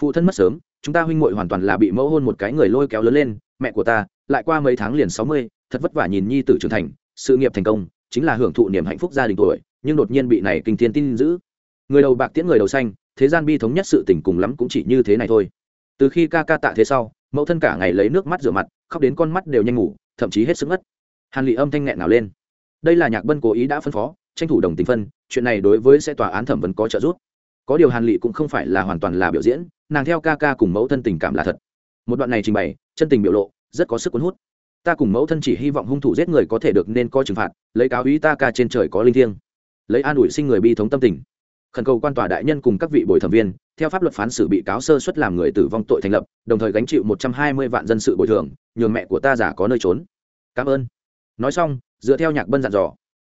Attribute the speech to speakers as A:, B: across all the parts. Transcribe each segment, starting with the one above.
A: phụ thân mất sớm, chúng ta huynh muội hoàn toàn là bị mẫu hôn một cái người lôi kéo lớn lên, mẹ của ta, lại qua mấy tháng liền sáu mươi, thật vất vả nhìn nhi tử trưởng thành, sự nghiệp thành công, chính là hưởng thụ niềm hạnh phúc gia đình tuổi, nhưng đột nhiên bị này kinh thiên tin giữ. Người đầu bạc tiễn người đầu xanh, thế gian bi thống nhất sự tình cùng lắm cũng chỉ như thế này thôi. Từ khi ca ca tạ thế sau, mẫu thân cả ngày lấy nước mắt rửa mặt, khóc đến con mắt đều nhanh ngủ, thậm chí hết sức ngất. Hàn lị âm thanh nghẹn nào lên. Đây là nhạc bân cố ý đã phân phó, tranh thủ đồng tình phân, chuyện này đối với sẽ tòa án thẩm vấn có trợ giúp có điều hàn lị cũng không phải là hoàn toàn là biểu diễn, nàng theo ca ca cùng mẫu thân tình cảm là thật. Một đoạn này trình bày, chân tình biểu lộ, rất có sức cuốn hút. Ta cùng mẫu thân chỉ hy vọng hung thủ giết người có thể được nên coi trừng phạt, lấy cáo ý ta ca trên trời có linh thiêng. Lấy an ủi sinh người bi thống tâm tình. Khẩn cầu quan tòa đại nhân cùng các vị bồi thẩm viên, theo pháp luật phán xử bị cáo sơ suất làm người tử vong tội thành lập, đồng thời gánh chịu một trăm hai mươi vạn dân sự bồi thường, nhường mẹ của ta giả có nơi trốn. Cảm ơn. Nói xong, dựa theo nhạc bân dặn dò,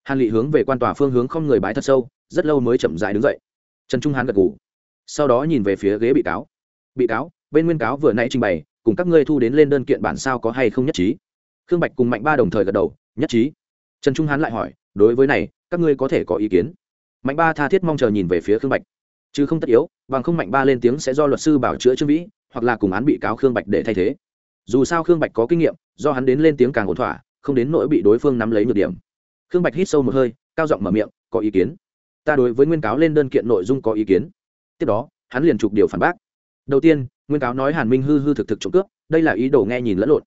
A: hàn lị hướng về quan tòa phương hướng không người bái thật sâu, rất lâu mới chậm dại đứng dậy trần trung hán gật ngủ sau đó nhìn về phía ghế bị cáo. Bị cáo, bên nguyên cáo vừa nãy trình bày, cùng các ngươi thu đến lên đơn kiện bản sao có hay không nhất trí? Khương bạch cùng mạnh ba đồng thời gật đầu, nhất trí. Trần trung hán lại hỏi, đối với này, các ngươi có thể có ý kiến? Mạnh ba tha thiết mong chờ nhìn về phía khương bạch, chứ không tất yếu, bằng không mạnh ba lên tiếng sẽ do luật sư bảo chữa trương vĩ, hoặc là cùng án bị cáo khương bạch để thay thế. Dù sao khương bạch có kinh nghiệm, do hắn đến lên tiếng càng ổn thỏa, không đến nỗi bị đối phương nắm lấy nhược điểm. Khương bạch hít sâu một hơi, cao giọng mở miệng, có ý kiến? Ta đối với nguyên cáo lên đơn kiện nội dung có ý kiến. Tiếp đó, hắn liền chụp điều phản bác. Đầu tiên, nguyên cáo nói hàn minh hư hư thực thực trộm cướp, đây là ý đồ nghe nhìn lẫn lộn.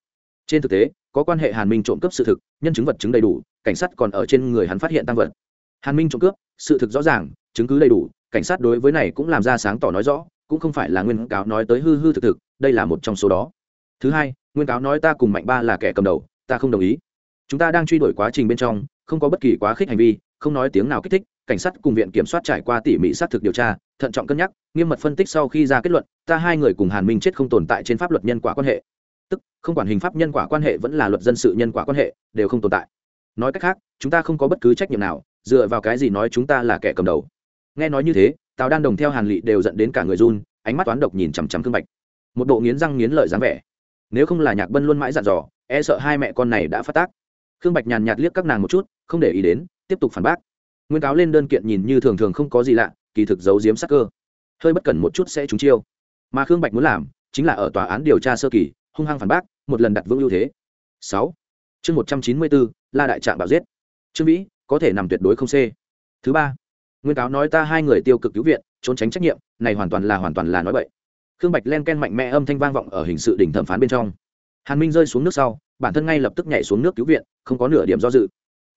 A: Trên thực tế, có quan hệ hàn minh trộm cướp sự thực, nhân chứng vật chứng đầy đủ, cảnh sát còn ở trên người hắn phát hiện tăng vật. Hàn minh trộm cướp, sự thực rõ ràng, chứng cứ đầy đủ, cảnh sát đối với này cũng làm ra sáng tỏ nói rõ, cũng không phải là nguyên cáo nói tới hư hư thực thực, đây là một trong số đó. Thứ hai, nguyên cáo nói ta cùng mạnh ba là kẻ cầm đầu, ta không đồng ý. Chúng ta đang truy đuổi quá trình bên trong, không có bất kỳ quá khích hành vi, không nói tiếng nào kích thích cảnh sát cùng viện kiểm soát trải qua tỉ mỉ xác thực điều tra, thận trọng cân nhắc, nghiêm mật phân tích sau khi ra kết luận, ta hai người cùng hàn minh chết không tồn tại trên pháp luật nhân quả quan hệ. Tức, không quản hình pháp nhân quả quan hệ vẫn là luật dân sự nhân quả quan hệ, đều không tồn tại. Nói cách khác, chúng ta không có bất cứ trách nhiệm nào, dựa vào cái gì nói chúng ta là kẻ cầm đầu. Nghe nói như thế, tào đan đồng theo hàn lị đều dẫn đến cả người run, ánh mắt toán độc nhìn chằm chằm thương bạch. Một bộ nghiến răng nghiến lợi dáng vẻ. Nếu không là nhạc bân luôn mãi dặn dò e sợ hai mẹ con này đã phát tác. Khương bạch nhàn nhạt liếc các nàng một chút, không để ý đến, tiếp tục phản bác nguyên cáo lên đơn kiện nhìn như thường thường không có gì lạ, kỳ thực giấu giếm sắc cơ. Hơi bất cẩn một chút sẽ trúng chiêu. Mà khương bạch muốn làm, chính là ở tòa án điều tra sơ kỳ, hung hăng phản bác, một lần đặt vững ưu thế. Sáu. Chương một trăm chín mươi bốn, la đại trạng bảo giết. Trương vĩ, có thể nằm tuyệt đối không c thứ ba. Nguyên cáo nói ta hai người tiêu cực cứu viện, trốn tránh trách nhiệm, này hoàn toàn là hoàn toàn là nói bậy. Khương bạch len ken mạnh mẽ âm thanh vang vọng ở hình sự đỉnh thẩm phán bên trong. Hàn minh rơi xuống nước sau, bản thân ngay lập tức nhảy xuống nước cứu viện, không có nửa điểm do dự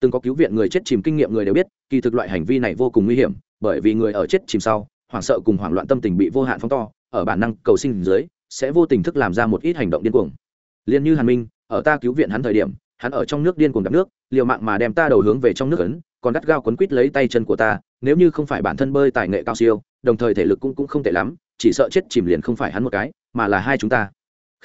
A: từng có cứu viện người chết chìm kinh nghiệm người đều biết, kỳ thực loại hành vi này vô cùng nguy hiểm, bởi vì người ở chết chìm sau, hoảng sợ cùng hoảng loạn tâm tình bị vô hạn phóng to, ở bản năng cầu sinh dưới, sẽ vô tình thức làm ra một ít hành động điên cuồng. Liền như hàn minh, ở ta cứu viện hắn thời điểm, hắn ở trong nước điên cuồng đập nước, liều mạng mà đem ta đầu hướng về trong nước ấn, còn gắt gao quấn quít lấy tay chân của ta, nếu như không phải bản thân bơi tài nghệ cao siêu, đồng thời thể lực cũng cũng không tệ lắm, chỉ sợ chết chìm liền không phải hắn một cái, mà là hai chúng ta.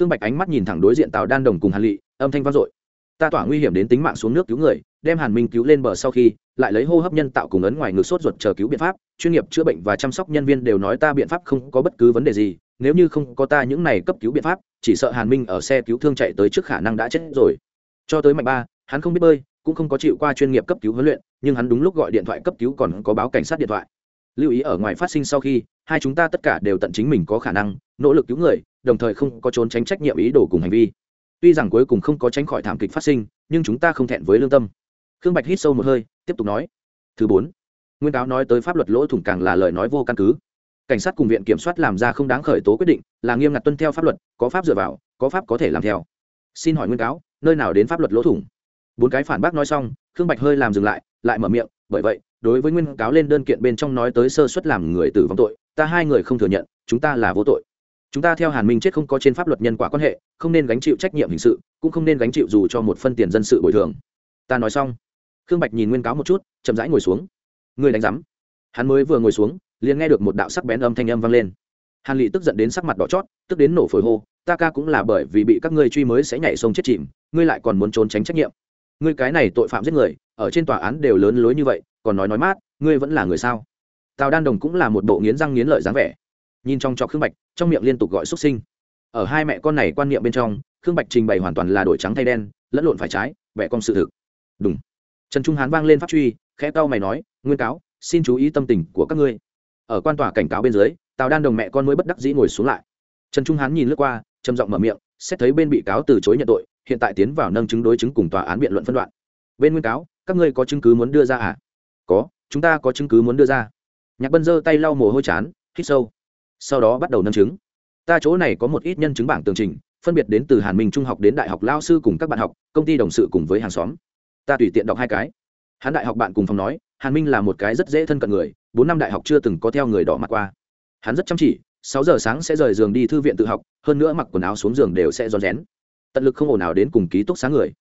A: Khương bạch ánh mắt nhìn thẳng đối diện tàu đan đồng cùng hàn lị, âm thanh vang dội. Ta tỏa nguy hiểm đến tính mạng xuống nước cứu người đem hàn minh cứu lên bờ sau khi, lại lấy hô hấp nhân tạo cùng ấn ngoài ngực sốt ruột chờ cứu biện pháp, chuyên nghiệp chữa bệnh và chăm sóc nhân viên đều nói ta biện pháp không có bất cứ vấn đề gì, nếu như không có ta những này cấp cứu biện pháp, chỉ sợ hàn minh ở xe cứu thương chạy tới trước khả năng đã chết rồi. Cho tới mạnh ba, hắn không biết bơi, cũng không có chịu qua chuyên nghiệp cấp cứu huấn luyện, nhưng hắn đúng lúc gọi điện thoại cấp cứu còn có báo cảnh sát điện thoại. Lưu ý ở ngoài phát sinh sau khi, hai chúng ta tất cả đều tận chính mình có khả năng, nỗ lực cứu người, đồng thời không có trốn tránh trách nhiệm ý đồ cùng hành vi. Tuy rằng cuối cùng không có tránh khỏi thảm kịch phát sinh, nhưng chúng ta không thẹn với lương tâm khương bạch hít sâu một hơi, tiếp tục nói, thứ bốn, nguyên cáo nói tới pháp luật lỗ thủng càng là lời nói vô căn cứ. Cảnh sát cùng viện kiểm soát làm ra không đáng khởi tố quyết định, là nghiêm ngặt tuân theo pháp luật, có pháp dựa vào, có pháp có thể làm theo. Xin hỏi nguyên cáo, nơi nào đến pháp luật lỗ thủng? Bốn cái phản bác nói xong, khương bạch hơi làm dừng lại lại mở miệng, bởi vậy, đối với nguyên cáo lên đơn kiện bên trong nói tới sơ suất làm người tử vong tội, ta hai người không thừa nhận, chúng ta là vô tội. Chúng ta theo hàn minh chết không có trên pháp luật nhân quả quan hệ, không nên gánh chịu trách nhiệm hình sự, cũng không nên gánh chịu dù cho một phân tiền dân sự bồi thường. Ta nói xong khương bạch nhìn nguyên cáo một chút, chậm rãi ngồi xuống. Người đánh giám. Hắn mới vừa ngồi xuống, liền nghe được một đạo sắc bén âm thanh âm vang lên. Hàn lị tức giận đến sắc mặt đỏ chót, tức đến nổ phổi hô, ta ca cũng là bởi vì bị các ngươi truy mới sẽ nhảy sông chết chìm, ngươi lại còn muốn trốn tránh trách nhiệm. Ngươi cái này tội phạm giết người, ở trên tòa án đều lớn lối như vậy, còn nói nói mát, ngươi vẫn là người sao? Tào đan đồng cũng là một bộ nghiến răng nghiến lợi dáng vẻ. Nhìn trong trọc khương bạch, trong miệng liên tục gọi xuất sinh. Ở hai mẹ con này quan niệm bên trong, khương bạch trình bày hoàn toàn là đổi trắng thay đen, lẫn lộn phải trái vẽ con sự thực. Đúng trần trung hán vang lên pháp truy, khẽ tao mày nói, nguyên cáo, xin chú ý tâm tình của các ngươi. Ở quan tòa cảnh cáo bên dưới, tào đan đồng mẹ con mới bất đắc dĩ ngồi xuống lại. Trần trung hán nhìn lướt qua, trầm giọng mở miệng, xét thấy bên bị cáo từ chối nhận tội, hiện tại tiến vào nâng chứng đối chứng cùng tòa án biện luận phân đoạn. Bên nguyên cáo, các ngươi có chứng cứ muốn đưa ra à? Có, chúng ta có chứng cứ muốn đưa ra. Nhạc bân giơ tay lau mồ hôi chán, hít sâu. Sau đó bắt đầu nâng chứng. Ta chỗ này có một ít nhân chứng bảng tường trình, phân biệt đến từ hàn minh trung học đến đại học lao sư cùng các bạn học, công ty đồng sự cùng với hàng xóm ta tùy tiện đọc hai cái. Hắn đại học bạn cùng phòng nói, hàn minh là một cái rất dễ thân cận người, bốn năm đại học chưa từng có theo người đỏ mặt qua. Hắn rất chăm chỉ, sáu giờ sáng sẽ rời giường đi thư viện tự học, hơn nữa mặc quần áo xuống giường đều sẽ rón rén. Tận lực không ồn nào đến cùng ký túc sáng người.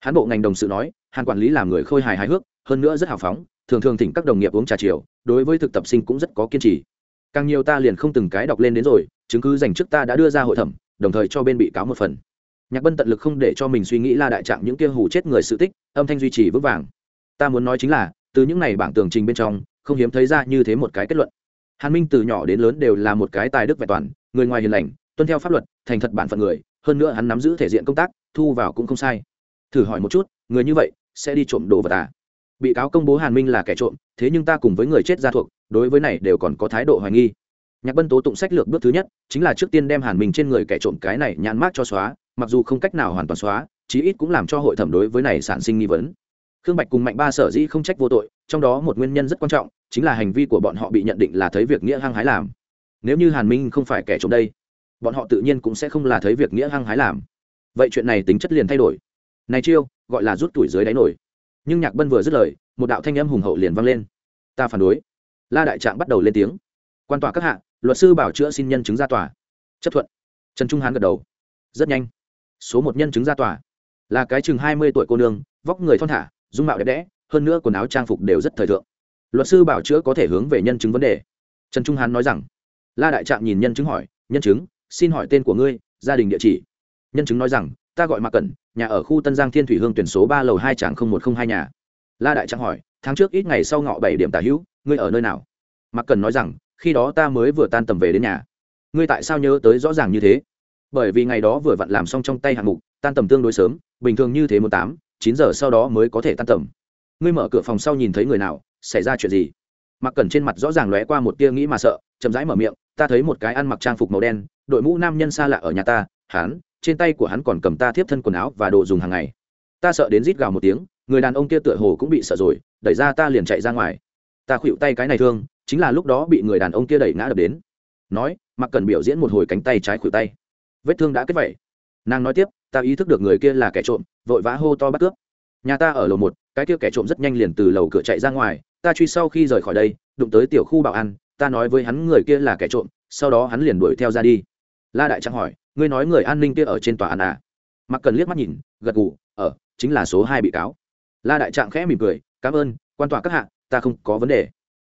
A: Hắn bộ ngành đồng sự nói, hàn quản lý làm người khôi hài hài hước, hơn nữa rất hào phóng, thường thường thỉnh các đồng nghiệp uống trà chiều, đối với thực tập sinh cũng rất có kiên trì. Càng nhiều ta liền không từng cái đọc lên đến rồi, chứng cứ dành trước ta đã đưa ra hội thẩm, đồng thời cho bên bị cáo một phần nhạc bân tận lực không để cho mình suy nghĩ la đại trạng những kia hủ chết người sự tích, âm thanh duy trì vững vàng. Ta muốn nói chính là, từ những này bảng tường trình bên trong, không hiếm thấy ra như thế một cái kết luận. Hàn minh từ nhỏ đến lớn đều là một cái tài đức vẹn toàn, người ngoài hiền lành, tuân theo pháp luật, thành thật bản phận người, hơn nữa hắn nắm giữ thể diện công tác, thu vào cũng không sai. Thử hỏi một chút, người như vậy, sẽ đi trộm đồ vật à? Bị cáo công bố hàn minh là kẻ trộm, thế nhưng ta cùng với người chết gia thuộc, đối với này đều còn có thái độ hoài nghi. Nhạc bân tố tụng sách lược bước thứ nhất, chính là trước tiên đem hàn minh trên người kẻ trộm cái này nhãn mát cho xóa mặc dù không cách nào hoàn toàn xóa, chí ít cũng làm cho hội thẩm đối với này sản sinh nghi vấn. Khương bạch cùng mạnh ba sở dĩ không trách vô tội, trong đó một nguyên nhân rất quan trọng, chính là hành vi của bọn họ bị nhận định là thấy việc nghĩa hăng hái làm. Nếu như hàn minh không phải kẻ trộm đây, bọn họ tự nhiên cũng sẽ không là thấy việc nghĩa hăng hái làm. Vậy chuyện này tính chất liền thay đổi. Này chiêu, gọi là rút tuổi dưới đáy nổi. Nhưng nhạc bân vừa dứt lời, một đạo thanh âm hùng hậu liền vang lên. Ta phản đối. La đại trạng bắt đầu lên tiếng. Quan tòa các hạ, luật sư bảo chữa xin nhân chứng ra tòa. Chấp thuận. Trần trung hán gật đầu. Rất nhanh số một nhân chứng ra tòa. Là cái chừng hai mươi tuổi cô nương, vóc người thon thả, dung mạo đẹp đẽ, hơn nữa quần áo trang phục đều rất thời thượng. Luật sư bảo chữa có thể hướng về nhân chứng vấn đề. Trần trung hán nói rằng, la đại trạng nhìn nhân chứng hỏi, nhân chứng, xin hỏi tên của ngươi, gia đình địa chỉ. Nhân chứng nói rằng, ta gọi mạc cẩn, nhà ở khu tân giang thiên thủy hương tuyển số ba lầu hai tràng một không hai nhà. La đại trạng hỏi, tháng trước ít ngày sau ngọ bảy điểm tả hữu, ngươi ở nơi nào? Mạc cẩn nói rằng, khi đó ta mới vừa tan tầm về đến nhà. Ngươi tại sao nhớ tới rõ ràng như thế? Bởi vì ngày đó vừa vặn làm xong trong tay hạng mục, tan tầm tương đối sớm, bình thường như thế một tám, chín giờ sau đó mới có thể tan tầm. Ngươi mở cửa phòng sau nhìn thấy người nào, xảy ra chuyện gì? Mặc cẩn trên mặt rõ ràng lóe qua một tia nghĩ mà sợ, chậm rãi mở miệng, ta thấy một cái ăn mặc trang phục màu đen, đội mũ nam nhân xa lạ ở nhà ta, hắn, trên tay của hắn còn cầm ta tiếp thân quần áo và đồ dùng hàng ngày. Ta sợ đến rít gào một tiếng, người đàn ông kia tựa hồ cũng bị sợ rồi, đẩy ra ta liền chạy ra ngoài. Ta khuỵu tay cái này thương, chính là lúc đó bị người đàn ông kia đẩy ngã đập đến. Nói mặc cần biểu diễn một hồi cánh tay trái khuỵu tay vết thương đã kết vẩy nàng nói tiếp, ta ý thức được người kia là kẻ trộm, vội vã hô to bắt cướp. Nhà ta ở lầu một, cái kia kẻ trộm rất nhanh liền từ lầu cửa chạy ra ngoài, ta truy sau khi rời khỏi đây, đụng tới tiểu khu bảo an, ta nói với hắn người kia là kẻ trộm, sau đó hắn liền đuổi theo ra đi. La đại trang hỏi, ngươi nói người an ninh kia ở trên tòa án à? Mặc cần liếc mắt nhìn, gật gù ở chính là số hai bị cáo. La đại trạng khẽ mỉm cười, cảm ơn, quan tòa các hạ, ta không có vấn đề.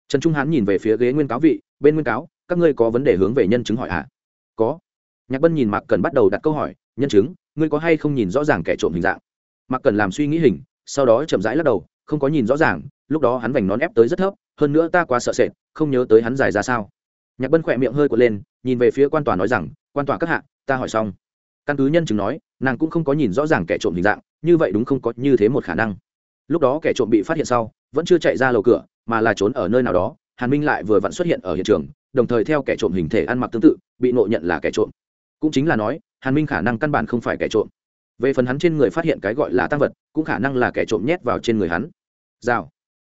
A: Trần trung hán nhìn về phía ghế nguyên cáo vị, bên nguyên cáo, các ngươi có vấn đề hướng về nhân chứng hỏi ạ à? có nhạc bân nhìn mạc cần bắt đầu đặt câu hỏi, nhân chứng, ngươi có hay không nhìn rõ ràng kẻ trộm hình dạng? Mạc cần làm suy nghĩ hình, sau đó chậm rãi lắc đầu, không có nhìn rõ ràng, lúc đó hắn vành nón ép tới rất thấp, hơn nữa ta quá sợ sệt, không nhớ tới hắn dài ra sao. Nhạc bân khỏe miệng hơi cuộn lên, nhìn về phía quan tòa nói rằng, quan tòa các hạ, ta hỏi xong. Căn cứ nhân chứng nói, nàng cũng không có nhìn rõ ràng kẻ trộm hình dạng, như vậy đúng không có như thế một khả năng. Lúc đó kẻ trộm bị phát hiện sau, vẫn chưa chạy ra lầu cửa, mà là trốn ở nơi nào đó, hàn minh lại vừa vặn xuất hiện ở hiện trường, đồng thời theo kẻ trộm hình thể ăn mặc tương tự, bị nộ nhận là kẻ trộm cũng chính là nói, hàn minh khả năng căn bản không phải kẻ trộm. Về phần hắn trên người phát hiện cái gọi là tăng vật, cũng khả năng là kẻ trộm nhét vào trên người hắn. Rào.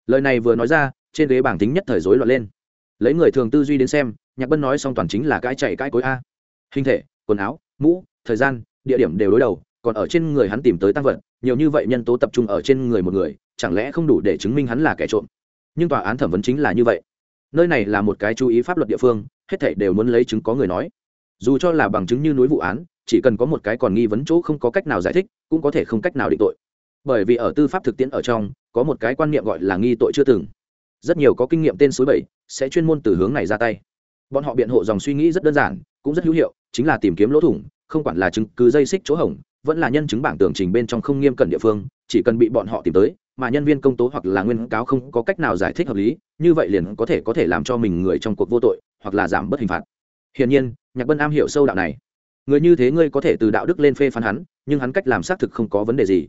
A: Lời này vừa nói ra, trên ghế bảng tính nhất thời rối loạn lên. Lấy người thường tư duy đến xem, nhạc bân nói xong toàn chính là cái chạy cái cối a. Hình thể, quần áo, mũ, thời gian, địa điểm đều đối đầu, còn ở trên người hắn tìm tới tăng vật, nhiều như vậy nhân tố tập trung ở trên người một người, chẳng lẽ không đủ để chứng minh hắn là kẻ trộm? Nhưng tòa án thẩm vấn chính là như vậy. Nơi này là một cái chú ý pháp luật địa phương, hết thảy đều muốn lấy chứng có người nói dù cho là bằng chứng như núi vụ án, chỉ cần có một cái còn nghi vấn chỗ không có cách nào giải thích, cũng có thể không cách nào định tội. Bởi vì ở tư pháp thực tiễn ở trong, có một cái quan niệm gọi là nghi tội chưa từng. Rất nhiều có kinh nghiệm tên suối bảy sẽ chuyên môn từ hướng này ra tay. Bọn họ biện hộ dòng suy nghĩ rất đơn giản, cũng rất hữu hiệu, chính là tìm kiếm lỗ thủng, không quản là chứng cứ dây xích chỗ hỏng vẫn là nhân chứng bảng tường trình bên trong không nghiêm cẩn địa phương, chỉ cần bị bọn họ tìm tới, mà nhân viên công tố hoặc là nguyên cáo không có cách nào giải thích hợp lý, như vậy liền có thể có thể làm cho mình người trong cuộc vô tội, hoặc là giảm bớt hình phạt hiển nhiên, nhạc bân am hiểu sâu đạo này. Người như thế ngươi có thể từ đạo đức lên phê phán hắn, nhưng hắn cách làm xác thực không có vấn đề gì.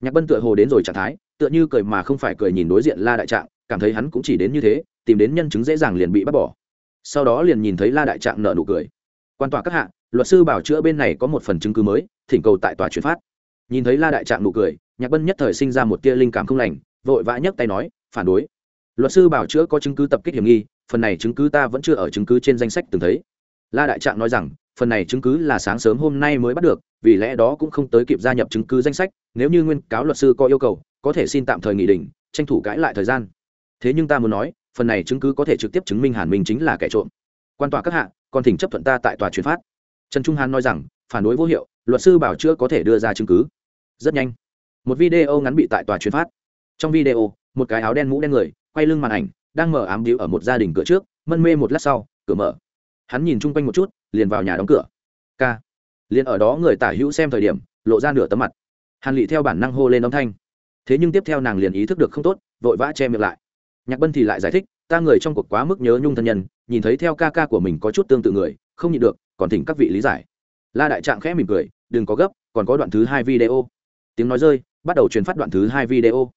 A: Nhạc bân tựa hồ đến rồi trạng thái, tựa như cười mà không phải cười nhìn đối diện la đại trạng, cảm thấy hắn cũng chỉ đến như thế, tìm đến nhân chứng dễ dàng liền bị bắt bỏ. Sau đó liền nhìn thấy la đại trạng nợ nụ cười. Quan tòa các hạ, luật sư bảo chữa bên này có một phần chứng cứ mới, thỉnh cầu tại tòa chuyển phát. Nhìn thấy la đại trạng nụ cười, nhạc bân nhất thời sinh ra một tia linh cảm không lành, vội vã nhấc tay nói, phản đối. Luật sư bảo chữa có chứng cứ tập kích hiểm nghi, phần này chứng cứ ta vẫn chưa ở chứng cứ trên danh sách từng thấy la đại trạng nói rằng, phần này chứng cứ là sáng sớm hôm nay mới bắt được, vì lẽ đó cũng không tới kịp gia nhập chứng cứ danh sách, nếu như nguyên cáo luật sư có yêu cầu, có thể xin tạm thời nghị định tranh thủ cãi lại thời gian. Thế nhưng ta muốn nói, phần này chứng cứ có thể trực tiếp chứng minh hàn minh chính là kẻ trộm. Quan tòa các hạ, còn thỉnh chấp thuận ta tại tòa chuyển phát. Trần trung Hán nói rằng, phản đối vô hiệu, luật sư bảo chưa có thể đưa ra chứng cứ. Rất nhanh, một video ngắn bị tại tòa chuyển phát. Trong video, một cái áo đen mũ đen người, quay lưng màn ảnh, đang mở ám điếu ở một gia đình cửa trước, mân mê một lát sau, cửa mở hắn nhìn chung quanh một chút, liền vào nhà đóng cửa. K liền ở đó người tả hữu xem thời điểm, lộ ra nửa tấm mặt. Hàn lị theo bản năng hô lên âm thanh. Thế nhưng tiếp theo nàng liền ý thức được không tốt, vội vã che miệng lại. Nhạc bân thì lại giải thích, ta người trong cuộc quá mức nhớ nhung thân nhân, nhìn thấy theo ca ca của mình có chút tương tự người, không nhịn được, còn thỉnh các vị lý giải. La đại trạng khẽ mỉm cười, đừng có gấp, còn có đoạn thứ hai video. Tiếng nói rơi, bắt đầu truyền phát đoạn thứ hai video.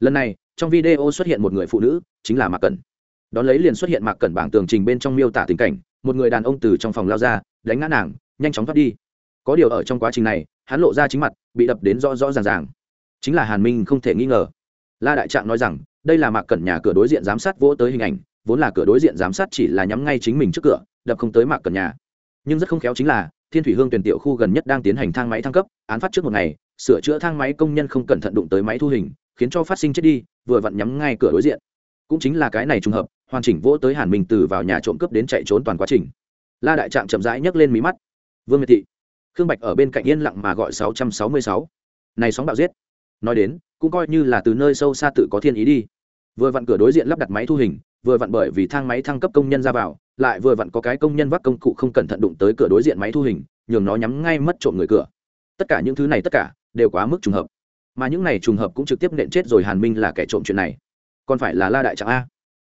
A: Lần này, trong video xuất hiện một người phụ nữ, chính là mạc cẩn. Đón lấy liền xuất hiện mạc cẩn bảng tường trình bên trong miêu tả tình cảnh một người đàn ông từ trong phòng lao ra, đánh ngã nàng, nhanh chóng thoát đi. Có điều ở trong quá trình này, hắn lộ ra chính mặt, bị đập đến rõ rõ ràng ràng. Chính là hàn minh không thể nghi ngờ. La đại trạng nói rằng, đây là mạc cẩn nhà cửa đối diện giám sát vỗ tới hình ảnh, vốn là cửa đối diện giám sát chỉ là nhắm ngay chính mình trước cửa, đập không tới mạc cẩn nhà. Nhưng rất không khéo chính là, thiên thủy hương tuyển tiểu khu gần nhất đang tiến hành thang máy thăng cấp, án phát trước một ngày, sửa chữa thang máy công nhân không cẩn thận đụng tới máy thu hình, khiến cho phát sinh chết đi, vừa vặn nhắm ngay cửa đối diện. Cũng chính là cái này trùng hợp hoàn chỉnh vỗ tới hàn minh từ vào nhà trộm cướp đến chạy trốn toàn quá trình la đại Trạm chậm rãi nhấc lên mí mắt vương miệt thị khương bạch ở bên cạnh yên lặng mà gọi sáu trăm sáu mươi sáu này sóng bạo giết nói đến cũng coi như là từ nơi sâu xa tự có thiên ý đi vừa vặn cửa đối diện lắp đặt máy thu hình vừa vặn bởi vì thang máy thăng cấp công nhân ra vào lại vừa vặn có cái công nhân vác công cụ không cẩn thận đụng tới cửa đối diện máy thu hình nhường nó nhắm ngay mất trộm người cửa tất cả những thứ này tất cả đều quá mức trùng hợp mà những này trùng hợp cũng trực tiếp nện chết rồi hàn minh là kẻ trộm chuyện này còn phải là la đại trạng a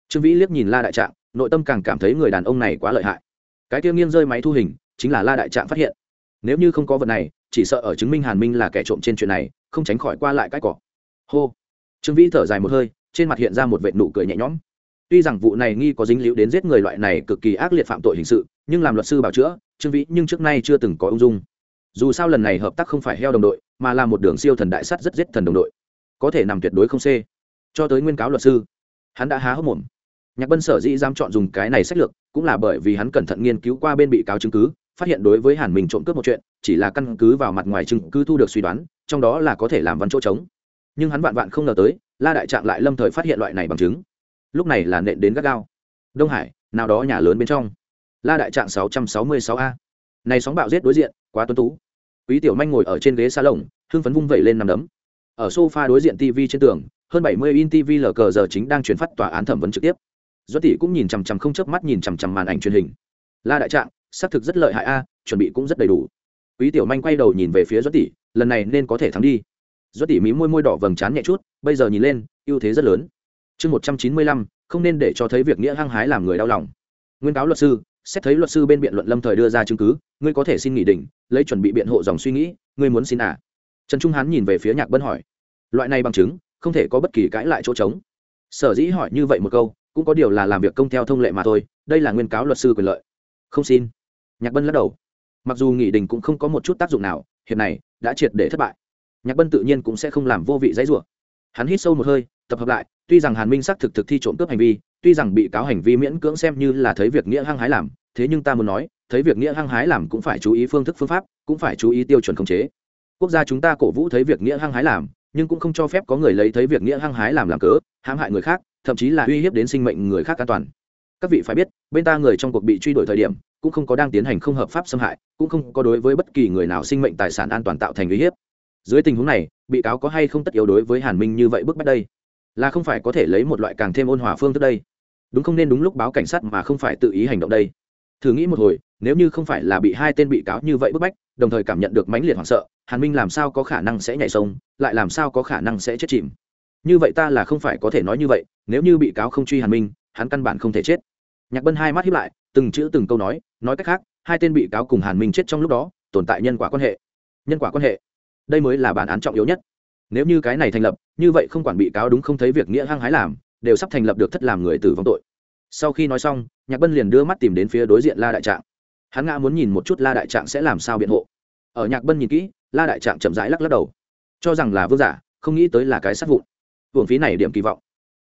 A: trương vĩ liếc nhìn la đại trạng, nội tâm càng cảm thấy người đàn ông này quá lợi hại. Cái tiêu nghiêng rơi máy thu hình, chính là la đại trạng phát hiện. Nếu như không có vật này, chỉ sợ ở chứng minh hàn minh là kẻ trộm trên chuyện này, không tránh khỏi qua lại cái cỏ. Hô. Trương vĩ thở dài một hơi, trên mặt hiện ra một vệ nụ cười nhẹ nhõm. Tuy rằng vụ này nghi có dính líu đến giết người loại này cực kỳ ác liệt phạm tội hình sự, nhưng làm luật sư bảo chữa, trương vĩ nhưng trước nay chưa từng có ung dung. Dù sao lần này hợp tác không phải heo đồng đội, mà là một đường siêu thần đại sắt rất giết thần đồng đội. Có thể nằm tuyệt đối không xê. Cho tới nguyên cáo luật sư, hắn đã há hốc mồm nhạc bân sở dĩ dám chọn dùng cái này sách lược, cũng là bởi vì hắn cẩn thận nghiên cứu qua bên bị cáo chứng cứ, phát hiện đối với hàn minh trộm cướp một chuyện, chỉ là căn cứ vào mặt ngoài chứng cứ thu được suy đoán, trong đó là có thể làm văn chỗ trống. Nhưng hắn vạn vạn không ngờ tới, la đại trạng lại lâm thời phát hiện loại này bằng chứng. Lúc này là nện đến gắt gao. Đông hải, nào đó nhà lớn bên trong. La đại trạng sáu trăm sáu mươi sáu a. Này sóng bạo giết đối diện, quá tuân tú. Quý tiểu manh ngồi ở trên ghế xa lồng hưng phấn vung vẩy lên nằm đấm. Ở sofa đối diện tv trên tường, hơn bảy mươi in tv lờ cờ giờ chính đang truyền phát tòa án thẩm vấn trực tiếp doãn tỷ cũng nhìn chằm chằm không chớp mắt nhìn chằm chằm màn ảnh truyền hình. La đại trạng xác thực rất lợi hại a chuẩn bị cũng rất đầy đủ. Quý tiểu manh quay đầu nhìn về phía doãn tỷ lần này nên có thể thắng đi. Doãn tỷ mí môi môi đỏ vầng trán nhẹ chút bây giờ nhìn lên ưu thế rất lớn. Chương một trăm chín mươi lăm không nên để cho thấy việc nghĩa hăng hái làm người đau lòng. Nguyên cáo luật sư xét thấy luật sư bên biện luận lâm thời đưa ra chứng cứ ngươi có thể xin nghỉ đình, lấy chuẩn bị biện hộ dòng suy nghĩ ngươi muốn xin à? Trần trung hán nhìn về phía nhạc bân hỏi. Loại này bằng chứng không thể có bất kỳ cãi lại chỗ trống. Sở dĩ hỏi như vậy một câu cũng có điều là làm việc công theo thông lệ mà thôi, đây là nguyên cáo luật sư quyền lợi. Không xin. Nhạc bân lắc đầu. Mặc dù nghị đình cũng không có một chút tác dụng nào hiện này đã triệt để thất bại. Nhạc bân tự nhiên cũng sẽ không làm vô vị dãy rủa. Hắn hít sâu một hơi, tập hợp lại, tuy rằng hàn minh xác thực thực thi trộm cướp hành vi, tuy rằng bị cáo hành vi miễn cưỡng xem như là thấy việc nghĩa hăng hái làm, thế nhưng ta muốn nói, thấy việc nghĩa hăng hái làm cũng phải chú ý phương thức phương pháp, cũng phải chú ý tiêu chuẩn khống chế. Quốc gia chúng ta cổ vũ thấy việc nghĩa hăng hái làm, nhưng cũng không cho phép có người lấy thấy việc nghĩa hăng hái làm làm cớ, hãm hại người khác thậm chí là uy hiếp đến sinh mệnh người khác an toàn. Các vị phải biết, bên ta người trong cuộc bị truy đuổi thời điểm, cũng không có đang tiến hành không hợp pháp xâm hại, cũng không có đối với bất kỳ người nào sinh mệnh tài sản an toàn tạo thành uy hiếp. Dưới tình huống này, bị cáo có hay không tất yếu đối với hàn minh như vậy bức bách đây? Là không phải có thể lấy một loại càng thêm ôn hòa phương thức đây. Đúng không nên đúng lúc báo cảnh sát mà không phải tự ý hành động đây? Thử nghĩ một hồi, nếu như không phải là bị hai tên bị cáo như vậy bức bách, đồng thời cảm nhận được mãnh liệt hoảng sợ, hàn minh làm sao có khả năng sẽ nhảy sông, lại làm sao có khả năng sẽ chết chìm? Như vậy ta là không phải có thể nói như vậy nếu như bị cáo không truy hàn minh, hắn căn bản không thể chết. Nhạc bân hai mắt hiếp lại, từng chữ từng câu nói nói cách khác, hai tên bị cáo cùng hàn minh chết trong lúc đó, tồn tại nhân quả quan hệ. Nhân quả quan hệ. Đây mới là bản án trọng yếu nhất. Nếu như cái này thành lập, như vậy không quản bị cáo đúng không thấy việc nghĩa hăng hái làm, đều sắp thành lập được thất làm người tử vong tội. Sau khi nói xong, nhạc bân liền đưa mắt tìm đến phía đối diện la đại trạng. Hắn ngã muốn nhìn một chút la đại trạng sẽ làm sao biện hộ. Ở nhạc bân nhìn kỹ, la đại trạng chậm rãi lắc lắc đầu. Cho rằng là vương giả, không nghĩ tới là cái sát vụn. Hưởng phí này điểm kỳ vọng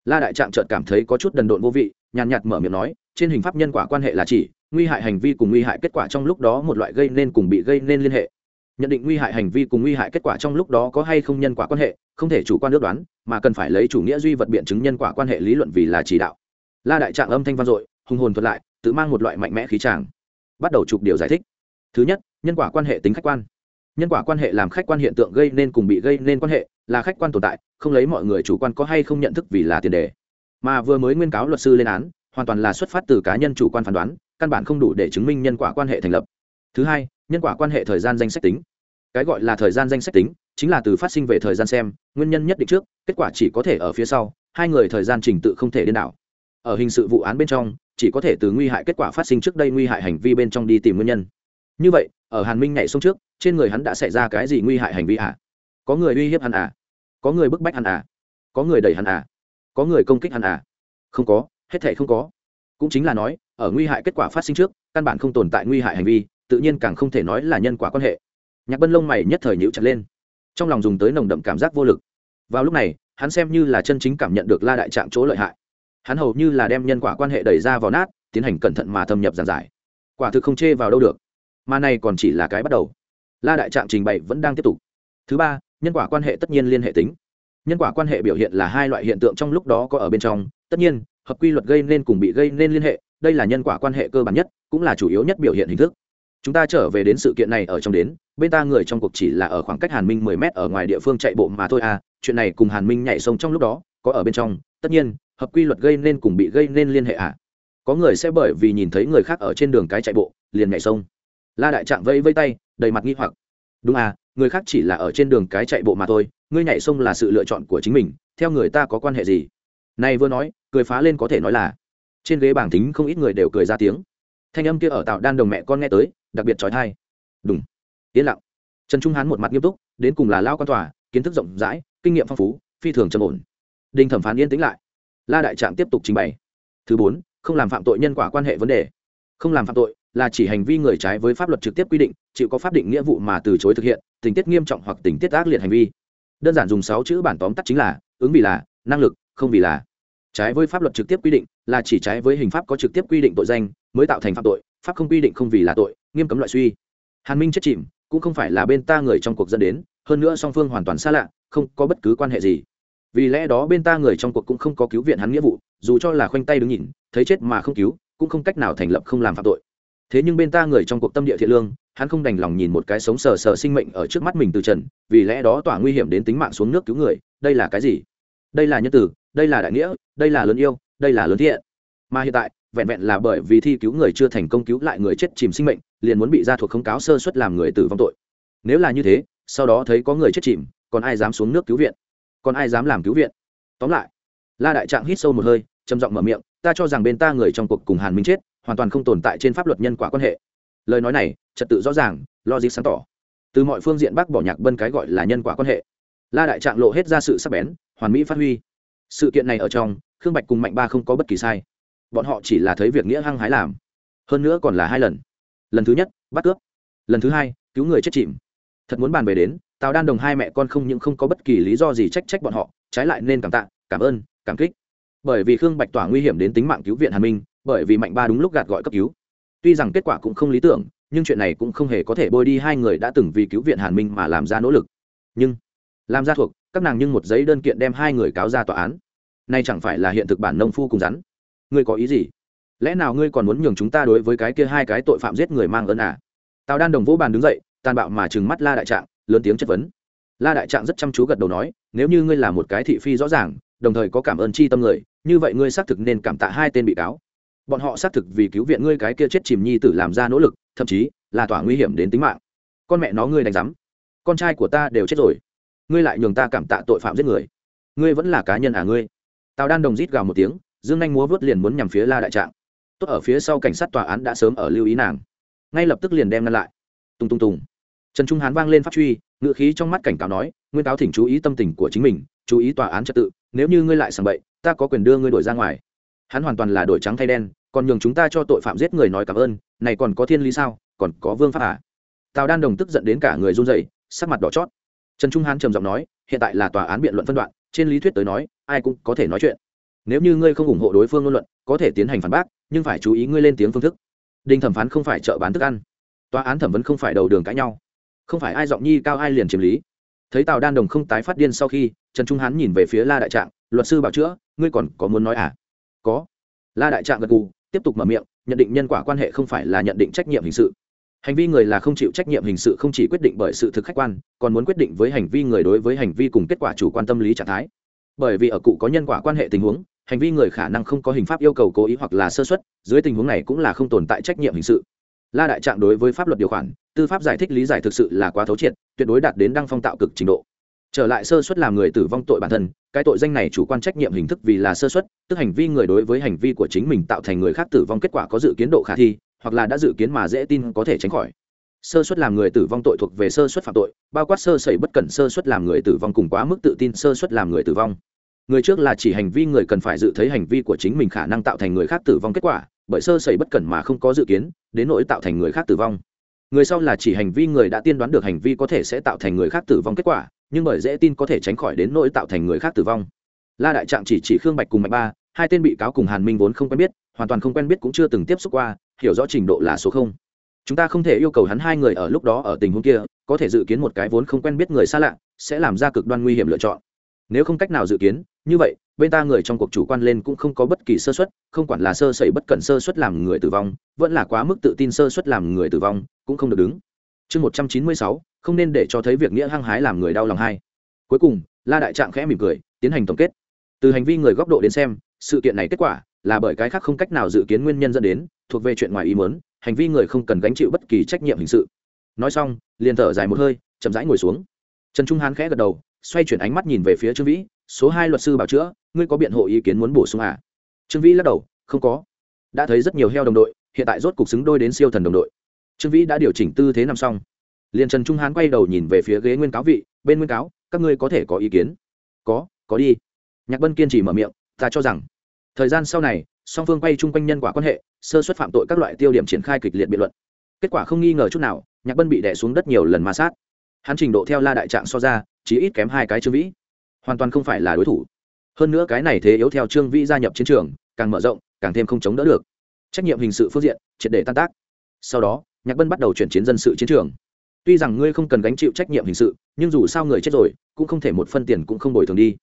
A: la đại trạng chợt cảm thấy có chút đần độn vô vị, nhàn nhạt mở miệng nói, trên hình pháp nhân quả quan hệ là chỉ, nguy hại hành vi cùng nguy hại kết quả trong lúc đó một loại gây nên cùng bị gây nên liên hệ. Nhận định nguy hại hành vi cùng nguy hại kết quả trong lúc đó có hay không nhân quả quan hệ, không thể chủ quan ước đoán, mà cần phải lấy chủ nghĩa duy vật biện chứng nhân quả quan hệ lý luận vì là chỉ đạo. La đại trạng âm thanh vang dội, hùng hồn thuật lại, tự mang một loại mạnh mẽ khí tràng. Bắt đầu chụp điều giải thích. Thứ nhất, nhân quả quan hệ tính khách quan. Nhân quả quan hệ làm khách quan hiện tượng gây nên cùng bị gây nên quan hệ là khách quan tồn tại, không lấy mọi người chủ quan có hay không nhận thức vì là tiền đề. Mà vừa mới nguyên cáo luật sư lên án, hoàn toàn là xuất phát từ cá nhân chủ quan phán đoán, căn bản không đủ để chứng minh nhân quả quan hệ thành lập. Thứ hai, nhân quả quan hệ thời gian danh sách tính. Cái gọi là thời gian danh sách tính, chính là từ phát sinh về thời gian xem, nguyên nhân nhất định trước, kết quả chỉ có thể ở phía sau, hai người thời gian trình tự không thể điên đảo. Ở hình sự vụ án bên trong, chỉ có thể từ nguy hại kết quả phát sinh trước đây nguy hại hành vi bên trong đi tìm nguyên nhân. Như vậy, ở hàn minh nhảy sông trước, trên người hắn đã xảy ra cái gì nguy hại hành vi à có người uy hiếp hắn à? Có người bức bách hắn à? Có người đẩy hắn à? Có người công kích hắn à? Không có, hết thể không có. Cũng chính là nói, ở nguy hại kết quả phát sinh trước, căn bản không tồn tại nguy hại hành vi, tự nhiên càng không thể nói là nhân quả quan hệ. Nhạc bân lông mày nhất thời nhíu chặt lên. Trong lòng dùng tới nồng đậm cảm giác vô lực. Vào lúc này, hắn xem như là chân chính cảm nhận được la đại trạng chỗ lợi hại. Hắn hầu như là đem nhân quả quan hệ đẩy ra vào nát, tiến hành cẩn thận mà thâm nhập giàn giải. Quả thực không chê vào đâu được. Mà này còn chỉ là cái bắt đầu. La đại trạng trình bày vẫn đang tiếp tục. Thứ ba nhân quả quan hệ tất nhiên liên hệ tính. Nhân quả quan hệ biểu hiện là hai loại hiện tượng trong lúc đó có ở bên trong. Tất nhiên, hợp quy luật gây nên cùng bị gây nên liên hệ, đây là nhân quả quan hệ cơ bản nhất, cũng là chủ yếu nhất biểu hiện hình thức. Chúng ta trở về đến sự kiện này ở trong đến, bên ta người trong cuộc chỉ là ở khoảng cách hàn minh mười mét ở ngoài địa phương chạy bộ mà thôi à chuyện này cùng hàn minh nhảy sông trong lúc đó, có ở bên trong. Tất nhiên, hợp quy luật gây nên cùng bị gây nên liên hệ à. Có người sẽ bởi vì nhìn thấy người khác ở trên đường cái chạy bộ, liền nhảy sông. La đại trạng vây vây tay, đầy mặt nghi hoặc. Đúng à người khác chỉ là ở trên đường cái chạy bộ mà thôi, ngươi nhảy sông là sự lựa chọn của chính mình, theo người ta có quan hệ gì? Này vừa nói, cười phá lên có thể nói là trên ghế bảng tính không ít người đều cười ra tiếng. Thanh âm kia ở tạo đan đồng mẹ con nghe tới, đặc biệt trói thai. Đúng yên lặng. Trần trung hán một mặt nghiêm túc, đến cùng là lao quan tòa, kiến thức rộng rãi, kinh nghiệm phong phú, phi thường trầm ổn. Đình thẩm phán yên tĩnh lại. La đại trạm tiếp tục trình bày. Thứ bốn, không làm phạm tội nhân quả quan hệ vấn đề. Không làm phạm tội là chỉ hành vi người trái với pháp luật trực tiếp quy định, chịu có pháp định nghĩa vụ mà từ chối thực hiện, tình tiết nghiêm trọng hoặc tình tiết ác liệt hành vi. Đơn giản dùng sáu chữ bản tóm tắt chính là, ứng vì là, năng lực, không vì là. Trái với pháp luật trực tiếp quy định, là chỉ trái với hình pháp có trực tiếp quy định tội danh, mới tạo thành phạm tội, pháp không quy định không vì là tội, nghiêm cấm loại suy. Hàn minh chết chìm, cũng không phải là bên ta người trong cuộc dẫn đến, hơn nữa song phương hoàn toàn xa lạ, không có bất cứ quan hệ gì. Vì lẽ đó bên ta người trong cuộc cũng không có cứu viện hắn nghĩa vụ, dù cho là khoanh tay đứng nhìn, thấy chết mà không cứu, cũng không cách nào thành lập không làm phạm tội thế nhưng bên ta người trong cuộc tâm địa thiện lương, hắn không đành lòng nhìn một cái sống sờ sờ sinh mệnh ở trước mắt mình từ trần, vì lẽ đó tỏa nguy hiểm đến tính mạng xuống nước cứu người, đây là cái gì? Đây là nhân tử, đây là đại nghĩa, đây là lớn yêu, đây là lớn thiện. Mà hiện tại, vẹn vẹn là bởi vì thi cứu người chưa thành công cứu lại người chết chìm sinh mệnh, liền muốn bị ra thuộc không cáo sơ suất làm người tử vong tội. Nếu là như thế, sau đó thấy có người chết chìm, còn ai dám xuống nước cứu viện? Còn ai dám làm cứu viện? Tóm lại, la đại trạng hít sâu một hơi, trầm giọng mở miệng, ta cho rằng bên ta người trong cuộc cùng hàn minh chết hoàn toàn không tồn tại trên pháp luật nhân quả quan hệ. Lời nói này, trật tự rõ ràng, logic sáng tỏ. Từ mọi phương diện bác bỏ nhạc bân cái gọi là nhân quả quan hệ. La đại trạng lộ hết ra sự sắc bén, hoàn mỹ phát huy. Sự kiện này ở trong, khương bạch cùng mạnh ba không có bất kỳ sai. Bọn họ chỉ là thấy việc nghĩa hăng hái làm. Hơn nữa còn là hai lần. Lần thứ nhất, bắt cướp. Lần thứ hai, cứu người chết chìm. Thật muốn bàn về đến, tào đan đồng hai mẹ con không những không có bất kỳ lý do gì trách trách bọn họ, trái lại nên cảm tạ, cảm ơn, cảm kích. Bởi vì khương bạch tỏa nguy hiểm đến tính mạng cứu viện hàn minh bởi vì mạnh ba đúng lúc gạt gọi cấp cứu. Tuy rằng kết quả cũng không lý tưởng, nhưng chuyện này cũng không hề có thể bôi đi hai người đã từng vì cứu viện hàn minh mà làm ra nỗ lực. Nhưng, làm ra thuộc, các nàng nhưng một giấy đơn kiện đem hai người cáo ra tòa án. Nay chẳng phải là hiện thực bản nông phu cùng rắn. Ngươi có ý gì? Lẽ nào ngươi còn muốn nhường chúng ta đối với cái kia hai cái tội phạm giết người mang ơn à? Tào đan đồng vỗ bàn đứng dậy, tàn bạo mà trừng mắt la đại trạng, lớn tiếng chất vấn. La đại trạng rất chăm chú gật đầu nói, nếu như ngươi là một cái thị phi rõ ràng, đồng thời có cảm ơn chi tâm người, như vậy ngươi xác thực nên cảm tạ hai tên bị cáo bọn họ xác thực vì cứu viện ngươi cái kia chết chìm nhi tử làm ra nỗ lực, thậm chí là tỏa nguy hiểm đến tính mạng. Con mẹ nó ngươi đánh rắm con trai của ta đều chết rồi. Ngươi lại nhường ta cảm tạ tội phạm giết người. Ngươi vẫn là cá nhân à ngươi? Tào đan đồng rít gào một tiếng, dương anh múa vớt liền muốn nhằm phía la đại trạng. Tốt ở phía sau cảnh sát tòa án đã sớm ở lưu ý nàng. Ngay lập tức liền đem ngăn lại. Tung tung tùng. Trần trung hán vang lên phát truy, ngựa khí trong mắt cảnh cáo nói, nguyên cáo thỉnh chú ý tâm tình của chính mình, chú ý tòa án trật tự, nếu như ngươi lại sàng bậy, ta có quyền đưa ngươi đổi ra ngoài. Hắn hoàn toàn là đổi trắng thay đen còn nhường chúng ta cho tội phạm giết người nói cảm ơn, này còn có thiên lý sao? Còn có vương pháp à? Tào đan đồng tức giận đến cả người run rẩy, sắc mặt đỏ chót. Trần trung hán trầm giọng nói, hiện tại là tòa án biện luận phân đoạn, trên lý thuyết tới nói, ai cũng có thể nói chuyện. Nếu như ngươi không ủng hộ đối phương ngôn luận, có thể tiến hành phản bác, nhưng phải chú ý ngươi lên tiếng phương thức. Đình thẩm phán không phải chợ bán thức ăn. Tòa án thẩm vấn không phải đầu đường cãi nhau. Không phải ai giọng nhi cao ai liền chiếm lý. Thấy tào đan đồng không tái phát điên sau khi, trần trung hán nhìn về phía la đại trạng, luật sư bảo chữa, ngươi còn có muốn nói à? Có. La đại trạng gật gù tiếp tục mở miệng, nhận định nhân quả quan hệ không phải là nhận định trách nhiệm hình sự. Hành vi người là không chịu trách nhiệm hình sự không chỉ quyết định bởi sự thực khách quan, còn muốn quyết định với hành vi người đối với hành vi cùng kết quả chủ quan tâm lý trạng thái. Bởi vì ở cụ có nhân quả quan hệ tình huống, hành vi người khả năng không có hình pháp yêu cầu cố ý hoặc là sơ xuất dưới tình huống này cũng là không tồn tại trách nhiệm hình sự. La đại trạng đối với pháp luật điều khoản, tư pháp giải thích lý giải thực sự là quá thấu triệt, tuyệt đối đạt đến đăng phong tạo cực trình độ trở lại sơ suất làm người tử vong tội bản thân cái tội danh này chủ quan trách nhiệm hình thức vì là sơ suất, tức hành vi người đối với hành vi của chính mình tạo thành người khác tử vong kết quả có dự kiến độ khả thi hoặc là đã dự kiến mà dễ tin có thể tránh khỏi. Sơ suất làm người tử vong tội thuộc về sơ suất phạm tội bao quát sơ sẩy bất cẩn sơ suất làm người tử vong cùng quá mức tự tin sơ suất làm người tử vong. Người trước là chỉ hành vi người cần phải dự thấy hành vi của chính mình khả năng tạo thành người khác tử vong kết quả bởi sơ sẩy bất cẩn mà không có dự kiến đến nỗi tạo thành người khác tử vong. Người sau là chỉ hành vi người đã tiên đoán được hành vi có thể sẽ tạo thành người khác tử vong kết quả nhưng bởi dễ tin có thể tránh khỏi đến nỗi tạo thành người khác tử vong. La đại trạng chỉ chỉ khương bạch cùng mạnh ba, hai tên bị cáo cùng hàn minh vốn không quen biết, hoàn toàn không quen biết cũng chưa từng tiếp xúc qua, hiểu rõ trình độ là số không. Chúng ta không thể yêu cầu hắn hai người ở lúc đó ở tình huống kia, có thể dự kiến một cái vốn không quen biết người xa lạ, sẽ làm ra cực đoan nguy hiểm lựa chọn. Nếu không cách nào dự kiến, như vậy, bên ta người trong cuộc chủ quan lên cũng không có bất kỳ sơ suất, không quản là sơ sẩy bất cẩn sơ suất làm người tử vong, vẫn là quá mức tự tin sơ suất làm người tử vong, cũng không được đứng chương một trăm chín mươi sáu, không nên để cho thấy việc nghĩa hăng hái làm người đau lòng hai. Cuối cùng, la đại trạng khẽ mỉm cười, tiến hành tổng kết. Từ hành vi người góc độ đến xem, sự kiện này kết quả là bởi cái khác không cách nào dự kiến nguyên nhân dẫn đến, thuộc về chuyện ngoài ý muốn, hành vi người không cần gánh chịu bất kỳ trách nhiệm hình sự. Nói xong, liền thở dài một hơi, chậm rãi ngồi xuống. Trần trung hán khẽ gật đầu, xoay chuyển ánh mắt nhìn về phía trương vĩ, số hai luật sư bảo chữa, ngươi có biện hộ ý kiến muốn bổ sung à? Trương vĩ lắc đầu, không có. Đã thấy rất nhiều heo đồng đội, hiện tại rốt cục xứng đôi đến siêu thần đồng đội trương vĩ đã điều chỉnh tư thế nằm xong. Liền trần trung hán quay đầu nhìn về phía ghế nguyên cáo vị, bên nguyên cáo, các ngươi có thể có ý kiến? Có có đi. Nhạc bân kiên trì mở miệng, ta cho rằng, thời gian sau này, song phương quay chung quanh nhân quả quan hệ, sơ xuất phạm tội các loại tiêu điểm triển khai kịch liệt biện luận. Kết quả không nghi ngờ chút nào, nhạc bân bị đẻ xuống đất nhiều lần ma sát. Hắn trình độ theo la đại trạng so ra, chỉ ít kém hai cái trương vĩ. Hoàn toàn không phải là đối thủ. Hơn nữa cái này thế yếu theo trương vĩ gia nhập chiến trường, càng mở rộng, càng thêm không chống đỡ được. Trách nhiệm hình sự phương diện, triệt để tan tác. Sau đó nhạc bân bắt đầu chuyển chiến dân sự chiến trường. Tuy rằng ngươi không cần gánh chịu trách nhiệm hình sự, nhưng dù sao người chết rồi, cũng không thể một phân tiền cũng không bồi thường đi.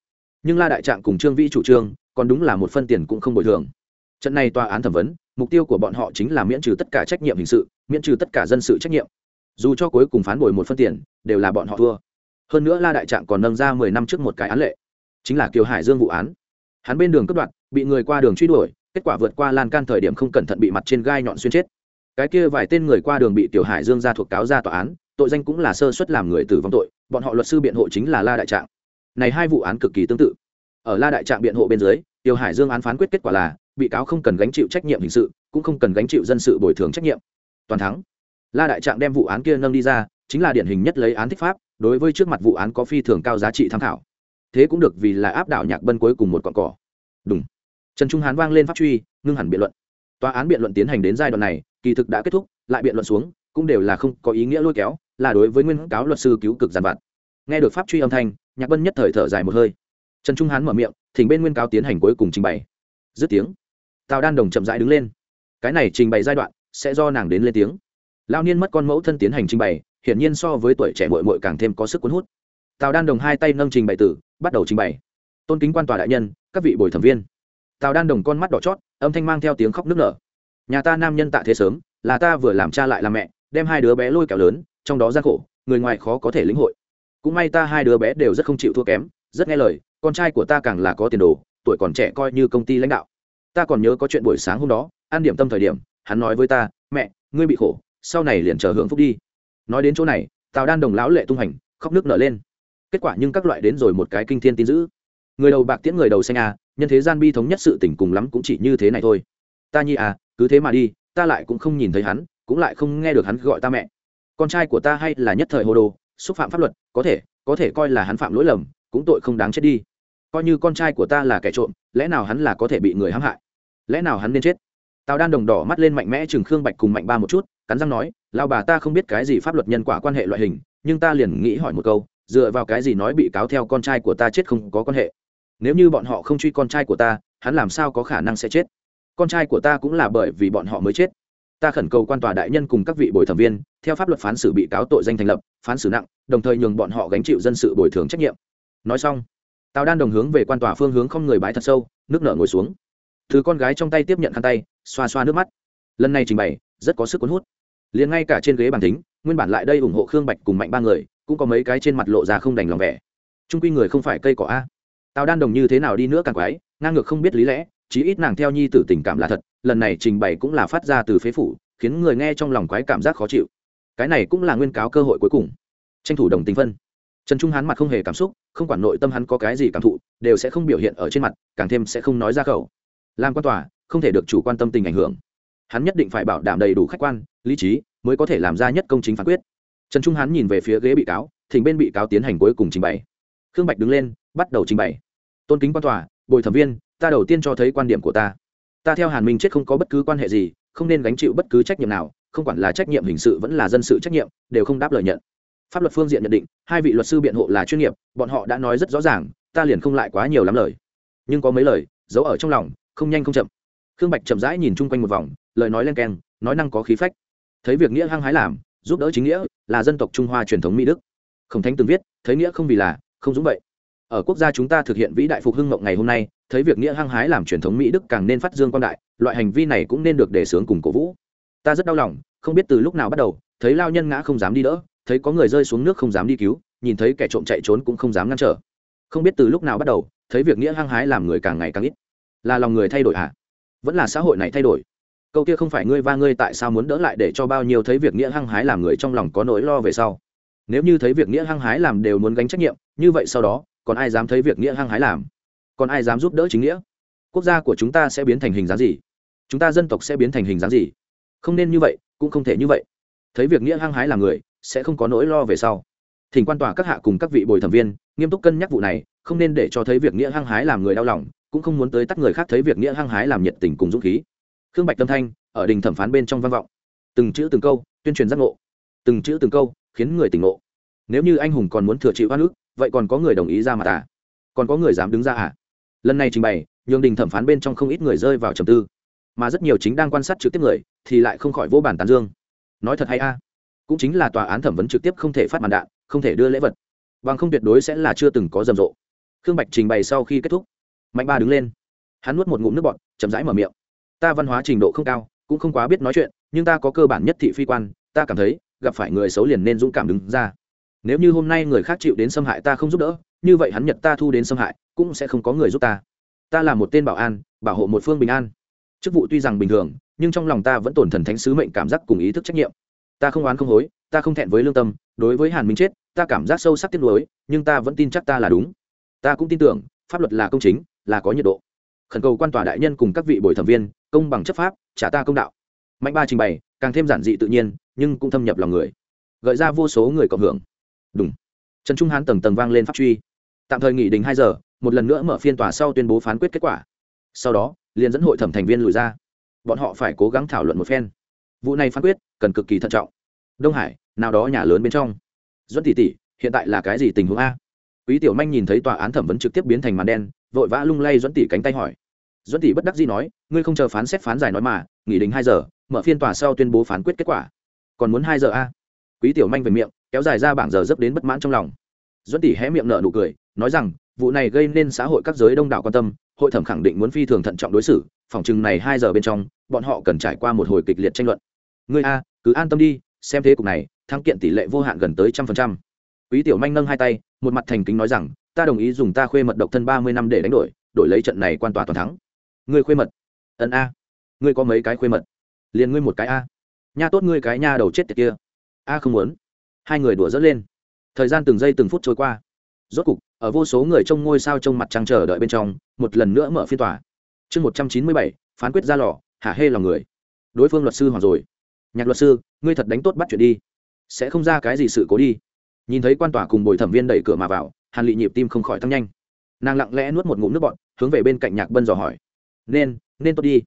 A: Nhưng la đại trạng cùng trương vĩ chủ trương, còn đúng là một phân tiền cũng không bồi thường. Trận này tòa án thẩm vấn, mục tiêu của bọn họ chính là miễn trừ tất cả trách nhiệm hình sự, miễn trừ tất cả dân sự trách nhiệm. Dù cho cuối cùng phán bồi một phân tiền, đều là bọn họ thua. Hơn nữa la đại trạng còn nâng ra mười năm trước một cái án lệ, chính là kiều hải dương vụ án. Hắn bên đường cướp đoạt, bị người qua đường truy đuổi, kết quả vượt qua lan can thời điểm không cẩn thận bị mặt trên gai nhọn xuyên chết cái kia vài tên người qua đường bị tiểu hải dương ra thuộc cáo ra tòa án, tội danh cũng là sơ suất làm người tử vong tội, bọn họ luật sư biện hộ chính là la đại trạng. Này hai vụ án cực kỳ tương tự. Ở la đại trạng biện hộ bên dưới, tiểu hải dương án phán quyết kết quả là, bị cáo không cần gánh chịu trách nhiệm hình sự, cũng không cần gánh chịu dân sự bồi thường trách nhiệm. Toàn thắng. La đại trạng đem vụ án kia nâng đi ra, chính là điển hình nhất lấy án thích pháp, đối với trước mặt vụ án có phi thường cao giá trị tham khảo. Thế cũng được vì là áp đảo nhạc bân cuối cùng một con cỏ. Đúng trần trung hán vang lên pháp truy, ngưng hẳn biện luận. Tòa án biện luận tiến hành đến giai đoạn này kỳ thực đã kết thúc, lại biện luận xuống, cũng đều là không có ý nghĩa lôi kéo, là đối với nguyên cáo luật sư cứu cực giàn vặt. Nghe được pháp truy âm thanh, nhạc bân nhất thời thở dài một hơi. Trần trung hán mở miệng, thỉnh bên nguyên cáo tiến hành cuối cùng trình bày. Dứt tiếng, tào đan đồng chậm rãi đứng lên. Cái này trình bày giai đoạn, sẽ do nàng đến lên tiếng. Lao niên mất con mẫu thân tiến hành trình bày, hiển nhiên so với tuổi trẻ mội mội càng thêm có sức cuốn hút. Tào đan đồng hai tay nâng trình bày tử, bắt đầu trình bày. Tôn kính quan tòa đại nhân, các vị bồi thẩm viên. Tào đan đồng con mắt đỏ chót, âm thanh mang theo tiếng khóc nức nở nhà ta nam nhân tạ thế sớm, là ta vừa làm cha lại làm mẹ, đem hai đứa bé lôi kéo lớn, trong đó gian khổ, người ngoài khó có thể lĩnh hội. Cũng may ta hai đứa bé đều rất không chịu thua kém, rất nghe lời, con trai của ta càng là có tiền đồ, tuổi còn trẻ coi như công ty lãnh đạo. Ta còn nhớ có chuyện buổi sáng hôm đó ăn điểm tâm thời điểm, hắn nói với ta, mẹ, ngươi bị khổ, sau này liền chờ hưởng phúc đi. Nói đến chỗ này, tào đan đồng lão lệ tung hành, khóc nước nở lên. Kết quả nhưng các loại đến rồi một cái kinh thiên tin dữ. Người đầu bạc tiễn người đầu xanh à nhân thế gian bi thống nhất sự tình cùng lắm cũng chỉ như thế này thôi. Ta nhi à cứ thế mà đi, ta lại cũng không nhìn thấy hắn, cũng lại không nghe được hắn gọi ta mẹ. Con trai của ta hay là nhất thời hồ đồ, xúc phạm pháp luật, có thể có thể coi là hắn phạm lỗi lầm, cũng tội không đáng chết đi. Coi như con trai của ta là kẻ trộm, lẽ nào hắn là có thể bị người hãm hại? Lẽ nào hắn nên chết? Tào đan đồng đỏ mắt lên mạnh mẽ chừng khương bạch cùng mạnh ba một chút, cắn răng nói lao bà ta không biết cái gì pháp luật nhân quả quan hệ loại hình, nhưng ta liền nghĩ hỏi một câu, dựa vào cái gì nói bị cáo theo con trai của ta chết không có quan hệ? Nếu như bọn họ không truy con trai của ta, hắn làm sao có khả năng sẽ chết? Con trai của ta cũng là bởi vì bọn họ mới chết. Ta khẩn cầu quan tòa đại nhân cùng các vị bồi thẩm viên, theo pháp luật phán xử bị cáo tội danh thành lập, phán xử nặng, đồng thời nhường bọn họ gánh chịu dân sự bồi thường trách nhiệm. Nói xong, tào đan đồng hướng về quan tòa phương hướng không người bái thật sâu, nước nở ngồi xuống. Thứ con gái trong tay tiếp nhận khăn tay, xoa xoa nước mắt. Lần này trình bày, rất có sức cuốn hút. Liền ngay cả trên ghế bàn tính nguyên bản lại đây ủng hộ khương bạch cùng mạnh ba người, cũng có mấy cái trên mặt lộ ra không đành lòng vẻ. Trung quy người không phải cây cỏ a. Tào đan đồng như thế nào đi nữa càng quái, ngang ngược không biết lý lẽ chí ít nàng theo nhi tử tình cảm là thật, lần này trình bày cũng là phát ra từ phế phủ, khiến người nghe trong lòng quái cảm giác khó chịu. Cái này cũng là nguyên cáo cơ hội cuối cùng. Tranh thủ đồng tình phân. Trần trung hán mặt không hề cảm xúc, không quản nội tâm hắn có cái gì cảm thụ, đều sẽ không biểu hiện ở trên mặt, càng thêm sẽ không nói ra khẩu. Làm quan tòa, không thể được chủ quan tâm tình ảnh hưởng. Hắn nhất định phải bảo đảm đầy đủ khách quan, lý trí, mới có thể làm ra nhất công chính phán quyết. Trần trung hán nhìn về phía ghế bị cáo, thỉnh bên bị cáo tiến hành cuối cùng trình bày. Khương bạch đứng lên, bắt đầu trình bày. Tôn kính quan tòa, bồi thẩm viên ta đầu tiên cho thấy quan điểm của ta. Ta theo hàn minh chết không có bất cứ quan hệ gì, không nên gánh chịu bất cứ trách nhiệm nào, không quản là trách nhiệm hình sự vẫn là dân sự trách nhiệm, đều không đáp lời nhận. Pháp luật phương diện nhận định, hai vị luật sư biện hộ là chuyên nghiệp, bọn họ đã nói rất rõ ràng, ta liền không lại quá nhiều lắm lời. Nhưng có mấy lời, giấu ở trong lòng, không nhanh không chậm. Khương bạch chậm rãi nhìn chung quanh một vòng, lời nói len keng, nói năng có khí phách. Thấy việc nghĩa hăng hái làm, giúp đỡ chính nghĩa, là dân tộc trung hoa truyền thống mỹ đức. Không thánh từng viết, thấy nghĩa không vì là, không dũng vậy ở quốc gia chúng ta thực hiện vĩ đại phục hưng mộng ngày hôm nay, thấy việc nghĩa hăng hái làm truyền thống mỹ đức càng nên phát dương quan đại, loại hành vi này cũng nên được đề xướng cùng cổ vũ. Ta rất đau lòng, không biết từ lúc nào bắt đầu, thấy lao nhân ngã không dám đi đỡ, thấy có người rơi xuống nước không dám đi cứu, nhìn thấy kẻ trộm chạy trốn cũng không dám ngăn trở. Không biết từ lúc nào bắt đầu, thấy việc nghĩa hăng hái làm người càng ngày càng ít. Là lòng người thay đổi à vẫn là xã hội này thay đổi? Câu kia không phải ngươi va ngươi tại sao muốn đỡ lại để cho bao nhiêu thấy việc nghĩa hăng hái làm người trong lòng có nỗi lo về sau? Nếu như thấy việc nghĩa hăng hái làm đều muốn gánh trách nhiệm, như vậy sau đó còn ai dám thấy việc nghĩa hăng hái làm? Còn ai dám giúp đỡ chính nghĩa? Quốc gia của chúng ta sẽ biến thành hình dáng gì? Chúng ta dân tộc sẽ biến thành hình dáng gì? Không nên như vậy, cũng không thể như vậy. Thấy việc nghĩa hăng hái làm người, sẽ không có nỗi lo về sau. Thỉnh quan tòa các hạ cùng các vị bồi thẩm viên, nghiêm túc cân nhắc vụ này, không nên để cho thấy việc nghĩa hăng hái làm người đau lòng, cũng không muốn tới tắt người khác thấy việc nghĩa hăng hái làm nhiệt tình cùng dũng khí. Khương bạch tâm thanh, ở đình thẩm phán bên trong văn vọng. Từng chữ từng câu, tuyên truyền giác ngộ. Từng chữ từng câu, khiến người tỉnh ngộ. Nếu như anh hùng còn muốn thừa chịu oan ức vậy còn có người đồng ý ra mà à? Còn có người dám đứng ra à? Lần này trình bày, nhường đình thẩm phán bên trong không ít người rơi vào trầm tư. Mà rất nhiều chính đang quan sát trực tiếp người, thì lại không khỏi vô bản tán dương. Nói thật hay a? Cũng chính là tòa án thẩm vấn trực tiếp không thể phát màn đạn, không thể đưa lễ vật. Bằng không tuyệt đối sẽ là chưa từng có rầm rộ. Khương bạch trình bày sau khi kết thúc, mạnh ba đứng lên. Hắn nuốt một ngụm nước bọt, chậm rãi mở miệng. Ta văn hóa trình độ không cao, cũng không quá biết nói chuyện, nhưng ta có cơ bản nhất thị phi quan, ta cảm thấy, gặp phải người xấu liền nên dũng cảm đứng ra nếu như hôm nay người khác chịu đến xâm hại ta không giúp đỡ, như vậy hắn nhật ta thu đến xâm hại, cũng sẽ không có người giúp ta. Ta là một tên bảo an, bảo hộ một phương bình an. Chức vụ tuy rằng bình thường, nhưng trong lòng ta vẫn tổn thần thánh sứ mệnh cảm giác cùng ý thức trách nhiệm. Ta không oán không hối, ta không thẹn với lương tâm, đối với hàn minh chết, ta cảm giác sâu sắc tiếc nuối, nhưng ta vẫn tin chắc ta là đúng. Ta cũng tin tưởng, pháp luật là công chính, là có nhiệt độ. Khẩn cầu quan tòa đại nhân cùng các vị bồi thẩm viên, công bằng chấp pháp, trả ta công đạo. Mạnh ba trình bày, càng thêm giản dị tự nhiên, nhưng cũng thâm nhập lòng người. Gợi ra vô số người cộng hưởng đúng. Trần trung hán tầng tầng vang lên pháp truy. Tạm thời nghỉ đình hai giờ, một lần nữa mở phiên tòa sau tuyên bố phán quyết kết quả. Sau đó, liền dẫn hội thẩm thành viên lùi ra. Bọn họ phải cố gắng thảo luận một phen. Vụ này phán quyết cần cực kỳ thận trọng. Đông hải, nào đó nhà lớn bên trong. Duẫn tỷ tỷ, hiện tại là cái gì tình huống a? Quý tiểu manh nhìn thấy tòa án thẩm vấn trực tiếp biến thành màn đen, vội vã lung lay duẫn tỷ cánh tay hỏi. Duẫn tỷ bất đắc dĩ nói, ngươi không chờ phán xét phán giải nói mà, nghỉ đình hai giờ, mở phiên tòa sau tuyên bố phán quyết kết quả. Còn muốn hai giờ a? Quý tiểu manh về miệng kéo dài ra bảng giờ dấp đến bất mãn trong lòng. Duẫn tỷ hé miệng nở nụ cười, nói rằng, vụ này gây nên xã hội các giới đông đảo quan tâm, hội thẩm khẳng định muốn phi thường thận trọng đối xử, phòng chừng này hai giờ bên trong, bọn họ cần trải qua một hồi kịch liệt tranh luận. Ngươi a, cứ an tâm đi, xem thế cục này, thắng kiện tỷ lệ vô hạn gần tới trăm phần trăm. Quý tiểu manh nâng hai tay, một mặt thành kính nói rằng, ta đồng ý dùng ta khuê mật độc thân ba mươi năm để đánh đổi đổi lấy trận này quan tòa toàn thắng. Ngươi khuê mật? Ẩn a. Ngươi có mấy cái khuê mật? Liền ngươi một cái a. Nha tốt ngươi cái nha đầu chết tiệt kia. A không muốn hai người đùa dỡ lên. Thời gian từng giây từng phút trôi qua. Rốt cục, ở vô số người trông ngôi sao trông mặt trăng chờ đợi bên trong, một lần nữa mở phiên tòa. Chương một trăm chín mươi bảy, phán quyết ra lò, hả hê lòng người. Đối phương luật sư hoàng rồi. Nhạc luật sư, ngươi thật đánh tốt bắt chuyện đi. Sẽ không ra cái gì sự cố đi. Nhìn thấy quan tòa cùng bồi thẩm viên đẩy cửa mà vào, hàn lị nhịp tim không khỏi tăng nhanh. Nàng lặng lẽ nuốt một ngụm nước bọn hướng về bên cạnh nhạc bân dò hỏi. Nên nên tốt đi.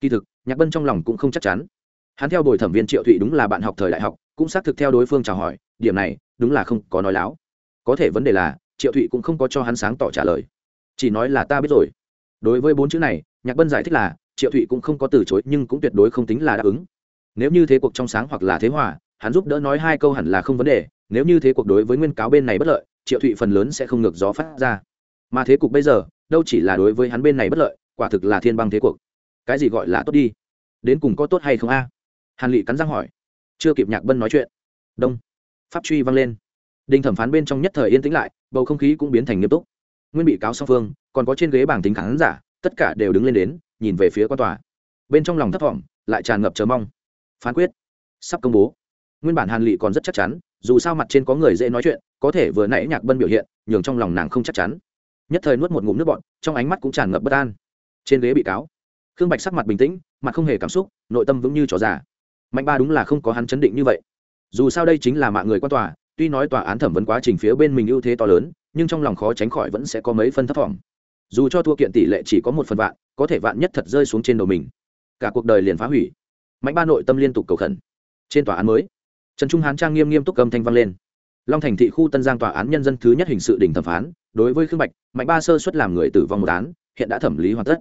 A: Kỳ thực, nhạc bân trong lòng cũng không chắc chắn. Hắn theo bồi thẩm viên triệu thụy đúng là bạn học thời đại học cũng xác thực theo đối phương chào hỏi, điểm này, đúng là không có nói láo. Có thể vấn đề là, triệu thụy cũng không có cho hắn sáng tỏ trả lời. Chỉ nói là ta biết rồi. Đối với bốn chữ này, nhạc bân giải thích là, triệu thụy cũng không có từ chối, nhưng cũng tuyệt đối không tính là đáp ứng. Nếu như thế cuộc trong sáng hoặc là thế hòa, hắn giúp đỡ nói hai câu hẳn là không vấn đề. Nếu như thế cuộc đối với nguyên cáo bên này bất lợi, triệu thụy phần lớn sẽ không ngược gió phát ra. Mà thế cục bây giờ, đâu chỉ là đối với hắn bên này bất lợi, quả thực là thiên băng thế cuộc. Cái gì gọi là tốt đi? Đến cùng có tốt hay không a? Hàn lị cắn răng hỏi chưa kịp nhạc bân nói chuyện. Đông. Pháp truy vang lên. Đình thẩm phán bên trong nhất thời yên tĩnh lại, bầu không khí cũng biến thành nghiêm túc. Nguyên bị cáo song phương, còn có trên ghế bảng tính khán giả, tất cả đều đứng lên đến, nhìn về phía quan tòa. Bên trong lòng thấp thỏm, lại tràn ngập chờ mong. Phán quyết. Sắp công bố. Nguyên bản hàn lị còn rất chắc chắn, dù sao mặt trên có người dễ nói chuyện, có thể vừa nãy nhạc bân biểu hiện, nhường trong lòng nàng không chắc chắn. Nhất thời nuốt một ngụm nước bọn trong ánh mắt cũng tràn ngập bất an. Trên ghế bị cáo. Khương bạch sắc mặt bình tĩnh, mặt không hề cảm xúc, nội tâm vững như trò già mạnh ba đúng là không có hắn chấn định như vậy. Dù sao đây chính là mạng người quan tòa, tuy nói tòa án thẩm vấn quá trình phía bên mình ưu thế to lớn, nhưng trong lòng khó tránh khỏi vẫn sẽ có mấy phân thấp thỏm dù cho thua kiện tỷ lệ chỉ có một phần vạn, có thể vạn nhất thật rơi xuống trên đầu mình. Cả cuộc đời liền phá hủy. Mạnh ba nội tâm liên tục cầu khẩn. Trên tòa án mới, trần trung hán trang nghiêm nghiêm túc cầm thanh vang lên. Long thành thị khu tân giang tòa án nhân dân thứ nhất hình sự đình thẩm phán, đối với khương bạch, mạnh ba sơ xuất làm người tử vong một án, hiện đã thẩm lý hoàn tất.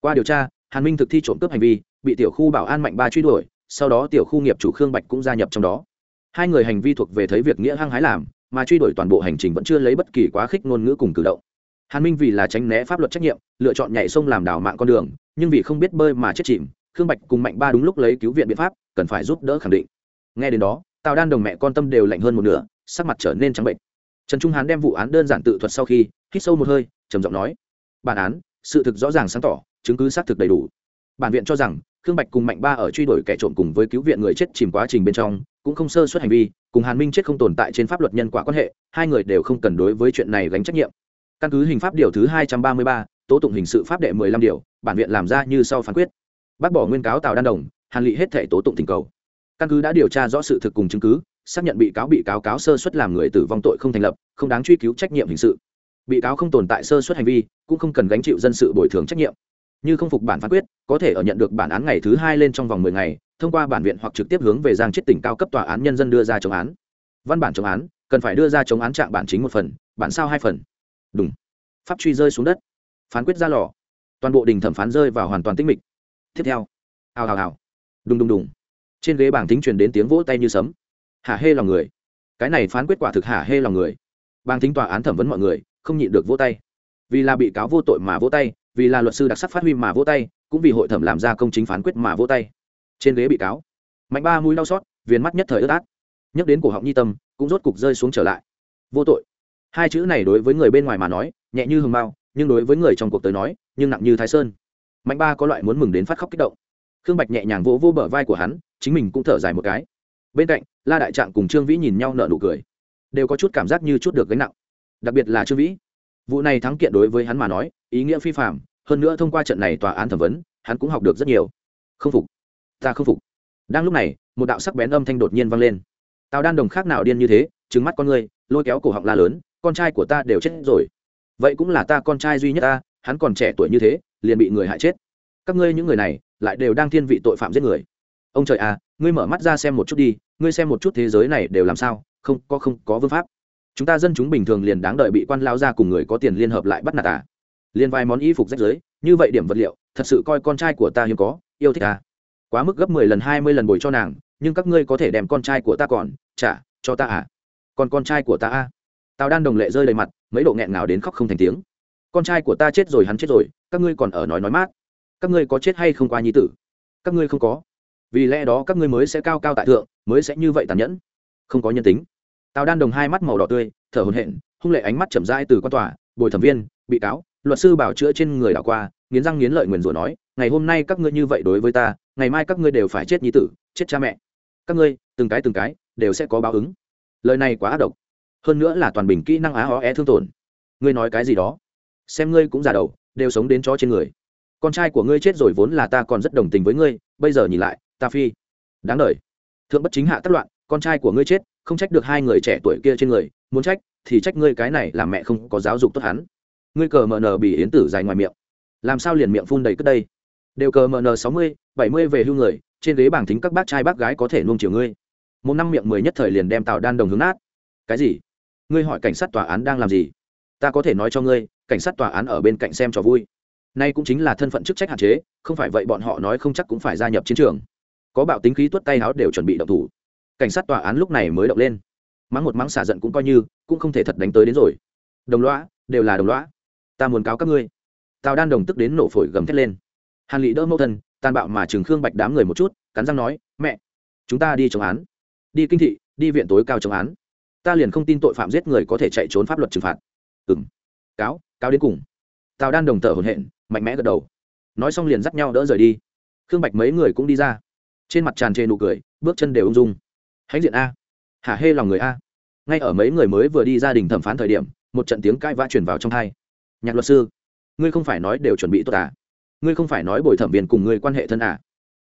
A: Qua điều tra, hàn minh thực thi trộm cướp hành vi, bị tiểu khu bảo an mạnh ba truy đuổi sau đó tiểu khu nghiệp chủ khương bạch cũng gia nhập trong đó. Hai người hành vi thuộc về thấy việc nghĩa hăng hái làm, mà truy đuổi toàn bộ hành trình vẫn chưa lấy bất kỳ quá khích ngôn ngữ cùng cử động. Hàn minh vì là tránh né pháp luật trách nhiệm, lựa chọn nhảy sông làm đảo mạng con đường, nhưng vì không biết bơi mà chết chìm, khương bạch cùng mạnh ba đúng lúc lấy cứu viện biện pháp, cần phải giúp đỡ khẳng định. Nghe đến đó, tào đan đồng mẹ con tâm đều lạnh hơn một nửa, sắc mặt trở nên trắng bệnh. Trần trung hán đem vụ án đơn giản tự thuật sau khi, hít sâu một hơi, trầm giọng nói, bản án, sự thực rõ ràng sáng tỏ, chứng cứ xác thực đầy đủ. Bản viện cho rằng khương bạch cùng mạnh ba ở truy đuổi kẻ trộm cùng với cứu viện người chết chìm quá trình bên trong, cũng không sơ suất hành vi, cùng hàn minh chết không tồn tại trên pháp luật nhân quả quan hệ, hai người đều không cần đối với chuyện này gánh trách nhiệm. Căn cứ hình pháp điều thứ hai trăm ba mươi ba, tố tụng hình sự pháp đệ mười lăm điều, bản viện làm ra như sau phán quyết. Bác bỏ nguyên cáo tào đan đồng, hàn lị hết thể tố tụng tình cầu. Căn cứ đã điều tra rõ sự thực cùng chứng cứ, xác nhận bị cáo bị cáo cáo sơ suất làm người tử vong tội không thành lập, không đáng truy cứu trách nhiệm hình sự. Bị cáo không tồn tại sơ suất hành vi, cũng không cần gánh chịu dân sự bồi thường trách nhiệm như không phục bản phán quyết, có thể ở nhận được bản án ngày thứ hai lên trong vòng mười ngày, thông qua bản viện hoặc trực tiếp hướng về giang chết tỉnh cao cấp tòa án nhân dân đưa ra chống án. Văn bản chống án, cần phải đưa ra chống án trạng bản chính một phần, bản sao hai phần. Đúng. Pháp truy rơi xuống đất. Phán quyết ra lò. Toàn bộ đình thẩm phán rơi vào hoàn toàn tĩnh mịch. Tiếp theo. Hào hào hào. Đùng đùng đùng. Trên ghế bảng tính truyền đến tiếng vỗ tay như sấm. Hả hê lòng người. Cái này phán quyết quả thực hả hê lòng người. Bang tính tòa án thẩm vấn mọi người, không nhịn được vỗ tay. Vì là bị cáo vô tội mà vỗ tay vì là luật sư đặc sắc phát huy mà vỗ tay, cũng vì hội thẩm làm ra công chính phán quyết mà vỗ tay. Trên ghế bị cáo, mạnh ba mũi đau xót, viền mắt nhất thời ướt át. Nhắc đến cổ họng nhi tâm, cũng rốt cục rơi xuống trở lại. Vô tội. Hai chữ này đối với người bên ngoài mà nói, nhẹ như hừng bao, nhưng đối với người trong cuộc tới nói, nhưng nặng như thái sơn. Mạnh ba có loại muốn mừng đến phát khóc kích động. Khương bạch nhẹ nhàng vỗ vô bờ vai của hắn, chính mình cũng thở dài một cái. Bên cạnh, la đại trạng cùng trương vĩ nhìn nhau nở nụ cười. Đều có chút cảm giác như chút được gánh nặng. Đặc biệt là trương vĩ. Vụ này thắng kiện đối với hắn mà nói, ý nghĩa phi phạm hơn nữa thông qua trận này tòa án thẩm vấn, hắn cũng học được rất nhiều. Không phục. Ta không phục. Đang lúc này, một đạo sắc bén âm thanh đột nhiên vang lên. Tào đan đồng khác nào điên như thế trứng mắt con người, lôi kéo cổ họng la lớn, con trai của ta đều chết rồi. Vậy cũng là ta con trai duy nhất ta, hắn còn trẻ tuổi như thế, liền bị người hại chết. Các ngươi những người này, lại đều đang thiên vị tội phạm giết người. Ông trời à ngươi mở mắt ra xem một chút đi, ngươi xem một chút thế giới này đều làm sao, không, có không, có vương pháp. Chúng ta dân chúng bình thường liền đáng đợi bị quan lao ra cùng người có tiền liên hợp lại bắt nạt à liên vài món y phục rách rưới, như vậy điểm vật liệu, thật sự coi con trai của ta hiếm có, yêu thích ta. Quá mức gấp mười lần, hai mươi lần bồi cho nàng, nhưng các ngươi có thể đem con trai của ta còn, trả, cho ta à? Còn con trai của ta à? Tào đan đồng lệ rơi đầy mặt, mấy độ nghẹn ngào đến khóc không thành tiếng. Con trai của ta chết rồi, hắn chết rồi, các ngươi còn ở nói nói mát. Các ngươi có chết hay không qua nhi tử? Các ngươi không có. Vì lẽ đó các ngươi mới sẽ cao cao tại thượng, mới sẽ như vậy tàn nhẫn. Không có nhân tính. Tào đan đồng hai mắt màu đỏ tươi, thở hồn hện hung lệ ánh mắt chậm rãi từ quan tòa, bồi thẩm viên, bị cáo luật sư bảo chữa trên người đảo qua, nghiến răng nghiến lợi nguyền rủa nói, ngày hôm nay các ngươi như vậy đối với ta, ngày mai các ngươi đều phải chết nhi tử, chết cha mẹ. Các ngươi, từng cái từng cái, đều sẽ có báo ứng. Lời này quá ác độc. Hơn nữa là toàn bình kỹ năng á ó é thương tổn. Ngươi nói cái gì đó? Xem ngươi cũng già đầu, đều sống đến chó trên người. Con trai của ngươi chết rồi vốn là ta còn rất đồng tình với ngươi, bây giờ nhìn lại, ta phi. Đáng đ thượng bất chính hạ tất loạn, con trai của ngươi chết, không trách được hai người trẻ tuổi kia trên người, muốn trách thì trách ngươi cái này làm mẹ không có giáo dục tốt hắn ngươi cờ mờ nờ bị yến tử dài ngoài miệng. Làm sao liền miệng phun đầy cất đây? Đều cờ mờ nờ sáu mươi, bảy mươi về hưu người, trên ghế bảng thính các bác trai bác gái có thể nuông chiều ngươi. Một năm miệng mười nhất thời liền đem tào đan đồng hướng nát. Cái gì? Ngươi hỏi cảnh sát tòa án đang làm gì? Ta có thể nói cho ngươi, cảnh sát tòa án ở bên cạnh xem trò vui. Nay cũng chính là thân phận chức trách hạn chế, không phải vậy bọn họ nói không chắc cũng phải gia nhập chiến trường. Có bạo tính khí tuất tay áo đều chuẩn bị động thủ. Cảnh sát tòa án lúc này mới động lên. Mắng một mắng xả giận cũng coi như, cũng không thể thật đánh tới đến rồi. Đồng loã đều là đồng loã ta muốn cáo các ngươi. Tào đan đồng tức đến nổ phổi gầm thét lên. Hàn lị đỡ mẫu thân, tàn bạo mà Trường khương bạch đám người một chút, cắn răng nói, mẹ, chúng ta đi chống án. Đi kinh thị, đi viện tối cao chống án. Ta liền không tin tội phạm giết người có thể chạy trốn pháp luật trừng phạt. Ừng cáo cáo đến cùng. Tào đan đồng thở hồn hện mạnh mẽ gật đầu. Nói xong liền dắt nhau đỡ rời đi. Khương bạch mấy người cũng đi ra. Trên mặt tràn trề nụ cười, bước chân đều ung dung. Hãnh diện a, hả hê lòng người a. Ngay ở mấy người mới vừa đi gia đình thẩm phán thời điểm, một trận tiếng cãi vã truyền vào trong thai nhạc luật sư, ngươi không phải nói đều chuẩn bị tốt à? Ngươi không phải nói bồi thẩm viên cùng ngươi quan hệ thân à?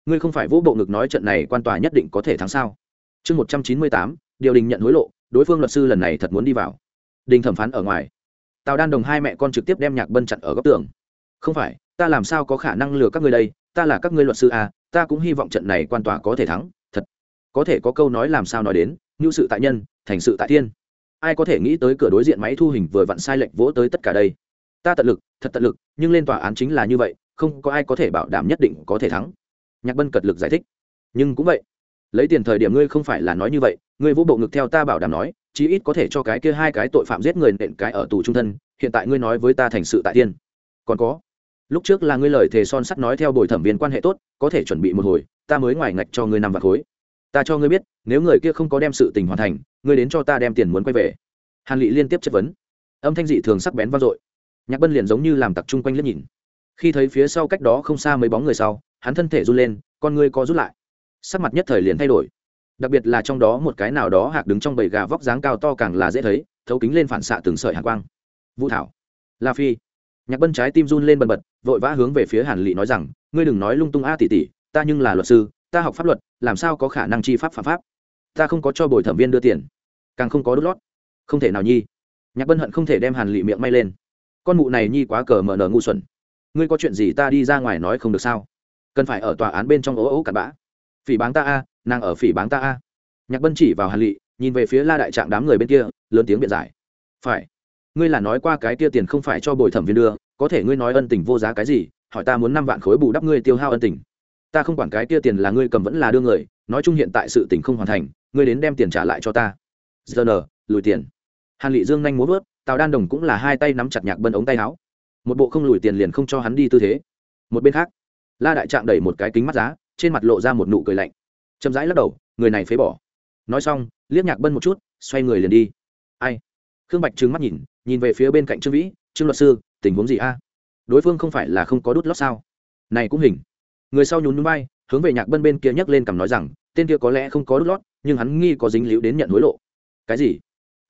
A: Ngươi không phải vỗ bộ ngực nói trận này quan tòa nhất định có thể thắng sao? Chương một trăm chín mươi tám, điều đình nhận hối lộ, đối phương luật sư lần này thật muốn đi vào. Đình thẩm phán ở ngoài. Tào đan đồng hai mẹ con trực tiếp đem nhạc bân chặn ở góc tường. Không phải, ta làm sao có khả năng lừa các ngươi đây? Ta là các ngươi luật sư à? Ta cũng hy vọng trận này quan tòa có thể thắng. Thật. Có thể có câu nói làm sao nói đến? Như sự tại nhân, thành sự tại thiên. Ai có thể nghĩ tới cửa đối diện máy thu hình vừa vặn sai lệch vỗ tới tất cả đây? Ta tận lực, thật tận lực, nhưng lên tòa án chính là như vậy, không có ai có thể bảo đảm nhất định có thể thắng. Nhạc bân cật lực giải thích. Nhưng cũng vậy, lấy tiền thời điểm ngươi không phải là nói như vậy, ngươi vũ bộ ngực theo ta bảo đảm nói, chí ít có thể cho cái kia hai cái tội phạm giết người nện cái ở tù trung thân, hiện tại ngươi nói với ta thành sự tại tiên. Còn có, lúc trước là ngươi lời thề son sắt nói theo bồi thẩm viên quan hệ tốt, có thể chuẩn bị một hồi, ta mới ngoài ngạch cho ngươi nằm vào khối. Ta cho ngươi biết, nếu người kia không có đem sự tình hoàn thành, ngươi đến cho ta đem tiền muốn quay về. Hàn lị liên tiếp chất vấn. Âm thanh dị thường sắc bén vang dội nhạc bân liền giống như làm tặc chung quanh liếc nhìn. Khi thấy phía sau cách đó không xa mấy bóng người sau, hắn thân thể run lên, con ngươi co rút lại. Sắc mặt nhất thời liền thay đổi. Đặc biệt là trong đó một cái nào đó hạc đứng trong bầy gà vóc dáng cao to càng là dễ thấy, thấu kính lên phản xạ từng sợi hạ quang. Vũ thảo, la phi. Nhạc bân trái tim run lên bần bật, vội vã hướng về phía hàn lị nói rằng, ngươi đừng nói lung tung a à tỷ tỷ ta nhưng là luật sư, ta học pháp luật, làm sao có khả năng chi pháp phạm pháp? Ta không có cho bồi thẩm viên đưa tiền, càng không có đốt lót. Không thể nào nhi. Nhạc bân hận không thể đem hàn lị miệng may lên con mụ này nhi quá cờ mờ nở ngu xuẩn. Ngươi có chuyện gì ta đi ra ngoài nói không được sao? Cần phải ở tòa án bên trong ố ố cặn bã. Phỉ báng ta a, nàng ở phỉ báng ta a. Nhạc bân chỉ vào hàn lị nhìn về phía la đại trạng đám người bên kia, lớn tiếng biện giải. Phải. Ngươi là nói qua cái kia tiền không phải cho bồi thẩm viên đưa, có thể ngươi nói ân tình vô giá cái gì? Hỏi ta muốn năm vạn khối bù đắp ngươi tiêu hao ân tình. Ta không quản cái kia tiền là ngươi cầm vẫn là đưa người, nói chung hiện tại sự tình không hoàn thành, ngươi đến đem tiền trả lại cho ta. Giờ nờ, lùi tiền hàn lị dương nhanh muốn vớt, tào đan đồng cũng là hai tay nắm chặt nhạc bân ống tay áo. một bộ không lùi tiền liền không cho hắn đi tư thế. một bên khác, la đại trạng đẩy một cái kính mắt giá, trên mặt lộ ra một nụ cười lạnh. chậm rãi lắc đầu, người này phế bỏ. nói xong, liếc nhạc bân một chút, xoay người liền đi. ai? khương bạch trừng mắt nhìn nhìn về phía bên cạnh trương vĩ, trương luật sư, tình huống gì a? đối phương không phải là không có đút lót sao? này cũng hình. người sau nhún núi bay, hướng về nhạc bân bên kia nhấc lên cầm nói rằng, tên kia có lẽ không có đút lót, nhưng hắn nghi có dính líu đến nhận hối lộ. cái gì?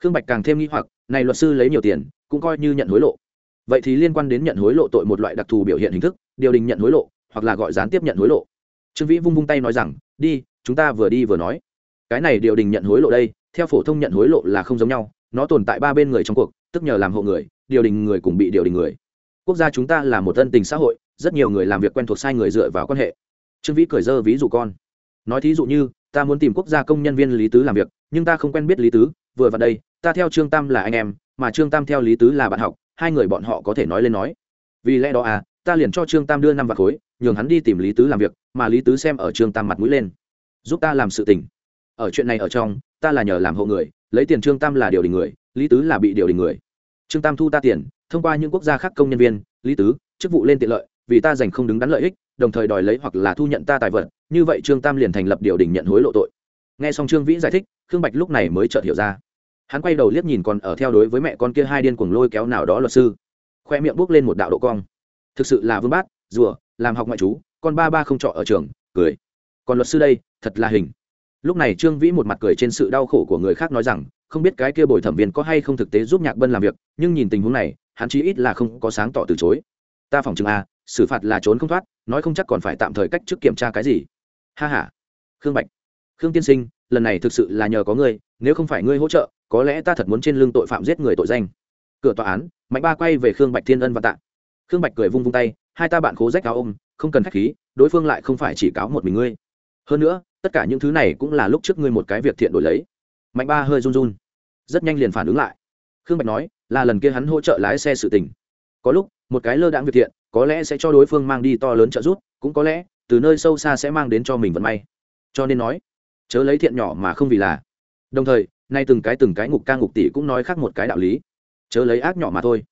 A: Khương bạch càng thêm nghi hoặc, này luật sư lấy nhiều tiền, cũng coi như nhận hối lộ. Vậy thì liên quan đến nhận hối lộ tội một loại đặc thù biểu hiện hình thức, điều đình nhận hối lộ, hoặc là gọi gián tiếp nhận hối lộ. Trương vĩ vung vung tay nói rằng, đi, chúng ta vừa đi vừa nói. Cái này điều đình nhận hối lộ đây, theo phổ thông nhận hối lộ là không giống nhau, nó tồn tại ba bên người trong cuộc, tức nhờ làm hộ người, điều đình người cùng bị điều đình người. Quốc gia chúng ta là một tân tình xã hội, rất nhiều người làm việc quen thuộc sai người dựa vào quan hệ. Trương vĩ cười dơ ví dụ con. Nói thí dụ như, ta muốn tìm quốc gia công nhân viên lý tứ làm việc, nhưng ta không quen biết lý tứ, vừa vào đây ta theo trương tam là anh em, mà trương tam theo lý tứ là bạn học, hai người bọn họ có thể nói lên nói. Vì lẽ đó à ta liền cho trương tam đưa năm vạt khối, nhường hắn đi tìm lý tứ làm việc, mà lý tứ xem ở trương tam mặt mũi lên. Giúp ta làm sự tình. Ở chuyện này ở trong, ta là nhờ làm hộ người, lấy tiền trương tam là điều đình người, lý tứ là bị điều đình người. Trương tam thu ta tiền, thông qua những quốc gia khác công nhân viên, lý tứ, chức vụ lên tiện lợi, vì ta giành không đứng đắn lợi ích, đồng thời đòi lấy hoặc là thu nhận ta tài vật, như vậy trương tam liền thành lập điều đình nhận hối lộ tội. Nghe xong trương vĩ giải thích, khương bạch lúc này mới chợt hiểu ra hắn quay đầu liếc nhìn còn ở theo đối với mẹ con kia hai điên cuồng lôi kéo nào đó luật sư. Khoe miệng buốc lên một đạo độ cong. Thực sự là vương bát, rùa, làm học ngoại chú con ba ba không trọ ở trường, cười. Còn luật sư đây, thật là hình. Lúc này trương vĩ một mặt cười trên sự đau khổ của người khác nói rằng, không biết cái kia bồi thẩm viên có hay không thực tế giúp nhạc bân làm việc, nhưng nhìn tình huống này, hắn chí ít là không có sáng tỏ từ chối. Ta phòng chừng a, xử phạt là trốn không thoát, nói không chắc còn phải tạm thời cách trước kiểm tra cái gì. Ha h a khương bạch. Khương tiên sinh, lần này thực sự là nhờ có ngươi, nếu không phải ngươi hỗ trợ có lẽ ta thật muốn trên lưng tội phạm giết người tội danh. Cửa tòa án, mạnh ba quay về khương bạch thiên ân và tạ. Khương bạch cười vung vung tay, hai ta bạn cố rách áo ôm, không cần khách khí, đối phương lại không phải chỉ cáo một mình ngươi. Hơn nữa, tất cả những thứ này cũng là lúc trước ngươi một cái việc thiện đổi lấy. Mạnh ba hơi run run, rất nhanh liền phản ứng lại. Khương bạch nói, là lần kia hắn hỗ trợ lái xe sự tình. Có lúc, một cái lơ đãng việc thiện, có lẽ sẽ cho đối phương mang đi to lớn trợ giúp, cũng có lẽ, từ nơi sâu xa sẽ mang đến cho mình vận may. Cho nên nói, chớ lấy thiện nhỏ mà không vì là. Đồng thời nay từng cái từng cái ngục ca ngục tỷ cũng nói khác một cái đạo lý. Chớ lấy ác nhỏ mà thôi.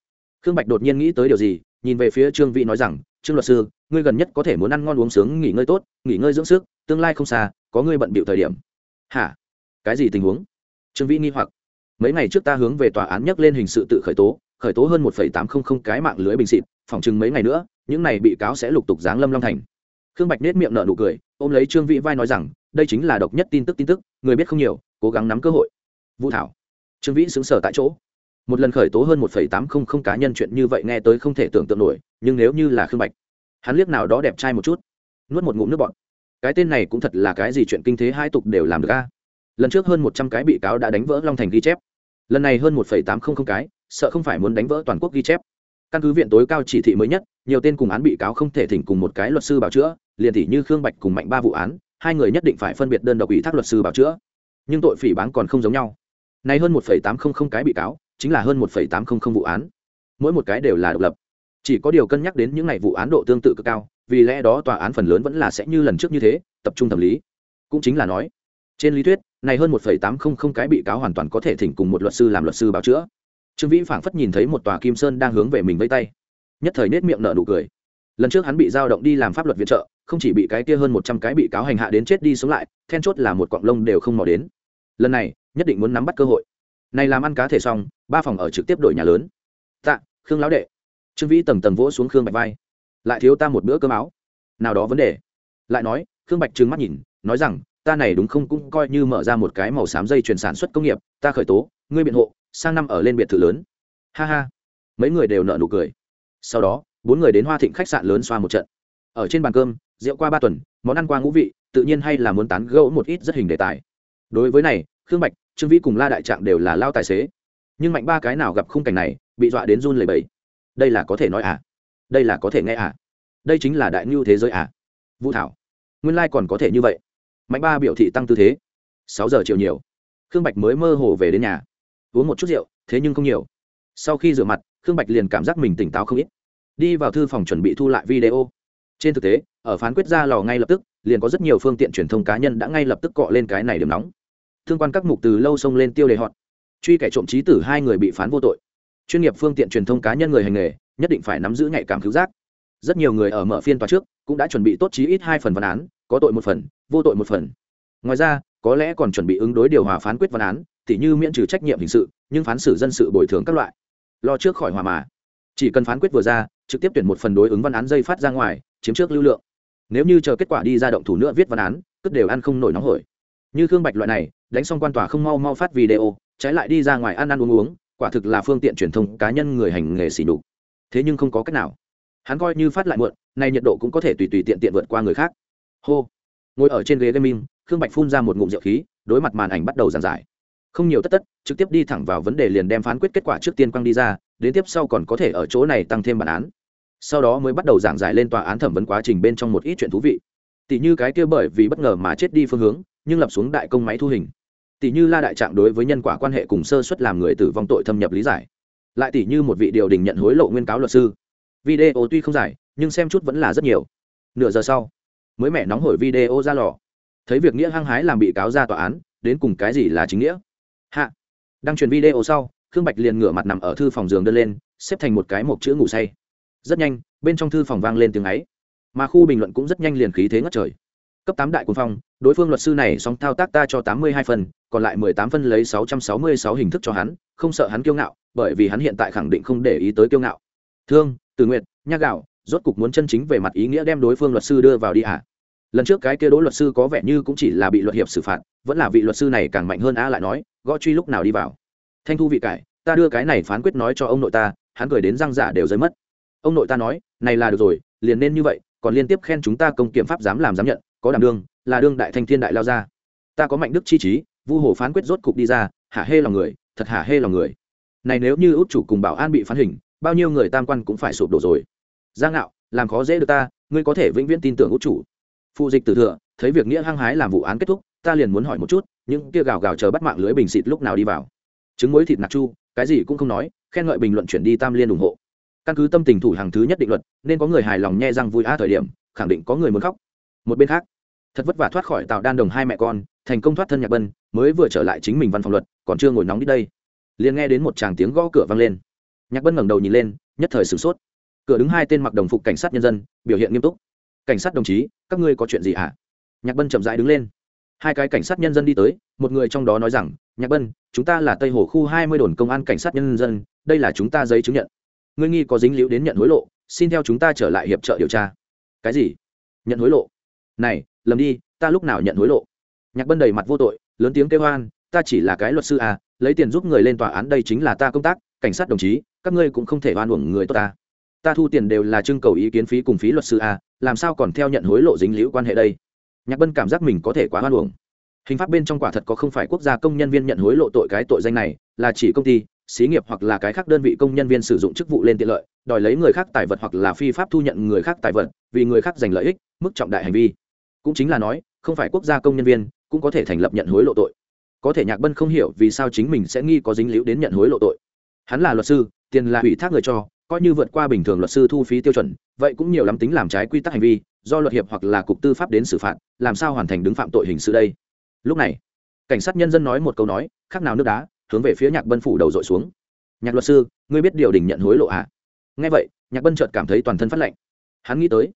A: Khương bạch đột nhiên nghĩ tới điều gì, nhìn về phía trương vĩ nói rằng, trương luật sư, ngươi gần nhất có thể muốn ăn ngon uống sướng, nghỉ ngơi tốt, nghỉ ngơi dưỡng sức, tương lai không xa, có ngươi bận bịu thời điểm. Hả? Cái gì tình huống? Trương vĩ nghi hoặc. Mấy ngày trước ta hướng về tòa án nhắc lên hình sự tự khởi tố khởi tố hơn một tám trăm linh cái mạng lưới bình xịt, phỏng chừng mấy ngày nữa, những này bị cáo sẽ lục tục giáng lâm long thành. Khương bạch nết miệng nở nụ cười, ôm lấy trương vĩ vai nói rằng, đây chính là độc nhất tin tức tin tức, người biết không nhiều, cố gắng nắm cơ hội vũ thảo. Trương vĩ xứng sở tại chỗ. Một lần khởi tố hơn một tám trăm linh cá nhân chuyện như vậy nghe tới không thể tưởng tượng nổi, nhưng nếu như là khương bạch, hắn liếc nào đó đẹp trai một chút, nuốt một ngụm nước bọt. Cái tên này cũng thật là cái gì chuyện kinh thế hai tục đều làm được a. Lần trước hơn một trăm cái bị cáo đã đánh vỡ long thành ghi chép. Lần này hơn một tám trăm linh cái, sợ không phải muốn đánh vỡ toàn quốc ghi chép. Căn cứ viện tối cao chỉ thị mới nhất, nhiều tên cùng án bị cáo không thể thỉnh cùng một cái luật sư bảo chữa, liền tỷ như khương bạch cùng mạnh ba vụ án, hai người nhất định phải phân biệt đơn độc ủy thác luật sư bảo chữa. Nhưng tội phỉ báng còn không giống nhau nay hơn một tám trăm linh cái bị cáo, chính là hơn một tám trăm linh vụ án. Mỗi một cái đều là độc lập. Chỉ có điều cân nhắc đến những ngày vụ án độ tương tự cực cao, vì lẽ đó tòa án phần lớn vẫn là sẽ như lần trước như thế, tập trung thẩm lý. Cũng chính là nói, trên lý thuyết, này hơn một tám trăm linh cái bị cáo hoàn toàn có thể thỉnh cùng một luật sư làm luật sư bảo chữa. Trương vĩ phảng phất nhìn thấy một tòa kim sơn đang hướng về mình vẫy tay. Nhất thời nết miệng nở nụ cười. Lần trước hắn bị giao động đi làm pháp luật viện trợ, không chỉ bị cái kia hơn một trăm cái bị cáo hành hạ đến chết đi sống lại, then chốt là một quặng lông đều không mò đến lần này nhất định muốn nắm bắt cơ hội. Này làm ăn cá thể xong, ba phòng ở trực tiếp đổi nhà lớn. Tạ, khương lão đệ. Trương vĩ tầng tầng vỗ xuống khương bạch vai. Lại thiếu ta một bữa cơm áo. Nào đó vấn đề. Lại nói, khương bạch trừng mắt nhìn, nói rằng, ta này đúng không cũng coi như mở ra một cái màu xám dây chuyển sản xuất công nghiệp, ta khởi tố, ngươi biện hộ, sang năm ở lên biệt thự lớn. Ha ha. Mấy người đều nợ nụ cười. Sau đó, bốn người đến hoa thịnh khách sạn lớn xoa một trận. Ở trên bàn cơm, rượu qua ba tuần, món ăn qua ngũ vị, tự nhiên hay là muốn tán gẫu một ít rất hình đề tài đối với này, khương bạch, trương vĩ cùng la đại trạng đều là lao tài xế. Nhưng mạnh ba cái nào gặp khung cảnh này, bị dọa đến run lẩy bẩy. Đây là có thể nói à? Đây là có thể nghe à? Đây chính là đại ngưu thế giới à? Vũ thảo, nguyên lai、like、còn có thể như vậy. Mạnh ba biểu thị tăng tư thế. Sáu giờ chiều nhiều. Khương bạch mới mơ hồ về đến nhà. Uống một chút rượu, thế nhưng không nhiều. Sau khi rửa mặt, khương bạch liền cảm giác mình tỉnh táo không ít. Đi vào thư phòng chuẩn bị thu lại video. Trên thực tế ở phán quyết ra lò ngay lập tức, liền có rất nhiều phương tiện truyền thông cá nhân đã ngay lập tức cọ lên cái này điểm nóng. Thương quan các mục từ lâu xông lên tiêu đề họ truy kẻ trộm trí tử hai người bị phán vô tội. Chuyên nghiệp phương tiện truyền thông cá nhân người hành nghề, nhất định phải nắm giữ nhạy cảm cứu giác. Rất nhiều người ở mở phiên tòa trước, cũng đã chuẩn bị tốt chí ít hai phần văn án, có tội một phần, vô tội một phần. Ngoài ra, có lẽ còn chuẩn bị ứng đối điều hòa phán quyết văn án, tỉ như miễn trừ trách nhiệm hình sự, nhưng phán xử dân sự bồi thường các loại. Lo trước khỏi hòa mà. Chỉ cần phán quyết vừa ra, trực tiếp tuyển một phần đối ứng văn án dây phát ra ngoài, chiếm trước lưu lượng nếu như chờ kết quả đi ra động thủ nữa viết văn án cất đều ăn không nổi nóng hổi. Như khương bạch loại này, đánh xong quan tòa không mau mau phát video, trái lại đi ra ngoài ăn ăn uống uống, quả thực là phương tiện truyền thông cá nhân người hành nghề xỉ đục thế nhưng không có cách nào. Hắn coi như phát lại muộn, nay nhiệt độ cũng có thể tùy tùy tiện tiện vượt qua người khác. Hô. Ngồi ở trên ghế gaming khương bạch phun ra một ngụm rượu khí, đối mặt màn ảnh bắt đầu giàn giải. Không nhiều tất tất, trực tiếp đi thẳng vào vấn đề liền đem phán quyết kết quả trước tiên quăng đi ra, đến tiếp sau còn có thể ở chỗ này tăng thêm bản án sau đó mới bắt đầu giảng giải lên tòa án thẩm vấn quá trình bên trong một ít chuyện thú vị. Tỷ như cái kia bởi vì bất ngờ mà chết đi phương hướng, nhưng lập xuống đại công máy thu hình. Tỷ như la đại trạng đối với nhân quả quan hệ cùng sơ suất làm người tử vong tội thâm nhập lý giải. Lại tỷ như một vị điều đình nhận hối lộ nguyên cáo luật sư. Video tuy không dài, nhưng xem chút vẫn là rất nhiều. Nửa giờ sau, mới mẹ nóng hổi video ra lò. Thấy việc nghĩa hăng hái làm bị cáo ra tòa án, đến cùng cái gì là chính nghĩa? Hạ. Đăng truyền video sau, khương bạch liền ngửa mặt nằm ở thư phòng giường đơn lên, xếp thành một cái mộc chữ ngủ say rất nhanh, bên trong thư phòng vang lên tiếng ấy. Mà khu bình luận cũng rất nhanh liền khí thế ngất trời. Cấp tám đại quân phong, đối phương luật sư này song thao tác ta cho tám mươi hai phần, còn lại mười tám phân lấy sáu trăm sáu mươi sáu hình thức cho hắn, không sợ hắn kiêu ngạo, bởi vì hắn hiện tại khẳng định không để ý tới kiêu ngạo. Thương, từ nguyện nhắc gạo, rốt cục muốn chân chính về mặt ý nghĩa đem đối phương luật sư đưa vào đi ạ à. lần trước cái kia đối luật sư có vẻ như cũng chỉ là bị luật hiệp xử phạt, vẫn là vị luật sư này càng mạnh hơn a lại nói, gõ truy lúc nào đi vào? Thanh thu vị cải, ta đưa cái này phán quyết nói cho ông nội ta, hắn cười đến răng giả đều rơi mất ông nội ta nói, này là được rồi, liền nên như vậy, còn liên tiếp khen chúng ta công kiểm pháp dám làm dám nhận, có đảm đương, là đương đại thanh thiên đại lao ra ta có mạnh đức chi trí, vu hồ phán quyết rốt cục đi ra, hả hê lòng người, thật hả hê lòng người. Này nếu như út chủ cùng bảo an bị phán hình, bao nhiêu người tam quan cũng phải sụp đổ rồi. Giang ngạo, làm khó dễ được ta, ngươi có thể vĩnh viễn tin tưởng út chủ. Phụ dịch tử thừa, thấy việc nghĩa hăng hái làm vụ án kết thúc, ta liền muốn hỏi một chút, những kia gào gào chờ bắt mạng lưới bình xịt lúc nào đi vào? Trứng muối thịt nạc chu, cái gì cũng không nói, khen ngợi bình luận chuyển đi tam liên ủng hộ căn cứ tâm tình thủ hàng thứ nhất định luật, nên có người hài lòng nhe răng vui a thời điểm, khẳng định có người muốn khóc. Một bên khác, thật vất vả thoát khỏi tạo đan đồng hai mẹ con, thành công thoát thân nhạc bân, mới vừa trở lại chính mình văn phòng luật, còn chưa ngồi nóng đi đây. Liền nghe đến một tràng tiếng gõ cửa vang lên. Nhạc bân ngẩng đầu nhìn lên, nhất thời sửng sốt. Cửa đứng hai tên mặc đồng phục cảnh sát nhân dân, biểu hiện nghiêm túc. Cảnh sát đồng chí, các ngươi có chuyện gì hả? Nhạc bân chậm rãi đứng lên. Hai cái cảnh sát nhân dân đi tới, một người trong đó nói rằng, nhạc bân, chúng ta là tây hồ khu hai mươi đồn công an cảnh sát nhân dân, đây là chúng ta giấy chứng nhận ngươi nghi có dính liễu đến nhận hối lộ, xin theo chúng ta trở lại hiệp trợ điều tra. Cái gì? Nhận hối lộ? Này, lầm đi, ta lúc nào nhận hối lộ? Nhạc bân đầy mặt vô tội, lớn tiếng kêu hoan ta chỉ là cái luật sư à lấy tiền giúp người lên tòa án đây chính là ta công tác, cảnh sát đồng chí, các ngươi cũng không thể oan uổng người tốt ta. Ta thu tiền đều là trưng cầu ý kiến phí cùng phí luật sư à làm sao còn theo nhận hối lộ dính liễu quan hệ đây? Nhạc bân cảm giác mình có thể quá oan uổng. Hình pháp bên trong quả thật có không phải quốc gia công nhân viên nhận hối lộ tội cái tội danh này, là chỉ công ty xí nghiệp hoặc là cái khác đơn vị công nhân viên sử dụng chức vụ lên tiện lợi, đòi lấy người khác tài vật hoặc là phi pháp thu nhận người khác tài vật, vì người khác giành lợi ích, mức trọng đại hành vi. Cũng chính là nói, không phải quốc gia công nhân viên cũng có thể thành lập nhận hối lộ tội. Có thể nhạc bân không hiểu vì sao chính mình sẽ nghi có dính líu đến nhận hối lộ tội. Hắn là luật sư, tiền là ủy thác người cho, coi như vượt qua bình thường luật sư thu phí tiêu chuẩn, vậy cũng nhiều lắm tính làm trái quy tắc hành vi, do luật hiệp hoặc là cục tư pháp đến xử phạt, làm sao hoàn thành đứng phạm tội hình sự đây? Lúc này, cảnh sát nhân dân nói một câu nói, khác nào nước đá hướng về phía nhạc bân phủ đầu dội xuống. Nhạc luật sư, ngươi biết điều đình nhận hối lộ à? Nghe vậy, nhạc bân chợt cảm thấy toàn thân phát lạnh. Hắn nghĩ tới,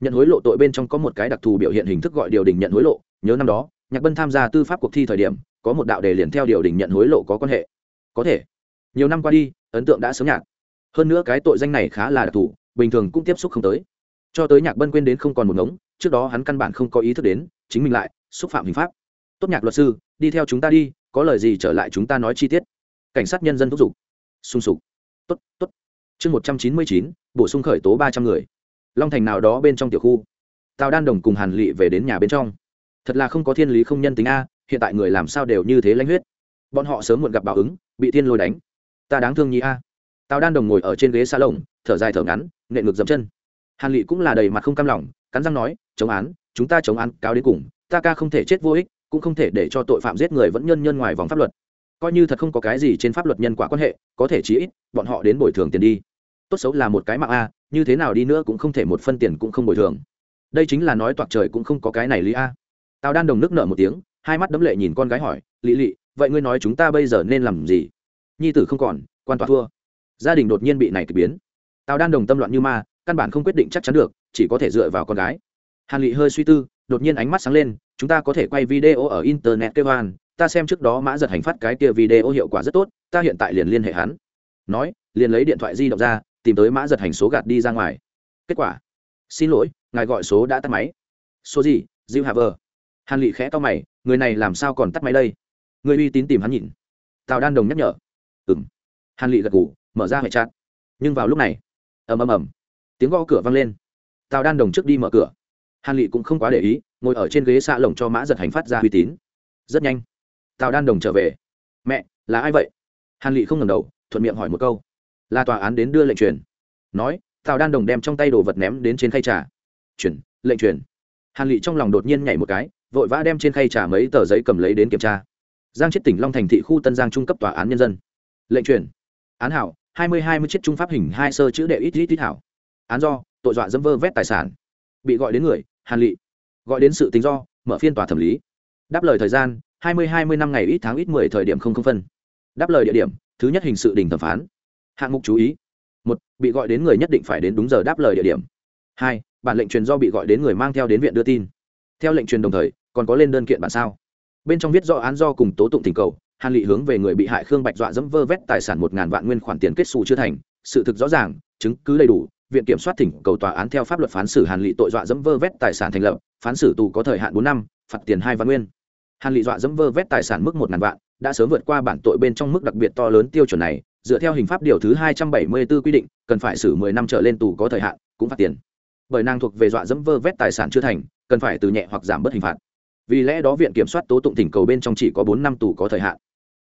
A: nhận hối lộ tội bên trong có một cái đặc thù biểu hiện hình thức gọi điều đình nhận hối lộ. Nhớ năm đó, nhạc bân tham gia tư pháp cuộc thi thời điểm, có một đạo đề liền theo điều đình nhận hối lộ có quan hệ. Có thể, nhiều năm qua đi, ấn tượng đã sớm nhạt. Hơn nữa cái tội danh này khá là đặc thù, bình thường cũng tiếp xúc không tới. Cho tới nhạc bân quên đến không còn một ngống, trước đó hắn căn bản không có ý thức đến, chính mình lại xúc phạm hình pháp. Tốt nhạc luật sư, đi theo chúng ta đi có lời gì trở lại chúng ta nói chi tiết. Cảnh sát nhân dân thúc giục. Sung sục. Tốt tốt. Chương một trăm chín mươi chín, bổ sung khởi tố ba trăm người. Long thành nào đó bên trong tiểu khu. Tào đan đồng cùng hàn lị về đến nhà bên trong. Thật là không có thiên lý không nhân tính a, hiện tại người làm sao đều như thế lãnh huyết. Bọn họ sớm muộn gặp báo ứng, bị thiên lôi đánh. Ta đáng thương nhi a. Tào đan đồng ngồi ở trên ghế xa lồng thở dài thở ngắn nệ ngực dậm chân. Hàn lị cũng là đầy mặt không cam lòng, cắn răng nói, chống án, chúng ta chống án, cáo đến cùng, ta ca không thể chết vô ích cũng không thể để cho tội phạm giết người vẫn nhân nhân ngoài vòng pháp luật. Coi như thật không có cái gì trên pháp luật nhân quả quan hệ, có thể chí ít, bọn họ đến bồi thường tiền đi. Tốt xấu là một cái mạng a, như thế nào đi nữa cũng không thể một phân tiền cũng không bồi thường. Đây chính là nói toạc trời cũng không có cái này lý a. Tào đan đồng nước nợ một tiếng, hai mắt đấm lệ nhìn con gái hỏi, lị lị, vậy ngươi nói chúng ta bây giờ nên làm gì? Nhi tử không còn, quan tòa thua. Gia đình đột nhiên bị này k ỳ biến. Tào đan đồng tâm loạn như ma, căn bản không quyết định chắc chắn được, chỉ có thể dựa vào con gái. Hàn lị hơi suy tư, đột nhiên ánh mắt sáng lên chúng ta có thể quay video ở internet kêu hoan ta xem trước đó mã giật hành phát cái kia video hiệu quả rất tốt, ta hiện tại liền liên hệ hắn. Nói, liền lấy điện thoại di động ra, tìm tới mã giật hành số gạt đi ra ngoài. Kết quả. Xin lỗi, ngài gọi số đã tắt máy. Số gì? Diêu hạ vờ. Hàn lị khẽ to mày, người này làm sao còn tắt máy đây? Người uy tín tìm hắn nhìn. Tào đan đồng nhắc nhở. Ừng hàn lị gật ngủ mở ra hệ chặn nhưng vào lúc này, ầm ầm ầm. Tiếng gõ cửa vang lên. Tào đan đồng trước đi mở cửa hàn lị cũng không quá để ý, ngồi ở trên ghế xạ lồng cho mã giật hành phát ra uy tín. Rất nhanh, tào đan đồng trở về. Mẹ, là ai vậy? Hàn lị không ngầm đầu, thuận miệng hỏi một câu. Là tòa án đến đưa lệnh truyền. Nói, tào đan đồng đem trong tay đồ vật ném đến trên khay trà. Chuyển, lệnh truyền. Hàn lị trong lòng đột nhiên nhảy một cái, vội vã đem trên khay trà mấy tờ giấy cầm lấy đến kiểm tra. Giang chết tỉnh long thành thị khu tân giang trung cấp tòa án nhân dân. Lệnh truyền. Án hảo, hai mươi hai mươi chiếc trung pháp hình hai sơ chữ đệ ít ít ít hảo. Án do, tội dọa dâm vơ vét tài sản. Bị gọi đến người hàn lị. Gọi đến sự tính do, mở phiên tòa thẩm lý. Đáp lời thời gian, hai mươi hai mươi năm ngày ít tháng ít mười thời điểm không không phân. Đáp lời địa điểm, thứ nhất hình sự đình thẩm phán. Hạng mục chú ý. Một, bị gọi đến người nhất định phải đến đúng giờ đáp lời địa điểm. Hai, bản lệnh truyền do bị gọi đến người mang theo đến viện đưa tin. Theo lệnh truyền đồng thời, còn có lên đơn kiện bản sao. Bên trong viết rõ án do cùng tố tụng tình cầu, hàn lị hướng về người bị hại khương bạch dọa dẫm vơ vét tài sản một ngàn vạn nguyên khoản tiền kết xù chưa thành. Sự thực rõ ràng, chứng cứ đầy đủ viện kiểm soát thỉnh cầu tòa án theo pháp luật phán xử hàn lị tội dọa dẫm vơ vét tài sản thành lập, phán xử tù có thời hạn bốn năm, phạt tiền hai vạn nguyên. Hàn lị dọa dẫm vơ vét tài sản mức một ngàn vạn, đã sớm vượt qua bản tội bên trong mức đặc biệt to lớn tiêu chuẩn này, dựa theo hình pháp điều thứ hai trăm bảy mươi 274 quy định, cần phải xử mười năm trở lên tù có thời hạn, cũng phạt tiền. Bởi nàng thuộc về dọa dẫm vơ vét tài sản chưa thành, cần phải từ nhẹ hoặc giảm bớt hình phạt. Vì lẽ đó viện kiểm soát tố tụng thỉnh cầu bên trong chỉ có bốn năm tù có thời hạn.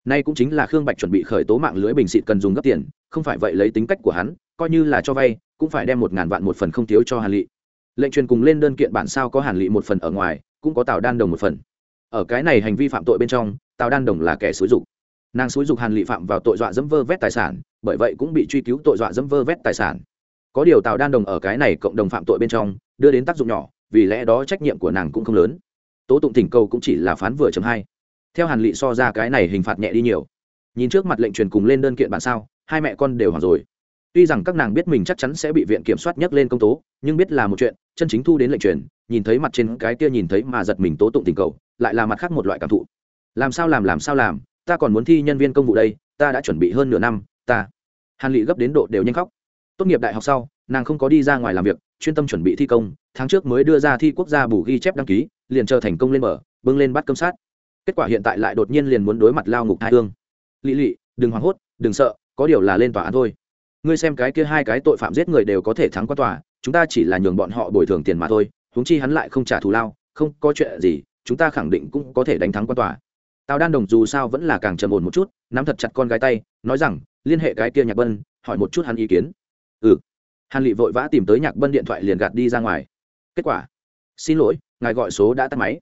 A: Nay cũng chính là khương bạch chuẩn bị khởi tố mạng lưới bình xịt cần dùng gấp tiền, không phải vậy lấy tính cách của hắn, coi như là cho vay cũng phải đem một ngàn vạn một phần không thiếu cho hàn lị. Lệnh truyền cùng lên đơn kiện bản sao có hàn lị một phần ở ngoài, cũng có tào đan đồng một phần. Ở cái này hành vi phạm tội bên trong, tào đan đồng là kẻ xúi dục. Nàng xúi dục hàn lị phạm vào tội dọa dẫm vơ vét tài sản, bởi vậy cũng bị truy cứu tội dọa dẫm vơ vét tài sản. Có điều tào đan đồng ở cái này cộng đồng phạm tội bên trong, đưa đến tác dụng nhỏ, vì lẽ đó trách nhiệm của nàng cũng không lớn. Tố tụng thỉnh cầu cũng chỉ là phán vừa chấm hai. Theo hàn lị so ra cái này hình phạt nhẹ đi nhiều. Nhìn trước mặt lệnh truyền cùng lên đơn kiện bản sao, hai mẹ con đều hoảng rồi tuy rằng các nàng biết mình chắc chắn sẽ bị viện kiểm soát nhắc lên công tố, nhưng biết là một chuyện, chân chính thu đến lệnh truyền, nhìn thấy mặt trên cái kia nhìn thấy mà giật mình tố tụng tình cầu, lại là mặt khác một loại cảm thụ. Làm sao làm làm sao làm, ta còn muốn thi nhân viên công vụ đây, ta đã chuẩn bị hơn nửa năm, ta. Hàn lị gấp đến độ đều nhanh khóc. Tốt nghiệp đại học sau, nàng không có đi ra ngoài làm việc, chuyên tâm chuẩn bị thi công, tháng trước mới đưa ra thi quốc gia bù ghi chép đăng ký, liền chờ thành công lên mở bưng lên bắt cơm sát. Kết quả hiện tại lại đột nhiên liền muốn đối mặt lao ngục hai hương lị lị, đừng hoảng hốt, đừng sợ, có điều là lên tòa án thôi ngươi xem cái kia hai cái tội phạm giết người đều có thể thắng qua tòa, chúng ta chỉ là nhường bọn họ bồi thường tiền mà thôi, huống chi hắn lại không trả thù lao, không có chuyện gì, chúng ta khẳng định cũng có thể đánh thắng qua tòa. Tào đan đồng dù sao vẫn là càng trầm ổn một chút, nắm thật chặt con gái tay, nói rằng, liên hệ cái kia nhạc bân, hỏi một chút hắn ý kiến. Ừ. Hàn lị vội vã tìm tới nhạc bân điện thoại liền gạt đi ra ngoài. Kết quả. Xin lỗi, ngài gọi số đã tắt máy.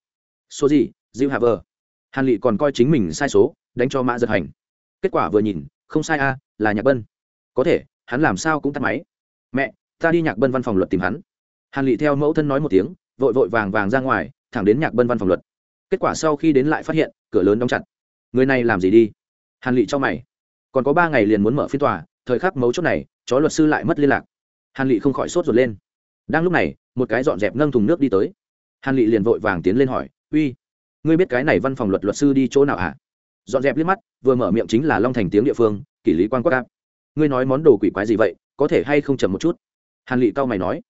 A: Số gì? Diêu hạ vờ. Hàn lị còn coi chính mình sai số, đánh cho mã giật hành. Kết quả vừa nhìn, không sai a, là nhạc bân có thể, hắn làm sao cũng tắt máy. Mẹ, ta đi nhạc bân văn phòng luật tìm hắn. Hàn lị theo mẫu thân nói một tiếng, vội vội vàng vàng ra ngoài, thẳng đến nhạc bân văn phòng luật. Kết quả sau khi đến lại phát hiện, cửa lớn đóng chặt. Người này làm gì đi? Hàn lị cho mày. Còn có ba ngày liền muốn mở phiên tòa, thời khắc mấu chốt này, chó luật sư lại mất liên lạc. Hàn lị không khỏi sốt ruột lên. Đang lúc này, một cái dọn dẹp nâng thùng nước đi tới. Hàn lị liền vội vàng tiến lên hỏi, uy, ngươi biết cái này văn phòng luật luật sư đi chỗ nào hả? Dọn dẹp liếc mắt, vừa mở miệng chính là long thành tiếng địa phương, kỷ lý quan quốc áp ngươi nói món đồ quỷ quái gì vậy, có thể hay không chậm một chút? Hàn lị cau mày nói.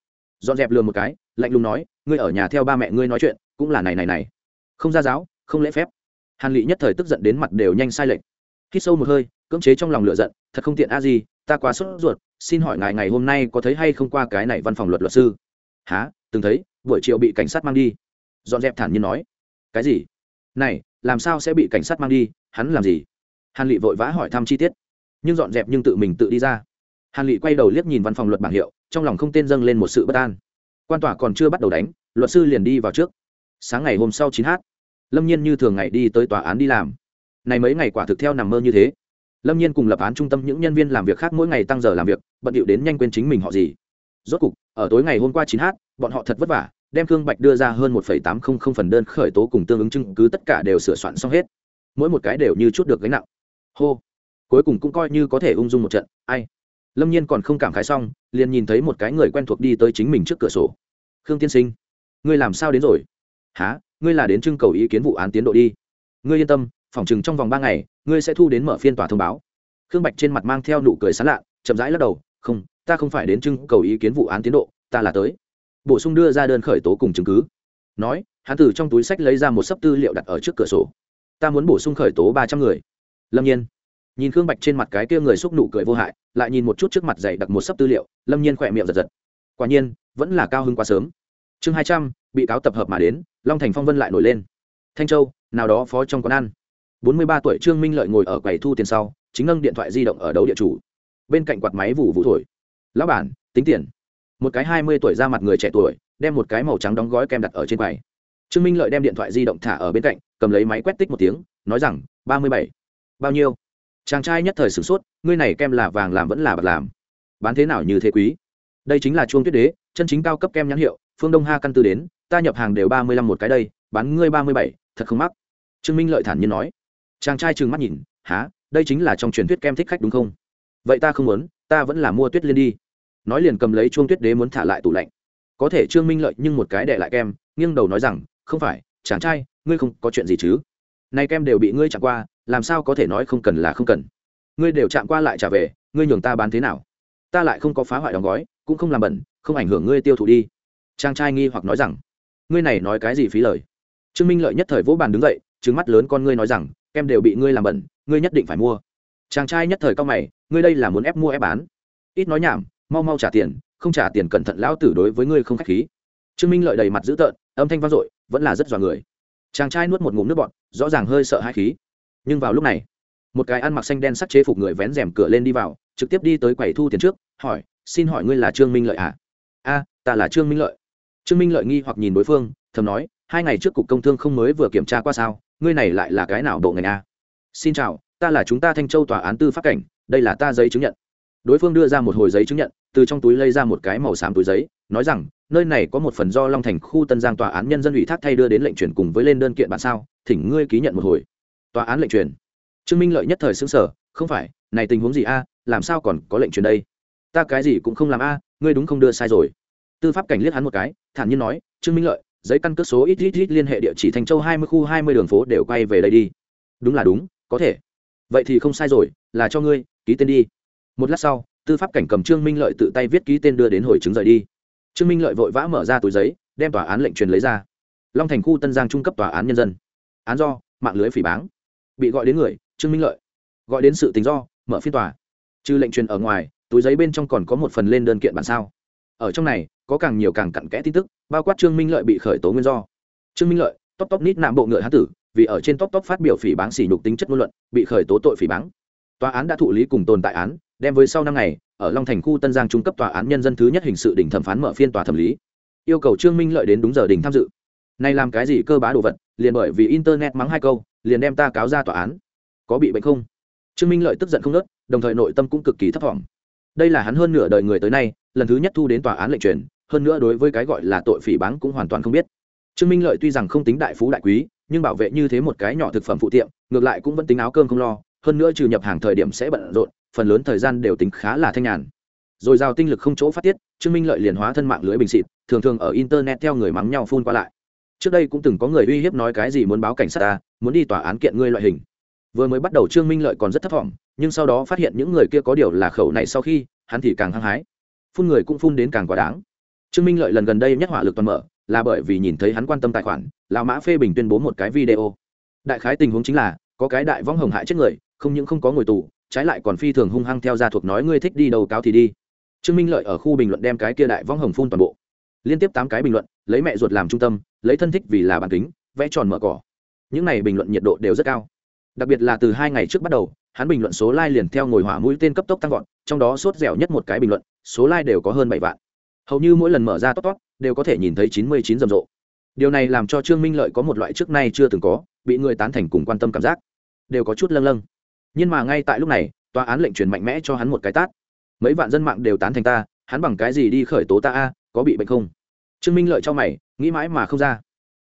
A: Dọn dẹp lừa một cái, lạnh lùng nói, ngươi ở nhà theo ba mẹ ngươi nói chuyện, cũng là này này này. Không ra giáo, không lễ phép. Hàn lị nhất thời tức giận đến mặt đều nhanh sai lệch. Khi sâu một hơi, cưỡng chế trong lòng lựa giận, thật không tiện a gì, ta quá sốt ruột, xin hỏi ngài ngày hôm nay có thấy hay không qua cái này văn phòng luật luật sư? Há từng thấy, buổi chiều bị cảnh sát mang đi. Dọn dẹp thản nhiên nói. Cái gì? Này, làm sao sẽ bị cảnh sát mang đi, hắn làm gì? Hàn lị vội vã hỏi thăm chi tiết nhưng dọn dẹp nhưng tự mình tự đi ra. Hàn lị quay đầu liếc nhìn văn phòng luật bảng hiệu, trong lòng không tên dâng lên một sự bất an. Quan tòa còn chưa bắt đầu đánh, luật sư liền đi vào trước. Sáng ngày hôm sau chín h lâm nhiên như thường ngày đi tới tòa án đi làm. Này mấy ngày quả thực theo nằm mơ như thế. Lâm nhiên cùng lập án trung tâm những nhân viên làm việc khác mỗi ngày tăng giờ làm việc, bận điệu đến nhanh quên chính mình họ gì. Rốt cục, ở tối ngày hôm qua chín h bọn họ thật vất vả, đem cương bạch đưa ra hơn một tám trăm linh phần đơn khởi tố cùng tương ứng chứng cứ tất cả đều sửa soạn xong hết. Mỗi một cái đều như chút được gánh nặng. Hô cuối cùng cũng coi như có thể ung dung một trận, ai? Lâm nhiên còn không cảm khái xong, liền nhìn thấy một cái người quen thuộc đi tới chính mình trước cửa sổ. Khương tiên sinh, ngươi làm sao đến rồi? Há ngươi là đến trưng cầu ý kiến vụ án tiến độ đi. Ngươi yên tâm phỏng chừng trong vòng ba ngày, ngươi sẽ thu đến mở phiên tòa thông báo. Khương bạch trên mặt mang theo nụ cười sán lạ, chậm rãi lắc đầu, không, ta không phải đến trưng cầu ý kiến vụ án tiến độ, ta là tới. Bổ sung đưa ra đơn khởi tố cùng chứng cứ. Nói, hắn từ trong túi sách lấy ra một sấp tư liệu đặt ở trước cửa sổ. Ta muốn bổ sung khởi tố ba trăm người. Lâm nhiên nhìn khương bạch trên mặt cái kia người xúc nụ cười vô hại, lại nhìn một chút trước mặt dày đặt một sấp tư liệu, lâm nhiên khỏe miệng giật giật. Quả nhiên, vẫn là cao hơn quá sớm. Chương hai trăm, bị cáo tập hợp mà đến, long thành phong vân lại nổi lên. Thanh châu, nào đó phó trong quán ăn. Bốn mươi ba tuổi trương minh lợi ngồi ở quầy thu tiền sau, chính ngân điện thoại di động ở đấu địa chủ. Bên cạnh quạt máy vụ vụ thổi. Lão bản, tính tiền. Một cái hai mươi tuổi ra mặt người trẻ tuổi, đem một cái màu trắng đóng gói kem đặt ở trên quầy. Trương minh lợi đem điện thoại di động thả ở bên cạnh, cầm lấy máy quét tích một tiếng, nói rằng, ba mươi bảy. Bao nhiêu? Chàng trai nhất thời sửng sốt, ngươi này kem là vàng làm vẫn là bạc làm? Bán thế nào như thế quý? Đây chính là chuông tuyết đế, chân chính cao cấp kem nhãn hiệu, phương đông ha căn tư đến, ta nhập hàng đều ba mươi lăm một cái đây, bán ngươi ba mươi bảy, thật không mắc. Trương minh lợi thản nhiên nói. Chàng trai trừng mắt nhìn há đây chính là trong truyền thuyết kem thích khách đúng không? Vậy ta không muốn, ta vẫn là mua tuyết liên đi. Nói liền cầm lấy chuông tuyết đế muốn thả lại tủ lạnh. Có thể trương minh lợi nhưng một cái để lại kem, nghiêng đầu nói rằng, không phải, chàng trai, ngươi không có chuyện gì chứ? Nay kem đều bị ngươi chặn qua làm sao có thể nói không cần là không cần? Ngươi đều chạm qua lại trả về, ngươi nhường ta bán thế nào? Ta lại không có phá hoại đóng gói, cũng không làm bẩn, không ảnh hưởng ngươi tiêu thụ đi. Chàng trai nghi hoặc nói rằng. Ngươi này nói cái gì phí lời? Trương minh lợi nhất thời vỗ bàn đứng dậy trứng mắt lớn con ngươi nói rằng, kem đều bị ngươi làm bẩn, ngươi nhất định phải mua. Chàng trai nhất thời cao mày, ngươi đây là muốn ép mua ép bán? Ít nói nhảm, mau mau trả tiền, không trả tiền cẩn thận lão tử đối với ngươi không khách khí. Trương minh lợi đầy mặt dữ tợn, âm thanh vang dội, vẫn là rất dọa người. Chàng trai nuốt một ngụm nước bọt, rõ ràng hơi sợ hai khí nhưng vào lúc này, một cái ăn mặc xanh đen sắc chế phục người vén rèm cửa lên đi vào, trực tiếp đi tới quầy thu tiền trước, hỏi, xin hỏi ngươi là trương minh lợi à a, ta là trương minh lợi. Trương minh lợi nghi hoặc nhìn đối phương, thầm nói, hai ngày trước cục công thương không mới vừa kiểm tra qua sao, ngươi này lại là cái nào bộ ngành a? Xin chào, ta là chúng ta thanh châu tòa án tư pháp cảnh, đây là ta giấy chứng nhận. Đối phương đưa ra một hồi giấy chứng nhận, từ trong túi lấy ra một cái màu xám túi giấy, nói rằng, nơi này có một phần do long thành khu tân giang tòa án nhân dân ủy thác thay đưa đến lệnh chuyển cùng với lên đơn kiện bản sao, thỉnh ngươi ký nhận một hồi tòa án lệnh truyền. Trương minh lợi nhất thời xứng sở không phải, này tình huống gì a, làm sao còn có lệnh truyền đây? Ta cái gì cũng không làm a, ngươi đúng không đưa sai rồi. Tư pháp cảnh liếc hắn một cái, thản nhiên nói, trương minh lợi, giấy căn cước số ít ít ít liên hệ địa chỉ thành châu hai mươi khu hai mươi đường phố đều quay về đây đi. Đúng là đúng, có thể. Vậy thì không sai rồi, là cho ngươi, ký tên đi. Một lát sau, tư pháp cảnh cầm trương minh lợi tự tay viết ký tên đưa đến hồi chứng rời đi. Trương minh lợi vội vã mở ra túi giấy, đem tòa án lệnh truyền lấy ra. Long thành khu tân giang trung cấp tòa án nhân dân. Án do, mạng lưới phỉ báng bị gọi đến người, trương minh lợi. Gọi đến sự tình do, mở phiên tòa. Trừ lệnh truyền ở ngoài, túi giấy bên trong còn có một phần lên đơn kiện bản sao. Ở trong này, có càng nhiều càng cặn kẽ tin tức, bao quát trương minh lợi bị khởi tố nguyên do. Trương minh lợi tóc tóc nít nạm bộ ngựa hán tử, vì ở trên tóc tóc phát biểu phỉ báng xỉ nhục tính chất ngôn luận, bị khởi tố tội phỉ báng. Tòa án đã thụ lý cùng tồn tại án, đem với sau năm ngày, ở long thành khu tân giang trung cấp tòa án nhân dân thứ nhất hình sự đỉnh thẩm phán mở phiên tòa thẩm lý. Yêu cầu trương minh lợi đến đúng giờ đỉnh tham dự. Nay làm cái gì cơ bá đồ vật, liền bởi vì internet mắng hai câu liền đem ta cáo ra tòa án. Có bị bệnh không? Trương minh lợi tức giận không nớt đồng thời nội tâm cũng cực kỳ thấp thỏm. Đây là hắn hơn nửa đời người tới nay, lần thứ nhất thu đến tòa án lệnh truyền, hơn nữa đối với cái gọi là tội phỉ báng cũng hoàn toàn không biết. Trương minh lợi tuy rằng không tính đại phú đại quý, nhưng bảo vệ như thế một cái nhỏ thực phẩm phụ tiệm, ngược lại cũng vẫn tính áo cơm không lo, hơn nữa trừ nhập hàng thời điểm sẽ bận rộn, phần lớn thời gian đều tính khá là thanh nhàn. Rồi giao tinh lực không chỗ phát tiết, trương minh lợi liền hóa thân mạng lưới bình xịt, thường thường ở internet theo người mắng nhau phun qua lại trước đây cũng từng có người uy hiếp nói cái gì muốn báo cảnh sát ta, muốn đi tòa án kiện ngươi loại hình. Vừa mới bắt đầu trương minh lợi còn rất thất vọng, nhưng sau đó phát hiện những người kia có điều là khẩu này sau khi, hắn thì càng hăng hái. Phun người cũng phun đến càng quá đáng. Trương minh lợi lần gần đây nhất hỏa lực toàn mở, là bởi vì nhìn thấy hắn quan tâm tài khoản, lão mã phê bình tuyên bố một cái video. Đại khái tình huống chính là, có cái đại võng hồng hại chết người, không những không có ngồi tù, trái lại còn phi thường hung hăng theo gia thuộc nói ngươi thích đi đầu cáo thì đi. Trương minh lợi ở khu bình luận đem cái kia đại võng hồng phun toàn bộ liên tiếp tám cái bình luận, lấy mẹ ruột làm trung tâm, lấy thân thích vì là bản kính, vẽ tròn mở cỏ. Những này bình luận nhiệt độ đều rất cao. Đặc biệt là từ hai ngày trước bắt đầu, hắn bình luận số like liền theo ngồi hỏa mũi tên cấp tốc tăng vọt, trong đó sốt dẻo nhất một cái bình luận, số like đều có hơn bảy vạn. Hầu như mỗi lần mở ra top top, đều có thể nhìn thấy chín mươi chín rầm rộ. Điều này làm cho trương minh lợi có một loại trước nay chưa từng có, bị người tán thành cùng quan tâm cảm giác. Đều có chút lâng lâng. Nhưng mà ngay tại lúc này, tòa án lệnh truyền mạnh mẽ cho hắn một cái tát. Mấy vạn dân mạng đều tán thành ta, hắn bằng cái gì đi khởi tố ta a? Có bị bệnh không? Trương minh lợi cho mày, nghĩ mãi mà không ra.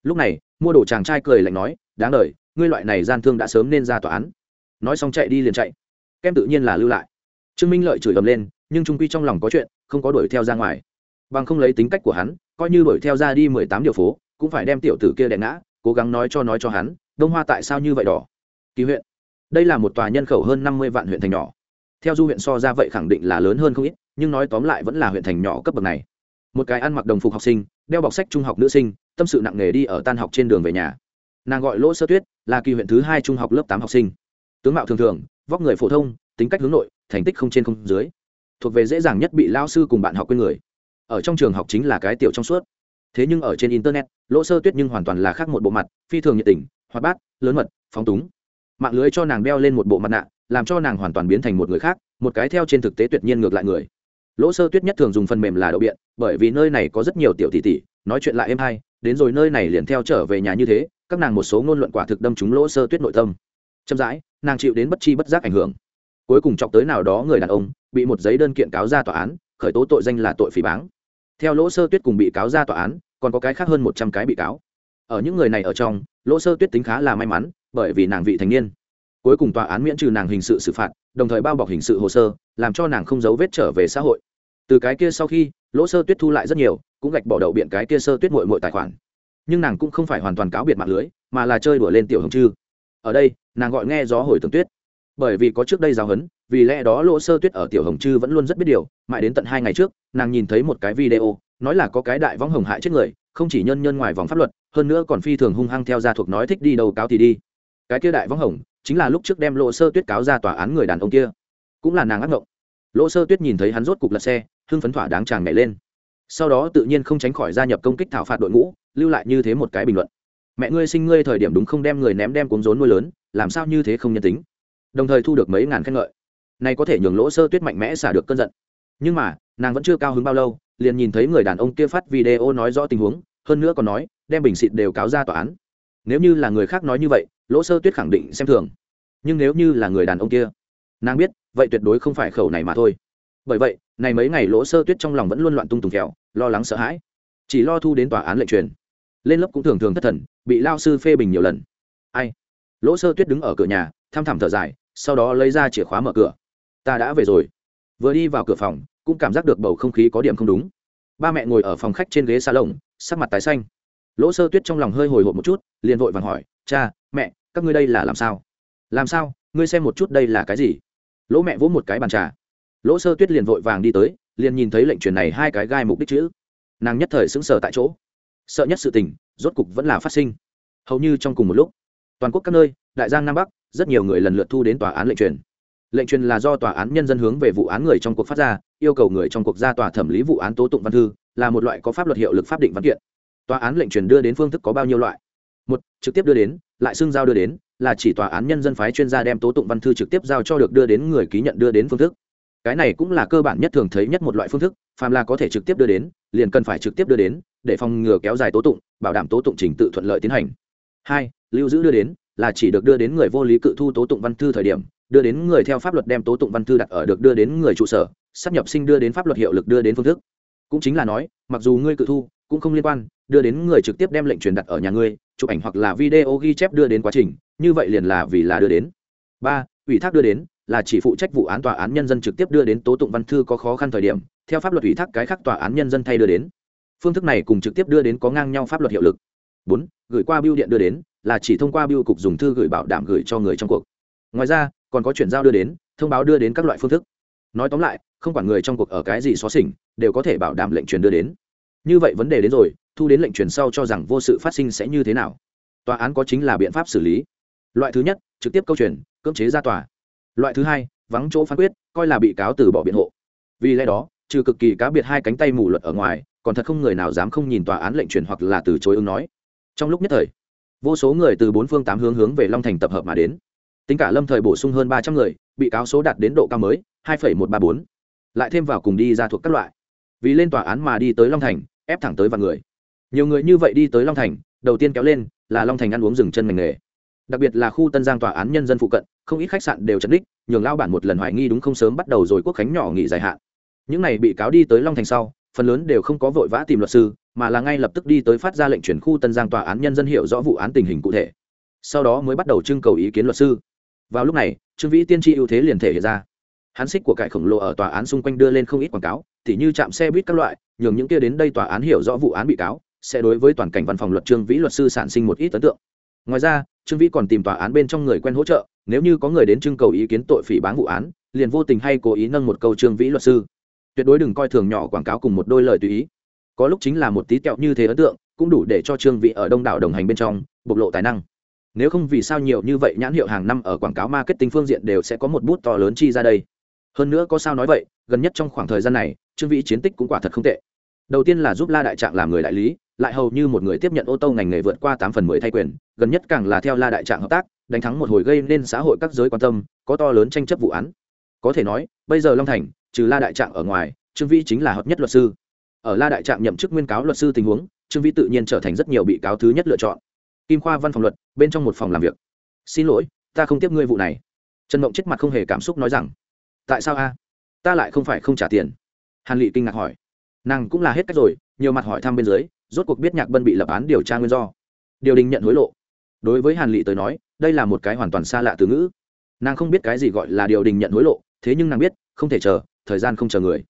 A: Lúc này, mua đồ chàng trai cười lạnh nói, đáng đ ngươi loại này gian thương đã sớm nên ra tòa án. Nói xong chạy đi liền chạy. Kem tự nhiên là lưu lại. Trương minh lợi chửi ầm lên, nhưng trung quy trong lòng có chuyện, không có đuổi theo ra ngoài. Bằng không lấy tính cách của hắn, coi như đuổi theo ra đi mười tám điều phố, cũng phải đem tiểu tử kia đè ngã, cố gắng nói cho nói cho hắn, đông hoa tại sao như vậy đỏ? Kỳ huyện. Đây là một tòa nhân khẩu hơn năm mươi vạn huyện thành nhỏ. Theo du huyện so ra vậy khẳng định là lớn hơn không ít, nhưng nói tóm lại vẫn là huyện thành nhỏ cấp bậc này một cái ăn mặc đồng phục học sinh, đeo bọc sách trung học nữ sinh, tâm sự nặng nề đi ở tan học trên đường về nhà. Nàng gọi lỗ sơ tuyết, là kỳ huyện thứ hai trung học lớp tám học sinh. Tướng mạo thường thường, vóc người phổ thông, tính cách hướng nội, thành tích không trên không dưới. Thuộc về dễ dàng nhất bị lao sư cùng bạn học quên người. Ở trong trường học chính là cái tiểu trong suốt. Thế nhưng ở trên internet, lỗ sơ tuyết nhưng hoàn toàn là khác một bộ mặt, phi thường nhiệt tình, hoạt bát, lớn mật, phóng túng. Mạng lưới cho nàng đeo lên một bộ mặt nạ, làm cho nàng hoàn toàn biến thành một người khác, một cái theo trên thực tế tuyệt nhiên ngược lại người lỗ sơ tuyết nhất thường dùng phần mềm là đậu biện, bởi vì nơi này có rất nhiều tiểu tỷ tỷ, nói chuyện lại êm hay, đến rồi nơi này liền theo trở về nhà như thế, các nàng một số ngôn luận quả thực đâm trúng lỗ sơ tuyết nội tâm. Chậm rãi, nàng chịu đến bất chi bất giác ảnh hưởng. Cuối cùng chọc tới nào đó người đàn ông, bị một giấy đơn kiện cáo ra tòa án, khởi tố tội danh là tội phỉ báng. Theo lỗ sơ tuyết cùng bị cáo ra tòa án, còn có cái khác hơn một trăm cái bị cáo. Ở những người này ở trong, lỗ sơ tuyết tính khá là may mắn, bởi vì nàng vị thành niên cuối cùng tòa án miễn trừ nàng hình sự xử phạt đồng thời bao bọc hình sự hồ sơ làm cho nàng không giấu vết trở về xã hội. Từ cái kia sau khi lỗ sơ tuyết thu lại rất nhiều cũng gạch bỏ đậu biện cái kia sơ tuyết mội mội tài khoản. Nhưng nàng cũng không phải hoàn toàn cáo biệt mạng lưới mà là chơi đùa lên tiểu hồng chư ở đây nàng gọi nghe gió hồi tường tuyết. Bởi vì có trước đây giáo hấn, vì lẽ đó lỗ sơ tuyết ở tiểu hồng chư vẫn luôn rất biết điều mãi đến tận hai ngày trước nàng nhìn thấy một cái video nói là có cái đại võng hồng hại chết người không chỉ nhân nhân ngoài vòng pháp luật hơn nữa còn phi thường hung hăng theo gia thuộc nói thích đi đâu cáo thì đi cái kia đại võng hồng, chính là lúc trước đem lỗ sơ tuyết cáo ra tòa án người đàn ông kia. Cũng là nàng ác ngộng. Lỗ sơ tuyết nhìn thấy hắn rốt cục lật xe, hưng phấn thỏa đáng chàng nhảy lên. Sau đó tự nhiên không tránh khỏi gia nhập công kích thảo phạt đội ngũ, lưu lại như thế một cái bình luận. Mẹ ngươi sinh ngươi thời điểm đúng không đem người ném đem cuốn rốn nuôi lớn, làm sao như thế không nhân tính? Đồng thời thu được mấy ngàn khen ngợi. Này có thể nhường lỗ sơ tuyết mạnh mẽ xả được cơn giận. Nhưng mà, nàng vẫn chưa cao hứng bao lâu, liền nhìn thấy người đàn ông kia phát video nói rõ tình huống, hơn nữa còn nói, đem bình xịt đều cáo ra tòa án. Nếu như là người khác nói như vậy lỗ sơ tuyết khẳng định xem thường. Nhưng nếu như là người đàn ông kia, nàng biết, vậy tuyệt đối không phải khẩu này mà thôi. Bởi vậy, này mấy ngày lỗ sơ tuyết trong lòng vẫn luôn loạn tung tùng kẹo, lo lắng sợ hãi. Chỉ lo thu đến tòa án lệnh truyền. Lên lớp cũng thường thường thất thần, bị lao sư phê bình nhiều lần. Ai? Lỗ sơ tuyết đứng ở cửa nhà, thăm thẳm thở dài, sau đó lấy ra chìa khóa mở cửa. Ta đã về rồi. Vừa đi vào cửa phòng, cũng cảm giác được bầu không khí có điểm không đúng. Ba mẹ ngồi ở phòng khách trên ghế xa lồng sắc mặt tái xanh. Lỗ sơ tuyết trong lòng hơi hồi hộp một chút, liền vội vàng hỏi cha, mẹ, các ngươi đây là làm sao? Làm sao? Ngươi xem một chút đây là cái gì? Lỗ mẹ vỗ một cái bàn trà. Lỗ sơ tuyết liền vội vàng đi tới, liền nhìn thấy lệnh truyền này hai cái gai mục đích chữ. Nàng nhất thời sững sờ tại chỗ. Sợ nhất sự tình, rốt cục vẫn là phát sinh. Hầu như trong cùng một lúc, toàn quốc các nơi, đại giang nam bắc, rất nhiều người lần lượt thu đến tòa án lệnh truyền. Lệnh truyền là do tòa án nhân dân hướng về vụ án người trong cuộc phát ra, yêu cầu người trong cuộc ra tòa thẩm lý vụ án tố tụng văn thư, là một loại có pháp luật hiệu lực pháp định văn kiện. Tòa án lệnh truyền đưa đến phương thức có bao nhiêu loại? Một, trực tiếp đưa đến, lại xưng giao đưa đến, là chỉ tòa án nhân dân phái chuyên gia đem tố tụng văn thư trực tiếp giao cho được đưa đến người ký nhận đưa đến phương thức. Cái này cũng là cơ bản nhất thường thấy nhất một loại phương thức, phàm là có thể trực tiếp đưa đến, liền cần phải trực tiếp đưa đến, để phòng ngừa kéo dài tố tụng, bảo đảm tố tụng trình tự thuận lợi tiến hành. Hai, lưu giữ đưa đến, là chỉ được đưa đến người vô lý cự thu tố tụng văn thư thời điểm, đưa đến người theo pháp luật đem tố tụng văn thư đặt ở được đưa đến người trụ sở, sắp nhập sinh đưa đến pháp luật hiệu lực đưa đến phương thức. Cũng chính là nói, mặc dù ngươi cự thu, cũng không liên quan, đưa đến người trực tiếp đem lệnh truyền đặt ở nhà ngươi chụp ảnh hoặc là video ghi chép đưa đến quá trình, như vậy liền là vì là đưa đến. Ba, ủy thác đưa đến là chỉ phụ trách vụ án tòa án nhân dân trực tiếp đưa đến tố tụng văn thư có khó khăn thời điểm, theo pháp luật ủy thác cái khác tòa án nhân dân thay đưa đến. Phương thức này cùng trực tiếp đưa đến có ngang nhau pháp luật hiệu lực. Bốn, gửi qua biêu điện đưa đến là chỉ thông qua biêu cục dùng thư gửi bảo đảm gửi cho người trong cuộc. Ngoài ra, còn có chuyển giao đưa đến, thông báo đưa đến các loại phương thức. Nói tóm lại, không quản người trong cuộc ở cái gì xó xỉnh, đều có thể bảo đảm lệnh truyền đưa đến. Như vậy vấn đề đến rồi thu đến lệnh truyền sau cho rằng vô sự phát sinh sẽ như thế nào. Tòa án có chính là biện pháp xử lý. Loại thứ nhất, trực tiếp câu chuyện, cưỡng chế ra tòa. Loại thứ hai, vắng chỗ phán quyết, coi là bị cáo từ bỏ biện hộ. Vì lẽ đó, trừ cực kỳ cá biệt hai cánh tay mù luật ở ngoài, còn thật không người nào dám không nhìn tòa án lệnh truyền hoặc là từ chối ứng nói. Trong lúc nhất thời, vô số người từ bốn phương tám hướng hướng về long thành tập hợp mà đến. Tính cả lâm thời bổ sung hơn ba trăm người, bị cáo số đạt đến độ cao mới, hai một trăm ba bốn. Lại thêm vào cùng đi ra thuộc các loại. Vì lên tòa án mà đi tới long thành, ép thẳng tới vạn người nhiều người như vậy đi tới long thành, đầu tiên kéo lên là long thành ăn uống dừng chân ngành nghề. Đặc biệt là khu tân giang tòa án nhân dân phụ cận, không ít khách sạn đều chấn đích nhường lao bản một lần hoài nghi đúng không sớm bắt đầu rồi quốc khánh nhỏ nghỉ dài hạn. Những này bị cáo đi tới long thành sau, phần lớn đều không có vội vã tìm luật sư, mà là ngay lập tức đi tới phát ra lệnh chuyển khu tân giang tòa án nhân dân hiểu rõ vụ án tình hình cụ thể. Sau đó mới bắt đầu trưng cầu ý kiến luật sư. Vào lúc này, trương vĩ tiên tri ưu thế liền thể hiện ra. Hắn xích của cải khổng lồ ở tòa án xung quanh đưa lên không ít quảng cáo, tỉ như chạm xe buýt các loại, nhường những kia đến đây tòa án hiểu rõ vụ án bị cáo sẽ đối với toàn cảnh văn phòng luật trương vĩ luật sư sản sinh một ít ấn tượng. Ngoài ra, trương vĩ còn tìm tòa án bên trong người quen hỗ trợ, nếu như có người đến trưng cầu ý kiến tội phỉ bán vụ án, liền vô tình hay cố ý nâng một câu trương vĩ luật sư. Tuyệt đối đừng coi thường nhỏ quảng cáo cùng một đôi lời tùy ý. Có lúc chính là một tí kẹo như thế ấn tượng, cũng đủ để cho trương vĩ ở đông đảo đồng hành bên trong, bộc lộ tài năng. Nếu không vì sao nhiều như vậy nhãn hiệu hàng năm ở quảng cáo marketing phương diện đều sẽ có một bút to lớn chi ra đây? Hơn nữa có sao nói vậy, gần nhất trong khoảng thời gian này, trương vĩ chiến tích cũng quả thật không tệ. Đầu tiên là giúp la đại trạng làm người đại lý lại hầu như một người tiếp nhận ô tô ngành nghề vượt qua tám phần mười thay quyền, gần nhất càng là theo la đại trạng hợp tác, đánh thắng một hồi gây nên xã hội các giới quan tâm, có to lớn tranh chấp vụ án. Có thể nói, bây giờ long thành, trừ la đại trạng ở ngoài, trương vĩ chính là hợp nhất luật sư. Ở la đại trạng nhậm chức nguyên cáo luật sư tình huống, trương vĩ tự nhiên trở thành rất nhiều bị cáo thứ nhất lựa chọn. Kim khoa văn phòng luật, bên trong một phòng làm việc. Xin lỗi, ta không tiếp ngươi vụ này. Trần mộng chết mặt không hề cảm xúc nói rằng. Tại sao a? Ta lại không phải không trả tiền. Hàn Lệ kinh ngạc hỏi. Nàng cũng là hết cách rồi, nhiều mặt hỏi thăm bên dưới rốt cuộc biết nhạc bân bị lập án điều tra nguyên do. Điều đình nhận hối lộ. Đối với hàn lị tới nói, đây là một cái hoàn toàn xa lạ từ ngữ. Nàng không biết cái gì gọi là điều đình nhận hối lộ, thế nhưng nàng biết, không thể chờ, thời gian không chờ người.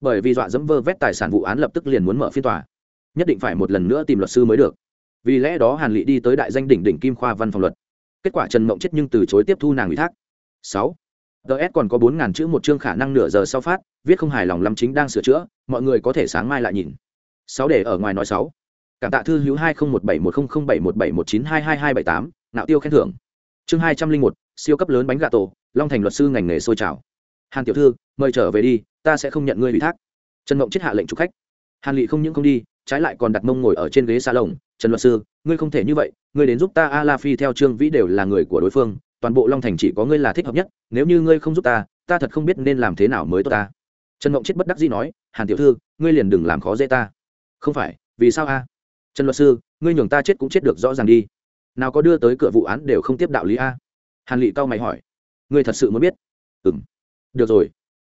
A: Bởi vì dọa dẫm vơ vét tài sản vụ án lập tức liền muốn mở phiên tòa. Nhất định phải một lần nữa tìm luật sư mới được. Vì lẽ đó hàn lị đi tới đại danh đỉnh đỉnh kim khoa văn phòng luật. Kết quả trần mộng chết nhưng từ chối tiếp thu nàng ủy thác. Sáu. Ts còn có bốn ngàn chữ một chương khả năng nửa giờ sau phát, viết không hài lòng lâm chính đang sửa chữa, mọi người có thể sáng mai lại nhìn sáu để ở ngoài nói sáu. Cảm tạ thư hữu hai nghìn một bảy một không không bảy một bảy một chín hai hai hai bảy tám nạo tiêu khen thưởng. Chương hai trăm linh một, siêu cấp lớn bánh gà tổ, long thành luật sư ngành nghề sôi trào. Hàn tiểu thư, mời trở về đi, ta sẽ không nhận ngươi ủy thác. Trần mộng chết hạ lệnh chụp khách. Hàn lị không những không đi, trái lại còn đặt mông ngồi ở trên ghế xa lồng trần luật sư, ngươi không thể như vậy, ngươi đến giúp ta a la phi theo trương vĩ đều là người của đối phương, toàn bộ long thành chỉ có ngươi là thích hợp nhất, nếu như ngươi không giúp ta ta thật không biết nên làm thế nào mới tốt ta. Trần mộng chết bất đắc dĩ nói, hàn tiểu thư, ngươi liền đừng làm khó dễ ta không phải, vì sao a? Trần luật sư, ngươi nhường ta chết cũng chết được rõ ràng đi. Nào có đưa tới cửa vụ án đều không tiếp đạo lý a? Hàn lị cau mày hỏi. Ngươi thật sự muốn biết? Ừ m được rồi.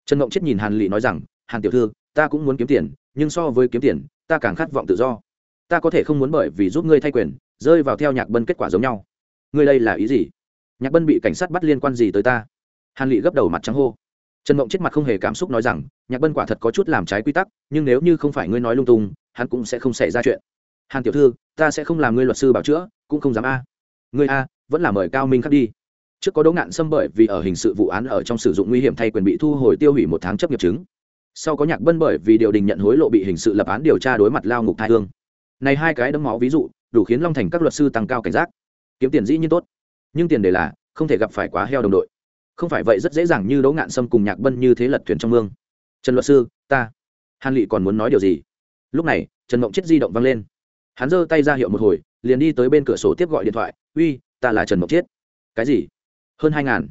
A: Trần mộng chết nhìn hàn lị nói rằng, hàn tiểu thư, ta cũng muốn kiếm tiền, nhưng so với kiếm tiền, ta càng khát vọng tự do. Ta có thể không muốn bởi vì giúp ngươi thay quyền, rơi vào theo nhạc bân kết quả giống nhau. Ngươi đây là ý gì? Nhạc bân bị cảnh sát bắt liên quan gì tới ta? Hàn lị gấp đầu mặt trắng hô. Trần mộng chết mặt không hề cảm xúc nói rằng, nhạc bân quả thật có chút làm trái quy tắc, nhưng nếu như không phải ngươi nói lung tung hắn cũng sẽ không xảy ra chuyện. Hàn tiểu thư, ta sẽ không làm ngươi luật sư bảo chữa, cũng không dám a. Ngươi a, vẫn là mời cao minh khắc đi. Trước có đỗ ngạn xâm bởi vì ở hình sự vụ án ở trong sử dụng nguy hiểm thay quyền bị thu hồi tiêu hủy một tháng chấp nghiệp chứng. Sau có nhạc bân bởi vì điều đình nhận hối lộ bị hình sự lập án điều tra đối mặt lao ngục thai hương. Này hai cái đấm máu ví dụ, đủ khiến long thành các luật sư tăng cao cảnh giác. Kiếm tiền dĩ nhiên tốt, nhưng tiền đề là không thể gặp phải quá heo đồng đội. Không phải vậy rất dễ dàng như đỗ ngạn sâm cùng nhạc bân như thế lật thuyền trong mương. Trần luật sư, ta. Hàn lị còn muốn nói điều gì? Lúc này, trần mộng chết di động văng lên. Hắn giơ tay ra hiệu một hồi, liền đi tới bên cửa sổ tiếp gọi điện thoại, uy, ta là trần mộng chết. Cái gì? Hơn hai ngàn.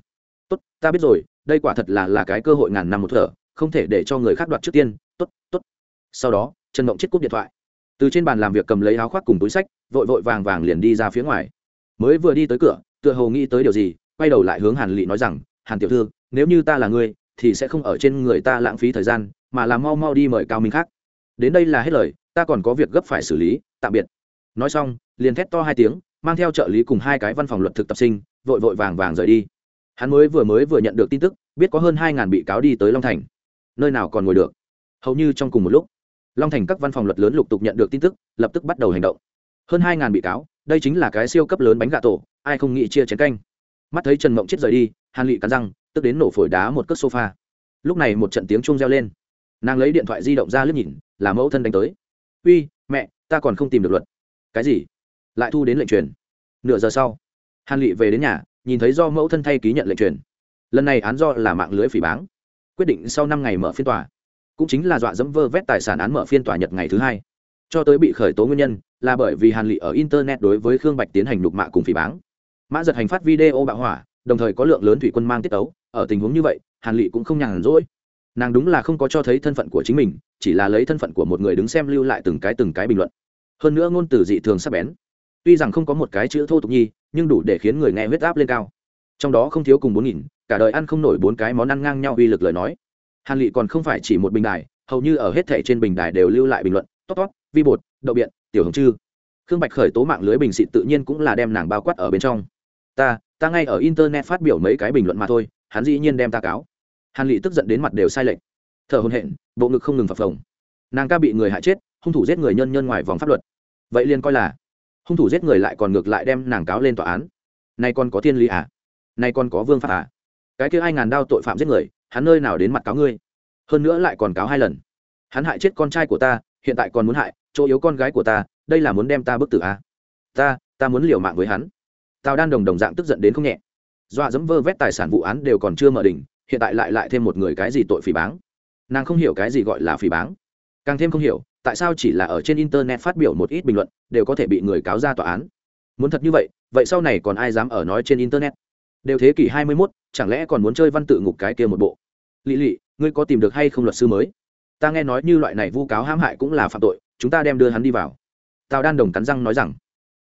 A: Tốt, ta biết rồi, đây quả thật là là cái cơ hội ngàn năm một thở, không thể để cho người khác đoạt trước tiên. Tốt tốt. Sau đó, trần mộng chết cúp điện thoại. Từ trên bàn làm việc cầm lấy áo khoác cùng túi sách, vội vội vàng vàng liền đi ra phía ngoài. Mới vừa đi tới cửa, tựa hồ nghĩ tới điều gì, quay đầu lại hướng hàn lị nói rằng, hàn tiểu thư, nếu như ta là ngươi, thì sẽ không ở trên người ta lãng phí thời gian, mà là mau mau đi mời cao minh khác đến đây là hết lời, ta còn có việc gấp phải xử lý, tạm biệt. Nói xong, liền thét to hai tiếng, mang theo trợ lý cùng hai cái văn phòng luật thực tập sinh, vội vội vàng vàng rời đi. Hắn mới vừa mới vừa nhận được tin tức, biết có hơn hai ngàn bị cáo đi tới long thành. Nơi nào còn ngồi được? Hầu như trong cùng một lúc. Long thành các văn phòng luật lớn lục tục nhận được tin tức, lập tức bắt đầu hành động. Hơn hai ngàn bị cáo, đây chính là cái siêu cấp lớn bánh gà tổ, ai không nghĩ chia chén canh. Mắt thấy trần mộng chết rời đi, hàn lị cắn răng, tức đến nổ phổi đá một cất sofa. Lúc này một trận tiếng chuông reo lên. Nàng lấy điện thoại di động ra lướt nhìn là mẫu thân đánh tới. Uy, mẹ, ta còn không tìm được luật. Cái gì? Lại thu đến lệnh truyền. Nửa giờ sau, hàn lị về đến nhà, nhìn thấy do mẫu thân thay ký nhận lệnh truyền. Lần này án do là mạng lưới phỉ báng. Quyết định sau năm ngày mở phiên tòa, cũng chính là dọa dẫm vơ vét tài sản án mở phiên tòa nhật ngày thứ hai. Cho tới bị khởi tố nguyên nhân là bởi vì hàn lị ở internet đối với khương bạch tiến hành đục mạ cùng phỉ báng. Mã giật hành phát video bạo hỏa, đồng thời có lượng lớn thủy quân mang tiết tấu. Ở tình huống như vậy, hàn lị cũng không nhàn rỗi. Nàng đúng là không có cho thấy thân phận của chính mình chỉ là lấy thân phận của một người đứng xem lưu lại từng cái từng cái bình luận. Hơn nữa ngôn từ dị thường sắp bén. Tuy rằng không có một cái chữ thô tục nhi, nhưng đủ để khiến người nghe huyết áp lên cao. Trong đó không thiếu cùng bốn nghìn, cả đời ăn không nổi bốn cái món ăn ngang nhau uy lực lời nói. Hàn lị còn không phải chỉ một bình đài, hầu như ở hết thẻ trên bình đài đều lưu lại bình luận. Tót tót vi bột, đậu biện, tiểu hồng chư. Khương bạch khởi tố mạng lưới bình xịt tự nhiên cũng là đem nàng bao quát ở bên trong. Ta ta ngay ở internet phát biểu mấy cái bình luận mà thôi, hắn dĩ nhiên đem ta cáo. Hàn lị tức giận đến mặt đều sai lệch thở hồn hện bộ ngực không ngừng phập phồng. Nàng ca bị người hại chết, hung thủ giết người nhân nhân ngoài vòng pháp luật. Vậy liền coi là, hung thủ giết người lại còn ngược lại đem nàng cáo lên tòa án. Nay còn có thiên lý à? Nay còn có vương pháp à? Cái kia ai ngàn đao tội phạm giết người, hắn nơi nào đến mặt cáo ngươi? Hơn nữa lại còn cáo hai lần. Hắn hại chết con trai của ta, hiện tại còn muốn hại, chỗ yếu con gái của ta, đây là muốn đem ta bức tử à? Ta ta muốn liều mạng với hắn. Tào đan đồng đồng dạng tức giận đến không nhẹ. Dọa dẫm vơ vét tài sản vụ án đều còn chưa mở đỉnh, hiện tại lại lại thêm một người cái gì tội phỉ báng nàng không hiểu cái gì gọi là phỉ báng. Càng thêm không hiểu tại sao chỉ là ở trên internet phát biểu một ít bình luận đều có thể bị người cáo ra tòa án. Muốn thật như vậy vậy sau này còn ai dám ở nói trên internet? Đều thế kỷ hai mươi 21, chẳng lẽ còn muốn chơi văn tự ngục cái kia một bộ? Lỵ lỵ ngươi có tìm được hay không luật sư mới? Ta nghe nói như loại này vu cáo hãm hại cũng là phạm tội chúng ta đem đưa hắn đi vào. Tào đan đồng cắn răng nói rằng.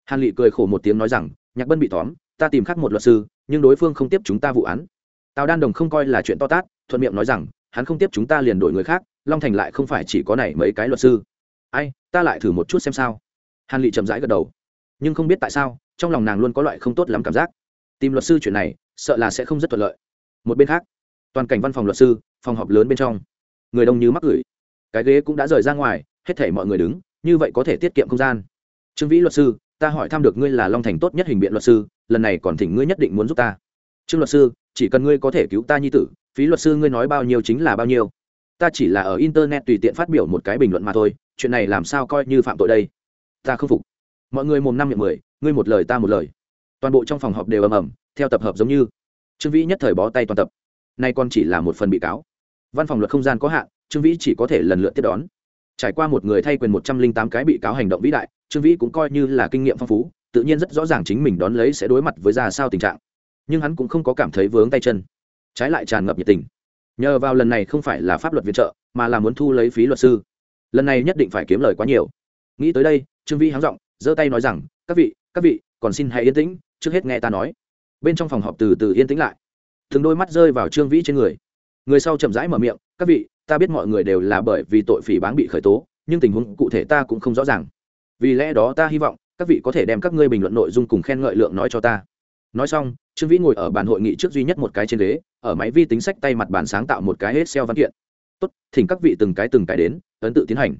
A: Hàn lỵ cười khổ một tiếng nói rằng nhạc bân bị tóm ta tìm khắc một luật sư nhưng đối phương không tiếp chúng ta vụ án. Tào đan đồng không coi là chuyện to tát thuận miệng nói rằng hắn không tiếp chúng ta liền đổi người khác, long thành lại không phải chỉ có này mấy cái luật sư. Ai, ta lại thử một chút xem sao. Hàn lị chậm rãi gật đầu. Nhưng không biết tại sao, trong lòng nàng luôn có loại không tốt lắm cảm giác. Tìm luật sư chuyện này, sợ là sẽ không rất thuận lợi. Một bên khác, toàn cảnh văn phòng luật sư, phòng họp lớn bên trong. Người đông như mắc gửi. Cái ghế cũng đã rời ra ngoài, hết thể mọi người đứng, như vậy có thể tiết kiệm không gian. Trương vĩ luật sư, ta hỏi thăm được ngươi là long thành tốt nhất hình biện luật sư, lần này còn thỉnh ngươi nhất định muốn giúp ta. Trương luật sư, chỉ cần ngươi có thể cứu ta nhi tử phí luật sư ngươi nói bao nhiêu chính là bao nhiêu. Ta chỉ là ở internet tùy tiện phát biểu một cái bình luận mà thôi, chuyện này làm sao coi như phạm tội đây? Ta không phục. Mọi người mồm năm miệng mười, ngươi một lời ta một lời. Toàn bộ trong phòng họp đều ầm ầm, theo tập hợp giống như. Trương vĩ nhất thời bó tay toàn tập. Nay còn chỉ là một phần bị cáo. Văn phòng luật không gian có hạn, trương vĩ chỉ có thể lần lượt tiếp đón. Trải qua một người thay quyền một trăm linh tám cái bị cáo hành động vĩ đại, trương vĩ cũng coi như là kinh nghiệm phong phú, tự nhiên rất rõ ràng chính mình đón lấy sẽ đối mặt với ra sao tình trạng. Nhưng hắn cũng không có cảm thấy vướng tay chân trái lại tràn ngập nhiệt tình. Nhờ vào lần này không phải là pháp luật viện trợ, mà là muốn thu lấy phí luật sư. Lần này nhất định phải kiếm lời quá nhiều. Nghĩ tới đây, trương vĩ háng r ộ n g giơ tay nói rằng, các vị các vị, còn xin hãy yên tĩnh, trước hết nghe ta nói. Bên trong phòng họp từ từ yên tĩnh lại. Thường đôi mắt rơi vào trương vĩ trên người. Người sau chậm rãi mở miệng, các vị, ta biết mọi người đều là bởi vì tội phỉ báng bị khởi tố, nhưng tình huống cụ thể ta cũng không rõ ràng. Vì lẽ đó ta hy vọng, các vị có thể đem các ngươi bình luận nội dung cùng khen ngợi lượng nói cho ta nói xong, trương vĩ ngồi ở bàn hội nghị trước duy nhất một cái trên ghế, ở máy vi tính sách tay mặt bàn sáng tạo một cái hết xeo văn kiện. Tốt, thỉnh các vị từng cái từng cái đến, ấn tự tiến hành.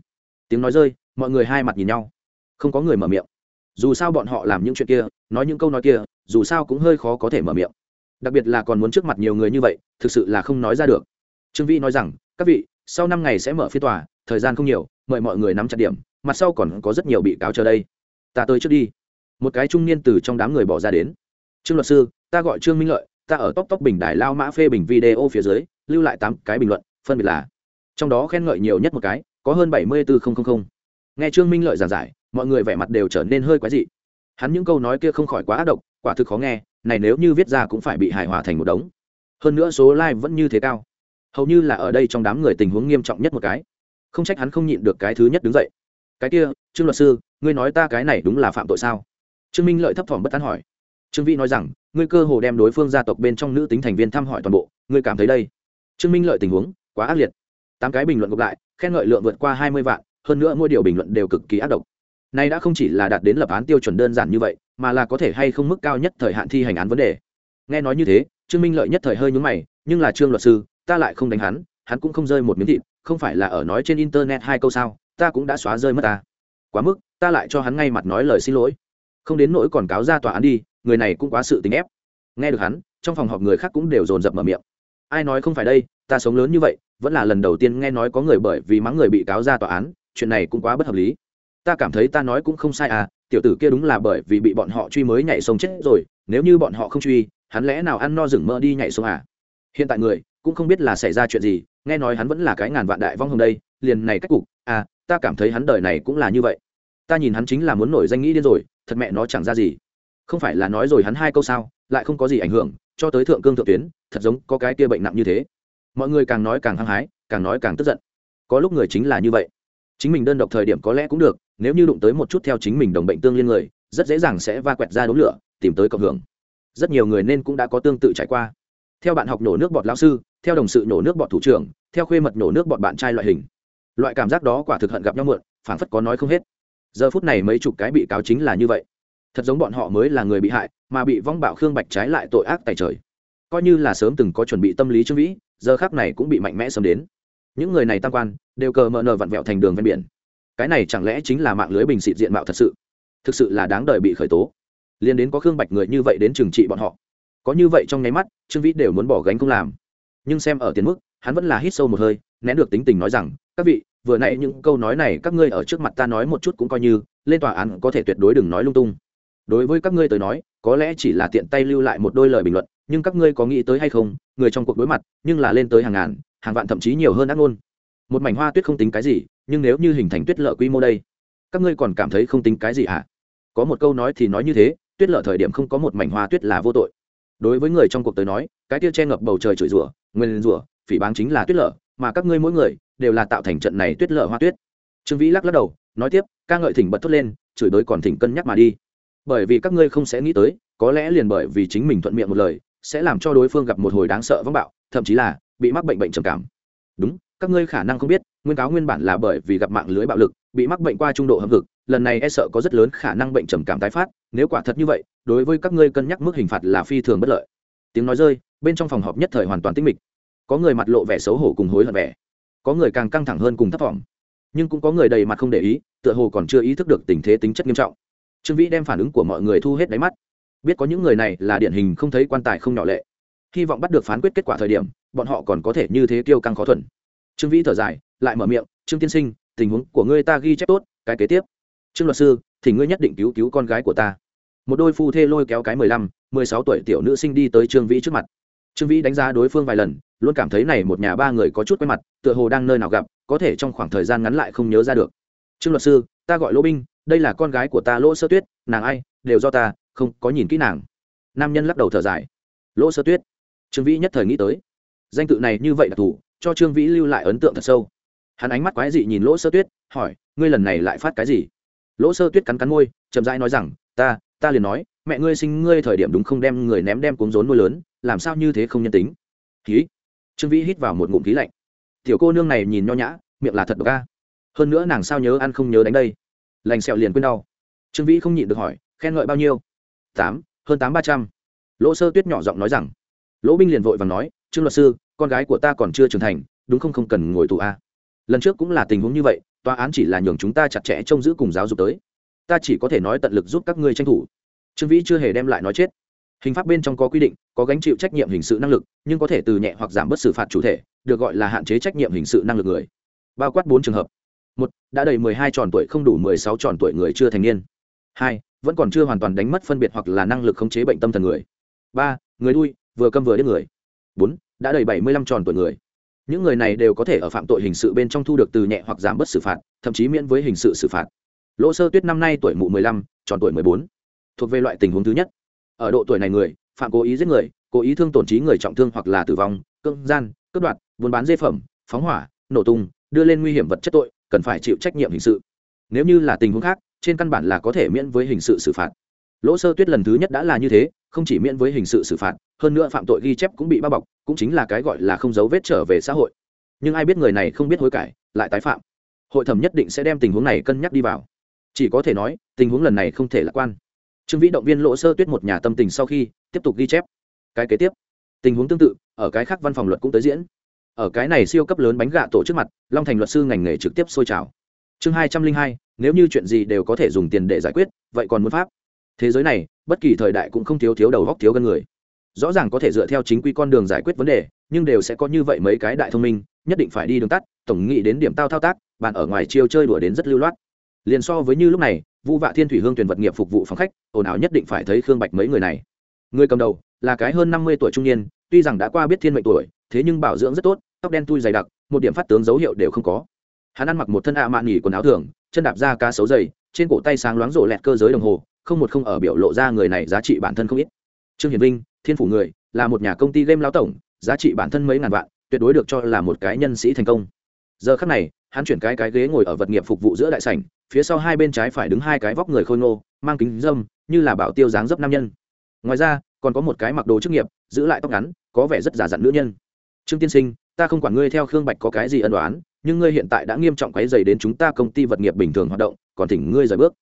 A: Tiếng nói rơi, mọi người hai mặt nhìn nhau. Không có người mở miệng. Dù sao bọn họ làm những chuyện kia, nói những câu nói kia, dù sao cũng hơi khó có thể mở miệng. Đặc biệt là còn muốn trước mặt nhiều người như vậy, thực sự là không nói ra được. Trương vĩ nói rằng, các vị, sau năm ngày sẽ mở phiên tòa, thời gian không nhiều, mời mọi người nắm chặt điểm, mặt sau còn có rất nhiều bị cáo chờ đây. Ta tới trước đi. Một cái trung niên từ trong đám người bỏ ra đến trương luật sư, ta gọi trương minh lợi, ta ở tóc tóc bình đài lao mã phê bình video phía dưới, lưu lại tám cái bình luận, phân biệt là, trong đó khen ngợi nhiều nhất một cái, có hơn bảy mươi bốn nghe trương minh lợi giảng giải, mọi người vẻ mặt đều trở nên hơi quái dị. Hắn những câu nói kia không khỏi quá ác độc, quả thực khó nghe, này nếu như viết ra cũng phải bị hài hòa thành một đống. Hơn nữa số like vẫn như thế cao. Hầu như là ở đây trong đám người tình huống nghiêm trọng nhất một cái. Không trách hắn không nhịn được cái thứ nhất đứng dậy. Cái kia, trương luật sư, ngươi nói ta cái này đúng là phạm tội sao? Trương minh lợi thấp thỏm bất tán hỏi trương vĩ nói rằng, ngươi cơ hồ đem đối phương gia tộc bên trong nữ tính thành viên thăm hỏi toàn bộ, ngươi cảm thấy đây? Trương minh lợi tình huống, quá ác liệt. Tám cái bình luận gộp lại, khen ngợi lượng vượt qua hai mươi vạn, hơn nữa mỗi điều bình luận đều cực kỳ ác độc. Nay đã không chỉ là đạt đến lập án tiêu chuẩn đơn giản như vậy, mà là có thể hay không mức cao nhất thời hạn thi hành án vấn đề. Nghe nói như thế, trương minh lợi nhất thời hơi nhúng mày, nhưng là trương luật sư, ta lại không đánh hắn hắn cũng không rơi một miếng thịt, không phải là ở nói trên internet hai câu sao, ta cũng đã xóa rơi mất ta. Quá mức, ta lại cho hắn ngay mặt nói lời xin lỗi. Không đến nỗi còn cáo ra tòa án đi người này cũng quá sự tính ép. Nghe được hắn, trong phòng họp người khác cũng đều dồn dập mở miệng. Ai nói không phải đây, ta sống lớn như vậy, vẫn là lần đầu tiên nghe nói có người bởi vì mắng người bị cáo ra tòa án, chuyện này cũng quá bất hợp lý. Ta cảm thấy ta nói cũng không sai à tiểu tử kia đúng là bởi vì bị bọn họ truy mới nhảy sông chết rồi, nếu như bọn họ không truy, hắn lẽ nào ăn no rừng mơ đi nhảy sông à? Hiện tại người, cũng không biết là xảy ra chuyện gì, nghe nói hắn vẫn là cái ngàn vạn đại vong hồng đây, liền này cách cục à ta cảm thấy hắn đời này cũng là như vậy. Ta nhìn hắn chính là muốn nổi danh nghĩ điên rồi, thật mẹ nó chẳng ra gì không phải là nói rồi hắn hai câu sao, lại không có gì ảnh hưởng, cho tới thượng cương thượng tuyến, thật giống có cái kia bệnh nặng như thế. Mọi người càng nói càng hăng hái, càng nói càng tức giận. Có lúc người chính là như vậy. Chính mình đơn độc thời điểm có lẽ cũng được, nếu như đụng tới một chút theo chính mình đồng bệnh tương liên người, rất dễ dàng sẽ va quẹt ra đống lửa, tìm tới cộng hưởng. Rất nhiều người nên cũng đã có tương tự trải qua. Theo bạn học nổ nước bọt lao sư, theo đồng sự nổ nước bọt thủ trưởng, theo khuê mật nổ nước bọt bạn trai loại hình. Loại cảm giác đó quả thực hận gặp nhau mượn phảng phất có nói không hết. Giờ phút này mấy chục cái bị cáo chính là như vậy thật giống bọn họ mới là người bị hại, mà bị vong bạo khương bạch trái lại tội ác tại trời. Coi như là sớm từng có chuẩn bị tâm lý trương vĩ, giờ khác này cũng bị mạnh mẽ xâm đến. Những người này tam quan, đều cờ mờ nờ vặn vẹo thành đường ven biển. Cái này chẳng lẽ chính là mạng lưới bình xịt diện mạo thật sự? Thực sự là đáng đời bị khởi tố. Liên đến có khương bạch người như vậy đến trừng trị bọn họ. Có như vậy trong nháy mắt, trương vĩ đều muốn bỏ gánh không làm. Nhưng xem ở tiền mức, hắn vẫn là hít sâu một hơi, nén được tính tình nói rằng, các vị, vừa nãy những câu nói này các ngươi ở trước mặt ta nói một chút cũng coi như, lên tòa án có thể tuyệt đối đừng nói lung tung đối với các ngươi tới nói, có lẽ chỉ là tiện tay lưu lại một đôi lời bình luận, nhưng các ngươi có nghĩ tới hay không, người trong cuộc đối mặt, nhưng là lên tới hàng ngàn, hàng vạn thậm chí nhiều hơn ác ngôn. Một mảnh hoa tuyết không tính cái gì, nhưng nếu như hình thành tuyết lợ quy mô đây, các ngươi còn cảm thấy không tính cái gì hả? À? có một câu nói thì nói như thế, tuyết lợ thời điểm không có một mảnh hoa tuyết là vô tội. Đối với người trong cuộc tới nói, cái tiêu che ngập bầu trời chửi rủa, nguyên rủa, phỉ báng chính là tuyết lợ, mà các ngươi mỗi người đều là tạo thành trận này tuyết lợ hoa tuyết. Trương vĩ lắc lắc đầu, nói tiếp, ca ngợi thỉnh bật thốt lên, chửi đối còn thỉnh cân nhắc mà đi bởi vì các ngươi không sẽ nghĩ tới, có lẽ liền bởi vì chính mình thuận miệng một lời, sẽ làm cho đối phương gặp một hồi đáng sợ vắng bạo, thậm chí là bị mắc bệnh bệnh trầm cảm. Đúng, các ngươi khả năng không biết, nguyên cáo nguyên bản là bởi vì gặp mạng lưới bạo lực, bị mắc bệnh qua trung độ hâm hực lần này e sợ có rất lớn khả năng bệnh trầm cảm tái phát, nếu quả thật như vậy, đối với các ngươi cân nhắc mức hình phạt là phi thường bất lợi. Tiếng nói rơi, bên trong phòng họp nhất thời hoàn toàn tinh mịch. Có người mặt lộ vẻ xấu hổ cùng hối hận vẻ, có người càng căng thẳng hơn cùng thấp thỏm. Nhưng cũng có người đầy mặt không để ý, tựa hồ còn chưa ý thức được tình thế tính chất nghiêm trọng trương vĩ đem phản ứng của mọi người thu hết đáy mắt. Biết có những người này là điển hình không thấy quan tài không nhỏ lệ. Hy vọng bắt được phán quyết kết quả thời điểm, bọn họ còn có thể như thế tiêu căng khó thuần. Trương vĩ thở dài, lại mở miệng, trương tiên sinh, tình huống của ngươi ta ghi chép tốt, cái kế tiếp. Trương luật sư, thì ngươi nhất định cứu cứu con gái của ta. Một đôi phu thê lôi kéo cái mười lăm, mười sáu tuổi tiểu nữ sinh đi tới trương vĩ trước mặt. Trương vĩ đánh giá đối phương vài lần, luôn cảm thấy này một nhà ba người có chút quen mặt, tựa hồ đang nơi nào gặp, có thể trong khoảng thời gian ngắn lại không nhớ ra được. Trương luật sư, ta gọi lỗ binh đây là con gái của ta lỗ sơ tuyết nàng ai đều do ta không có nhìn kỹ nàng nam nhân lắc đầu thở dài lỗ sơ tuyết trương vĩ nhất thời nghĩ tới danh tự này như vậy đặc thù cho trương vĩ lưu lại ấn tượng thật sâu hắn ánh mắt quái dị nhìn lỗ sơ tuyết hỏi ngươi lần này lại phát cái gì lỗ sơ tuyết cắn cắn môi chậm rãi nói rằng ta ta liền nói mẹ ngươi sinh ngươi thời điểm đúng không đem người ném đem cuốn rốn nuôi lớn làm sao như thế không nhân tính khí trương vĩ hít vào một ngụm khí lạnh tiểu cô nương này nhìn nho nhã miệng là thật độc ca hơn nữa nàng sao nhớ ăn không nhớ đánh đây? Lành sẹo liền quên đau. Trương vĩ không nhịn được hỏi, khen ngợi bao nhiêu? Tám, hơn tám ba trăm. Lỗ sơ tuyết nhỏ giọng nói rằng. Lỗ binh liền vội và nói, trương luật sư, con gái của ta còn chưa trưởng thành, đúng không không cần ngồi tù a? Lần trước cũng là tình huống như vậy, tòa án chỉ là nhường chúng ta chặt chẽ trông giữ cùng giáo dục tới. Ta chỉ có thể nói tận lực giúp các ngươi tranh thủ. Trương vĩ chưa hề đem lại nói chết. Hình pháp bên trong có quy định, có gánh chịu trách nhiệm hình sự năng lực, nhưng có thể từ nhẹ hoặc giảm bớt xử phạt chủ thể, được gọi là hạn chế trách nhiệm hình sự năng lực người. Bao quát bốn trường hợp một, đã đầy mười hai tròn tuổi không đủ mười sáu tròn tuổi người chưa thành niên. Hai, vẫn còn chưa hoàn toàn đánh mất phân biệt hoặc là năng lực khống chế bệnh tâm thần người. Ba, người đuôi, vừa câm vừa đến người. Bốn, đã đầy bảy mươi lăm tròn tuổi người. Những người này đều có thể ở phạm tội hình sự bên trong thu được từ nhẹ hoặc giảm bớt xử phạt, thậm chí miễn với hình sự xử phạt. Lỗ sơ tuyết năm nay tuổi mụ mười lăm, tròn tuổi mười bốn. Thuộc về loại tình huống thứ nhất. Ở độ tuổi này người, phạm cố ý giết người, cố ý thương tổn trí người trọng thương hoặc là tử vong, cưỡng gian, cướp đoạt, buôn bán dây phẩm, phóng hỏa, nổ tung, đưa lên nguy hiểm vật chất tội cần phải chịu trách nhiệm hình sự. Nếu như là tình huống khác, trên căn bản là có thể miễn với hình sự xử phạt. Lỗ sơ tuyết lần thứ nhất đã là như thế, không chỉ miễn với hình sự xử phạt, hơn nữa phạm tội ghi chép cũng bị bao bọc, cũng chính là cái gọi là không dấu vết trở về xã hội. Nhưng ai biết người này không biết hối cải, lại tái phạm. Hội thẩm nhất định sẽ đem tình huống này cân nhắc đi vào. Chỉ có thể nói, tình huống lần này không thể lạc quan. Trương vĩ động viên lỗ sơ tuyết một nhà tâm tình sau khi tiếp tục ghi chép. Cái kế tiếp, tình huống tương tự, ở cái khác văn phòng luật cũng tới diễn ở cái này siêu cấp lớn bánh gạ tổ trước mặt, long thành luật sư ngành nghề trực tiếp sôi trào. Chương hai trăm linh hai, nếu như chuyện gì đều có thể dùng tiền để giải quyết, vậy còn muốn pháp? Thế giới này, bất kỳ thời đại cũng không thiếu thiếu đầu góc thiếu gân người. Rõ ràng có thể dựa theo chính quy con đường giải quyết vấn đề, nhưng đều sẽ có như vậy mấy cái đại thông minh, nhất định phải đi đường tắt, tổng nghĩ đến điểm tao thao tác, bạn ở ngoài chiêu chơi đùa đến rất lưu loát. Liền so với như lúc này, vu vạ thiên thủy hương tuyển vật nghiệp phục vụ phòng khách, ồn ào nhất định phải thấy khương bạch mấy người này. Người cầm đầu là cái hơn năm mươi tuổi trung niên, tuy rằng đã qua biết thiên mệnh tuổi thế nhưng bảo dưỡng rất tốt, tóc đen tui dày đặc, một điểm phát tướng dấu hiệu đều không có. Hắn ăn mặc một thân ạ mạn nghỉ quần áo thường, chân đạp ra cá sấu dày, trên cổ tay sáng loáng rộ lẹt cơ giới đồng hồ, không một không ở biểu lộ ra người này giá trị bản thân không ít. Trương Hiền vinh, thiên phủ người, là một nhà công ty game lao tổng, giá trị bản thân mấy ngàn vạn, tuyệt đối được cho là một cái nhân sĩ thành công. Giờ khắc này, hắn chuyển cái cái ghế ngồi ở vật nghiệp phục vụ giữa đại sảnh, phía sau hai bên trái phải đứng hai cái vóc người khôi ngô, mang kính dâm, như là bảo tiêu dáng dấp nam nhân. Ngoài ra, còn có một cái mặc đồ chức nghiệp, giữ lại tóc ngắn, có vẻ rất giả dặn nữ nhân trương tiên sinh, ta không quản ngươi theo khương bạch có cái gì ân đoán nhưng ngươi hiện tại đã nghiêm trọng quấy dày đến chúng ta công ty vật nghiệp bình thường hoạt động, còn thỉnh ngươi rời bước.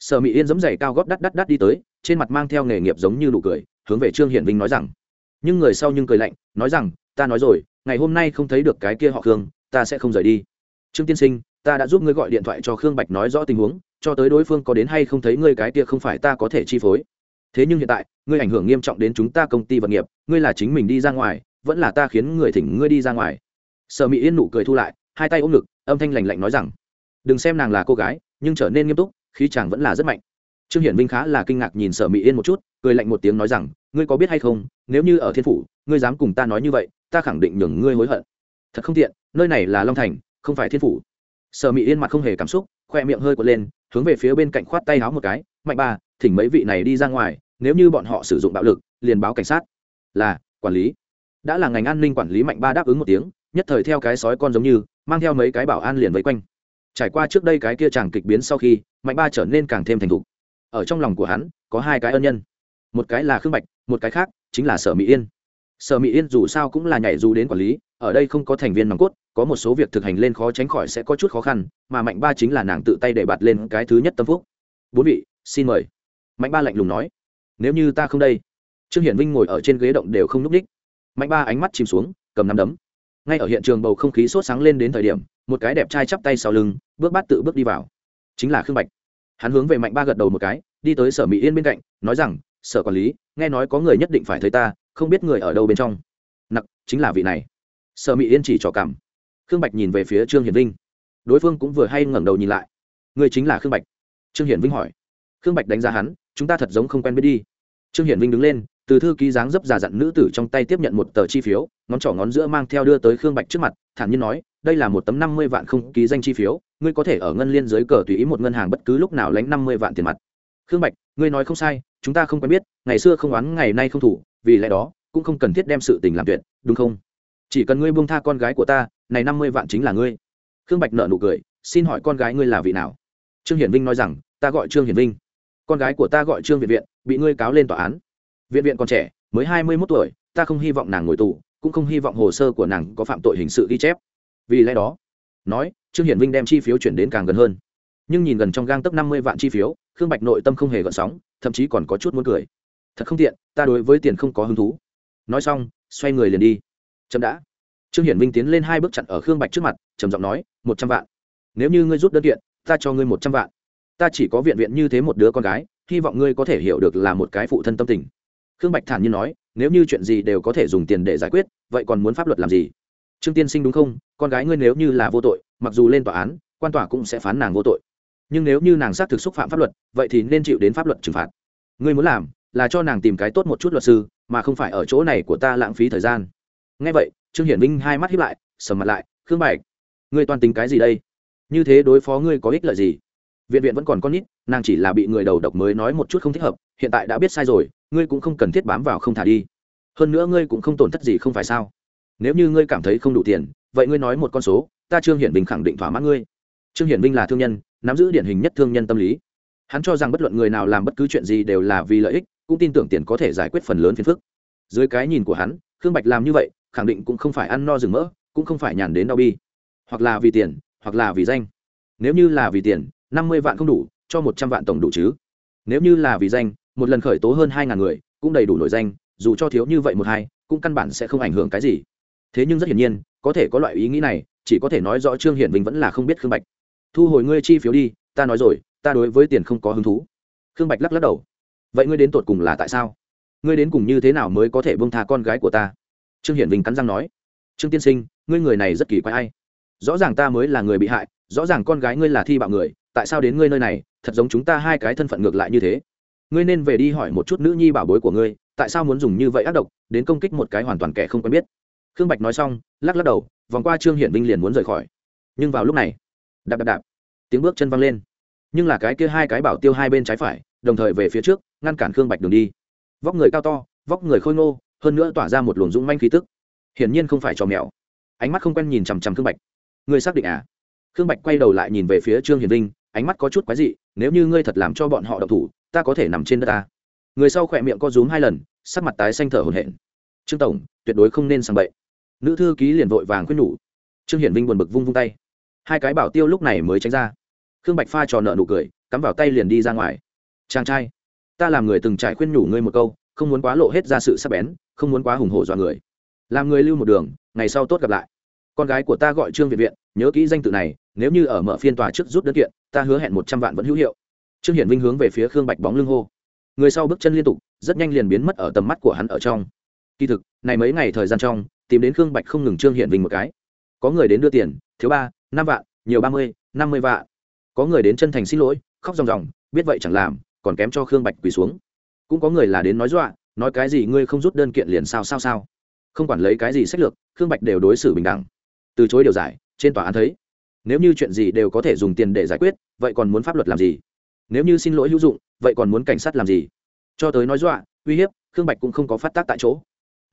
A: Sở mỹ yên giấm giày cao góp đắt đắt đắt đi tới, trên mặt mang theo nghề nghiệp giống như nụ cười, hướng về trương hiển vinh nói rằng, nhưng người sau nhưng cười lạnh, nói rằng, ta nói rồi, ngày hôm nay không thấy được cái kia họ khương, ta sẽ không rời đi. Trương tiên sinh, ta đã giúp ngươi gọi điện thoại cho khương bạch nói rõ tình huống, cho tới đối phương có đến hay không thấy ngươi cái kia không phải ta có thể chi phối. Thế nhưng hiện tại, ngươi ảnh hưởng nghiêm trọng đến chúng ta công ty vật nghiệp, ngươi là chính mình đi ra ngoài vẫn là ta khiến người thỉnh ngươi đi ra ngoài. Sở mỹ yên nụ cười thu lại, hai tay ôm ngực, âm thanh lành lạnh nói rằng, đừng xem nàng là cô gái, nhưng trở nên nghiêm túc, khí chàng vẫn là rất mạnh. Trương hiển vinh khá là kinh ngạc nhìn sở mỹ yên một chút, cười lạnh một tiếng nói rằng, ngươi có biết hay không, nếu như ở thiên phủ, ngươi dám cùng ta nói như vậy, ta khẳng định nhường ngươi hối hận. Thật không tiện, nơi này là long thành, không phải thiên phủ. Sở mỹ yên mặt không hề cảm xúc, khoe miệng hơi quật lên, hướng về phía bên cạnh khoát tay háo một cái, mạnh ba thỉnh mấy vị này đi ra ngoài, nếu như bọn họ sử dụng bạo lực, liền báo cảnh sát. Là, quản lý đã là ngành an ninh quản lý mạnh ba đáp ứng một tiếng, nhất thời theo cái sói con giống như, mang theo mấy cái bảo an liền vây quanh. Trải qua trước đây cái kia chàng kịch biến sau khi, mạnh ba trở nên càng thêm thành thục. Ở trong lòng của hắn, có hai cái ân nhân. Một cái là khương bạch, một cái khác chính là sở mỹ yên. Sở mỹ yên dù sao cũng là nhảy dù đến quản lý, ở đây không có thành viên nòng cốt, có một số việc thực hành lên khó tránh khỏi sẽ có chút khó khăn, mà mạnh ba chính là nàng tự tay để bạt lên cái thứ nhất tâm phúc. Bốn vị, xin mời. Mạnh ba lạnh lùng nói. Nếu như ta không đây, trương hiển vinh ngồi ở trên ghế động đều không núp ních mạnh ba ánh mắt chìm xuống, cầm nắm đấm. Ngay ở hiện trường bầu không khí sốt sáng lên đến thời điểm, một cái đẹp trai chắp tay sau lưng, bước bát tự bước đi vào. Chính là khương bạch. Hắn hướng về mạnh ba gật đầu một cái, đi tới sở mỹ yên bên cạnh, nói rằng, sở quản lý, nghe nói có người nhất định phải thấy ta, không biết người ở đâu bên trong. Nặc, chính là vị này. Sở mỹ yên chỉ trò cảm. Khương bạch nhìn về phía trương hiển vinh. Đối phương cũng vừa hay ngẩng đầu nhìn lại. Người chính là khương bạch. Trương hiển vinh hỏi. Khương bạch đánh giá hắn, chúng ta thật giống không quen biết đi. Trương hiển vinh đứng lên từ thư ký dáng dấp già dặn nữ tử trong tay tiếp nhận một tờ chi phiếu, ngón trỏ ngón giữa mang theo đưa tới khương bạch trước mặt, thản nhiên nói, đây là một tấm năm mươi vạn không ký danh chi phiếu, ngươi có thể ở ngân liên dưới cờ tùy ý một ngân hàng bất cứ lúc nào lánh năm mươi vạn tiền mặt. Khương bạch, ngươi nói không sai, chúng ta không quen biết, ngày xưa không oán, ngày nay không thủ, vì lẽ đó, cũng không cần thiết đem sự tình làm tuyệt, đúng không? Chỉ cần ngươi buông tha con gái của ta, này năm mươi vạn chính là ngươi. Khương bạch nợ nụ cười, xin hỏi con gái ngươi là vị nào? Trương hiển vinh nói rằng, ta gọi trương hiển vinh. Con gái của ta gọi trương việt viện, bị ngươi cáo lên tòa án viện viện còn trẻ, mới hai mươi mốt tuổi, ta không hy vọng nàng ngồi tù, cũng không hy vọng hồ sơ của nàng có phạm tội hình sự ghi chép. Vì lẽ đó, nói, trương hiển vinh đem chi phiếu chuyển đến càng gần hơn. Nhưng nhìn gần trong gang tấp năm mươi vạn chi phiếu, khương bạch nội tâm không hề gợn sóng, thậm chí còn có chút muốn cười. Thật không tiện, ta đối với tiền không có hứng thú. Nói xong, xoay người liền đi. Chậm đã. Trương hiển vinh tiến lên hai bước chặn ở khương bạch trước mặt, trầm giọng nói, một trăm vạn. Nếu như ngươi rút đơn kiện, ta cho ngươi một trăm vạn. Ta chỉ có viện viện như thế một đứa con gái, hy vọng ngươi có thể hiểu được là một cái phụ thân tâm tình khương bạch thản nhiên nói, nếu như chuyện gì đều có thể dùng tiền để giải quyết, vậy còn muốn pháp luật làm gì? Trương tiên sinh đúng không? Con gái ngươi nếu như là vô tội, mặc dù lên tòa án, quan tòa cũng sẽ phán nàng vô tội. Nhưng nếu như nàng xác thực xúc phạm pháp luật, vậy thì nên chịu đến pháp luật trừng phạt. Ngươi muốn làm là cho nàng tìm cái tốt một chút luật sư, mà không phải ở chỗ này của ta lãng phí thời gian. Ngay vậy, trương hiển minh hai mắt hiếp lại, sầm mặt lại, khương bạch, ngươi toàn tính cái gì đây? Như thế đối phó ngươi có ích lợi gì? Viện viện vẫn còn con nít nàng chỉ là bị người đầu độc mới nói một chút không thích hợp, hiện tại đã biết sai rồi, ngươi cũng không cần thiết bám vào không thả đi. Hơn nữa ngươi cũng không tổn thất gì không phải sao? Nếu như ngươi cảm thấy không đủ tiền, vậy ngươi nói một con số, ta trương hiển bình khẳng định thỏa mãn ngươi. Trương hiển vinh là thương nhân, nắm giữ điển hình nhất thương nhân tâm lý. Hắn cho rằng bất luận người nào làm bất cứ chuyện gì đều là vì lợi ích, cũng tin tưởng tiền có thể giải quyết phần lớn phiền phức. Dưới cái nhìn của hắn, khương bạch làm như vậy, khẳng định cũng không phải ăn no rừng mỡ, cũng không phải nhàn đến đau bi. Hoặc là vì tiền, hoặc là vì danh. Nếu như là vì tiền, năm mươi vạn không đủ cho một trăm vạn tổng đủ chứ. Nếu như là vì danh, một lần khởi tố hơn hai ngàn người, cũng đầy đủ nổi danh, dù cho thiếu như vậy một hai, cũng căn bản sẽ không ảnh hưởng cái gì. Thế nhưng rất hiển nhiên, có thể có loại ý nghĩ này, chỉ có thể nói rõ trương hiển vinh vẫn là không biết khương bạch. Thu hồi ngươi chi phiếu đi, ta nói rồi, ta đối với tiền không có hứng thú. Khương bạch lắc lắc đầu. Vậy ngươi đến tột cùng là tại sao? Ngươi đến cùng như thế nào mới có thể bông tha con gái của ta? Trương hiển vinh cắn răng nói. Trương tiên sinh, ngươi người này rất kỳ quái ai? Rõ ràng ta mới là người bị hại rõ ràng con gái ngươi là thi bạo người, tại sao đến ngươi nơi này, thật giống chúng ta hai cái thân phận ngược lại như thế. Ngươi nên về đi hỏi một chút nữ nhi bảo bối của ngươi, tại sao muốn dùng như vậy ác độc, đến công kích một cái hoàn toàn kẻ không quen biết. Khương bạch nói xong, lắc lắc đầu, vòng qua trương hiển vinh liền muốn rời khỏi. Nhưng vào lúc này, đạp đạp đạp, tiếng bước chân văng lên. Nhưng là cái kia hai cái bảo tiêu hai bên trái phải, đồng thời về phía trước, ngăn cản khương bạch đường đi. Vóc người cao to, vóc người khôi ngô, hơn nữa tỏa ra một luồng dũng manh khí tức. Hiển nhiên không phải trò mèo. Ánh mắt không quen nhìn chằm chằm khương bạch. Ngươi xác định à? Khương bạch quay đầu lại nhìn về phía trương hiền vinh, ánh mắt có chút quái dị, nếu như ngươi thật làm cho bọn họ độc thủ, ta có thể nằm trên đất ta. Người sau khỏe miệng co rúm hai lần, sắc mặt tái xanh thở hổn hển. Trương tổng, tuyệt đối không nên sang bậy. Nữ thư ký liền vội vàng khuyên nhủ. Trương hiển vinh buồn bực vung vung tay. Hai cái bảo tiêu lúc này mới tránh ra. Khương bạch pha trò nợ nụ cười, cắm vào tay liền đi ra ngoài. Chàng trai, ta làm người từng trải khuyên nhủ ngươi một câu, không muốn quá lộ hết ra sự sắc bén, không muốn quá hùng hổ dọa người. Làm người lưu một đường, ngày sau tốt gặp lại. Con gái của ta gọi trương Việt viện nhớ kỹ danh tự này, nếu như ở mở phiên tòa trước rút đơn kiện, ta hứa hẹn một trăm vạn vẫn hữu hiệu. Trương hiển vinh hướng về phía khương bạch bóng lưng hô. Người sau bước chân liên tục, rất nhanh liền biến mất ở tầm mắt của hắn ở trong. Kỳ thực, này mấy ngày thời gian trong, tìm đến khương bạch không ngừng trương hiển vinh một cái. Có người đến đưa tiền, thiếu ba, năm vạn, nhiều ba mươi, năm mươi vạn. Có người đến chân thành xin lỗi, khóc ròng ròng, biết vậy chẳng làm, còn kém cho khương bạch quỳ xuống. Cũng có người là đến nói dọa, nói cái gì ngươi không rút đơn kiện liền sao sao sao. Không quản lấy cái gì sách lược, khương bạch đều đối xử bình đẳng. Từ chối điều giải trên tòa án thấy. Nếu như chuyện gì đều có thể dùng tiền để giải quyết, vậy còn muốn pháp luật làm gì? Nếu như xin lỗi hữu dụng, vậy còn muốn cảnh sát làm gì? Cho tới nói dọa, uy hiếp, khương bạch cũng không có phát tác tại chỗ,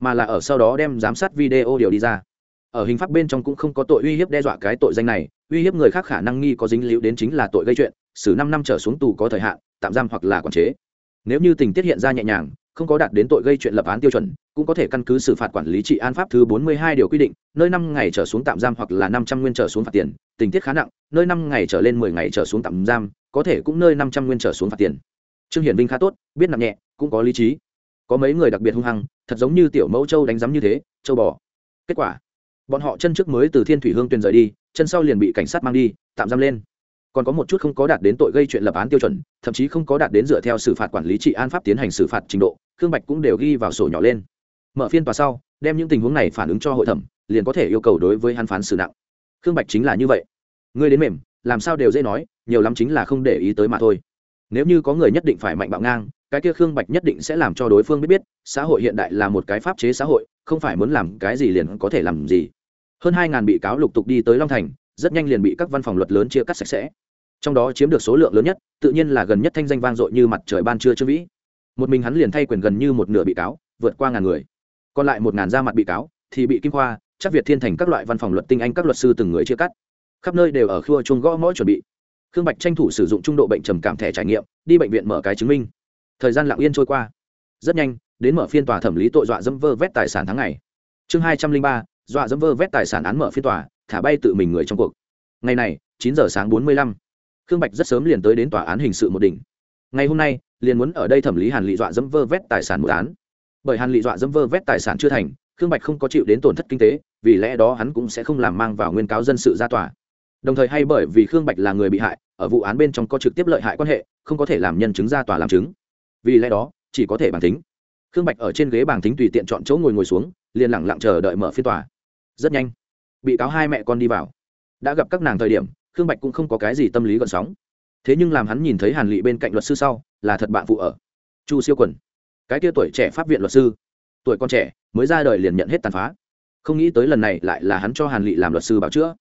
A: mà là ở sau đó đem giám sát video điều đi ra. Ở hình pháp bên trong cũng không có tội uy hiếp đe dọa cái tội danh này, uy hiếp người khác khả năng nghi có dính líu đến chính là tội gây chuyện, xử năm năm trở xuống tù có thời hạn, tạm giam hoặc là quản chế. Nếu như tình tiết hiện ra nhẹ nhàng không có đạt đến tội gây chuyện lập án tiêu chuẩn, cũng có thể căn cứ xử phạt quản lý trị an pháp thứ bốn mươi hai điều quy định, nơi năm ngày trở xuống tạm giam hoặc là năm trăm nguyên trở xuống phạt tiền, tình tiết khá nặng, nơi năm ngày trở lên mười ngày trở xuống tạm giam, có thể cũng nơi năm trăm nguyên trở xuống phạt tiền. Trương hiển vinh khá tốt, biết nặng nhẹ, cũng có lý trí. Có mấy người đặc biệt hung hăng, thật giống như tiểu mẫu châu đánh giám như thế, châu bò. Kết quả, bọn họ chân trước mới từ thiên thủy hương tuyền rời đi, chân sau liền bị cảnh sát mang đi, tạm giam lên còn có một chút không có đạt đến tội gây chuyện lập án tiêu chuẩn, thậm chí không có đạt đến dựa theo xử phạt quản lý trị an pháp tiến hành xử phạt trình độ, khương bạch cũng đều ghi vào sổ nhỏ lên. Mở phiên tòa sau, đem những tình huống này phản ứng cho hội thẩm, liền có thể yêu cầu đối với hắn phán xử nặng. Khương bạch chính là như vậy. Ngươi đến mềm, làm sao đều dễ nói, nhiều lắm chính là không để ý tới mà thôi. Nếu như có người nhất định phải mạnh bạo ngang, cái kia khương bạch nhất định sẽ làm cho đối phương biết biết, xã hội hiện đại là một cái pháp chế xã hội, không phải muốn làm cái gì liền có thể làm gì. Hơn hai ngàn bị cáo lục tục đi tới long thành, rất nhanh liền bị các văn phòng luật lớn chia cắt sạch sẽ trong đó chiếm được số lượng lớn nhất, tự nhiên là gần nhất thanh danh vang dội như mặt trời ban trưa trương vĩ. Một mình hắn liền thay quyền gần như một nửa bị cáo, vượt qua ngàn người. Còn lại một ngàn ra mặt bị cáo, thì bị kim khoa, chắc việt thiên thành các loại văn phòng luật tinh anh các luật sư từng người chia cắt. Khắp nơi đều ở khua chuông gõ mõ chuẩn bị. Khương bạch tranh thủ sử dụng trung độ bệnh trầm cảm thẻ trải nghiệm, đi bệnh viện mở cái chứng minh. Thời gian lặng yên trôi qua. Rất nhanh, đến mở phiên tòa thẩm lý tội dọa dẫm vơ vét tài sản tháng ngày. Chương hai trăm linh ba, dọa dẫm vơ vét tài sản án mở phiên tòa, thả bay tự mình người trong cuộc. Ngày này, chín giờ sáng bốn mươi lăm khương bạch rất sớm liền tới đến tòa án hình sự một đỉnh. Ngày hôm nay, liền muốn ở đây thẩm lý hàn lị dọa dẫm vơ vét tài sản một án. Bởi hàn lị dọa dẫm vơ vét tài sản chưa thành, khương bạch không có chịu đến tổn thất kinh tế, vì lẽ đó hắn cũng sẽ không làm mang vào nguyên cáo dân sự ra tòa. Đồng thời hay bởi vì khương bạch là người bị hại, ở vụ án bên trong có trực tiếp lợi hại quan hệ, không có thể làm nhân chứng ra tòa làm chứng. Vì lẽ đó, chỉ có thể bàn tính. Khương bạch ở trên ghế bàn tính tùy tiện chọn chỗ ngồi ngồi xuống, liền lẳng lặng chờ đợi mở phiên tòa. Rất nhanh, bị cáo hai mẹ con đi vào. Đã gặp các nàng thời điểm khương bạch cũng không có cái gì tâm lý gợn sóng. Thế nhưng làm hắn nhìn thấy hàn lị bên cạnh luật sư sau, là thật bạn phụ ở. Chu siêu quần. Cái kia tuổi trẻ pháp viện luật sư. Tuổi con trẻ, mới ra đời liền nhận hết tàn phá. Không nghĩ tới lần này lại là hắn cho hàn lị làm luật sư bảo chữa.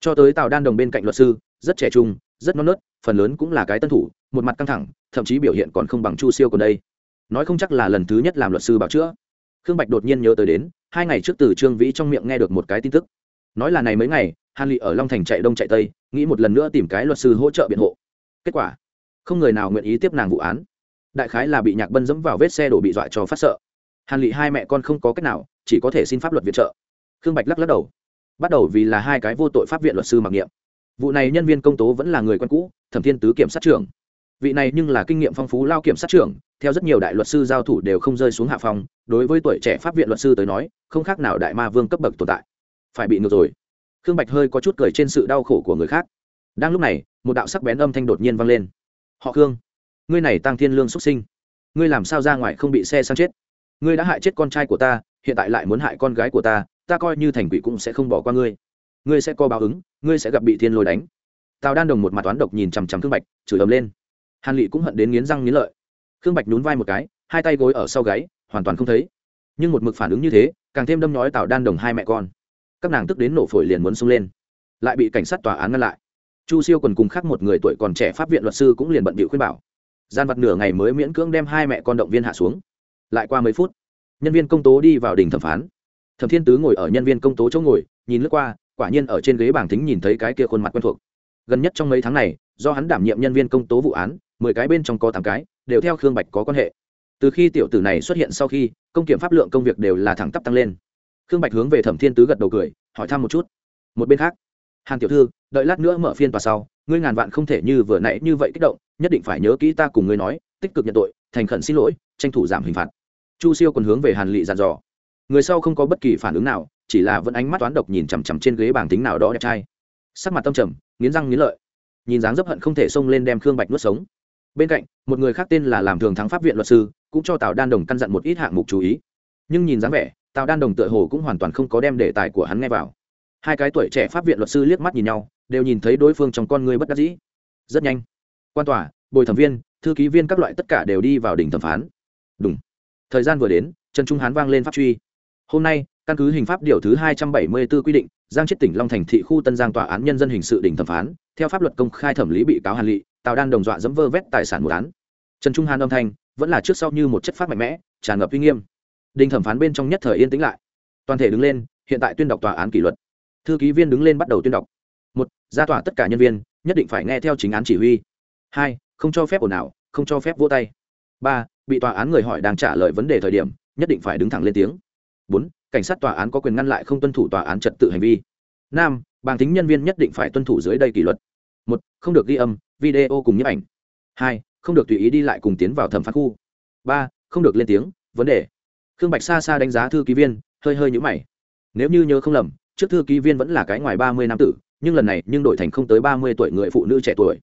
A: Cho tới tào đan đồng bên cạnh luật sư, rất trẻ trung, rất non nớt, phần lớn cũng là cái tân thủ, một mặt căng thẳng, thậm chí biểu hiện còn không bằng chu siêu còn đây. Nói không chắc là lần thứ nhất làm luật sư bảo chữa. Khương bạch đột nhiên nhớ tới đến, hai ngày trước từ trương vĩ trong miệng nghe được một cái tin tức. Nói là này mấy ngày hàn lị ở long thành chạy đông chạy tây, nghĩ một lần nữa tìm cái luật sư hỗ trợ biện hộ. Kết quả, không người nào nguyện ý tiếp nàng vụ án. Đại khái là bị nhạc bân dẫm vào vết xe đổ bị dọa cho phát sợ. Hàn lị hai mẹ con không có cách nào, chỉ có thể xin pháp luật viện trợ. Khương bạch lắc lắc đầu. Bắt đầu vì là hai cái vô tội pháp viện luật sư mặc niệm. Vụ này nhân viên công tố vẫn là người quen cũ, thẩm thiên tứ kiểm sát trưởng. Vị này nhưng là kinh nghiệm phong phú lao kiểm sát trưởng, theo rất nhiều đại luật sư giao thủ đều không rơi xuống hạ phòng đối với tuổi trẻ pháp viện luật sư tới nói, không khác nào đại ma vương cấp bậc tồn tại. Phải bị ngược rồi khương bạch hơi có chút cười trên sự đau khổ của người khác. Đang lúc này, một đạo sắc bén âm thanh đột nhiên vang lên. Họ khương, ngươi này tăng thiên lương xuất sinh, ngươi làm sao ra ngoài không bị xe sang chết? Ngươi đã hại chết con trai của ta, hiện tại lại muốn hại con gái của ta ta coi như thành quỷ cũng sẽ không bỏ qua ngươi. Ngươi sẽ có báo ứng, ngươi sẽ gặp bị thiên lôi đánh. Tào đan đồng một mặt toán độc nhìn chằm chằm khương bạch, chửi ầm lên. Hàn lị cũng hận đến nghiến răng nghiến lợi. Khương bạch nhún vai một cái, hai tay gối ở sau gáy, hoàn toàn không thấy. Nhưng một mực phản ứng như thế, càng thêm đâm nhói tào đan đồng hai mẹ con các nàng tức đến nổ phổi liền muốn xông lên. Lại bị cảnh sát tòa án ngăn lại. Chu siêu còn cùng khác một người tuổi còn trẻ pháp viện luật sư cũng liền bận bịu khuyên bảo. Gian vật nửa ngày mới miễn cưỡng đem hai mẹ con động viên hạ xuống. Lại qua mấy phút, nhân viên công tố đi vào đình thẩm phán. Thẩm thiên tứ ngồi ở nhân viên công tố chỗ ngồi, nhìn lướt qua, quả nhiên ở trên ghế bảng thính nhìn thấy cái kia khuôn mặt quen thuộc. Gần nhất trong mấy tháng này, do hắn đảm nhiệm nhân viên công tố vụ án, mười cái bên trong có tám cái, đều theo khương bạch có quan hệ. Từ khi tiểu tử này xuất hiện sau khi, công kiểm pháp lượng công việc đều là thẳng tắp tăng lên khương bạch hướng về thẩm thiên tứ gật đầu cười, hỏi thăm một chút. Một bên khác, hàn tiểu thư, đợi lát nữa mở phiên tòa sau, ngươi ngàn vạn không thể như vừa nãy như vậy kích động, nhất định phải nhớ kỹ ta cùng ngươi nói, tích cực nhận tội, thành khẩn xin lỗi, tranh thủ giảm hình phạt. Chu siêu còn hướng về hàn lị dàn dò. Người sau không có bất kỳ phản ứng nào, chỉ là vẫn ánh mắt toán độc nhìn chằm chằm trên ghế bảng tính nào đó đẹp trai. Sắc mặt tâm trầm, nghiến răng nghiến lợi. Nhìn dáng dấp hận không thể xông lên đem khương bạch nuốt sống. Bên cạnh, một người khác tên là làm thường thắng pháp viện luật sư, cũng cho tào đan đồng căn dặn một ít hạng mục chú ý. Nhưng nhìn dáng vẻ tào đan đồng tựa hồ cũng hoàn toàn không có đem đề tài của hắn nghe vào. Hai cái tuổi trẻ pháp viện luật sư liếc mắt nhìn nhau, đều nhìn thấy đối phương trong con người bất đắc dĩ. Rất nhanh, quan tòa, bồi thẩm viên, thư ký viên các loại tất cả đều đi vào đỉnh thẩm phán. Đúng thời gian vừa đến, trần trung hán vang lên pháp truy. Hôm nay, căn cứ hình pháp điều thứ hai trăm bảy mươi 274 quy định, giang chết tỉnh long thành thị khu tân giang tòa án nhân dân hình sự đỉnh thẩm phán, theo pháp luật công khai thẩm lý bị cáo hàn lị, tào đan đồng dọa dẫm vơ vét tài sản một án. Trần trung hàn âm thanh vẫn là trước sau như một chất phát mạnh mẽ, tràn ngập uy nghiêm đình thẩm phán bên trong nhất thời yên tĩnh lại. Toàn thể đứng lên, hiện tại tuyên đọc tòa án kỷ luật. Thư ký viên đứng lên bắt đầu tuyên đọc. Một, ra tòa tất cả nhân viên, nhất định phải nghe theo chính án chỉ huy. Hai, không cho phép ồn ào, không cho phép vỗ tay. Ba, bị tòa án người hỏi đang trả lời vấn đề thời điểm, nhất định phải đứng thẳng lên tiếng. Bốn, cảnh sát tòa án có quyền ngăn lại không tuân thủ tòa án trật tự hành vi. Năm, bàng tính nhân viên nhất định phải tuân thủ dưới đây kỷ luật. Một, không được ghi âm, video cùng nhiếp ảnh. Hai, không được tùy ý đi lại cùng tiến vào thẩm phán khu. Ba, không được lên tiếng, vấn đề khương bạch xa xa đánh giá thư ký viên, hơi hơi nhũ mày. Nếu như nhớ không lầm, trước thư ký viên vẫn là cái ngoài ba mươi năm tử, nhưng lần này nhưng đổi thành không tới ba mươi tuổi người phụ nữ trẻ tuổi.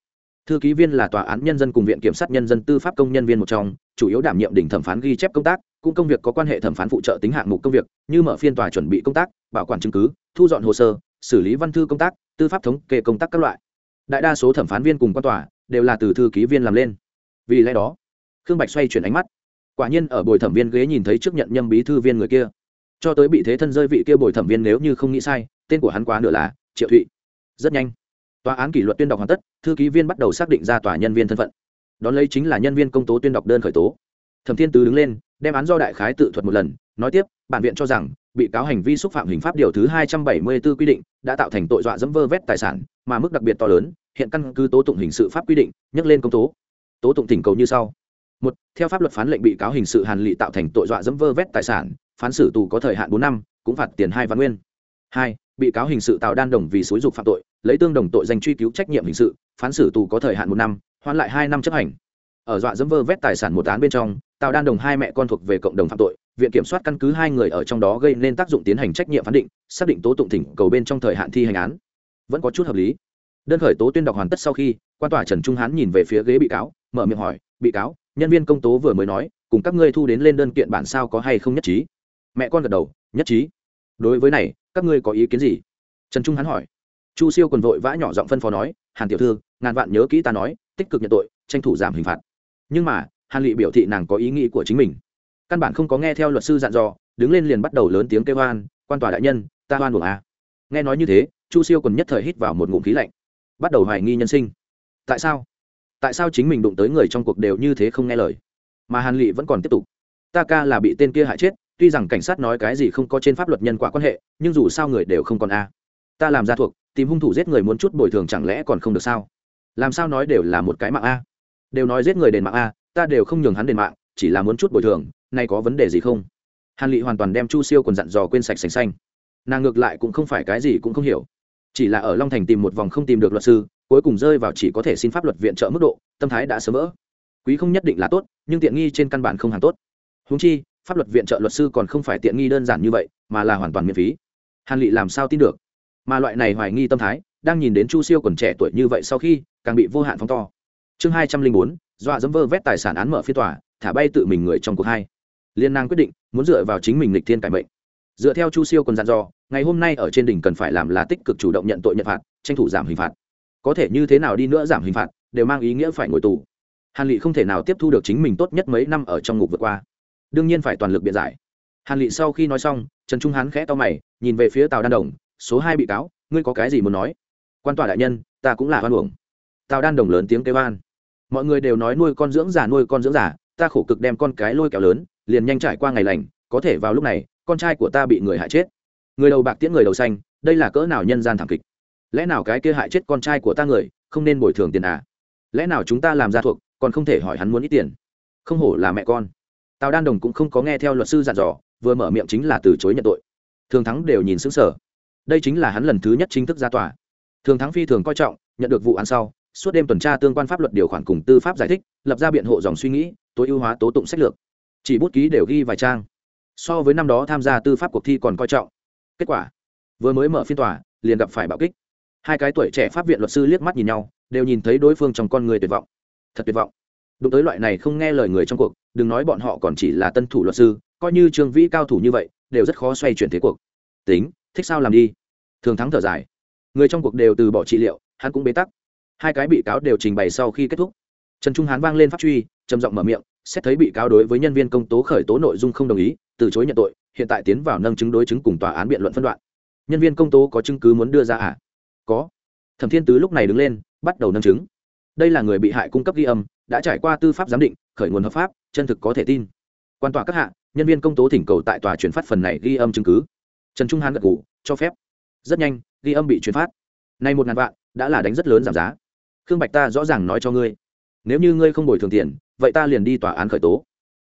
A: Thư ký viên là tòa án nhân dân cùng viện kiểm sát nhân dân tư pháp công nhân viên một trong, chủ yếu đảm nhiệm đỉnh thẩm phán ghi chép công tác, cũng công việc có quan hệ thẩm phán phụ trợ tính hạng mục công việc, như mở phiên tòa chuẩn bị công tác, bảo quản chứng cứ, thu dọn hồ sơ, xử lý văn thư công tác, tư pháp thống kê công tác các loại. Đại đa số thẩm phán viên cùng quan tòa đều là từ thư ký viên làm lên. Vì lẽ đó, khương bạch xoay chuyển ánh mắt quả nhiên ở bồi thẩm viên ghế nhìn thấy trước nhận nhâm bí thư viên người kia. Cho tới bị thế thân rơi vị kia bồi thẩm viên nếu như không nghĩ sai, tên của hắn quá nửa là triệu thụy. Rất nhanh, tòa án kỷ luật tuyên đọc hoàn tất, thư ký viên bắt đầu xác định ra tòa nhân viên thân phận. Đón lấy chính là nhân viên công tố tuyên đọc đơn khởi tố. Thẩm thiên tứ đứng lên, đem án do đại khái tự thuật một lần, nói tiếp, bản viện cho rằng, bị cáo hành vi xúc phạm hình pháp điều thứ hai trăm bảy mươi 274 quy định, đã tạo thành tội dọa dẫm vơ vét tài sản, mà mức đặc biệt to lớn, hiện căn cứ tố tụng hình sự pháp quy định, nhắc lên công tố. Tố tụng thỉnh cầu như sau một, theo pháp luật phán lệnh bị cáo hình sự hàn lị tạo thành tội dọa dẫm vơ vét tài sản, phán xử tù có thời hạn bốn năm, cũng phạt tiền hai văn nguyên. Hai, bị cáo hình sự tào đan đồng vì xúi dục phạm tội, lấy tương đồng tội danh truy cứu trách nhiệm hình sự, phán xử tù có thời hạn một năm, hoãn lại hai năm chấp hành. Ở dọa dẫm vơ vét tài sản một án bên trong tào đan đồng hai mẹ con thuộc về cộng đồng phạm tội, viện kiểm soát căn cứ hai người ở trong đó gây nên tác dụng tiến hành trách nhiệm phán định, xác định tố tụng thỉnh cầu bên trong thời hạn thi hành án. Vẫn có chút hợp lý. Đơn khởi tố tuyên đọc hoàn tất sau khi, quan tòa trần trung hán nhìn về phía ghế bị cáo, mở miệng hỏi, bị cáo nhân viên công tố vừa mới nói, cùng các ngươi thu đến lên đơn kiện bản sao có hay không nhất trí? Mẹ con gật đầu, nhất trí. Đối với này, các ngươi có ý kiến gì? Trần trung hắn hỏi. Chu siêu còn vội vã nhỏ giọng phân phó nói, hàn tiểu thư, ngàn vạn nhớ kỹ ta nói, tích cực nhận tội, tranh thủ giảm hình phạt. Nhưng mà, hàn lị biểu thị nàng có ý nghĩ của chính mình. Căn bản không có nghe theo luật sư dặn dò, đứng lên liền bắt đầu lớn tiếng kêu hoan. quan tòa đại nhân, ta hoan buồng à. nghe nói như thế, chu siêu còn nhất thời hít vào một ngụm khí lạnh. Bắt đầu hoài nghi nhân sinh. Tại sao? Tại sao chính mình đụng tới người trong cuộc đều như thế không nghe lời? Mà hàn lị vẫn còn tiếp tục, ta ca là bị tên kia hại chết, tuy rằng cảnh sát nói cái gì không có trên pháp luật nhân quả quan hệ, nhưng dù sao người đều không còn a. Ta làm ra thuộc, tìm hung thủ giết người muốn chút bồi thường chẳng lẽ còn không được sao? Làm sao nói đều là một cái mạng a? Đều nói giết người đền mạng a, ta đều không nhường hắn đền mạng, chỉ là muốn chút bồi thường, nay có vấn đề gì không? Hàn lị hoàn toàn đem chu siêu còn dặn dò quên sạch sành xanh. Nàng ngược lại cũng không phải cái gì cũng không hiểu. Chỉ là ở long thành tìm một vòng không tìm được luật sư cuối cùng rơi vào chỉ có thể xin pháp luật viện trợ mức độ, tâm thái đã sớm vỡ. Quý không nhất định là tốt, nhưng tiện nghi trên căn bản không hàng tốt. Húng chi, pháp luật viện trợ luật sư còn không phải tiện nghi đơn giản như vậy, mà là hoàn toàn miễn phí. Hàn lị làm sao tin được? Mà loại này hoài nghi tâm thái, đang nhìn đến chu siêu còn trẻ tuổi như vậy sau khi, càng bị vô hạn phóng to. Chương hai trăm linh bốn, dọa dẫm vơ vét tài sản án mở phiên tòa, thả bay tự mình người trong cuộc hai. Liên năng quyết định, muốn dựa vào chính mình lịch thiên cải mệnh. Dựa theo chu siêu còn dặn dò, ngày hôm nay ở trên đỉnh cần phải làm là tích cực chủ động nhận tội nhận phạt, tranh thủ giảm hình phạt có thể như thế nào đi nữa giảm hình phạt, đều mang ý nghĩa phải ngồi tù. Hàn lị không thể nào tiếp thu được chính mình tốt nhất mấy năm ở trong ngục vượt qua. Đương nhiên phải toàn lực biện giải. Hàn lị sau khi nói xong, trần trung hán khẽ to mày, nhìn về phía tào đan đồng, số hai bị cáo, ngươi có cái gì muốn nói? Quan tòa đại nhân, ta cũng là hoan uổng. Tào đan đồng lớn tiếng kêu an mọi người đều nói nuôi con dưỡng giả nuôi con dưỡng giả ta khổ cực đem con cái lôi kéo lớn, liền nhanh trải qua ngày lành, có thể vào lúc này, con trai của ta bị người hại chết. Người đầu bạc tiễn người đầu xanh, đây là cỡ nào nhân gian thảm kịch? Lẽ nào cái kia hại chết con trai của ta người, không nên bồi thường tiền à? Lẽ nào chúng ta làm ra thuộc, còn không thể hỏi hắn muốn ít tiền? Không hổ là mẹ con. Tào đan đồng cũng không có nghe theo luật sư dặn dò, vừa mở miệng chính là từ chối nhận tội. Thường thắng đều nhìn xứng sở đây chính là hắn lần thứ nhất chính thức ra tòa. Thường thắng phi thường coi trọng, nhận được vụ án sau, suốt đêm tuần tra tương quan pháp luật điều khoản cùng tư pháp giải thích, lập ra biện hộ dòng suy nghĩ, tối ưu hóa tố tụng sách lược. Chỉ bút ký đều ghi vài trang. So với năm đó tham gia tư pháp cuộc thi còn coi trọng. Kết quả, vừa mới mở phiên tòa, liền gặp phải bạo kích hai cái tuổi trẻ pháp viện luật sư liếc mắt nhìn nhau, đều nhìn thấy đối phương trong con người tuyệt vọng. Thật tuyệt vọng. Đụng tới loại này không nghe lời người trong cuộc, đừng nói bọn họ còn chỉ là tân thủ luật sư, coi như trương vĩ cao thủ như vậy, đều rất khó xoay chuyển thế cuộc. Tính, thích sao làm đi. Thường thắng thở dài. Người trong cuộc đều từ bỏ trị liệu, hắn cũng bế tắc. Hai cái bị cáo đều trình bày sau khi kết thúc. Trần trung hán vang lên pháp truy, trầm giọng mở miệng, xét thấy bị cáo đối với nhân viên công tố khởi tố nội dung không đồng ý, từ chối nhận tội, hiện tại tiến vào nâng chứng đối chứng cùng tòa án biện luận phân đoạn. Nhân viên công tố có chứng cứ muốn đưa ra à? Có. Thẩm thiên tứ lúc này đứng lên, bắt đầu nâng chứng. Đây là người bị hại cung cấp ghi âm, đã trải qua tư pháp giám định, khởi nguồn hợp pháp, chân thực có thể tin. Quan tòa các hạ, nhân viên công tố thỉnh cầu tại tòa chuyển phát phần này ghi âm chứng cứ. Trần trung hán gật ngủ cho phép. Rất nhanh, ghi âm bị chuyển phát. Nay một ngàn vạn, đã là đánh rất lớn giảm giá. Khương bạch ta rõ ràng nói cho ngươi, nếu như ngươi không bồi thường tiền, vậy ta liền đi tòa án khởi tố.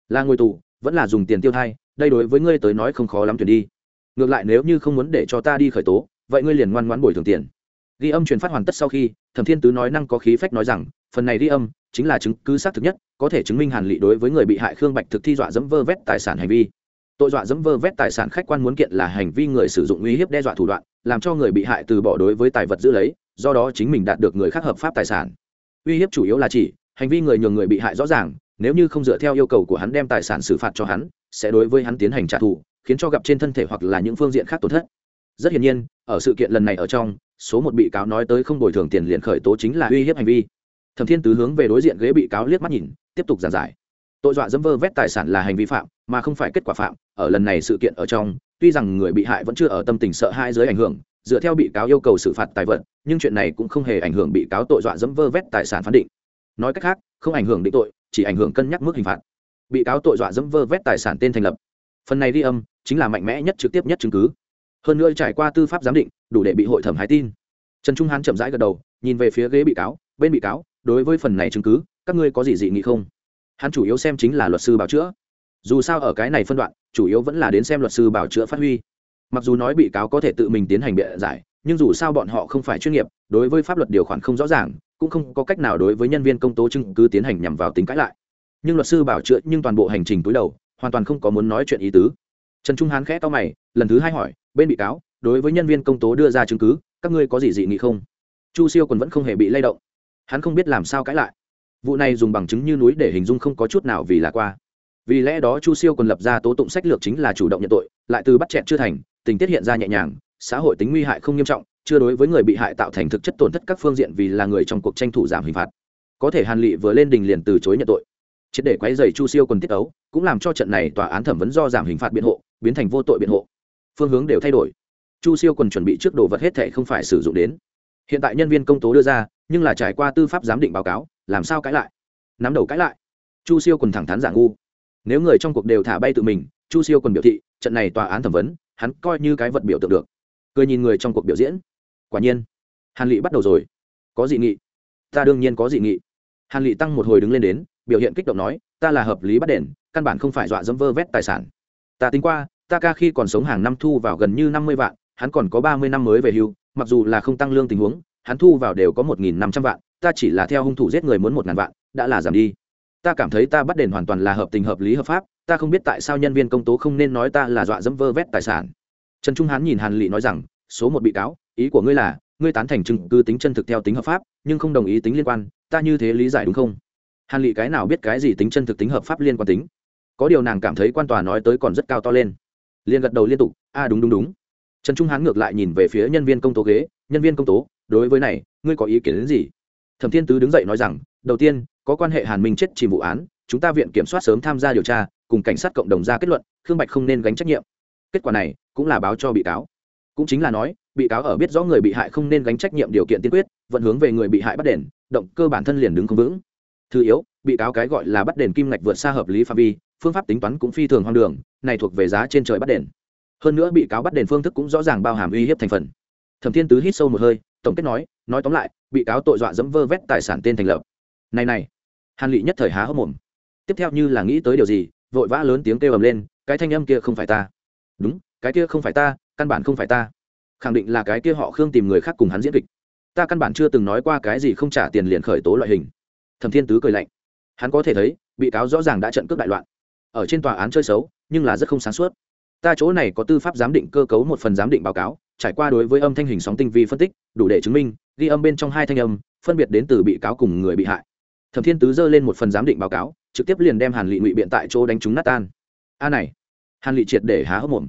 A: Là ngồi tù, vẫn là dùng tiền tiêu thai, đây đối với ngươi tới nói không khó lắm tuyển đi. Ngược lại nếu như không muốn để cho ta đi khởi tố, vậy ngươi liền ngoan ngoãn bồi thường tiền ghi âm truyền phát hoàn tất sau khi, thẩm thiên tứ nói năng có khí phách nói rằng, phần này ghi âm chính là chứng cứ xác thực nhất, có thể chứng minh hàn lị đối với người bị hại khương bạch thực thi dọa dẫm vơ vét tài sản hành vi. Tội dọa dẫm vơ vét tài sản khách quan muốn kiện là hành vi người sử dụng uy hiếp đe dọa thủ đoạn, làm cho người bị hại từ bỏ đối với tài vật giữ lấy, do đó chính mình đạt được người khác hợp pháp tài sản. Uy hiếp chủ yếu là chỉ, hành vi người nhường người bị hại rõ ràng, nếu như không dựa theo yêu cầu của hắn đem tài sản xử phạt cho hắn, sẽ đối với hắn tiến hành trả thù, khiến cho gặp trên thân thể hoặc là những phương diện khác tổn thất. Rất hiển nhiên, ở sự kiện lần này ở trong số một bị cáo nói tới không bồi thường tiền liền khởi tố chính là uy hiếp hành vi. Thẩm thiên tứ hướng về đối diện ghế bị cáo liếc mắt nhìn, tiếp tục giảng giải. Tội dọa dẫm vơ vét tài sản là hành vi phạm, mà không phải kết quả phạm, ở lần này sự kiện ở trong, tuy rằng người bị hại vẫn chưa ở tâm tình sợ hãi dưới ảnh hưởng, dựa theo bị cáo yêu cầu xử phạt tài vật, nhưng chuyện này cũng không hề ảnh hưởng bị cáo tội dọa dẫm vơ vét tài sản phán định. Nói cách khác, không ảnh hưởng định tội, chỉ ảnh hưởng cân nhắc mức hình phạt. Bị cáo tội dọa dẫm vơ vét tài sản tên thành lập. Phần này ghi âm chính là mạnh mẽ nhất trực tiếp nhất chứng cứ hơn nữa trải qua tư pháp giám định, đủ để bị hội thẩm hái tin. Trần trung hán chậm rãi gật đầu, nhìn về phía ghế bị cáo, bên bị cáo, đối với phần này chứng cứ, các ngươi có gì dị nghị không? Hắn chủ yếu xem chính là luật sư bảo chữa. Dù sao ở cái này phân đoạn, chủ yếu vẫn là đến xem luật sư bảo chữa phát huy. Mặc dù nói bị cáo có thể tự mình tiến hành biện giải, nhưng dù sao bọn họ không phải chuyên nghiệp, đối với pháp luật điều khoản không rõ ràng, cũng không có cách nào đối với nhân viên công tố chứng cứ tiến hành nhằm vào tính cãi lại. Nhưng luật sư bảo chữa nhưng toàn bộ hành trình túi đầu, hoàn toàn không có muốn nói chuyện ý tứ. Trần trung hán khẽ to mày, lần thứ hai hỏi bên bị cáo, đối với nhân viên công tố đưa ra chứng cứ, các ngươi có gì dị nghị không? Chu siêu còn vẫn không hề bị lay động. Hắn không biết làm sao cãi lại. Vụ này dùng bằng chứng như núi để hình dung không có chút nào vì là qua. Vì lẽ đó chu siêu còn lập ra tố tụng sách lược chính là chủ động nhận tội, lại từ bắt chẹn chưa thành, tình tiết hiện ra nhẹ nhàng, xã hội tính nguy hại không nghiêm trọng, chưa đối với người bị hại tạo thành thực chất tổn thất các phương diện vì là người trong cuộc tranh thủ giảm hình phạt. Có thể hàn lị vừa lên đình liền từ chối nhận tội. Triệt để quấy dày chu siêu còn tiết ấu, cũng làm cho trận này tòa án thẩm vấn do giảm hình phạt biện hộ, biến thành vô tội biện hộ phương hướng đều thay đổi. Chu siêu còn chuẩn bị trước đồ vật hết thệ không phải sử dụng đến. Hiện tại nhân viên công tố đưa ra, nhưng là trải qua tư pháp giám định báo cáo, làm sao cãi lại? Nắm đầu cãi lại. Chu siêu còn thẳng thắn giả ngu. Nếu người trong cuộc đều thả bay tự mình, chu siêu còn biểu thị, trận này tòa án thẩm vấn, hắn coi như cái vật biểu tượng được. Cười nhìn người trong cuộc biểu diễn. Quả nhiên, hàn lị bắt đầu rồi. Có dị nghị. Ta đương nhiên có dị nghị. Hàn lị tăng một hồi đứng lên đến, biểu hiện kích động nói, ta là hợp lý bắt đền, căn bản không phải dọa dẫm vơ vét tài sản. Ta tính qua ta ca khi còn sống hàng năm thu vào gần như năm mươi vạn, hắn còn có ba mươi năm mới về hưu, mặc dù là không tăng lương tình huống, hắn thu vào đều có một nghìn năm trăm vạn, ta chỉ là theo hung thủ giết người muốn một ngàn vạn, đã là giảm đi. Ta cảm thấy ta bắt đền hoàn toàn là hợp tình hợp lý hợp pháp, ta không biết tại sao nhân viên công tố không nên nói ta là dọa dẫm vơ vét tài sản. Trần trung hán nhìn hàn Lệ nói rằng, số một bị cáo, ý của ngươi là, ngươi tán thành chứng cứ tính chân thực theo tính hợp pháp, nhưng không đồng ý tính liên quan, ta như thế lý giải đúng không? Hàn Lệ cái nào biết cái gì tính chân thực tính hợp pháp liên quan tính? Có điều nàng cảm thấy quan tòa nói tới còn rất cao to lên liền gật đầu liên tục, a, đúng đúng đúng. Trần trung hán ngược lại nhìn về phía nhân viên công tố ghế, nhân viên công tố, đối với này, ngươi có ý kiến đến gì? Thẩm thiên tứ đứng dậy nói rằng, đầu tiên, có quan hệ hàn minh chết chìm vụ án, chúng ta viện kiểm soát sớm tham gia điều tra, cùng cảnh sát cộng đồng ra kết luận, khương bạch không nên gánh trách nhiệm. Kết quả này, cũng là báo cho bị cáo. Cũng chính là nói, bị cáo ở biết rõ người bị hại không nên gánh trách nhiệm điều kiện tiên quyết vẫn hướng về người bị hại bắt đền, động cơ bản thân liền đứng không vững. Thứ yếu, bị cáo cái gọi là bắt đền kim ngạch vượt xa hợp lý phạm vi, phương pháp tính toán cũng phi thường hoang đường này thuộc về giá trên trời bắt đền. Hơn nữa bị cáo bắt đền phương thức cũng rõ ràng bao hàm uy hiếp thành phần. Thẩm thiên tứ hít sâu một hơi, tổng kết nói nói tóm lại, bị cáo tội dọa dẫm vơ vét tài sản tên thành lập. Này này, hàn lị nhất thời há hốc mồm. Tiếp theo như là nghĩ tới điều gì, vội vã lớn tiếng kêu ầm lên, cái thanh âm kia không phải ta. Đúng, cái kia không phải ta, căn bản không phải ta. Khẳng định là cái kia họ khương tìm người khác cùng hắn diễn kịch. Ta căn bản chưa từng nói qua cái gì không trả tiền liền khởi tố loại hình. Thẩm thiên tứ cười lạnh. Hắn có thể thấy, bị cáo rõ ràng đã trận cướp đại loạn ở trên tòa án chơi xấu, nhưng là rất không sáng suốt. Ta chỗ này có tư pháp giám định cơ cấu một phần giám định báo cáo, trải qua đối với âm thanh hình sóng tinh vi phân tích, đủ để chứng minh, ghi âm bên trong hai thanh âm, phân biệt đến từ bị cáo cùng người bị hại. Thẩm thiên tứ giơ lên một phần giám định báo cáo, trực tiếp liền đem hàn lị ngụy biện tại chỗ đánh trúng nát tan. A này, hàn lị triệt để há hốc mồm.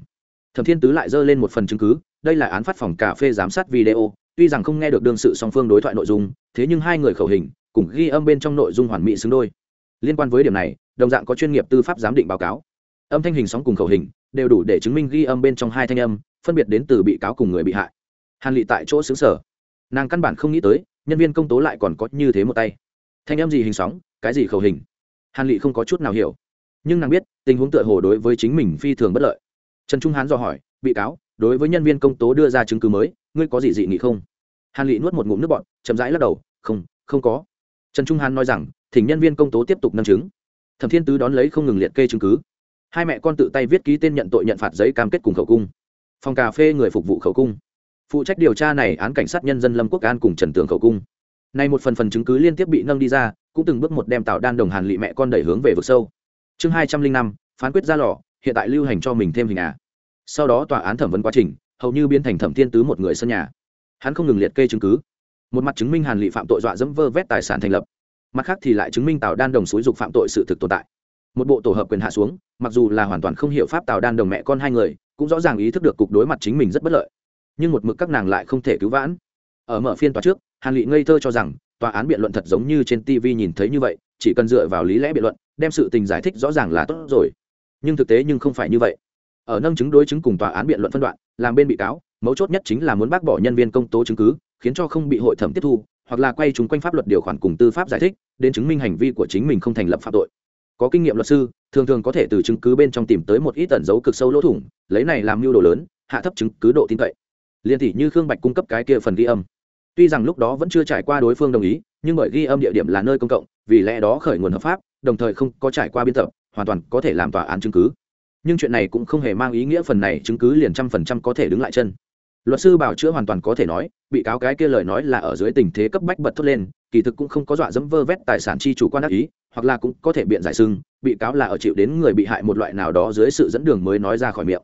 A: Thẩm thiên tứ lại giơ lên một phần chứng cứ, đây là án phát phòng cà phê giám sát video, tuy rằng không nghe được đương sự song phương đối thoại nội dung, thế nhưng hai người khẩu hình, cùng ghi âm bên trong nội dung hoàn mỹ xứng đôi. Liên quan với điểm này đồng dạng có chuyên nghiệp tư pháp giám định báo cáo. Âm thanh hình sóng cùng khẩu hình đều đủ để chứng minh ghi âm bên trong hai thanh âm, phân biệt đến từ bị cáo cùng người bị hại. Hàn lị tại chỗ xứng sở. Nàng căn bản không nghĩ tới, nhân viên công tố lại còn có như thế một tay. Thanh âm gì hình sóng, cái gì khẩu hình? Hàn lị không có chút nào hiểu. Nhưng nàng biết, tình huống tựa hồ đối với chính mình phi thường bất lợi. Trần trung hán dò hỏi, bị cáo, đối với nhân viên công tố đưa ra chứng cứ mới, ngươi có gì dị nghị không? Hàn lị nuốt một ngụm nước bọn chậm rãi lắc đầu, không không có. Trần trung hán nói rằng, thỉnh nhân viên công tố tiếp tục nâng chứng thẩm thiên tứ đón lấy không ngừng liệt kê chứng cứ. Hai mẹ con tự tay viết ký tên nhận tội nhận phạt giấy cam kết cùng khẩu cung. Phòng cà phê người phục vụ khẩu cung. Phụ trách điều tra này án cảnh sát nhân dân lâm quốc an cùng trần tường khẩu cung. Nay một phần phần chứng cứ liên tiếp bị nâng đi ra, cũng từng bước một đem tạo đan đồng hàn lị mẹ con đẩy hướng về vực sâu. Chương hai trăm linh năm, phán quyết ra lò, hiện tại lưu hành cho mình thêm hình à. Sau đó tòa án thẩm vấn quá trình, hầu như biến thành thẩm thiên tứ một người sân nhà. Hắn không ngừng liệt kê chứng cứ. Một mặt chứng minh hàn lị phạm tội dọa dẫm vơ vét tài sản thành lập mặt khác thì lại chứng minh tào đan đồng xúi dục phạm tội sự thực tồn tại một bộ tổ hợp quyền hạ xuống mặc dù là hoàn toàn không hiểu pháp tào đan đồng mẹ con hai người cũng rõ ràng ý thức được cục đối mặt chính mình rất bất lợi nhưng một mực các nàng lại không thể cứu vãn ở mở phiên tòa trước hàn lị ngây thơ cho rằng tòa án biện luận thật giống như trên tv nhìn thấy như vậy chỉ cần dựa vào lý lẽ biện luận đem sự tình giải thích rõ ràng là tốt rồi nhưng thực tế nhưng không phải như vậy ở nâng chứng đối chứng cùng tòa án biện luận phân đoạn làm bên bị cáo mấu chốt nhất chính là muốn bác bỏ nhân viên công tố chứng cứ khiến cho không bị hội thẩm tiếp thu hoặc là quay chúng quanh pháp luật điều khoản cùng tư pháp giải thích, đến chứng minh hành vi của chính mình không thành lập phạm tội. Có kinh nghiệm luật sư, thường thường có thể từ chứng cứ bên trong tìm tới một ít tẩn dấu cực sâu lỗ thủng, lấy này làm mưu đồ lớn, hạ thấp chứng cứ độ tin cậy. Liên tỷ như khương bạch cung cấp cái kia phần ghi âm. Tuy rằng lúc đó vẫn chưa trải qua đối phương đồng ý, nhưng bởi ghi âm địa điểm là nơi công cộng, vì lẽ đó khởi nguồn hợp pháp, đồng thời không có trải qua biên tập, hoàn toàn có thể làm tòa án chứng cứ. Nhưng chuyện này cũng không hề mang ý nghĩa phần này chứng cứ liền trăm phần trăm có thể đứng lại chân luật sư bảo chữa hoàn toàn có thể nói, bị cáo cái kia lời nói là ở dưới tình thế cấp bách bật thốt lên, kỳ thực cũng không có dọa dẫm vơ vét tài sản chi chủ quan đắc ý, hoặc là cũng có thể biện giải sưng bị cáo là ở chịu đến người bị hại một loại nào đó dưới sự dẫn đường mới nói ra khỏi miệng.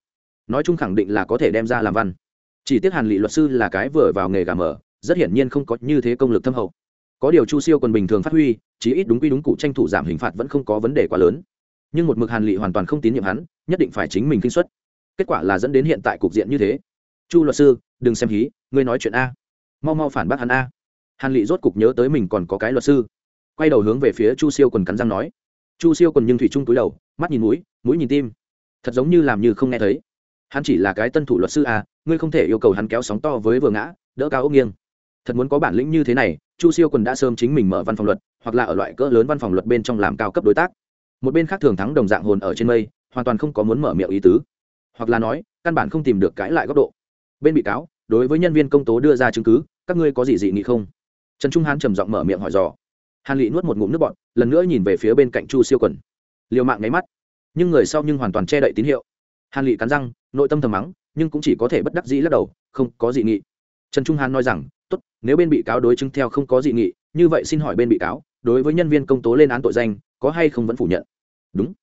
A: Nói chung khẳng định là có thể đem ra làm văn. Chỉ tiếc hàn lị luật sư là cái vừa vào nghề gà mở rất hiển nhiên không có như thế công lực thâm hậu. Có điều chu siêu còn bình thường phát huy, chí ít đúng quy đúng cụ tranh thủ giảm hình phạt vẫn không có vấn đề quá lớn. Nhưng một mực hàn lị hoàn toàn không tín nhiệm hắn, nhất định phải chính mình kinh xuất kết quả là dẫn đến hiện tại cục diện như thế chu luật sư, đừng xem hí, ngươi nói chuyện a. Mau mau phản bác hắn a. Hàn lị rốt cục nhớ tới mình còn có cái luật sư. Quay đầu hướng về phía chu siêu quần cắn răng nói. Chu siêu quần nhưng thủy trung túi đầu, mắt nhìn mũi mũi nhìn tim. Thật giống như làm như không nghe thấy. Hắn chỉ là cái tân thủ luật sư a, ngươi không thể yêu cầu hắn kéo sóng to với vừa ngã, đỡ cao ốc nghiêng. Thật muốn có bản lĩnh như thế này, chu siêu quần đã sớm chính mình mở văn phòng luật, hoặc là ở loại cỡ lớn văn phòng luật bên trong làm cao cấp đối tác. Một bên khác thường thắng đồng dạng hồn ở trên mây, hoàn toàn không có muốn mở miệng ý tứ. Hoặc là nói, căn bản không tìm được cãi lại góc độ bên bị cáo, đối với nhân viên công tố đưa ra chứng cứ, các ngươi có gì dị nghị không? Trần trung hán trầm giọng mở miệng hỏi dò. Hàn lị nuốt một ngụm nước bọt, lần nữa nhìn về phía bên cạnh chu siêu quần. Liều mạng nháy mắt. Nhưng người sau nhưng hoàn toàn che đậy tín hiệu. Hàn lị cắn răng, nội tâm thầm mắng, nhưng cũng chỉ có thể bất đắc dĩ lắc đầu, không có dị nghị. Trần trung hán nói rằng, tốt, nếu bên bị cáo đối chứng theo không có dị nghị, như vậy xin hỏi bên bị cáo, đối với nhân viên công tố lên án tội danh, có hay không vẫn phủ nhận? Đúng.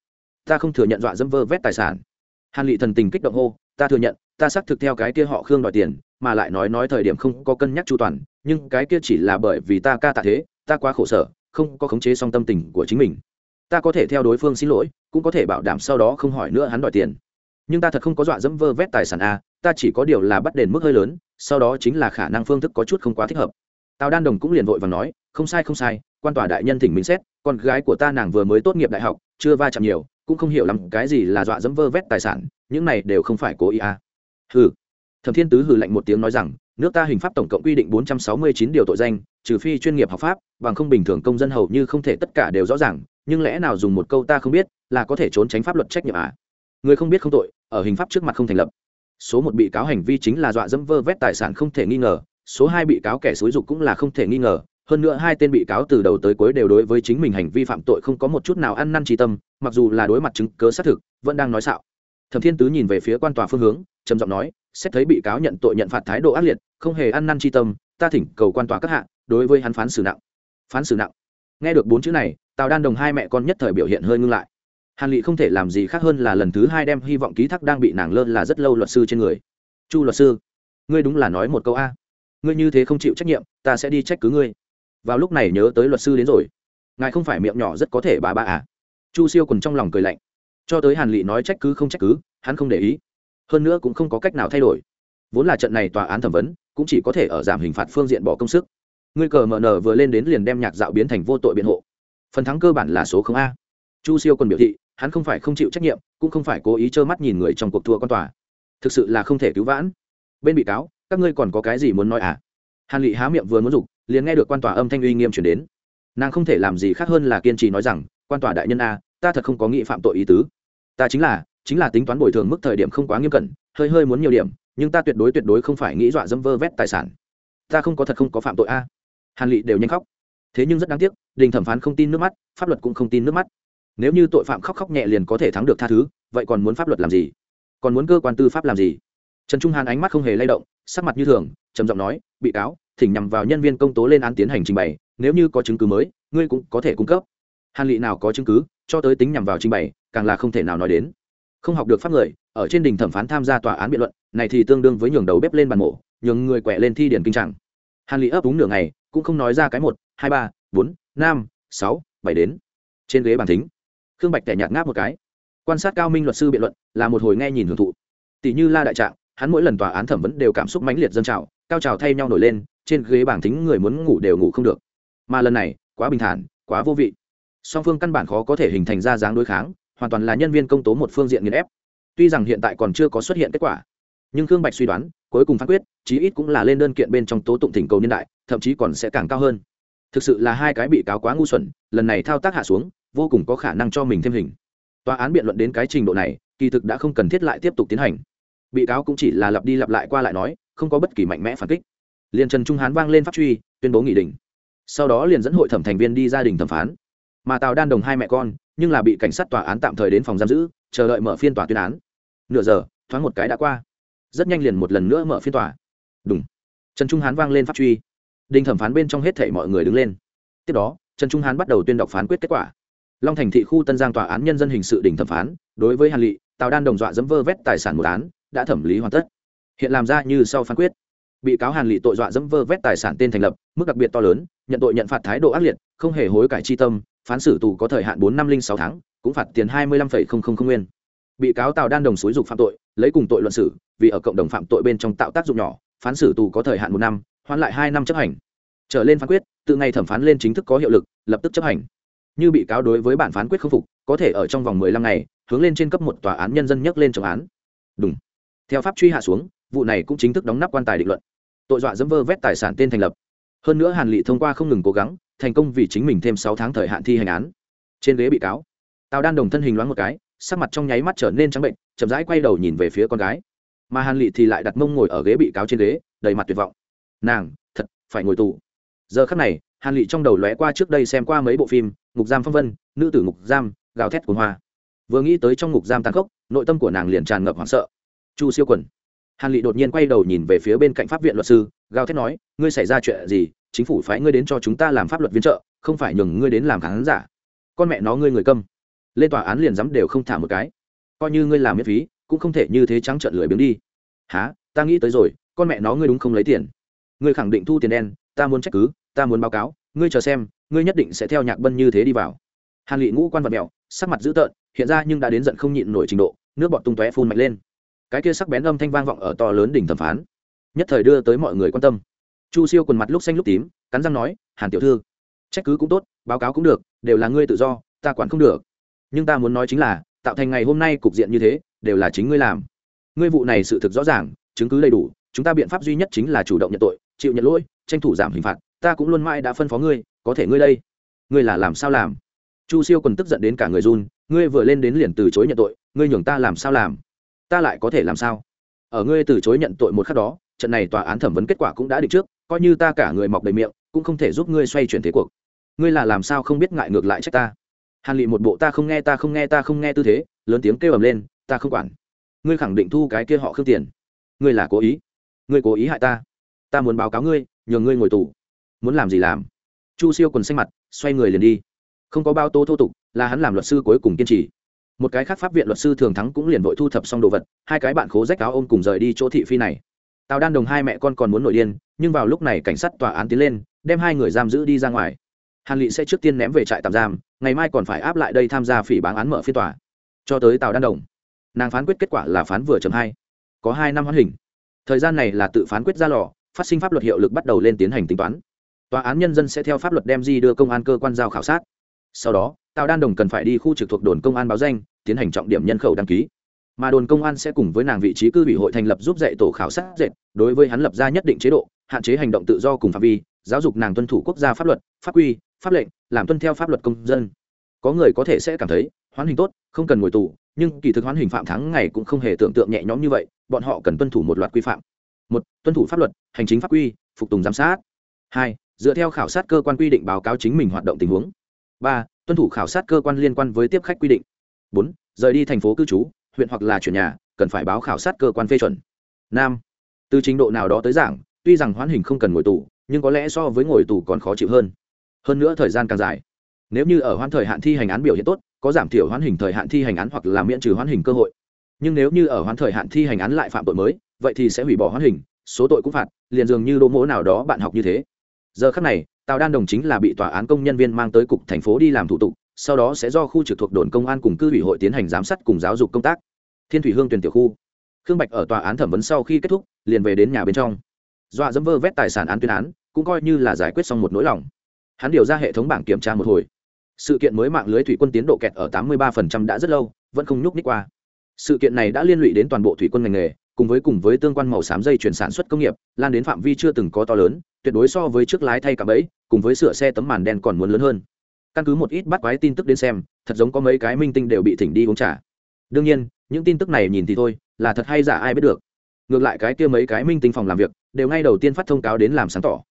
A: Ta không thừa nhận dọa dâm vơ vét tài sản hàn lị thần tình kích động hô, ta thừa nhận, ta xác thực theo cái kia họ khương đòi tiền, mà lại nói nói thời điểm không có cân nhắc chu toàn, nhưng cái kia chỉ là bởi vì ta ca tạ thế, ta quá khổ sở, không có khống chế song tâm tình của chính mình. Ta có thể theo đối phương xin lỗi, cũng có thể bảo đảm sau đó không hỏi nữa hắn đòi tiền. Nhưng ta thật không có dọa dẫm vơ vét tài sản a ta chỉ có điều là bắt đền mức hơi lớn, sau đó chính là khả năng phương thức có chút không quá thích hợp. Tào đan đồng cũng liền vội và nói, không sai không sai, quan tòa đại nhân thỉnh minh xét, con gái của ta nàng vừa mới tốt nghiệp đại học, chưa va chạm nhiều cũng không hiểu lắm cái gì là dọa dẫm vơ vét tài sản, những này đều không phải cố ý à. hừ thẩm thiên tứ hừ lạnh một tiếng nói rằng, nước ta hình pháp tổng cộng quy định bốn trăm sáu mươi chín điều tội danh, trừ phi chuyên nghiệp học pháp, bằng không bình thường công dân hầu như không thể tất cả đều rõ ràng, nhưng lẽ nào dùng một câu ta không biết, là có thể trốn tránh pháp luật trách nhiệm à? người không biết không tội, ở hình pháp trước mặt không thành lập số một bị cáo hành vi chính là dọa dẫm vơ vét tài sản không thể nghi ngờ, số hai bị cáo kẻ xúi dục cũng là không thể nghi ngờ hơn nữa hai tên bị cáo từ đầu tới cuối đều đối với chính mình hành vi phạm tội không có một chút nào ăn năn tri tâm, mặc dù là đối mặt chứng cớ xác thực, vẫn đang nói xạo. Thẩm thiên tứ nhìn về phía quan tòa phương hướng, trầm giọng nói, xét thấy bị cáo nhận tội nhận phạt thái độ ác liệt, không hề ăn năn tri tâm, ta thỉnh cầu quan tòa các hạ, đối với hắn phán xử nặng. Phán xử nặng. Nghe được bốn chữ này, tào đan đồng hai mẹ con nhất thời biểu hiện hơi ngưng lại. Hàn lị không thể làm gì khác hơn là lần thứ hai đem hy vọng ký thác đang bị nàng lơ là rất lâu luật sư trên người. Chu luật sư, ngươi đúng là nói một câu a. Ngươi như thế không chịu trách nhiệm, ta sẽ đi trách cứ ngươi vào lúc này nhớ tới luật sư đến rồi. Ngài không phải miệng nhỏ rất có thể bà bà à? Chu siêu còn trong lòng cười lạnh. Cho tới hàn lị nói trách cứ không trách cứ, hắn không để ý. Hơn nữa cũng không có cách nào thay đổi. Vốn là trận này tòa án thẩm vấn, cũng chỉ có thể ở giảm hình phạt phương diện bỏ công sức. Ngươi cờ mờ nờ vừa lên đến liền đem nhạc dạo biến thành vô tội biện hộ. Phần thắng cơ bản là số không a. Chu siêu còn biểu thị, hắn không phải không chịu trách nhiệm, cũng không phải cố ý trơ mắt nhìn người trong cuộc thua con tòa. Thực sự là không thể cứu vãn. Bên bị cáo, các ngươi còn có cái gì muốn nói à? Hàn lị há miệng vừa muốn dục liền nghe được quan tòa âm thanh uy nghiêm chuyển đến. Nàng không thể làm gì khác hơn là kiên trì nói rằng, quan tòa đại nhân a, ta thật không có nghị phạm tội ý tứ. Ta chính là chính là tính toán bồi thường mức thời điểm không quá nghiêm cẩn, hơi hơi muốn nhiều điểm, nhưng ta tuyệt đối tuyệt đối không phải nghĩ dọa dâm vơ vét tài sản. Ta không có thật không có phạm tội a. Hàn lị đều nhanh khóc. Thế nhưng rất đáng tiếc, đình thẩm phán không tin nước mắt, pháp luật cũng không tin nước mắt. Nếu như tội phạm khóc khóc nhẹ liền có thể thắng được tha thứ, vậy còn muốn pháp luật làm gì? Còn muốn cơ quan tư pháp làm gì? Trần trung hàn ánh mắt không hề lay động, sắc mặt như thường, trầm giọng nói, bị cáo thỉnh nhằm vào nhân viên công tố lên án tiến hành trình bày, nếu như có chứng cứ mới, ngươi cũng có thể cung cấp. Hàn lị nào có chứng cứ, cho tới tính nhằm vào trình bày, càng là không thể nào nói đến. Không học được pháp người, ở trên đình thẩm phán tham gia tòa án biện luận, này thì tương đương với nhường đầu bếp lên bàn mổ, nhường người quẹ lên thi điển kinh trạng. Hàn lị ấp úng nửa ngày, cũng không nói ra cái một, hai ba, bốn, năm, sáu, bảy đến. Trên ghế bàn thính, khương bạch tẻ nhạt ngáp một cái. Quan sát cao minh luật sư biện luận, là một hồi nghe nhìn hưởng thụ. Tỷ như la đại trạng, hắn mỗi lần tòa án thẩm vấn đều cảm xúc mãnh liệt dân trào cao trào thay nhau nổi lên, trên ghế bảng thính người muốn ngủ đều ngủ không được. Mà lần này, quá bình thản, quá vô vị. Song phương căn bản khó có thể hình thành ra dáng đối kháng, hoàn toàn là nhân viên công tố một phương diện nghiền ép. Tuy rằng hiện tại còn chưa có xuất hiện kết quả, nhưng khương bạch suy đoán, cuối cùng phán quyết, chí ít cũng là lên đơn kiện bên trong tố tụng thỉnh cầu niên đại, thậm chí còn sẽ càng cao hơn. Thực sự là hai cái bị cáo quá ngu xuẩn, lần này thao tác hạ xuống, vô cùng có khả năng cho mình thêm hình. Tòa án biện luận đến cái trình độ này, kỳ thực đã không cần thiết lại tiếp tục tiến hành. Bị cáo cũng chỉ là lặp đi lặp lại qua lại nói không có bất kỳ mạnh mẽ phản kích. Liền trần trung hán vang lên pháp truy, tuyên bố nghị định sau đó liền dẫn hội thẩm thành viên đi gia đình thẩm phán. Mà tào đan đồng hai mẹ con, nhưng là bị cảnh sát tòa án tạm thời đến phòng giam giữ, chờ đợi mở phiên tòa tuyên án. Nửa giờ, thoáng một cái đã qua. Rất nhanh liền một lần nữa mở phiên tòa. Đúng trần trung hán vang lên pháp truy. Đình thẩm phán bên trong hết thảy mọi người đứng lên. Tiếp đó, trần trung hán bắt đầu tuyên đọc phán quyết kết quả. Long thành thị khu tân giang tòa án nhân dân hình sự đình thẩm phán, đối với hàn lị, tào đan đồng dọa dẫm vơ vét tài sản một án, đã thẩm lý hoàn tất hiện làm ra như sau phán quyết. Bị cáo hàn lị tội dọa dẫm vơ vét tài sản tên thành lập, mức đặc biệt to lớn, nhận tội nhận phạt thái độ ác liệt, không hề hối cải chi tâm, phán xử tù có thời hạn bốn năm linh sáu tháng, cũng phạt tiền hai mươi lăm nguyên. Bị cáo tào đan đồng xúi dục phạm tội, lấy cùng tội luận xử, vì ở cộng đồng phạm tội bên trong tạo tác dụng nhỏ, phán xử tù có thời hạn một năm, hoãn lại hai năm chấp hành. Trở lên phán quyết từ ngày thẩm phán lên chính thức có hiệu lực, lập tức chấp hành. Như bị cáo đối với bản phán quyết không phục, có thể ở trong vòng mười lăm ngày, hướng lên trên cấp một tòa án nhân dân nhắc lên trọng án. Đúng theo pháp truy hạ xuống vụ này cũng chính thức đóng nắp quan tài định luận. Tội dọa dẫm vơ vét tài sản tên thành lập. Hơn nữa hàn lị thông qua không ngừng cố gắng, thành công vì chính mình thêm sáu tháng thời hạn thi hành án. Trên ghế bị cáo, tào đan đồng thân hình loáng một cái, sắc mặt trong nháy mắt trở nên trắng bệnh, chậm rãi quay đầu nhìn về phía con gái. Mà hàn lị thì lại đặt mông ngồi ở ghế bị cáo trên ghế, đầy mặt tuyệt vọng. Nàng, thật, phải ngồi tù. Giờ khắc này, hàn lị trong đầu lóe qua trước đây xem qua mấy bộ phim, ngục giam phong vân, nữ tử ngục giam, gào thét của hoa. Vừa nghĩ tới trong ngục giam tàn khốc, nội tâm của nàng liền tràn ngập hoảng sợ. Chu siêu quần hàn lị đột nhiên quay đầu nhìn về phía bên cạnh pháp viện luật sư gào thét nói ngươi xảy ra chuyện gì? Chính phủ phái ngươi đến cho chúng ta làm pháp luật viên trợ không phải nhường ngươi đến làm khán giả. Con mẹ nó ngươi người câm. Lên tòa án liền dám đều không thả một cái. Coi như ngươi làm miễn phí cũng không thể như thế trắng trợn lười biếng đi. Há ta nghĩ tới rồi con mẹ nó ngươi đúng không lấy tiền? Ngươi khẳng định thu tiền đen ta muốn trách cứ ta muốn báo cáo ngươi chờ xem ngươi nhất định sẽ theo nhạc bân như thế đi vào. Hàn lị ngũ quan vật mèo, sắc mặt dữ tợn hiện ra nhưng đã đến giận không nhịn nổi trình độ nước bọt tung tóe phun mạnh lên cái kia sắc bén âm thanh vang vọng ở to lớn đỉnh thẩm phán. Nhất thời đưa tới mọi người quan tâm. Chu siêu quần mặt lúc xanh lúc tím, cắn răng nói, hàn tiểu thư, trách cứ cũng tốt, báo cáo cũng được, đều là ngươi tự do, ta quản không được. Nhưng ta muốn nói chính là, tạo thành ngày hôm nay cục diện như thế, đều là chính ngươi làm. Ngươi vụ này sự thực rõ ràng, chứng cứ đầy đủ, chúng ta biện pháp duy nhất chính là chủ động nhận tội, chịu nhận lỗi, tranh thủ giảm hình phạt, ta cũng luôn mãi đã phân phó ngươi, có thể ngươi đây. Ngươi là làm sao làm? Chu siêu còn tức giận đến cả người run, ngươi vừa lên đến liền từ chối nhận tội, ngươi nhường ta làm sao làm? Ta lại có thể làm sao? Ở ngươi từ chối nhận tội một khắc đó, trận này tòa án thẩm vấn kết quả cũng đã định trước, coi như ta cả người mọc đầy miệng, cũng không thể giúp ngươi xoay chuyển thế cuộc. Ngươi là làm sao không biết ngại ngược lại trách ta? Hàn lị một bộ ta không nghe, ta không nghe, ta không nghe tư thế, lớn tiếng kêu ầm lên, ta không quản. Ngươi khẳng định thu cái kia họ khương tiền. Ngươi là cố ý. Ngươi cố ý hại ta. Ta muốn báo cáo ngươi, nhường ngươi ngồi tù. Muốn làm gì làm? Chu siêu quần xanh mặt, xoay người liền đi. Không có bao tô thô tục, là hắn làm luật sư cuối cùng kiên trì một cái khác pháp viện luật sư thường thắng cũng liền vội thu thập xong đồ vật, hai cái bạn khố rách áo ôm cùng rời đi chỗ thị phi này. Tào đan đồng hai mẹ con còn muốn nổi điên, nhưng vào lúc này cảnh sát tòa án tiến lên, đem hai người giam giữ đi ra ngoài. Hàn lị sẽ trước tiên ném về trại tạm giam, ngày mai còn phải áp lại đây tham gia phỉ bán án mở phiên tòa. Cho tới tào đan đồng, nàng phán quyết kết quả là phán vừa chấm hai. Có hai năm hoãn hình. Thời gian này là tự phán quyết ra lò, phát sinh pháp luật hiệu lực bắt đầu lên tiến hành tính toán. Tòa án nhân dân sẽ theo pháp luật đem di đưa công an cơ quan giao khảo sát. Sau đó, tào đan đồng cần phải đi khu trực thuộc đồn công an báo danh tiến hành trọng điểm nhân khẩu đăng ký. Mà đồn công an sẽ cùng với nàng vị trí cư ủy hội thành lập giúp dạy tổ khảo sát dệt, đối với hắn lập ra nhất định chế độ, hạn chế hành động tự do cùng phạm vi, giáo dục nàng tuân thủ quốc gia pháp luật, pháp quy, pháp lệnh, làm tuân theo pháp luật công dân. Có người có thể sẽ cảm thấy, hoán hình tốt, không cần ngồi tù, nhưng kỳ thực hoán hình phạm tháng ngày cũng không hề tưởng tượng nhẹ nhõm như vậy, bọn họ cần tuân thủ một loạt quy phạm. Một, tuân thủ pháp luật, hành chính pháp quy, phục tùng giám sát. Hai, dựa theo khảo sát cơ quan quy định báo cáo chính mình hoạt động tình huống. Ba, tuân thủ khảo sát cơ quan liên quan với tiếp khách quy định bốn, rời đi thành phố cư trú, huyện hoặc là chuyển nhà, cần phải báo khảo sát cơ quan phê chuẩn. Năm từ trình độ nào đó tới giảng, tuy rằng hoán hình không cần ngồi tù, nhưng có lẽ so với ngồi tù còn khó chịu hơn. Hơn nữa thời gian càng dài. Nếu như ở hoãn thời hạn thi hành án biểu hiện tốt, có giảm thiểu hoãn hình thời hạn thi hành án hoặc là miễn trừ hoãn hình cơ hội. Nhưng nếu như ở hoãn thời hạn thi hành án lại phạm tội mới, vậy thì sẽ hủy bỏ hoãn hình, số tội cũng phạt, liền dường như đỗ mỗ nào đó bạn học như thế. Giờ khắc này, tào đan đồng chính là bị tòa án công nhân viên mang tới cục thành phố đi làm thủ tục sau đó sẽ do khu trực thuộc đồn công an cùng cư ủy hội tiến hành giám sát cùng giáo dục công tác. Thiên thủy hương tuyển tiểu khu. Khương bạch ở tòa án thẩm vấn sau khi kết thúc, liền về đến nhà bên trong. Dọa dẫm vơ vét tài sản án tuyên án, cũng coi như là giải quyết xong một nỗi lòng. Hắn điều ra hệ thống bảng kiểm tra một hồi. Sự kiện mới mạng lưới thủy quân tiến độ kẹt ở tám mươi 83% đã rất lâu, vẫn không nhúc nhích qua. Sự kiện này đã liên lụy đến toàn bộ thủy quân ngành nghề, cùng với cùng với tương quan màu xám dây chuyển sản xuất công nghiệp, lan đến phạm vi chưa từng có to lớn, tuyệt đối so với chiếc lái thay cả bẫy, cùng với sửa xe tấm màn đen còn muốn lớn hơn căn cứ một ít bắt quái tin tức đến xem, thật giống có mấy cái minh tinh đều bị thỉnh đi uống trà. Đương nhiên, những tin tức này nhìn thì thôi, là thật hay giả ai biết được. Ngược lại cái kia mấy cái minh tinh phòng làm việc, đều ngay đầu tiên phát thông cáo đến làm sáng tỏ.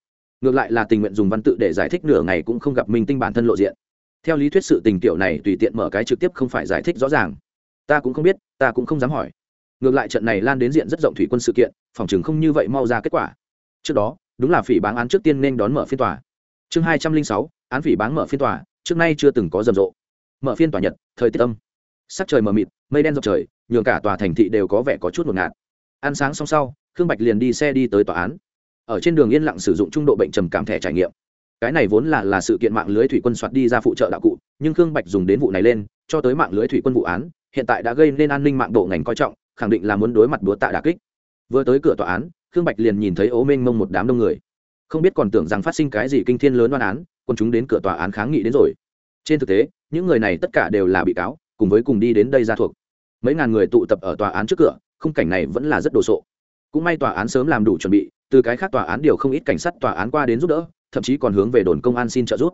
A: Ngược lại là tình nguyện dùng văn tự để giải thích nửa ngày cũng không gặp minh tinh bản thân lộ diện. Theo lý thuyết sự tình kiểu này tùy tiện mở cái trực tiếp không phải giải thích rõ ràng. Ta cũng không biết, ta cũng không dám hỏi. Ngược lại trận này lan đến diện rất rộng thủy quân sự kiện, phòng chừng không như vậy mau ra kết quả. Trước đó, đúng là phỉ báng án trước tiên nên đón mở phiên tòa. Chương hai trăm linh sáu, án phỉ báng mở phiên tòa trước nay chưa từng có rầm rộ. Mở phiên tòa nhật, thời tiết âm. Sắc trời mờ mịt, mây đen dọc trời, nhường cả tòa thành thị đều có vẻ có chút ngột ngạt. Ăn sáng xong sau, khương bạch liền đi xe đi tới tòa án. Ở trên đường yên lặng sử dụng trung độ bệnh trầm cảm thẻ trải nghiệm. Cái này vốn là là sự kiện mạng lưới thủy quân soạt đi ra phụ trợ đạo cụ, nhưng khương bạch dùng đến vụ này lên, cho tới mạng lưới thủy quân vụ án, hiện tại đã gây nên an ninh mạng độ ngành coi trọng, khẳng định là muốn đối mặt búa tạ đà kích. Vừa tới cửa tòa án, khương bạch liền nhìn thấy ố mênh mông một đám đông người không biết còn tưởng rằng phát sinh cái gì kinh thiên lớn đoan án, quân chúng đến cửa tòa án kháng nghị đến rồi. Trên thực tế, những người này tất cả đều là bị cáo, cùng với cùng đi đến đây ra thuộc. Mấy ngàn người tụ tập ở tòa án trước cửa, khung cảnh này vẫn là rất đồ sộ. Cũng may tòa án sớm làm đủ chuẩn bị, từ cái khác tòa án điều không ít cảnh sát tòa án qua đến giúp đỡ, thậm chí còn hướng về đồn công an xin trợ giúp.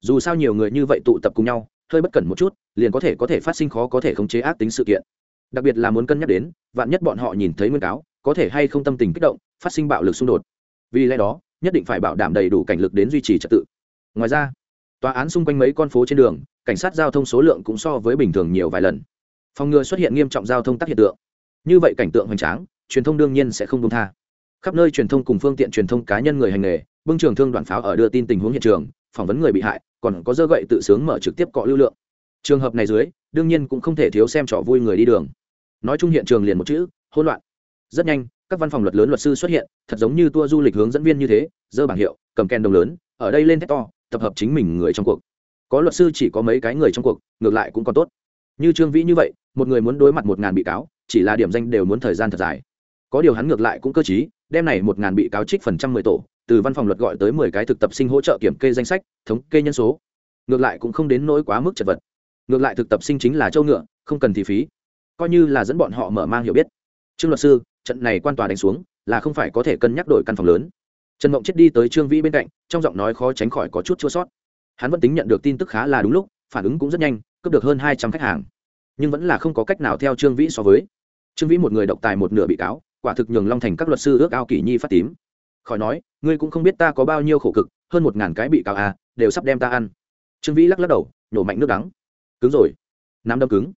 A: Dù sao nhiều người như vậy tụ tập cùng nhau, hơi bất cẩn một chút, liền có thể có thể phát sinh khó có thể khống chế ác tính sự kiện. Đặc biệt là muốn cân nhắc đến, vạn nhất bọn họ nhìn thấy nguyên cáo, có thể hay không tâm tình kích động, phát sinh bạo lực xung đột. Vì lẽ đó nhất định phải bảo đảm đầy đủ cảnh lực đến duy trì trật tự. Ngoài ra, tòa án xung quanh mấy con phố trên đường, cảnh sát giao thông số lượng cũng so với bình thường nhiều vài lần. Phòng ngừa xuất hiện nghiêm trọng giao thông tắc hiện tượng. Như vậy cảnh tượng hoành tráng, truyền thông đương nhiên sẽ không công tha. Khắp nơi truyền thông cùng phương tiện truyền thông cá nhân người hành nghề, bưng trường thương đoàn pháo ở đưa tin tình huống hiện trường, phỏng vấn người bị hại, còn có dơ gậy tự sướng mở trực tiếp cọ lưu lượng. Trường hợp này dưới, đương nhiên cũng không thể thiếu xem trò vui người đi đường. Nói chung hiện trường liền một chữ, hỗn loạn. Rất nhanh các văn phòng luật lớn luật sư xuất hiện, thật giống như tour du lịch hướng dẫn viên như thế, dơ bảng hiệu, cầm kèn đồng lớn, ở đây lên thét to, tập hợp chính mình người trong cuộc. Có luật sư chỉ có mấy cái người trong cuộc, ngược lại cũng còn tốt. Như trương vĩ như vậy, một người muốn đối mặt một ngàn bị cáo, chỉ là điểm danh đều muốn thời gian thật dài. Có điều hắn ngược lại cũng cơ t đem này một ngàn bị cáo trích phần trăm mười tổ, từ văn phòng luật gọi tới mười cái thực tập sinh hỗ trợ kiểm kê danh sách, thống kê nhân số. Ngược lại cũng không đến nỗi quá mức chật vật. Ngược lại thực tập sinh chính là châu ngựa, không cần thì phí. Coi như là dẫn bọn họ mở mang hiểu biết. Trương luật sư trận này quan tòa đánh xuống, là không phải có thể cân nhắc đổi căn phòng lớn. Trần mộng chết đi tới trương vĩ bên cạnh, trong giọng nói khó tránh khỏi có chút chua sót. Hắn vẫn tính nhận được tin tức khá là đúng lúc, phản ứng cũng rất nhanh, cướp được hơn hai trăm khách hàng. Nhưng vẫn là không có cách nào theo trương vĩ so với. Trương vĩ một người độc tài một nửa bị cáo, quả thực nhường long thành các luật sư ước ao kỷ nhi phát tím. Khỏi nói, ngươi cũng không biết ta có bao nhiêu khổ cực, hơn một ngàn cái bị cáo à đều sắp đem ta ăn. Trương vĩ lắc lắc đầu nhổ mạnh nước đắng. Cứng rồi. Nắm đâm cứng.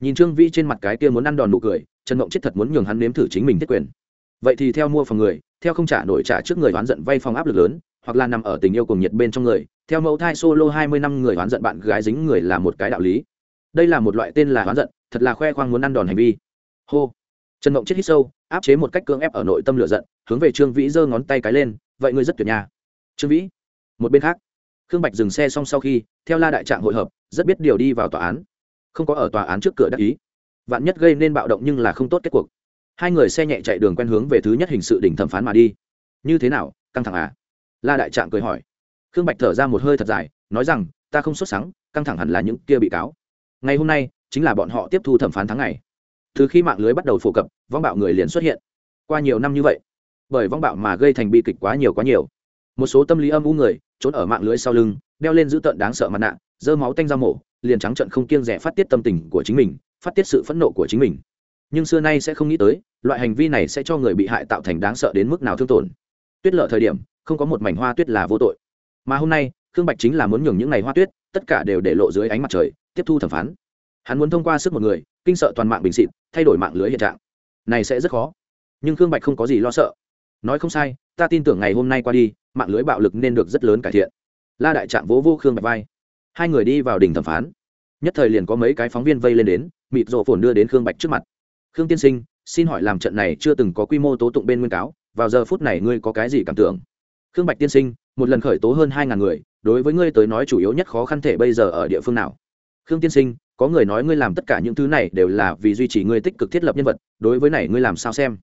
A: Nhìn trương vĩ trên mặt cái kia muốn ăn đòn nụ cười trần mộng chết thật muốn nhường hắn nếm thử chính mình thiết quyền. Vậy thì theo mua phòng người, theo không trả nổi trả trước người oán giận vay phòng áp lực lớn, hoặc là nằm ở tình yêu cùng nhiệt bên trong người, theo mẫu thai solo hai mươi năm người oán giận bạn gái dính người là một cái đạo lý. Đây là một loại tên là oán giận, thật là khoe khoang muốn ăn đòn hành vi. Hô. Trần mộng chết hít sâu, áp chế một cách cưỡng ép ở nội tâm lửa giận, hướng về trương vĩ giơ ngón tay cái lên, vậy ngươi rất tuyệt nhà trương vĩ? Một bên khác. Khương bạch dừng xe xong sau khi, theo la đại trạng hội hợp, rất biết điều đi vào tòa án. Không có ở tòa án trước cửa đắc ý vạn nhất gây nên bạo động nhưng là không tốt kết cuộc. Hai người xe nhẹ chạy đường quen hướng về thứ nhất hình sự đỉnh thẩm phán mà đi. Như thế nào, căng thẳng à? La đại trạng cười hỏi. Khương bạch thở ra một hơi thật dài, nói rằng, ta không xuất sáng căng thẳng hẳn là những kia bị cáo. Ngày hôm nay, chính là bọn họ tiếp thu thẩm phán tháng ngày. Từ khi mạng lưới bắt đầu phổ cập, vong bạo người liền xuất hiện. Qua nhiều năm như vậy, bởi vong bạo mà gây thành bi kịch quá nhiều quá nhiều. Một số tâm lý âm u người, trốn ở mạng lưới sau lưng, đeo lên giữ tợn đáng sợ mặt nạ dơ máu tanh ra mổ, liền trắng trận không kiêng rẻ phát tiết tâm tình của chính mình phát tiết sự phẫn nộ của chính mình. Nhưng xưa nay sẽ không nghĩ tới, loại hành vi này sẽ cho người bị hại tạo thành đáng sợ đến mức nào thương tổn. Tuyết lợ thời điểm, không có một mảnh hoa tuyết là vô tội. Mà hôm nay, khương bạch chính là muốn nhường những ngày hoa tuyết, tất cả đều để lộ dưới ánh mặt trời, tiếp thu thẩm phán. Hắn muốn thông qua sức một người, kinh sợ toàn mạng bình xịt, thay đổi mạng lưới hiện trạng. Này sẽ rất khó. Nhưng khương bạch không có gì lo sợ. Nói không sai, ta tin tưởng ngày hôm nay qua đi, mạng lưới bạo lực nên được rất lớn cải thiện. La đại trạng vỗ vô khương bạch vai. Hai người đi vào đỉnh thẩm phán. Nhất thời liền có mấy cái phóng viên vây lên đến mịt rộ phồn đưa đến khương bạch trước mặt khương tiên sinh xin hỏi làm trận này chưa từng có quy mô tố tụng bên nguyên cáo vào giờ phút này ngươi có cái gì cảm tưởng khương bạch tiên sinh một lần khởi tố hơn hai ngàn người đối với ngươi tới nói chủ yếu nhất khó khăn thể bây giờ ở địa phương nào khương tiên sinh có người nói ngươi làm tất cả những thứ này đều là vì duy trì ngươi tích cực thiết lập nhân vật đối với này ngươi làm sao xem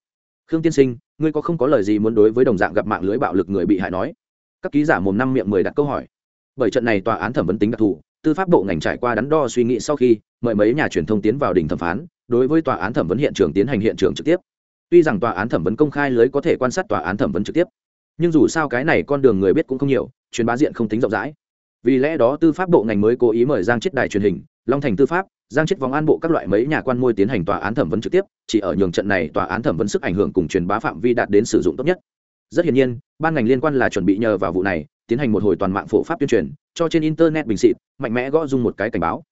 A: khương tiên sinh ngươi có không có lời gì muốn đối với đồng dạng gặp mạng lưới bạo lực người bị hại nói các ký giả mồm năm miệng mười đặt câu hỏi bởi trận này tòa án thẩm vấn tính đặc thù tư pháp bộ ngành trải qua đắn đo suy nghĩ sau khi mời mấy nhà truyền thông tiến vào đình thẩm phán, đối với tòa án thẩm vấn hiện trường tiến hành hiện trường trực tiếp. Tuy rằng tòa án thẩm vấn công khai lưới có thể quan sát tòa án thẩm vấn trực tiếp, nhưng dù sao cái này con đường người biết cũng không nhiều, truyền bá diện không tính rộng rãi. Vì lẽ đó tư pháp bộ ngành mới cố ý mời giang chết đài truyền hình, long thành tư pháp, giang chết vòng an bộ các loại mấy nhà quan môi tiến hành tòa án thẩm vấn trực tiếp, chỉ ở nhường trận này tòa án thẩm vấn sức ảnh hưởng cùng truyền bá phạm vi đạt đến sử dụng tốt nhất. Rất hiển nhiên, ban ngành liên quan là chuẩn bị nhờ vào vụ này, tiến hành một hồi toàn mạng phổ pháp tuyên truyền, cho trên internet bình xịt, mạnh mẽ gõ dung một cái cảnh báo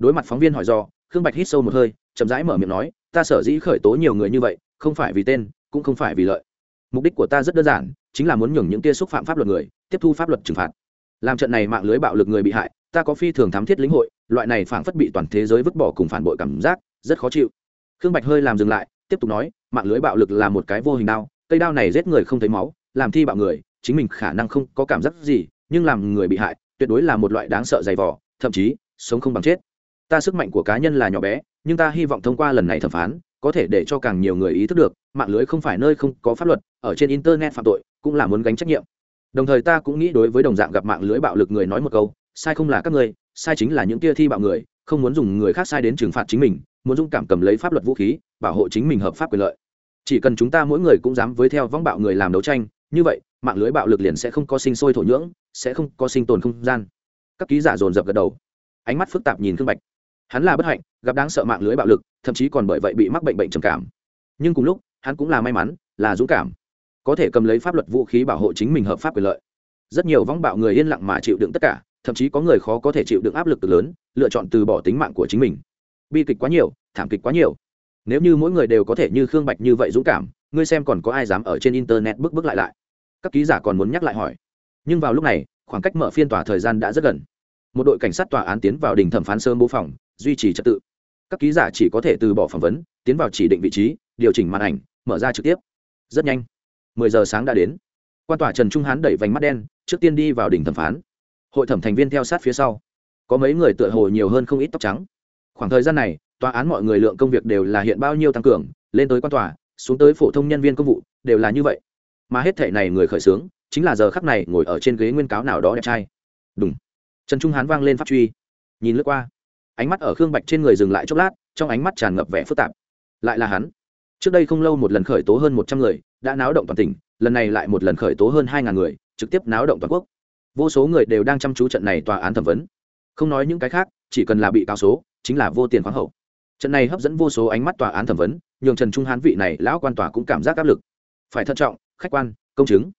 A: đối mặt phóng viên hỏi do, khương bạch hít sâu một hơi, chậm rãi mở miệng nói, ta sở dĩ khởi tố nhiều người như vậy, không phải vì tên, cũng không phải vì lợi. Mục đích của ta rất đơn giản, chính là muốn nhường những tia xúc phạm pháp luật người tiếp thu pháp luật trừng phạt. Làm trận này mạng lưới bạo lực người bị hại, ta có phi thường thám thiết lĩnh hội, loại này phảng phất bị toàn thế giới vứt bỏ cùng phản bội cảm giác, rất khó chịu. Khương bạch hơi làm dừng lại, tiếp tục nói, mạng lưới bạo lực là một cái vô hình đao, cây đao này giết người không thấy máu, làm thi bạo người, chính mình khả năng không có cảm giác gì, nhưng làm người bị hại, tuyệt đối là một loại đáng sợ dày vỏ thậm chí, sống không bằng chết ta sức mạnh của cá nhân là nhỏ bé nhưng ta hy vọng thông qua lần này thẩm phán có thể để cho càng nhiều người ý thức được mạng lưới không phải nơi không có pháp luật ở trên internet phạm tội cũng là muốn gánh trách nhiệm. Đồng thời ta cũng nghĩ đối với đồng dạng gặp mạng lưới bạo lực người nói một câu sai không là các người, sai chính là những tia thi bạo người không muốn dùng người khác sai đến trừng phạt chính mình muốn dũng cảm cầm lấy pháp luật vũ khí bảo hộ chính mình hợp pháp quyền lợi. Chỉ cần chúng ta mỗi người cũng dám với theo vong bạo người làm đấu tranh như vậy mạng lưới bạo lực liền sẽ không có sinh sôi thổ nhưỡng sẽ không có sinh tồn không gian. Các ký giả dồn dập gật đầu. Ánh mắt phức tạp nhìn khương bạch hắn là bất hạnh, gặp đáng sợ mạng lưới bạo lực, thậm chí còn bởi vậy bị mắc bệnh bệnh trầm cảm. Nhưng cùng lúc, hắn cũng là may mắn, là dũng cảm. Có thể cầm lấy pháp luật vũ khí bảo hộ chính mình hợp pháp quyền lợi. Rất nhiều vong bạo người yên lặng mà chịu đựng tất cả, thậm chí có người khó có thể chịu đựng áp lực lớn, lựa chọn từ bỏ tính mạng của chính mình. Bi kịch quá nhiều, thảm kịch quá nhiều. Nếu như mỗi người đều có thể như khương bạch như vậy dũng cảm, ngươi xem còn có ai dám ở trên internet bước bước lại lại? Các ký giả còn muốn nhắc lại hỏi. Nhưng vào lúc này, khoảng cách mở phiên tòa thời gian đã rất gần. Một đội cảnh sát tòa án tiến vào đình thẩm phán sơn bố phòng duy trì trật tự. Các ký giả chỉ có thể từ bỏ phỏng vấn, tiến vào chỉ định vị trí, điều chỉnh màn ảnh, mở ra trực tiếp. Rất nhanh. Mười giờ sáng đã đến. Quan tòa trần trung hán đẩy vành mắt đen, trước tiên đi vào đỉnh thẩm phán. Hội thẩm thành viên theo sát phía sau. Có mấy người tựa hồ nhiều hơn không ít tóc trắng. Khoảng thời gian này, tòa án mọi người lượng công việc đều là hiện bao nhiêu tăng cường, lên tới quan tòa, xuống tới phổ thông nhân viên công vụ, đều là như vậy. Mà hết thể này người khởi xướng, chính là giờ khắc này ngồi ở trên ghế nguyên cáo nào đó đẹp trai. Đúng trần trung hán vang lên pháp truy. Nhìn lướt qua ánh mắt ở khương bạch trên người dừng lại chốc lát, trong ánh mắt tràn ngập vẻ phức tạp. Lại là hắn. Trước đây không lâu một lần khởi tố hơn một trăm người, đã náo động toàn tỉnh, lần này lại một lần khởi tố hơn hai ngàn người, trực tiếp náo động toàn quốc. Vô số người đều đang chăm chú trận này tòa án thẩm vấn. Không nói những cái khác, chỉ cần là bị cáo số, chính là vô tiền khoáng hậu. Trận này hấp dẫn vô số ánh mắt tòa án thẩm vấn, nhường trần trung hán vị này lão quan tòa cũng cảm giác áp lực. Phải thận trọng, khách quan, công chứng.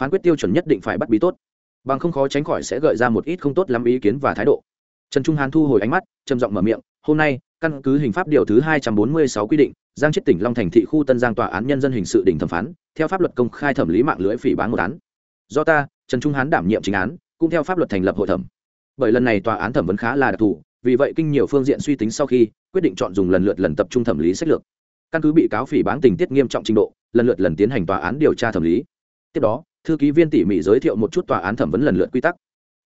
A: Phán quyết tiêu chuẩn nhất định phải bắt bí tốt. Bằng không khó tránh khỏi sẽ gợi ra một ít không tốt lắm ý kiến và thái độ trần trung hán thu hồi ánh mắt, trầm giọng mở miệng, hôm nay, căn cứ hình pháp điều thứ hai trăm bốn mươi sáu quy định, giang chết tỉnh long thành thị khu tân giang tòa án nhân dân hình sự đỉnh thẩm phán, theo pháp luật công khai thẩm lý mạng lưới phỉ bán một án. Do ta, trần trung hán đảm nhiệm chính án, cũng theo pháp luật thành lập hội thẩm. Bởi lần này tòa án thẩm vấn khá là đặc thù, vì vậy kinh nhiều phương diện suy tính sau khi, quyết định chọn dùng lần lượt lần tập trung thẩm lý sách lược. Căn cứ bị cáo phỉ bán tình tiết nghiêm trọng trình độ, lần lượt lần tiến hành tòa án điều tra thẩm lý. Tiếp đó, thư ký viên tỉ mỉ giới thiệu một chút tòa án thẩm vấn lần lượt quy tắc.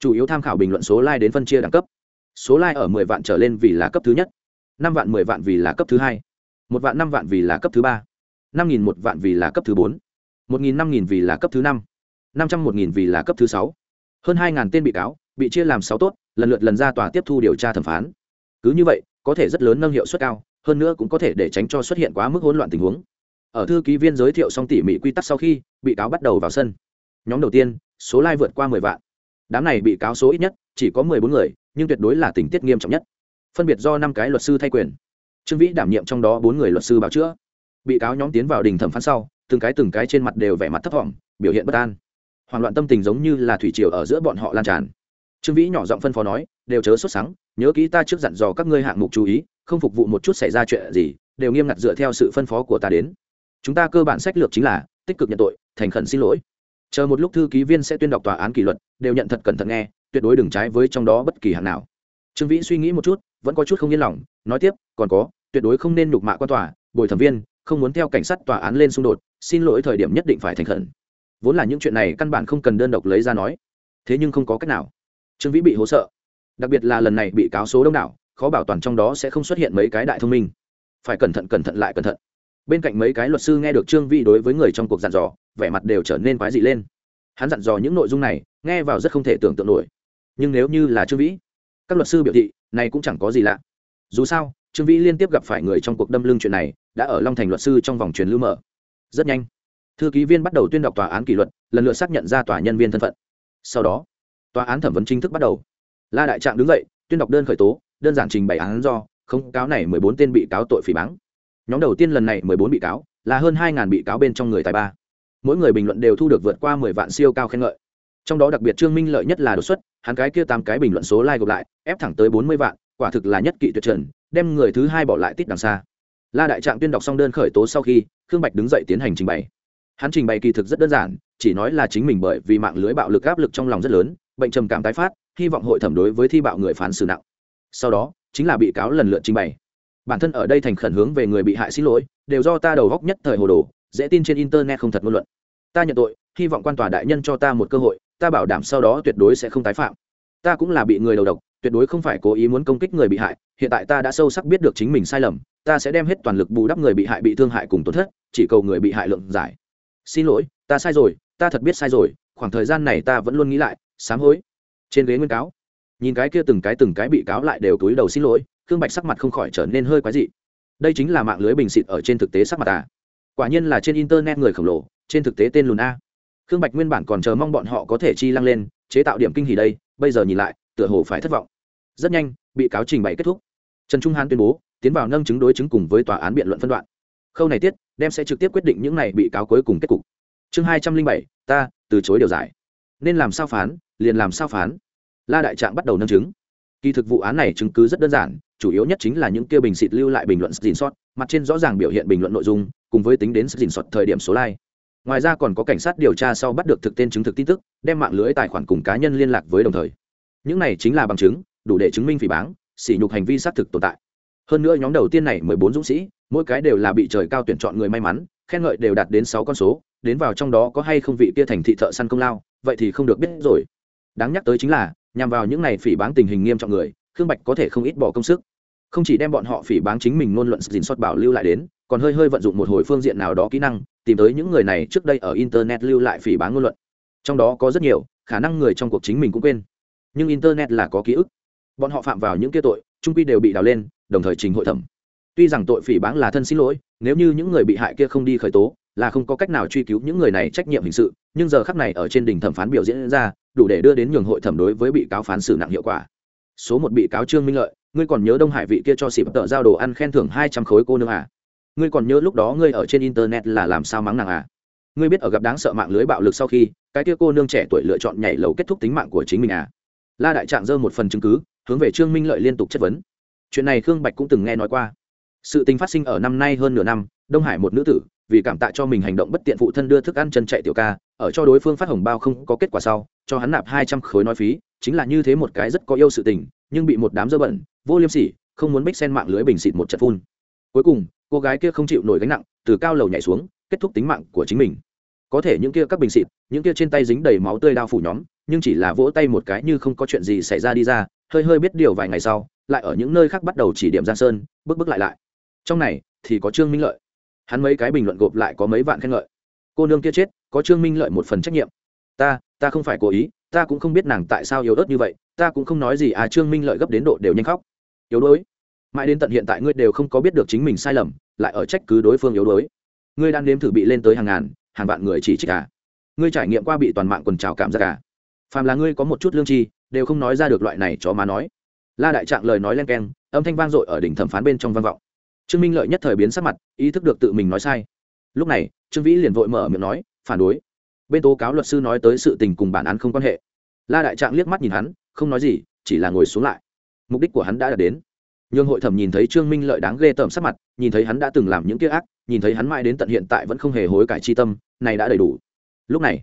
A: Chủ yếu tham khảo bình luận số lai đến phân chia đẳng cấp số lai ở mười vạn trở lên vì là cấp thứ nhất, năm vạn mười vạn vì là cấp thứ hai, một vạn năm vạn vì là cấp thứ ba, năm nghìn một vạn vì là cấp thứ bốn, một nghìn năm nghìn vì là cấp thứ năm năm trăm một nghìn vì là cấp thứ sáu. Hơn hai ngàn tên bị cáo, bị chia làm sáu tốt, lần lượt lần ra tòa tiếp thu điều tra thẩm phán. Cứ như vậy, có thể rất lớn nâng hiệu suất cao, hơn nữa cũng có thể để tránh cho xuất hiện quá mức hỗn loạn tình huống. Ở thư ký viên giới thiệu xong tỉ mỉ quy tắc sau khi, bị cáo bắt đầu vào sân. Nhóm đầu tiên, số lai vượt qua mười vạn đám này bị cáo số ít nhất, chỉ có mười bốn người, nhưng tuyệt đối là tình tiết nghiêm trọng nhất. Phân biệt do năm cái luật sư thay quyền. Trương vĩ đảm nhiệm trong đó bốn người luật sư bảo chữa. Bị cáo nhóm tiến vào đình thẩm phán sau, từng cái từng cái trên mặt đều vẻ mặt thấp thỏm, biểu hiện bất an. Hoảng loạn tâm tình giống như là thủy triều ở giữa bọn họ lan tràn. Trương vĩ nhỏ giọng phân phó nói, đều chớ sốt sắng, nhớ kỹ ta trước dặn dò các ngươi hạng mục chú ý, không phục vụ một chút xảy ra chuyện gì, đều nghiêm ngặt dựa theo sự phân phó của ta đến. Chúng ta cơ bản sách lược chính là, tích cực nhận tội, thành khẩn xin lỗi chờ một lúc thư ký viên sẽ tuyên đọc tòa án kỷ luật, đều nhận thật cẩn thận nghe, tuyệt đối đừng trái với trong đó bất kỳ hạng nào. Trương vĩ suy nghĩ một chút, vẫn có chút không yên lòng, nói tiếp, còn có, tuyệt đối không nên nhục mạ quan tòa, bồi thẩm viên, không muốn theo cảnh sát tòa án lên xung đột, xin lỗi thời điểm nhất định phải thành khẩn. Vốn là những chuyện này căn bản không cần đơn độc lấy ra nói. Thế nhưng không có cách nào. Trương vĩ bị hố sợ. Đặc biệt là lần này bị cáo số đông đảo, khó bảo toàn trong đó sẽ không xuất hiện mấy cái đại thông minh. Phải cẩn thận cẩn thận lại cẩn thận bên cạnh mấy cái luật sư nghe được trương vi đối với người trong cuộc dặn dò, vẻ mặt đều trở nên quái dị lên. Hắn dặn dò những nội dung này, nghe vào rất không thể tưởng tượng nổi. Nhưng nếu như là trương vĩ, các luật sư biểu thị, này cũng chẳng có gì lạ. Dù sao, trương vĩ liên tiếp gặp phải người trong cuộc đâm lưng chuyện này, đã ở long thành luật sư trong vòng truyền lưu mở. Rất nhanh, thư ký viên bắt đầu tuyên đọc tòa án kỷ luật, lần lượt xác nhận ra tòa nhân viên thân phận. Sau đó, tòa án thẩm vấn chính thức bắt đầu. La đại trạng đứng dậy, tuyên đọc đơn khởi tố, đơn giản trình bày án do không cáo này mười bốn tên bị cáo tội phỉ báng nhóm đầu tiên lần này mười bốn bị cáo, là hơn hai ngàn bị cáo bên trong người tài ba. Mỗi người bình luận đều thu được vượt qua mười vạn siêu cao khen ngợi. Trong đó đặc biệt trương minh lợi nhất là đột xuất, hắn cái kia tám cái bình luận số like gộp lại, ép thẳng tới bốn mươi vạn, quả thực là nhất kỵ tuyệt trần, đem người thứ hai bỏ lại tít đằng xa. La đại trạng tuyên đọc xong đơn khởi tố sau khi, khương bạch đứng dậy tiến hành trình bày. Hắn trình bày kỳ thực rất đơn giản, chỉ nói là chính mình bởi vì mạng lưới bạo lực áp lực trong lòng rất lớn, bệnh trầm cảm tái phát, hy vọng hội thẩm đối với thi bạo người phán xử nặng. Sau đó, chính là bị cáo lần lượt trình bày bản thân ở đây thành khẩn hướng về người bị hại xin lỗi, đều do ta đầu góc nhất thời hồ đồ, dễ tin trên internet không thật ngôn luận. Ta nhận tội, hy vọng quan tòa đại nhân cho ta một cơ hội, ta bảo đảm sau đó tuyệt đối sẽ không tái phạm. Ta cũng là bị người đầu độc, tuyệt đối không phải cố ý muốn công kích người bị hại, hiện tại ta đã sâu sắc biết được chính mình sai lầm, ta sẽ đem hết toàn lực bù đắp người bị hại bị thương hại cùng tổn thất, chỉ cầu người bị hại lượng giải. Xin lỗi, ta sai rồi, ta thật biết sai rồi, khoảng thời gian này ta vẫn luôn nghĩ lại, sám hối. Trên ghế nguyên cáo, nhìn cái kia từng cái từng cái bị cáo lại đều túi đầu xin lỗi khương bạch sắc mặt không khỏi trở nên hơi quái dị. Đây chính là mạng lưới bình xịt ở trên thực tế sắc mặt à? Quả nhiên là trên internet người khổng lồ, trên thực tế tên lùn a. Khương bạch nguyên bản còn chờ mong bọn họ có thể chi lăng lên, chế tạo điểm kinh hỉ đây, bây giờ nhìn lại, tựa hồ phải thất vọng. Rất nhanh, bị cáo trình bày kết thúc. Trần trung hán tuyên bố, tiến vào nâng chứng đối chứng cùng với tòa án biện luận phân đoạn. Khâu này tiết, đem sẽ trực tiếp quyết định những này bị cáo cuối cùng kết cục. Chương hai trăm linh bảy, ta, từ chối điều giải. Nên làm sao phán, liền làm sao phán. La đại trạng bắt đầu nâng chứng kỳ thực vụ án này chứng cứ rất đơn giản, chủ yếu nhất chính là những kia bình xịt lưu lại bình luận dình sót, mặt trên rõ ràng biểu hiện bình luận nội dung, cùng với tính đến dình sót thời điểm số like. Ngoài ra còn có cảnh sát điều tra sau bắt được thực tên chứng thực tin tức, đem mạng lưới tài khoản cùng cá nhân liên lạc với đồng thời. Những này chính là bằng chứng, đủ để chứng minh phỉ báng, sỉ nhục hành vi xác thực tồn tại. Hơn nữa nhóm đầu tiên này mười bốn dũng sĩ, mỗi cái đều là bị trời cao tuyển chọn người may mắn, khen ngợi đều đạt đến sáu con số, đến vào trong đó có hay không vị kia thành thị thợ săn công lao, vậy thì không được biết rồi. Đáng nhắc tới chính là nhằm vào những này phỉ báng tình hình nghiêm trọng người, khương bạch có thể không ít bỏ công sức. Không chỉ đem bọn họ phỉ báng chính mình ngôn luận dình xót bảo lưu lại đến, còn hơi hơi vận dụng một hồi phương diện nào đó kỹ năng, tìm tới những người này trước đây ở internet lưu lại phỉ báng ngôn luận. Trong đó có rất nhiều, khả năng người trong cuộc chính mình cũng quên. Nhưng internet là có ký ức. Bọn họ phạm vào những kia tội, trung quy đều bị đào lên, đồng thời trình hội thẩm. Tuy rằng tội phỉ báng là thân xin lỗi, nếu như những người bị hại kia không đi khởi tố là không có cách nào truy cứu những người này trách nhiệm hình sự, nhưng giờ khắc này ở trên đỉnh thẩm phán biểu diễn ra, đủ để đưa đến nhường hội thẩm đối với bị cáo phán xử nặng hiệu quả. Số một bị cáo trương minh lợi, ngươi còn nhớ đông hải vị kia cho xịp tợ giao đồ ăn khen thưởng hai trăm khối cô nương à? Ngươi còn nhớ lúc đó ngươi ở trên internet là làm sao mắng nàng à? Ngươi biết ở gặp đáng sợ mạng lưới bạo lực sau khi, cái kia cô nương trẻ tuổi lựa chọn nhảy lầu kết thúc tính mạng của chính mình à? La đại trạng dơ một phần chứng cứ, hướng về trương minh lợi liên tục chất vấn. Chuyện này khương bạch cũng từng nghe nói qua. Sự tình phát sinh ở năm nay hơn nửa năm, đông hải một nữ tử vì cảm tạ cho mình hành động bất tiện phụ thân đưa thức ăn chân chạy tiểu ca, ở cho đối phương phát hồng bao không có kết quả sau, cho hắn nạp hai trăm khối nói phí, chính là như thế một cái rất có yêu sự tình, nhưng bị một đám dơ bẩn, vô liêm sỉ, không muốn bích sen mạng lưới bình xịt một trận phun. Cuối cùng, cô gái kia không chịu nổi gánh nặng, từ cao lầu nhảy xuống, kết thúc tính mạng của chính mình. Có thể những kia các bình xịt, những kia trên tay dính đầy máu tươi đao phủ nhóm, nhưng chỉ là vỗ tay một cái như không có chuyện gì xảy ra đi ra, hơi hơi biết điều vài ngày sau, lại ở những nơi khác bắt đầu chỉ điểm giang sơn, bước bước lại lại. Trong này thì có trương minh lợi hắn mấy cái bình luận gộp lại có mấy vạn khen ngợi. Cô nương kia chết, có trương minh lợi một phần trách nhiệm. Ta ta không phải cố ý, ta cũng không biết nàng tại sao yếu ớt như vậy, ta cũng không nói gì à trương minh lợi gấp đến độ đều nhanh khóc. Yếu đuối. Mãi đến tận hiện tại ngươi đều không có biết được chính mình sai lầm, lại ở trách cứ đối phương yếu đuối. Ngươi đang nếm thử bị lên tới hàng ngàn, hàng vạn người chỉ trích à? Ngươi trải nghiệm qua bị toàn mạng quần trào cảm giác à? Phàm là ngươi có một chút lương tri, đều không nói ra được loại này cho má nói. La đại trạng lời nói len keng, âm thanh vang dội ở đỉnh thẩm phán bên trong vang vọng trương minh lợi nhất thời biến sắc mặt, ý thức được tự mình nói sai. Lúc này, trương vĩ liền vội mở miệng nói, phản đối. Bên tố cáo luật sư nói tới sự tình cùng bản án không quan hệ. La đại trạng liếc mắt nhìn hắn, không nói gì, chỉ là ngồi xuống lại. Mục đích của hắn đã đạt đến. Nhưng hội thẩm nhìn thấy trương minh lợi đáng ghê tởm sắc mặt, nhìn thấy hắn đã từng làm những kia ác, nhìn thấy hắn mãi đến tận hiện tại vẫn không hề hối cải chi tâm, này đã đầy đủ. Lúc này,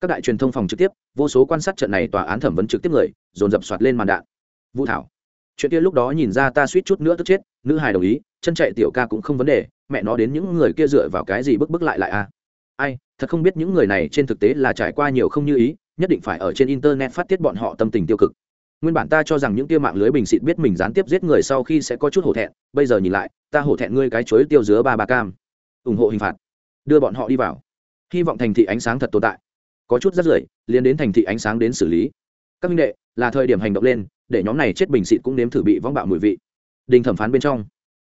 A: các đại truyền thông phòng trực tiếp, vô số quan sát trận này tòa án thẩm vấn trực tiếp người, dồn dập soạt lên màn đạn. Vũ thảo, chuyện kia lúc đó nhìn ra ta suýt chút nữa tức chết, nữ hài đồng ý chân chạy tiểu ca cũng không vấn đề, mẹ nó đến những người kia dựa vào cái gì bức bức lại lại à? Ai, thật không biết những người này trên thực tế là trải qua nhiều không như ý, nhất định phải ở trên internet phát tiết bọn họ tâm tình tiêu cực. Nguyên bản ta cho rằng những kia mạng lưới bình xịt biết mình gián tiếp giết người sau khi sẽ có chút hổ thẹn, bây giờ nhìn lại, ta hổ thẹn ngươi cái chuối tiêu dứa ba ba cam. Ủng hộ hình phạt. Đưa bọn họ đi vào. Hy vọng thành thị ánh sáng thật tồn tại. Có chút rất rưởi, liền đến thành thị ánh sáng đến xử lý. Các minh đệ, là thời điểm hành động lên, để nhóm này chết bình xịt cũng nếm thử bị vong bạo mùi vị. Đình thẩm phán bên trong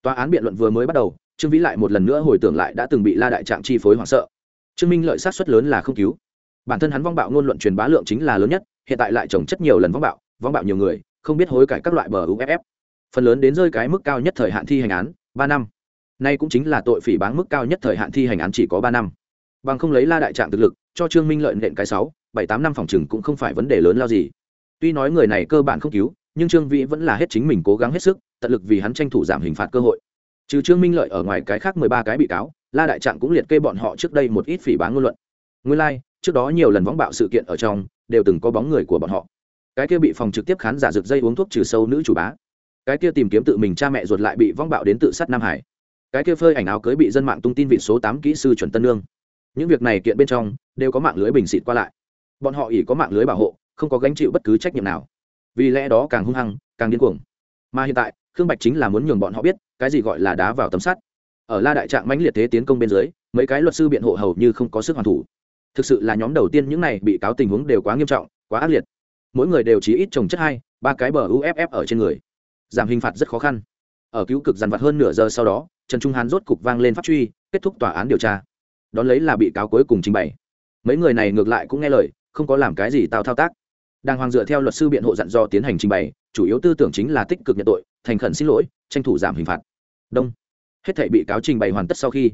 A: tòa án biện luận vừa mới bắt đầu, trương vĩ lại một lần nữa hồi tưởng lại đã từng bị la đại trạng chi phối hoảng sợ. Trương minh lợi sát xuất lớn là không cứu. Bản thân hắn vong bạo ngôn luận truyền bá lượng chính là lớn nhất, hiện tại lại trồng chất nhiều lần vong bạo vong bạo nhiều người, không biết hối cải các loại bờ uff phần lớn đến rơi cái mức cao nhất thời hạn thi hành án, ba năm. Nay cũng chính là tội phỉ báng mức cao nhất thời hạn thi hành án chỉ có ba năm. Bằng không lấy la đại trạng thực lực, cho trương minh lợi nện cái sáu, bảy, tám năm phòng chừng cũng không phải vấn đề lớn lao gì. Tuy nói người này cơ bản không cứu, nhưng trương vĩ vẫn là hết chính mình cố gắng hết sức tận lực vì hắn tranh thủ giảm hình phạt cơ hội. Trừ trương minh lợi ở ngoài cái khác mười ba cái bị cáo la đại trạng cũng liệt kê bọn họ trước đây một ít phỉ báng ngôn luận. Nguyên lai、like, trước đó nhiều lần võng bạo sự kiện ở trong đều từng có bóng người của bọn họ. Cái kia bị phòng trực tiếp khán giả rực dây uống thuốc trừ sâu nữ chủ bá. Cái kia tìm kiếm tự mình cha mẹ ruột lại bị vong bạo đến tự sát nam hải. Cái kia phơi ảnh áo cưới bị dân mạng tung tin vị số tám kỹ sư chuẩn tân lương những việc này kiện bên trong đều có mạng lưới bình xịt qua lại. Bọn họ ỉ có mạng lưới bảo hộ không có gánh chịu bất cứ trách nhiệm nào. Vì lẽ đó càng hung hăng càng điên cuồng. Mà hiện tại khương bạch chính là muốn nhường bọn họ biết, cái gì gọi là đá vào tấm sắt. Ở la đại trạng mãnh liệt thế tiến công bên dưới, mấy cái luật sư biện hộ hầu như không có sức hoàn thủ. Thực sự là nhóm đầu tiên những này bị cáo tình huống đều quá nghiêm trọng, quá ác liệt. Mỗi người đều chỉ ít trồng chất hai, ba cái bờ uff ở trên người. Giảm hình phạt rất khó khăn. Ở cứu cực dằn vặt hơn nửa giờ sau đó, trần trung hán rốt cục vang lên pháp truy, kết thúc tòa án điều tra. Đón lấy là bị cáo cuối cùng trình bày. Mấy người này ngược lại cũng nghe lời, không có làm cái gì tao thao tác. Đàng hoàng dựa theo luật sư biện hộ dặn do tiến hành trình bày, chủ yếu tư tưởng chính là tích cực nhận tội thành khẩn xin lỗi, tranh thủ giảm hình phạt. Đông. Hết thể bị cáo trình bày hoàn tất sau khi,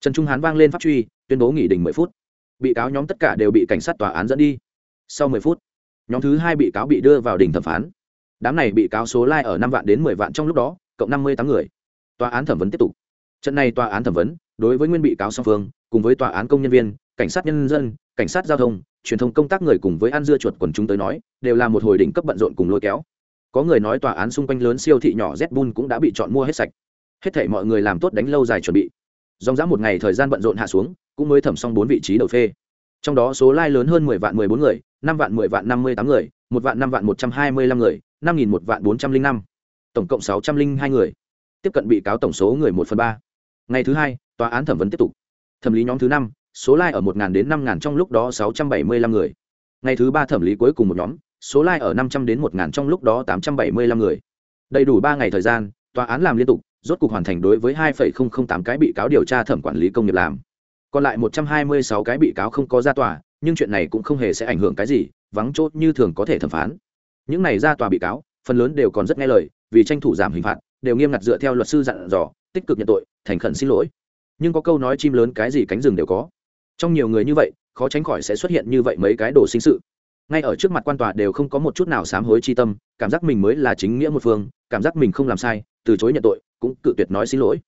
A: trần trung hán vang lên pháp truy, tuyên bố nghỉ đình mười phút. Bị cáo nhóm tất cả đều bị cảnh sát tòa án dẫn đi. Sau mười phút, nhóm thứ hai bị cáo bị đưa vào đình thẩm phán. Đám này bị cáo số lai ở năm vạn đến mười vạn trong lúc đó, cộng năm mươi tám người. Tòa án thẩm vấn tiếp tục. Trận này tòa án thẩm vấn, đối với nguyên bị cáo song phương, cùng với tòa án công nhân viên, cảnh sát nhân dân, cảnh sát giao thông, truyền thông công tác người cùng với ăn dưa chuột quần chúng tới nói, đều là một hồi đỉnh cấp bận rộn cùng lôi kéo có người nói tòa án xung quanh lớn siêu thị nhỏ zbun cũng đã bị chọn mua hết sạch. Hết thể mọi người làm tốt đánh lâu dài chuẩn bị. Dòng dã một ngày thời gian bận rộn hạ xuống, cũng mới thẩm xong bốn vị trí đầu phê. Trong đó số lai lớn hơn mười vạn mười bốn người, năm vạn mười vạn năm mươi tám người, một vạn năm vạn một trăm hai mươi lăm người, năm nghìn một vạn bốn trăm linh năm. Tổng cộng sáu trăm linh hai người. Tiếp cận bị cáo tổng số người một phần ba. Ngày thứ hai, tòa án thẩm vấn tiếp tục. Thẩm lý nhóm thứ năm, số lai ở một đến năm trong lúc đó sáu trăm bảy mươi lăm người. Ngày thứ ba thẩm lý cuối cùng một nhóm số lai ở năm trăm đến một trong lúc đó tám trăm bảy mươi lăm người. Đầy đủ ba ngày thời gian, tòa án làm liên tục, rốt cuộc hoàn thành đối với hai tám cái bị cáo điều tra thẩm quản lý công nghiệp làm. Còn lại một trăm hai mươi sáu cái bị cáo không có ra tòa, nhưng chuyện này cũng không hề sẽ ảnh hưởng cái gì, vắng chốt như thường có thể thẩm phán. Những này ra tòa bị cáo, phần lớn đều còn rất nghe lời, vì tranh thủ giảm hình phạt, đều nghiêm ngặt dựa theo luật sư dặn dò, tích cực nhận tội, thành khẩn xin lỗi. Nhưng có câu nói chim lớn cái gì cánh rừng đều có. Trong nhiều người như vậy, khó tránh khỏi sẽ xuất hiện như vậy mấy cái đồ sinh sự ngay ở trước mặt quan tòa đều không có một chút nào sám hối chi tâm, cảm giác mình mới là chính nghĩa một phương, cảm giác mình không làm sai, từ chối nhận tội, cũng cự tuyệt nói xin lỗi.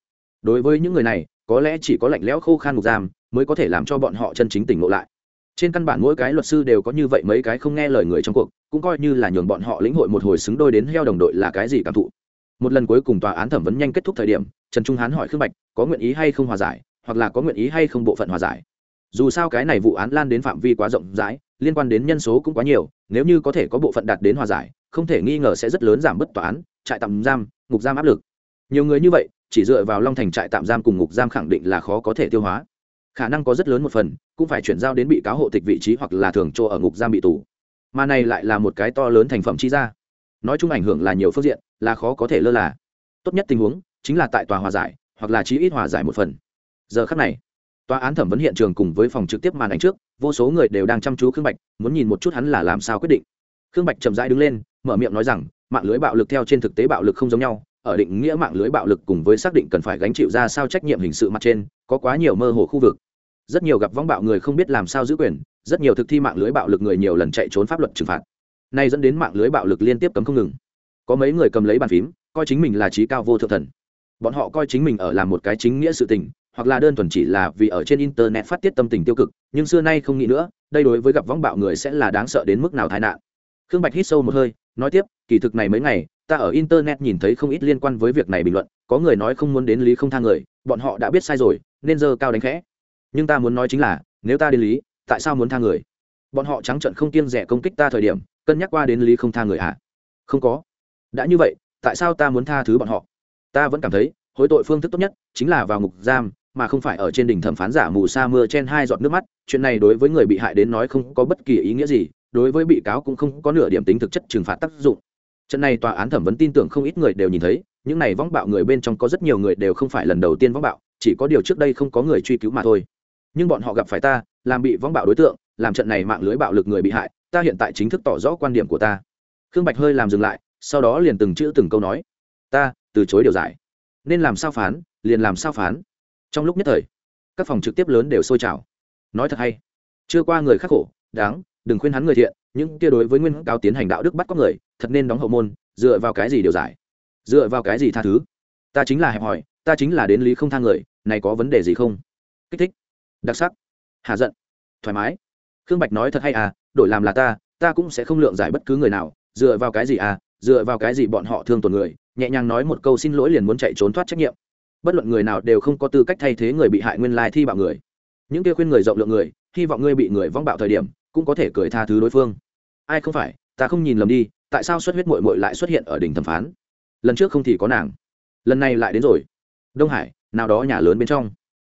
A: Đối với những người này, có lẽ chỉ có lạnh lẽo khô khan ngục giam mới có thể làm cho bọn họ chân chính tỉnh ngộ lại. Trên căn bản mỗi cái luật sư đều có như vậy mấy cái không nghe lời người trong cuộc, cũng coi như là nhường bọn họ lĩnh hội một hồi xứng đôi đến heo đồng đội là cái gì cảm thụ. Một lần cuối cùng tòa án thẩm vấn nhanh kết thúc thời điểm, trần trung hán hỏi khương bạch, có nguyện ý hay không hòa giải, hoặc là có nguyện ý hay không bộ phận hòa giải. Dù sao cái này vụ án lan đến phạm vi quá rộng rãi liên quan đến nhân số cũng quá nhiều, nếu như có thể có bộ phận đạt đến hòa giải, không thể nghi ngờ sẽ rất lớn giảm bớt tòa án, trại tạm giam, ngục giam áp lực. Nhiều người như vậy, chỉ dựa vào long thành trại tạm giam cùng ngục giam khẳng định là khó có thể tiêu hóa. Khả năng có rất lớn một phần, cũng phải chuyển giao đến bị cáo hộ tịch vị trí hoặc là thường chỗ ở ngục giam bị tù. Mà này lại là một cái to lớn thành phẩm chi ra nói chung ảnh hưởng là nhiều phương diện, là khó có thể lơ là. Tốt nhất tình huống, chính là tại tòa hòa giải, hoặc là chí ít hòa giải một phần. Giờ khắc này tòa án thẩm vấn hiện trường cùng với phòng trực tiếp màn ảnh trước, vô số người đều đang chăm chú khương bạch, muốn nhìn một chút hắn là làm sao quyết định. Khương bạch chậm rãi đứng lên, mở miệng nói rằng, mạng lưới bạo lực theo trên thực tế bạo lực không giống nhau, ở định nghĩa mạng lưới bạo lực cùng với xác định cần phải gánh chịu ra sao trách nhiệm hình sự mặt trên, có quá nhiều mơ hồ khu vực. Rất nhiều gặp vong bạo người không biết làm sao giữ quyền, rất nhiều thực thi mạng lưới bạo lực người nhiều lần chạy trốn pháp luật trừng phạt. Nay dẫn đến mạng lưới bạo lực liên tiếp cấm không ngừng. Có mấy người cầm lấy bàn phím, coi chính mình là trí cao vô thượng thần. Bọn họ coi chính mình ở làm một cái chính nghĩa sự tình hoặc là đơn thuần chỉ là vì ở trên internet phát tiết tâm tình tiêu cực, nhưng xưa nay không nghĩ nữa, đây đối với gặp vong bạo người sẽ là đáng sợ đến mức nào tai nạn. Khương bạch hít sâu một hơi, nói tiếp, kỳ thực này mấy ngày, ta ở internet nhìn thấy không ít liên quan với việc này bình luận, có người nói không muốn đến lý không tha người, bọn họ đã biết sai rồi, nên giờ cao đánh khẽ. Nhưng ta muốn nói chính là, nếu ta đến lý, tại sao muốn tha người? Bọn họ trắng trận không kiêng rẻ công kích ta thời điểm, cân nhắc qua đến lý không tha người à không có. Đã như vậy, tại sao ta muốn tha thứ bọn họ? Ta vẫn cảm thấy, hối tội phương thức tốt nhất, chính là vào ngục giam mà không phải ở trên đỉnh thẩm phán giả mù sa mưa chen hai giọt nước mắt, chuyện này đối với người bị hại đến nói không có bất kỳ ý nghĩa gì, đối với bị cáo cũng không có nửa điểm tính thực chất trừng phạt tác dụng. Trận này tòa án thẩm vấn tin tưởng không ít người đều nhìn thấy, những này vong bạo người bên trong có rất nhiều người đều không phải lần đầu tiên vong bạo, chỉ có điều trước đây không có người truy cứu mà thôi. Nhưng bọn họ gặp phải ta, làm bị vong bạo đối tượng, làm trận này mạng lưới bạo lực người bị hại, ta hiện tại chính thức tỏ rõ quan điểm của ta. Khương bạch hơi làm dừng lại, sau đó liền từng chữ từng câu nói, ta, từ chối điều giải. Nên làm sao phán, liền làm sao phán trong lúc nhất thời các phòng trực tiếp lớn đều sôi trào. Nói thật hay chưa qua người khắc khổ đáng đừng khuyên hắn người thiện những kia đối với nguyên cao tiến hành đạo đức bắt có người thật nên đóng hậu môn dựa vào cái gì điều giải? Dựa vào cái gì tha thứ? Ta chính là hẹp hòi, ta chính là đến lý không tha người này có vấn đề gì không? Kích thích đặc sắc hà giận thoải mái. Khương bạch nói thật hay à đổi làm là ta ta cũng sẽ không lượng giải bất cứ người nào dựa vào cái gì à dựa vào cái gì bọn họ thương tổn người nhẹ nhàng nói một câu xin lỗi liền muốn chạy trốn thoát trách nhiệm bất luận người nào đều không có tư cách thay thế người bị hại nguyên lai thi bạo người. Những kia khuyên người rộng lượng người, hy vọng ngươi bị người vong bạo thời điểm, cũng có thể cười tha thứ đối phương. Ai không phải, ta không nhìn lầm đi, tại sao xuất huyết mội mội lại xuất hiện ở đỉnh thẩm phán? Lần trước không thì có nàng, lần này lại đến rồi. Đông hải, nào đó nhà lớn bên trong.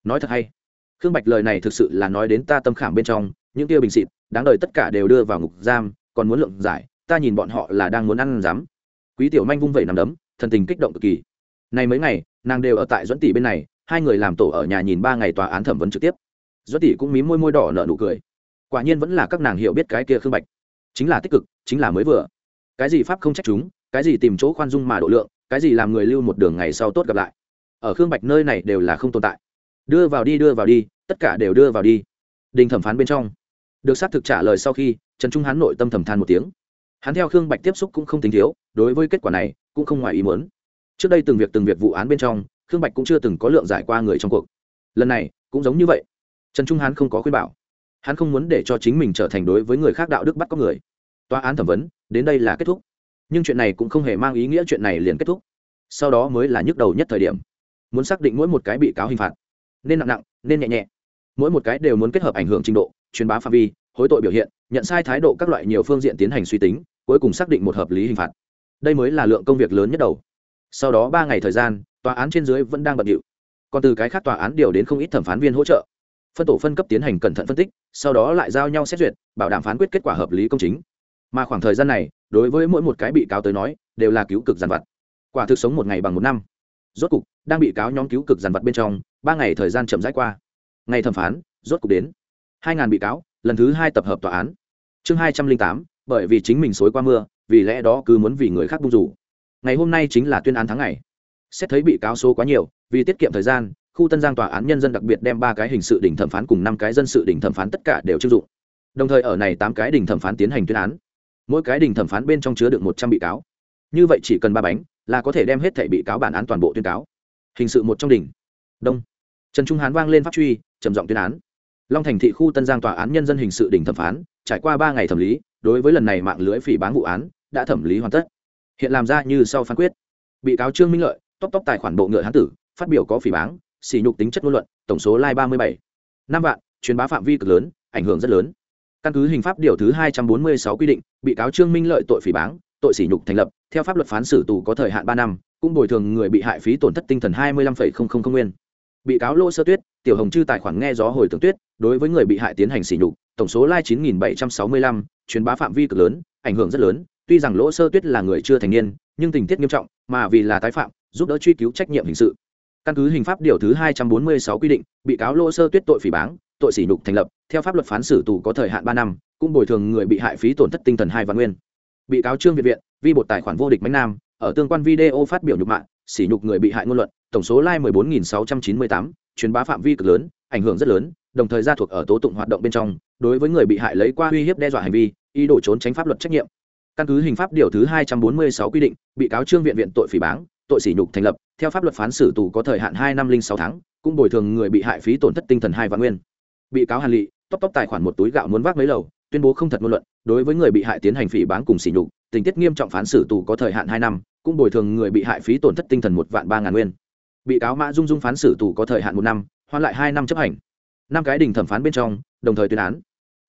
A: Nói thật hay. Khương bạch lời này thực sự là nói đến ta tâm khảm bên trong, những kia bình xịt, đáng đời tất cả đều đưa vào ngục giam, còn muốn lượng giải, ta nhìn bọn họ là đang muốn ăn dám. Quý tiểu manh vung vẩy nằm đấm, thần tình kích động cực kỳ. Này mấy ngày nàng đều ở tại dẫn tỷ bên này, hai người làm tổ ở nhà nhìn ba ngày tòa án thẩm vấn trực tiếp. Dẫn tỷ cũng mí môi môi đỏ nở nụ cười. Quả nhiên vẫn là các nàng hiểu biết cái kia khương bạch. Chính là tích cực, chính là mới vừa. Cái gì pháp không trách chúng, cái gì tìm chỗ khoan dung mà độ lượng, cái gì làm người lưu một đường ngày sau tốt gặp lại. Ở khương bạch nơi này đều là không tồn tại. Đưa vào đi, đưa vào đi, tất cả đều đưa vào đi. Đình thẩm phán bên trong. Được xác thực trả lời sau khi, trần trung hán nội tâm thầm than một tiếng. Hắn theo khương bạch tiếp xúc cũng không tính thiếu, đối với kết quả này, cũng không ngoài ý muốn trước đây từng việc từng việc vụ án bên trong, khương bạch cũng chưa từng có lượng giải qua người trong cuộc. Lần này, cũng giống như vậy. Trần trung hán không có khuyên bảo. Hắn không muốn để cho chính mình trở thành đối với người khác đạo đức bắt có người. Tòa án thẩm vấn, đến đây là kết thúc. Nhưng chuyện này cũng không hề mang ý nghĩa chuyện này liền kết thúc. Sau đó mới là nhức đầu nhất thời điểm. Muốn xác định mỗi một cái bị cáo hình phạt, nên nặng nặng, nên nhẹ nhẹ. Mỗi một cái đều muốn kết hợp ảnh hưởng trình độ, truyền bá phạm vi, hối tội biểu hiện, nhận sai thái độ các loại nhiều phương diện tiến hành suy tính, cuối cùng xác định một hợp lý hình phạt. Đây mới là lượng công việc lớn nhất đầu sau đó ba ngày thời gian, tòa án trên dưới vẫn đang bận điệu. Còn từ cái khác tòa án điều đến không ít thẩm phán viên hỗ trợ. Phân tổ phân cấp tiến hành cẩn thận phân tích, sau đó lại giao nhau xét duyệt, bảo đảm phán quyết kết quả hợp lý công chính. Mà khoảng thời gian này, đối với mỗi một cái bị cáo tới nói, đều là cứu cực giàn vặt. Quả thực sống một ngày bằng một năm. Rốt cục, đang bị cáo nhóm cứu cực giàn vặt bên trong, ba ngày thời gian chậm rãi qua. Ngày thẩm phán, rốt cục đến. Hai ngàn bị cáo, lần thứ hai tập hợp tòa án. Chương hai trăm linh tám, bởi vì chính mình xối qua mưa, vì lẽ đó cứ muốn vì người khác bung rủ ngày hôm nay chính là tuyên án tháng ngày. Xét thấy bị cáo số quá nhiều, vì tiết kiệm thời gian, khu tân giang tòa án nhân dân đặc biệt đem ba cái hình sự đỉnh thẩm phán cùng năm cái dân sự đỉnh thẩm phán tất cả đều chưng dụng. Đồng thời ở này tám cái đỉnh thẩm phán tiến hành tuyên án. Mỗi cái đỉnh thẩm phán bên trong chứa được một trăm bị cáo. Như vậy chỉ cần ba bánh là có thể đem hết thảy bị cáo bản án toàn bộ tuyên cáo. Hình sự một trong đỉnh. Đông. Trần trung hán vang lên pháp truy, trầm giọng tuyên án. Long thành thị khu tân giang tòa án nhân dân hình sự đỉnh thẩm phán, trải qua ba ngày thẩm lý, đối với lần này mạng lưới phỉ bán vụ án, đã thẩm lý hoàn tất hiện làm ra như sau phán quyết. Bị cáo trương minh lợi, tóc tóc tài khoản bộ ngựa hán tử, phát biểu có phỉ báng xỉ nhục tính chất ngôn luận, tổng số lai ba mươi bảy. Năm vạn, truyền bá phạm vi cực lớn, ảnh hưởng rất lớn. Căn cứ hình pháp điều thứ hai trăm bốn mươi sáu quy định, bị cáo trương minh lợi tội phỉ báng, tội sỉ nhục thành lập, theo pháp luật phán xử tù có thời hạn ba năm, cũng bồi thường người bị hại phí tổn thất tinh thần hai mươi lăm nguyên. Bị cáo lô sơ tuyết, tiểu hồng chư tài khoản nghe gió hồi tưởng tuyết, đối với người bị hại tiến hành sỉ nhục, tổng số lai chín nghìn bảy trăm sáu mươi lăm, truyền bá phạm vi cực lớn, ảnh hưởng rất lớn tuy rằng lỗ sơ tuyết là người chưa thành niên, nhưng tình tiết nghiêm trọng, mà vì là tái phạm, giúp đỡ truy cứu trách nhiệm hình sự. Căn cứ hình pháp điều thứ hai trăm bốn mươi sáu quy định, bị cáo lỗ sơ tuyết tội phỉ báng, tội sỉ nhục thành lập, theo pháp luật phán xử tù có thời hạn ba năm, cũng bồi thường người bị hại phí tổn thất tinh thần hai văn nguyên. Bị cáo trương việt viện, vi bột tài khoản vô địch mánh nam, ở tương quan video phát biểu nhục mạ, sỉ nhục người bị hại ngôn luận, tổng số like mười bốn nghìn sáu trăm chín mươi tám, truyền bá phạm vi cực lớn, ảnh hưởng rất lớn, đồng thời gia thuộc ở tố tụng hoạt động bên trong, đối với người bị hại lấy qua uy hiếp đe dọa hành vi, ý đồ trốn tránh pháp luật trách nhiệm căn cứ hình pháp điều thứ hai trăm bốn mươi sáu quy định, bị cáo trương viện viện tội phỉ báng, tội sỉ nhục thành lập, theo pháp luật phán xử tù có thời hạn hai năm linh sáu tháng, cũng bồi thường người bị hại phí tổn thất tinh thần hai vạn nguyên. Bị cáo hàn lị, tóc tóc tài khoản một túi gạo muốn vác mấy lầu, tuyên bố không thật ngôn luận, đối với người bị hại tiến hành phỉ báng cùng sỉ nhục, tình tiết nghiêm trọng phán xử tù có thời hạn hai năm, cũng bồi thường người bị hại phí tổn thất tinh thần một vạn ba ngàn nguyên. Bị cáo mã dung dung phán xử tù có thời hạn một năm hoãn lại hai năm chấp hành. Năm cái đình thẩm phán bên trong, đồng thời tuyên án.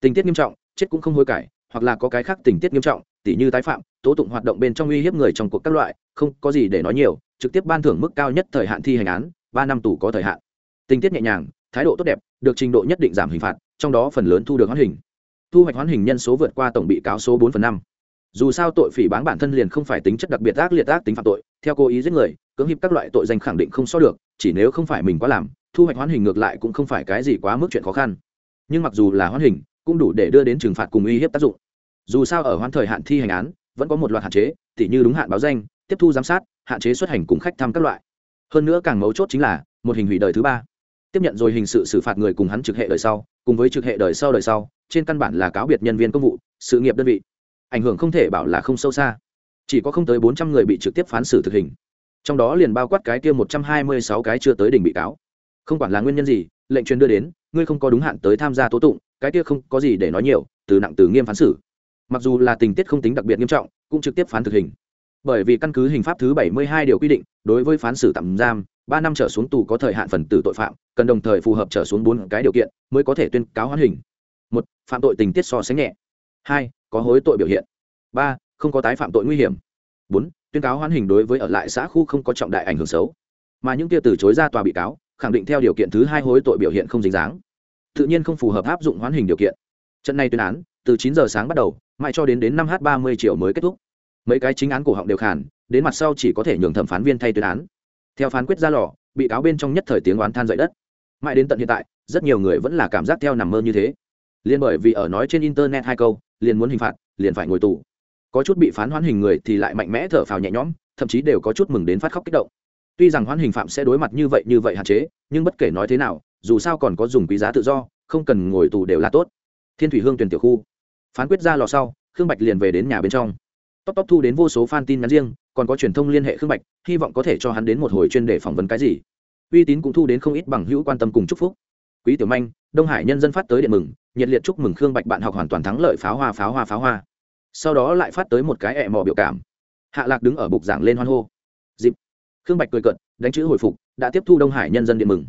A: Tình tiết nghiêm trọng, chết cũng không hối cải, hoặc là có cái khác tình tiết nghiêm trọng tỉ như tái phạm, tố tụng hoạt động bên trong uy hiếp người trong cuộc các loại, không có gì để nói nhiều, trực tiếp ban thưởng mức cao nhất thời hạn thi hành án, ba năm tù có thời hạn. Tình tiết nhẹ nhàng, thái độ tốt đẹp, được trình độ nhất định giảm hình phạt, trong đó phần lớn thu được hoán hình. Thu hoạch hoán hình nhân số vượt qua tổng bị cáo số bốn phần năm. Dù sao tội phỉ báng bản thân liền không phải tính chất đặc biệt ác liệt ác tính phạm tội, theo cố ý giết người, cưỡng hiếp các loại tội danh khẳng định không so được, chỉ nếu không phải mình quá làm, thu hoạch hoán hình ngược lại cũng không phải cái gì quá mức chuyện khó khăn. Nhưng mặc dù là hoán hình, cũng đủ để đưa đến trừng phạt cùng uy hiếp tác dụng dù sao ở hoãn thời hạn thi hành án, vẫn có một loạt hạn chế, tỉ như đúng hạn báo danh, tiếp thu giám sát, hạn chế xuất hành cùng khách thăm các loại. Hơn nữa càng mấu chốt chính là, một hình hủy đời thứ ba. Tiếp nhận rồi hình sự xử phạt người cùng hắn trực hệ đời sau, cùng với trực hệ đời sau đời sau, trên căn bản là cáo biệt nhân viên công vụ, sự nghiệp đơn vị. Ảnh hưởng không thể bảo là không sâu xa. Chỉ có không tới bốn trăm người bị trực tiếp phán xử thực hình. Trong đó liền bao quát cái kia một trăm hai mươi sáu cái chưa tới đỉnh bị cáo. Không quản là nguyên nhân gì, lệnh truyền đưa đến, ngươi không có đúng hạn tới tham gia tố tụng, cái kia không có gì để nói nhiều, từ nặng từ nghiêm phán xử mặc dù là tình tiết không tính đặc biệt nghiêm trọng, cũng trực tiếp phán thực hình. Bởi vì căn cứ hình pháp thứ bảy mươi hai điều quy định, đối với phán xử tạm giam, ba năm trở xuống tù có thời hạn phần tử tội phạm, cần đồng thời phù hợp trở xuống bốn cái điều kiện mới có thể tuyên cáo hoán hình. Một, phạm tội tình tiết so sánh nhẹ. Hai, có hối tội biểu hiện. Ba, không có tái phạm tội nguy hiểm. Bốn, tuyên cáo hoán hình đối với ở lại xã khu không có trọng đại ảnh hưởng xấu. Mà những kia từ chối ra tòa bị cáo, khẳng định theo điều kiện thứ hai hối tội biểu hiện không dính dáng. Tự nhiên không phù hợp áp dụng hoán hình điều kiện. Trận này tuyên án từ chín giờ sáng bắt đầu, mãi cho đến đến năm h ba mươi chiều mới kết thúc. Mấy cái chính án cổ họng đều khản đến mặt sau chỉ có thể nhường thẩm phán viên thay tuyên án. Theo phán quyết ra lò, bị cáo bên trong nhất thời tiếng oán than dậy đất. Mãi đến tận hiện tại, rất nhiều người vẫn là cảm giác theo nằm mơ như thế. Liền bởi vì ở nói trên internet hai câu, liền muốn hình phạt, liền phải ngồi tù. Có chút bị phán hoãn hình người thì lại mạnh mẽ thở phào nhẹ nhõm, thậm chí đều có chút mừng đến phát khóc kích động. Tuy rằng hoãn hình phạm sẽ đối mặt như vậy như vậy hạn chế, nhưng bất kể nói thế nào, dù sao còn có dùng quý giá tự do, không cần ngồi tù đều là tốt. Thiên thủy hương tuyển tiểu khu phán quyết ra lò sau, khương bạch liền về đến nhà bên trong. Tóc tóc thu đến vô số fan tin nhắn riêng, còn có truyền thông liên hệ khương bạch, hy vọng có thể cho hắn đến một hồi chuyên đề phỏng vấn cái gì. Uy tín cũng thu đến không ít bằng hữu quan tâm cùng chúc phúc. Quý tiểu manh, đông hải nhân dân phát tới điện mừng, nhiệt liệt chúc mừng khương bạch bạn học hoàn toàn thắng lợi pháo hoa pháo hoa pháo hoa. Sau đó lại phát tới một cái ẹ mò biểu cảm. Hạ lạc đứng ở bục giảng lên hoan hô. Dịp. Khương bạch cười cận đánh chữ hồi phục, đã tiếp thu đông hải nhân dân điện mừng.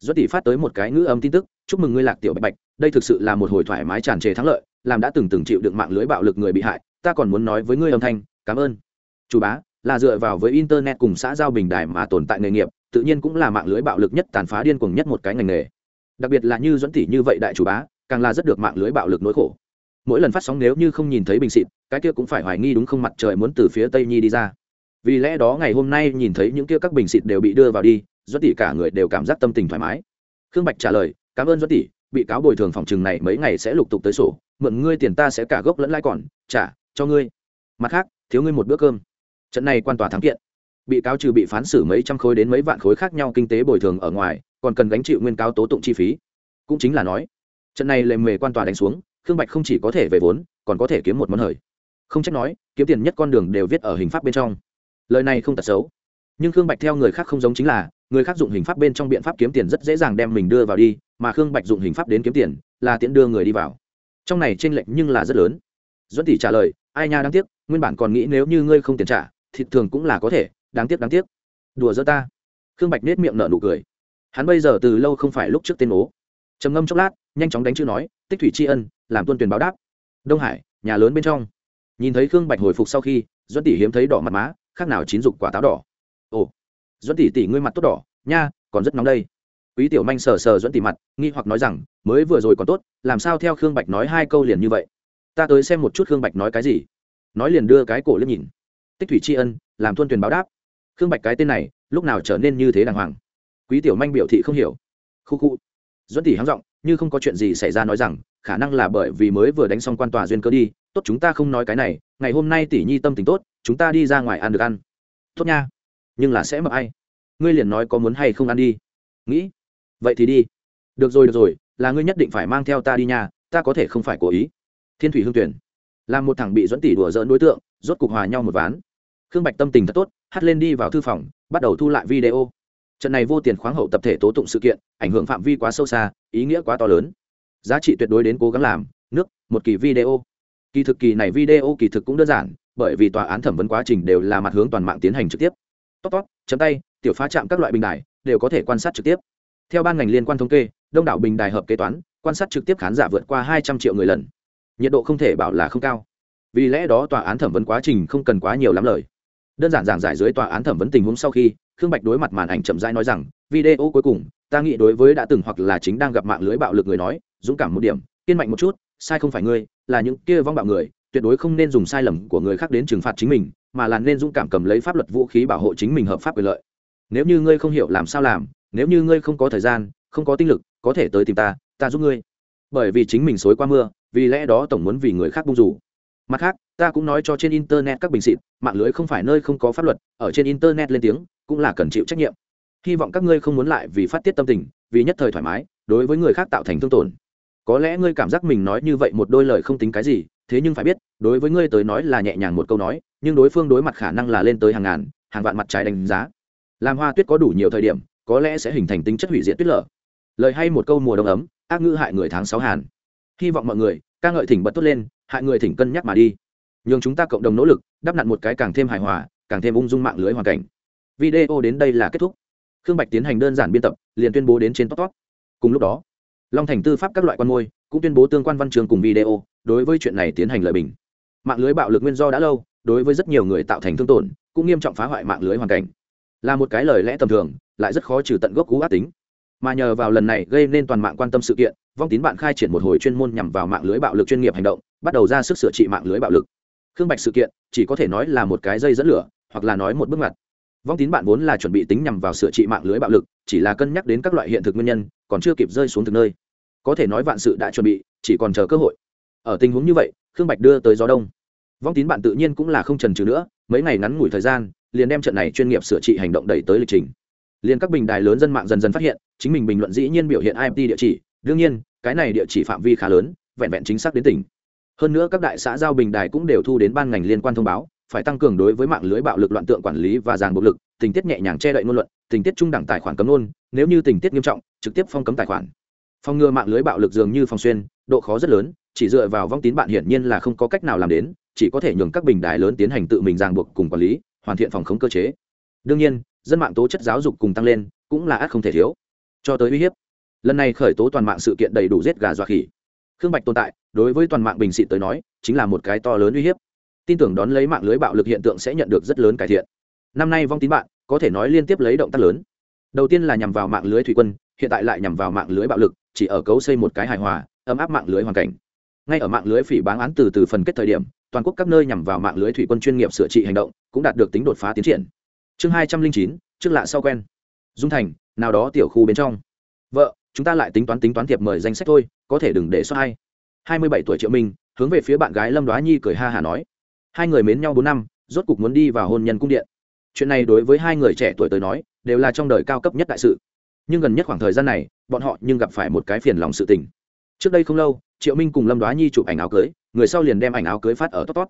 A: Do tỷ phát tới một cái ngữ âm tin tức, chúc mừng ngươi lạc tiểu bạch bạch, đây thực sự là một hồi thoải mái tràn trề thắng lợi làm đã từng từng chịu đựng mạng lưới bạo lực người bị hại, ta còn muốn nói với ngươi âm thanh, cảm ơn. Chủ bá, là dựa vào với internet cùng xã giao bình đài mà tồn tại nghề nghiệp, tự nhiên cũng là mạng lưới bạo lực nhất tàn phá điên cuồng nhất một cái ngành nghề. Đặc biệt là như dẫn tỷ như vậy đại chủ bá, càng là rất được mạng lưới bạo lực nỗi khổ. Mỗi lần phát sóng nếu như không nhìn thấy bình xịt, cái kia cũng phải hoài nghi đúng không mặt trời muốn từ phía tây nhi đi ra. Vì lẽ đó ngày hôm nay nhìn thấy những kia các bình xịt đều bị đưa vào đi dẫn tỷ cả người đều cảm giác tâm tình thoải mái. Khương bạch trả lời, cảm ơn dẫn tỷ, bị cáo bồi thường phòng trường này mấy ngày sẽ lục tục tới sổ mượn ngươi tiền ta sẽ cả gốc lẫn lãi còn, trả, cho ngươi. Mặt khác, thiếu ngươi một bữa cơm. Trận này quan tòa thắng kiện. Bị cáo trừ bị phán xử mấy trăm khối đến mấy vạn khối khác nhau kinh tế bồi thường ở ngoài, còn cần gánh chịu nguyên cáo tố tụng chi phí. Cũng chính là nói, trận này lề mề quan tòa đánh xuống, khương bạch không chỉ có thể về vốn, còn có thể kiếm một món hời. Không trách nói, kiếm tiền nhất con đường đều viết ở hình pháp bên trong. Lời này không tật xấu. Nhưng khương bạch theo người khác không giống chính là, người khác dụng hình pháp bên trong biện pháp kiếm tiền rất dễ dàng đem mình đưa vào đi, mà khương bạch dụng hình pháp đến kiếm tiền, là tiễn đưa người đi vào trong này tranh lệch nhưng là rất lớn. Duẫn tỷ trả lời, ai nha, đáng tiếc, nguyên bản còn nghĩ nếu như ngươi không tiền trả, thịt thường cũng là có thể, đáng tiếc đáng tiếc. Đùa giỡn ta. Khương bạch nết miệng nở nụ cười. Hắn bây giờ từ lâu không phải lúc trước tên ố. Trầm ngâm chốc lát, nhanh chóng đánh chữ nói, tích thủy tri ân, làm tuân tuyển báo đáp. Đông hải, nhà lớn bên trong. Nhìn thấy khương bạch hồi phục sau khi, duẫn tỷ hiếm thấy đỏ mặt má, khác nào chín dục quả táo đỏ. Ồ, duẫn tỷ tỷ ngươi mặt tốt đỏ, nha, còn rất nóng đây quý tiểu manh sờ sờ dẫn tỷ mặt, nghi hoặc nói rằng, mới vừa rồi còn tốt, làm sao theo khương bạch nói hai câu liền như vậy? Ta tới xem một chút khương bạch nói cái gì. Nói liền đưa cái cổ lên nhìn. Tích thủy tri ân, làm thuân tuyển báo đáp. Khương bạch cái tên này, lúc nào trở nên như thế đàng hoàng? Quý tiểu manh biểu thị không hiểu. Khu khu. Dẫn tỷ hắng giọng, như không có chuyện gì xảy ra nói rằng, khả năng là bởi vì mới vừa đánh xong quan tòa duyên cơ đi. Tốt chúng ta không nói cái này, ngày hôm nay tỷ nhi tâm tình tốt, chúng ta đi ra ngoài ăn được ăn. Tốt nha. Nhưng là sẽ mập ai? Ngươi liền nói có muốn hay không ăn đi. Nghĩ vậy thì đi. Được rồi được rồi, là ngươi nhất định phải mang theo ta đi nhà ta có thể không phải cố ý. Thiên thủy hương tuyển. Làm một thằng bị dẫn tỷ đùa dỡn đối tượng, rốt cục hòa nhau một ván. Khương bạch tâm tình thật tốt, hát lên đi vào thư phòng, bắt đầu thu lại video. Trận này vô tiền khoáng hậu tập thể tố tụng sự kiện, ảnh hưởng phạm vi quá sâu xa, ý nghĩa quá to lớn. Giá trị tuyệt đối đến cố gắng làm, nước, một kỳ video. Kỳ thực kỳ này video kỳ thực cũng đơn giản, bởi vì tòa án thẩm vấn quá trình đều là mặt hướng toàn mạng tiến hành trực tiếp. Tóc tóc chấm tay, tiểu phá chạm các loại bình đài, đều có thể quan sát trực tiếp theo ban ngành liên quan thống kê, đông đảo bình đài hợp kế toán, quan sát trực tiếp khán giả vượt qua hai trăm triệu người lần. Nhiệt độ không thể bảo là không cao. Vì lẽ đó tòa án thẩm vấn quá trình không cần quá nhiều lắm lời. Đơn giản giảng giải dưới tòa án thẩm vấn tình huống sau khi, khương bạch đối mặt màn ảnh chậm rãi nói rằng, video cuối cùng, ta nghĩ đối với đã từng hoặc là chính đang gặp mạng lưới bạo lực người nói, dũng cảm một điểm, kiên mạnh một chút, sai không phải ngươi, là những kia vong bạo người, tuyệt đối không nên dùng sai lầm của người khác đến trừng phạt chính mình, mà là nên dũng cảm cầm lấy pháp luật vũ khí bảo hộ chính mình hợp pháp quyền lợi. Nếu như ngươi không hiểu làm sao làm nếu như ngươi không có thời gian, không có tinh lực, có thể tới tìm ta ta giúp ngươi. Bởi vì chính mình xối qua mưa, vì lẽ đó tổng muốn vì người khác bung rủ. Mặt khác, ta cũng nói cho trên internet các bình xịt, mạng lưới không phải nơi không có pháp luật, ở trên internet lên tiếng, cũng là cần chịu trách nhiệm. Hy vọng các ngươi không muốn lại vì phát tiết tâm tình, vì nhất thời thoải mái, đối với người khác tạo thành thương tổn. Có lẽ ngươi cảm giác mình nói như vậy một đôi lời không tính cái gì, thế nhưng phải biết, đối với ngươi tới nói là nhẹ nhàng một câu nói, nhưng đối phương đối mặt khả năng là lên tới hàng ngàn, hàng vạn mặt trái đánh giá. Làm hoa tuyết có đủ nhiều thời điểm có lẽ sẽ hình thành tính chất hủy diệt tuyết lở. Lời hay một câu mùa đông ấm, ác ngữ hại người tháng sáu hàn. Hy vọng mọi người, ca ngợi thỉnh bật tốt lên, hại người thỉnh cân nhắc mà đi. Nhường chúng ta cộng đồng nỗ lực, đắp nặn một cái càng thêm hài hòa, càng thêm ung dung mạng lưới hoàn cảnh. Video đến đây là kết thúc. Khương bạch tiến hành đơn giản biên tập, liền tuyên bố đến trên top top. Cùng lúc đó, long thành tư pháp các loại quan môi cũng tuyên bố tương quan văn trường cùng video đối với chuyện này tiến hành lợi bình. Mạng lưới bạo lực nguyên do đã lâu, đối với rất nhiều người tạo thành thương tổn, cũng nghiêm trọng phá hoại mạng lưới hoàn cảnh là một cái lời lẽ tầm thường, lại rất khó trừ tận gốc cú ác tính. Mà nhờ vào lần này gây nên toàn mạng quan tâm sự kiện, vong tín bạn khai triển một hồi chuyên môn nhằm vào mạng lưới bạo lực chuyên nghiệp hành động, bắt đầu ra sức sửa trị mạng lưới bạo lực. Khương bạch sự kiện, chỉ có thể nói là một cái dây dẫn lửa, hoặc là nói một bước ngoặt. Vong tín bạn vốn là chuẩn bị tính nhằm vào sửa trị mạng lưới bạo lực, chỉ là cân nhắc đến các loại hiện thực nguyên nhân, còn chưa kịp rơi xuống thực nơi. Có thể nói vạn sự đã chuẩn bị, chỉ còn chờ cơ hội. Ở tình huống như vậy, khương bạch đưa tới gió đông. Vong tín bạn tự nhiên cũng là không trần trừ nữa, mấy ngày ngắn ngủi thời gian liền đem trận này chuyên nghiệp sửa trị hành động đẩy tới lịch trình. Liền các bình đài lớn dân mạng dần dần phát hiện, chính mình bình luận dĩ nhiên biểu hiện ip địa chỉ. Đương nhiên, cái này địa chỉ phạm vi khá lớn, vẹn vẹn chính xác đến tỉnh. Hơn nữa các đại xã giao bình đài cũng đều thu đến ban ngành liên quan thông báo, phải tăng cường đối với mạng lưới bạo lực loạn tượng quản lý và ràng buộc lực, tình tiết nhẹ nhàng che đậy ngôn luận, tình tiết trung đẳng tài khoản cấm luôn nếu như tình tiết nghiêm trọng, trực tiếp phong cấm tài khoản. Phòng ngừa mạng lưới bạo lực dường như phòng xuyên, độ khó rất lớn, chỉ dựa vào vong tín bạn hiển nhiên là không có cách nào làm đến, chỉ có thể nhường các bình đài lớn tiến hành tự mình ràng buộc cùng quản lý hoàn thiện phòng khống cơ chế. Đương nhiên, dân mạng tố chất giáo dục cùng tăng lên cũng là ác không thể thiếu. Cho tới uy hiếp, lần này khởi tố toàn mạng sự kiện đầy đủ giết gà dọa khỉ. Khương bạch tồn tại, đối với toàn mạng bình xịt tới nói, chính là một cái to lớn uy hiếp. Tin tưởng đón lấy mạng lưới bạo lực hiện tượng sẽ nhận được rất lớn cải thiện. Năm nay vong tín bạn, có thể nói liên tiếp lấy động tác lớn. Đầu tiên là nhằm vào mạng lưới thủy quân, hiện tại lại nhằm vào mạng lưới bạo lực, chỉ ở cấu xây một cái hài hòa, ấm áp mạng lưới hoàn cảnh. Ngay ở mạng lưới phỉ báng án từ từ phần kết thời điểm toàn quốc các nơi nhằm vào mạng lưới thủy quân chuyên nghiệp sửa trị hành động cũng đạt được tính đột phá tiến triển. Chương hai trăm linh chín, trước lạ sau quen. Dung thành, nào đó tiểu khu bên trong. Vợ, chúng ta lại tính toán tính toán thiệp mời danh sách thôi, có thể đừng để xóa hay hai mươi bảy tuổi triệu minh, hướng về phía bạn gái lâm đoá nhi cười ha hà nói. Hai người mến nhau bốn năm, rốt cục muốn đi vào hôn nhân cung điện. Chuyện này đối với hai người trẻ tuổi tới nói, đều là trong đời cao cấp nhất đại sự. Nhưng gần nhất khoảng thời gian này, bọn họ nhưng gặp phải một cái phiền lòng sự tình trước đây không lâu, triệu minh cùng lâm đoá nhi chụp ảnh áo cưới, người sau liền đem ảnh áo cưới phát ở tóc tóc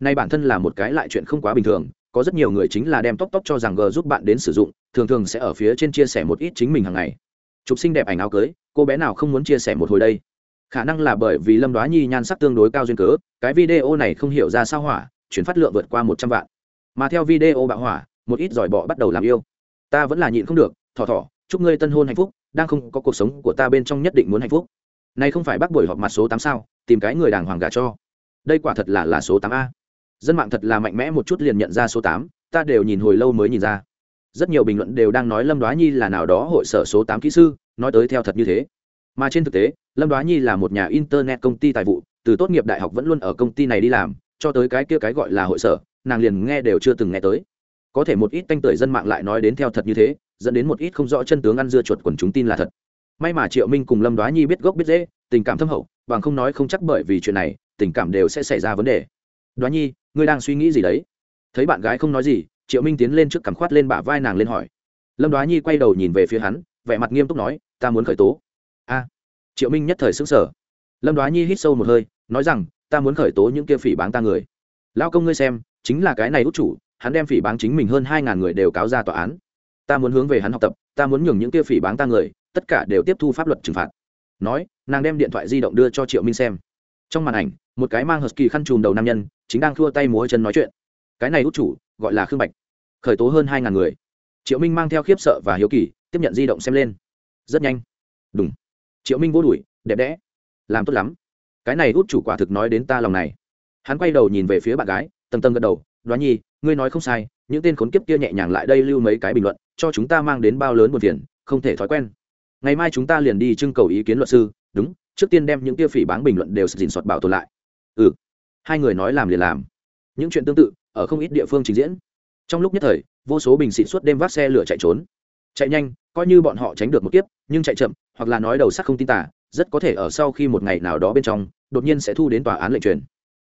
A: nay bản thân là một cái lại chuyện không quá bình thường, có rất nhiều người chính là đem tóc tóc cho rằng g giúp bạn đến sử dụng, thường thường sẽ ở phía trên chia sẻ một ít chính mình hàng ngày. Chụp xinh đẹp ảnh áo cưới, cô bé nào không muốn chia sẻ một hồi đây? Khả năng là bởi vì lâm đoá nhi nhan sắc tương đối cao duyên cớ, cái video này không hiểu ra sao hỏa, chuyển phát lượng vượt qua một trăm vạn. Mà theo video bạo hỏa, một ít giỏi bọ bắt đầu làm yêu. Ta vẫn là nhịn không được, thỏ thỏ, chúc ngươi tân hôn hạnh phúc, đang không có cuộc sống của ta bên trong nhất định muốn hạnh phúc này không phải bác buổi họp mặt số tám sao, tìm cái người đàng hoàng gà cho. Đây quả thật là là số tám a. Dân mạng thật là mạnh mẽ một chút liền nhận ra số tám, ta đều nhìn hồi lâu mới nhìn ra. Rất nhiều bình luận đều đang nói lâm đoá nhi là nào đó hội sở số tám kỹ sư, nói tới theo thật như thế. Mà trên thực tế, lâm đoá nhi là một nhà internet công ty tài vụ, từ tốt nghiệp đại học vẫn luôn ở công ty này đi làm, cho tới cái kia cái gọi là hội sở, nàng liền nghe đều chưa từng nghe tới. Có thể một ít tanh tưởi dân mạng lại nói đến theo thật như thế, dẫn đến một ít không rõ chân tướng ăn dưa chuột quần chúng tin là thật may mà triệu minh cùng lâm đoá nhi biết gốc biết dễ tình cảm thâm hậu, bằng không nói không chắc bởi vì chuyện này, tình cảm đều sẽ xảy ra vấn đề. Đoá nhi, ngươi đang suy nghĩ gì đấy? Thấy bạn gái không nói gì, triệu minh tiến lên trước cắm khoát lên bả vai nàng lên hỏi. Lâm đoá nhi quay đầu nhìn về phía hắn, vẻ mặt nghiêm túc nói, ta muốn khởi tố. A. Triệu minh nhất thời xứng sở lâm đoá nhi hít sâu một hơi, nói rằng, ta muốn khởi tố những kia phỉ báng ta người. Lao công ngươi xem, chính là cái này út chủ, hắn đem phỉ báng chính mình hơn hai ngàn người đều cáo ra tòa án. Ta muốn hướng về hắn học tập, ta muốn nhường những kia phỉ báng ta người tất cả đều tiếp thu pháp luật trừng phạt. Nói, nàng đem điện thoại di động đưa cho triệu minh xem. Trong màn ảnh, một cái mang hờ kỳ khăn chùm đầu nam nhân, chính đang thua tay múa chân nói chuyện. Cái này út chủ, gọi là khương bạch. Khởi tố hơn hai ngàn người. Triệu minh mang theo khiếp sợ và hiếu kỳ, tiếp nhận di động xem lên. Rất nhanh. Đúng triệu minh vô đùi đẹp đẽ. Làm tốt lắm. Cái này út chủ quả thực nói đến ta lòng này. Hắn quay đầu nhìn về phía bạn gái, tầng tầng gật đầu, đoán nhi, ngươi nói không sai, những tên khốn kiếp kia nhẹ nhàng lại đây lưu mấy cái bình luận, cho chúng ta mang đến bao lớn buồn phiền, không thể thói quen ngày mai chúng ta liền đi trưng cầu ý kiến luật sư, đúng, trước tiên đem những kia phỉ báng bình luận đều dình soạt bảo tồn lại. Ừ. Hai người nói làm liền làm. Những chuyện tương tự, ở không ít địa phương trình diễn. Trong lúc nhất thời, vô số bình xịn suốt đêm vác xe lửa chạy trốn. Chạy nhanh, coi như bọn họ tránh được một kiếp, nhưng chạy chậm, hoặc là nói đầu sắc không tin tả rất có thể ở sau khi một ngày nào đó bên trong, đột nhiên sẽ thu đến tòa án lệnh truyền.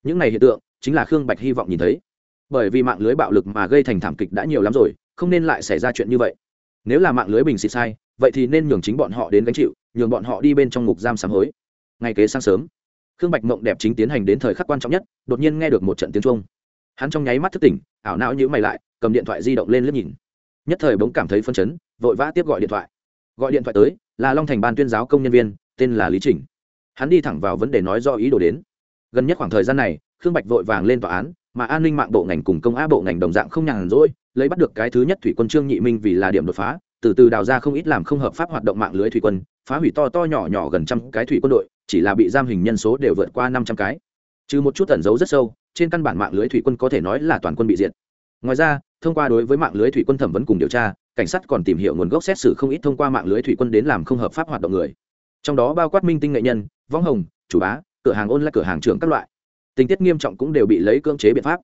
A: Những này hiện tượng, chính là khương bạch hy vọng nhìn thấy. Bởi vì mạng lưới bạo lực mà gây thành thảm kịch đã nhiều lắm rồi, không nên lại xảy ra chuyện như vậy nếu là mạng lưới bình xịt sai, vậy thì nên nhường chính bọn họ đến gánh chịu, nhường bọn họ đi bên trong ngục giam sám hối. Ngay kế sáng sớm, khương bạch mộng đẹp chính tiến hành đến thời khắc quan trọng nhất, đột nhiên nghe được một trận tiếng trung hắn trong nháy mắt thức tỉnh, ảo não nhữ mày lại, cầm điện thoại di động lên liếc nhìn. Nhất thời bỗng cảm thấy phân chấn, vội vã tiếp gọi điện thoại. Gọi điện thoại tới, là long thành ban tuyên giáo công nhân viên, tên là lý trình. Hắn đi thẳng vào vấn đề nói do ý đồ đến. Gần nhất khoảng thời gian này, khương bạch vội vàng lên tòa án mà an ninh mạng bộ ngành cùng công á bộ ngành đồng dạng không nhàn rỗi, lấy bắt được cái thứ nhất thủy quân trương nhị minh vì là điểm đột phá, từ từ đào ra không ít làm không hợp pháp hoạt động mạng lưới thủy quân, phá hủy to to nhỏ nhỏ gần trăm cái thủy quân đội, chỉ là bị giam hình nhân số đều vượt qua năm trăm cái. Trừ một chút tẩn giấu rất sâu, trên căn bản mạng lưới thủy quân có thể nói là toàn quân bị diệt. Ngoài ra, thông qua đối với mạng lưới thủy quân thẩm vấn cùng điều tra, cảnh sát còn tìm hiểu nguồn gốc xét xử không ít thông qua mạng lưới thủy quân đến làm không hợp pháp hoạt động người. Trong đó bao quát minh tinh nghệ nhân, võng hồng, chủ bá, cửa hàng ôn lại cửa hàng trưởng các loại tình tiết nghiêm trọng cũng đều bị lấy cưỡng chế biện pháp.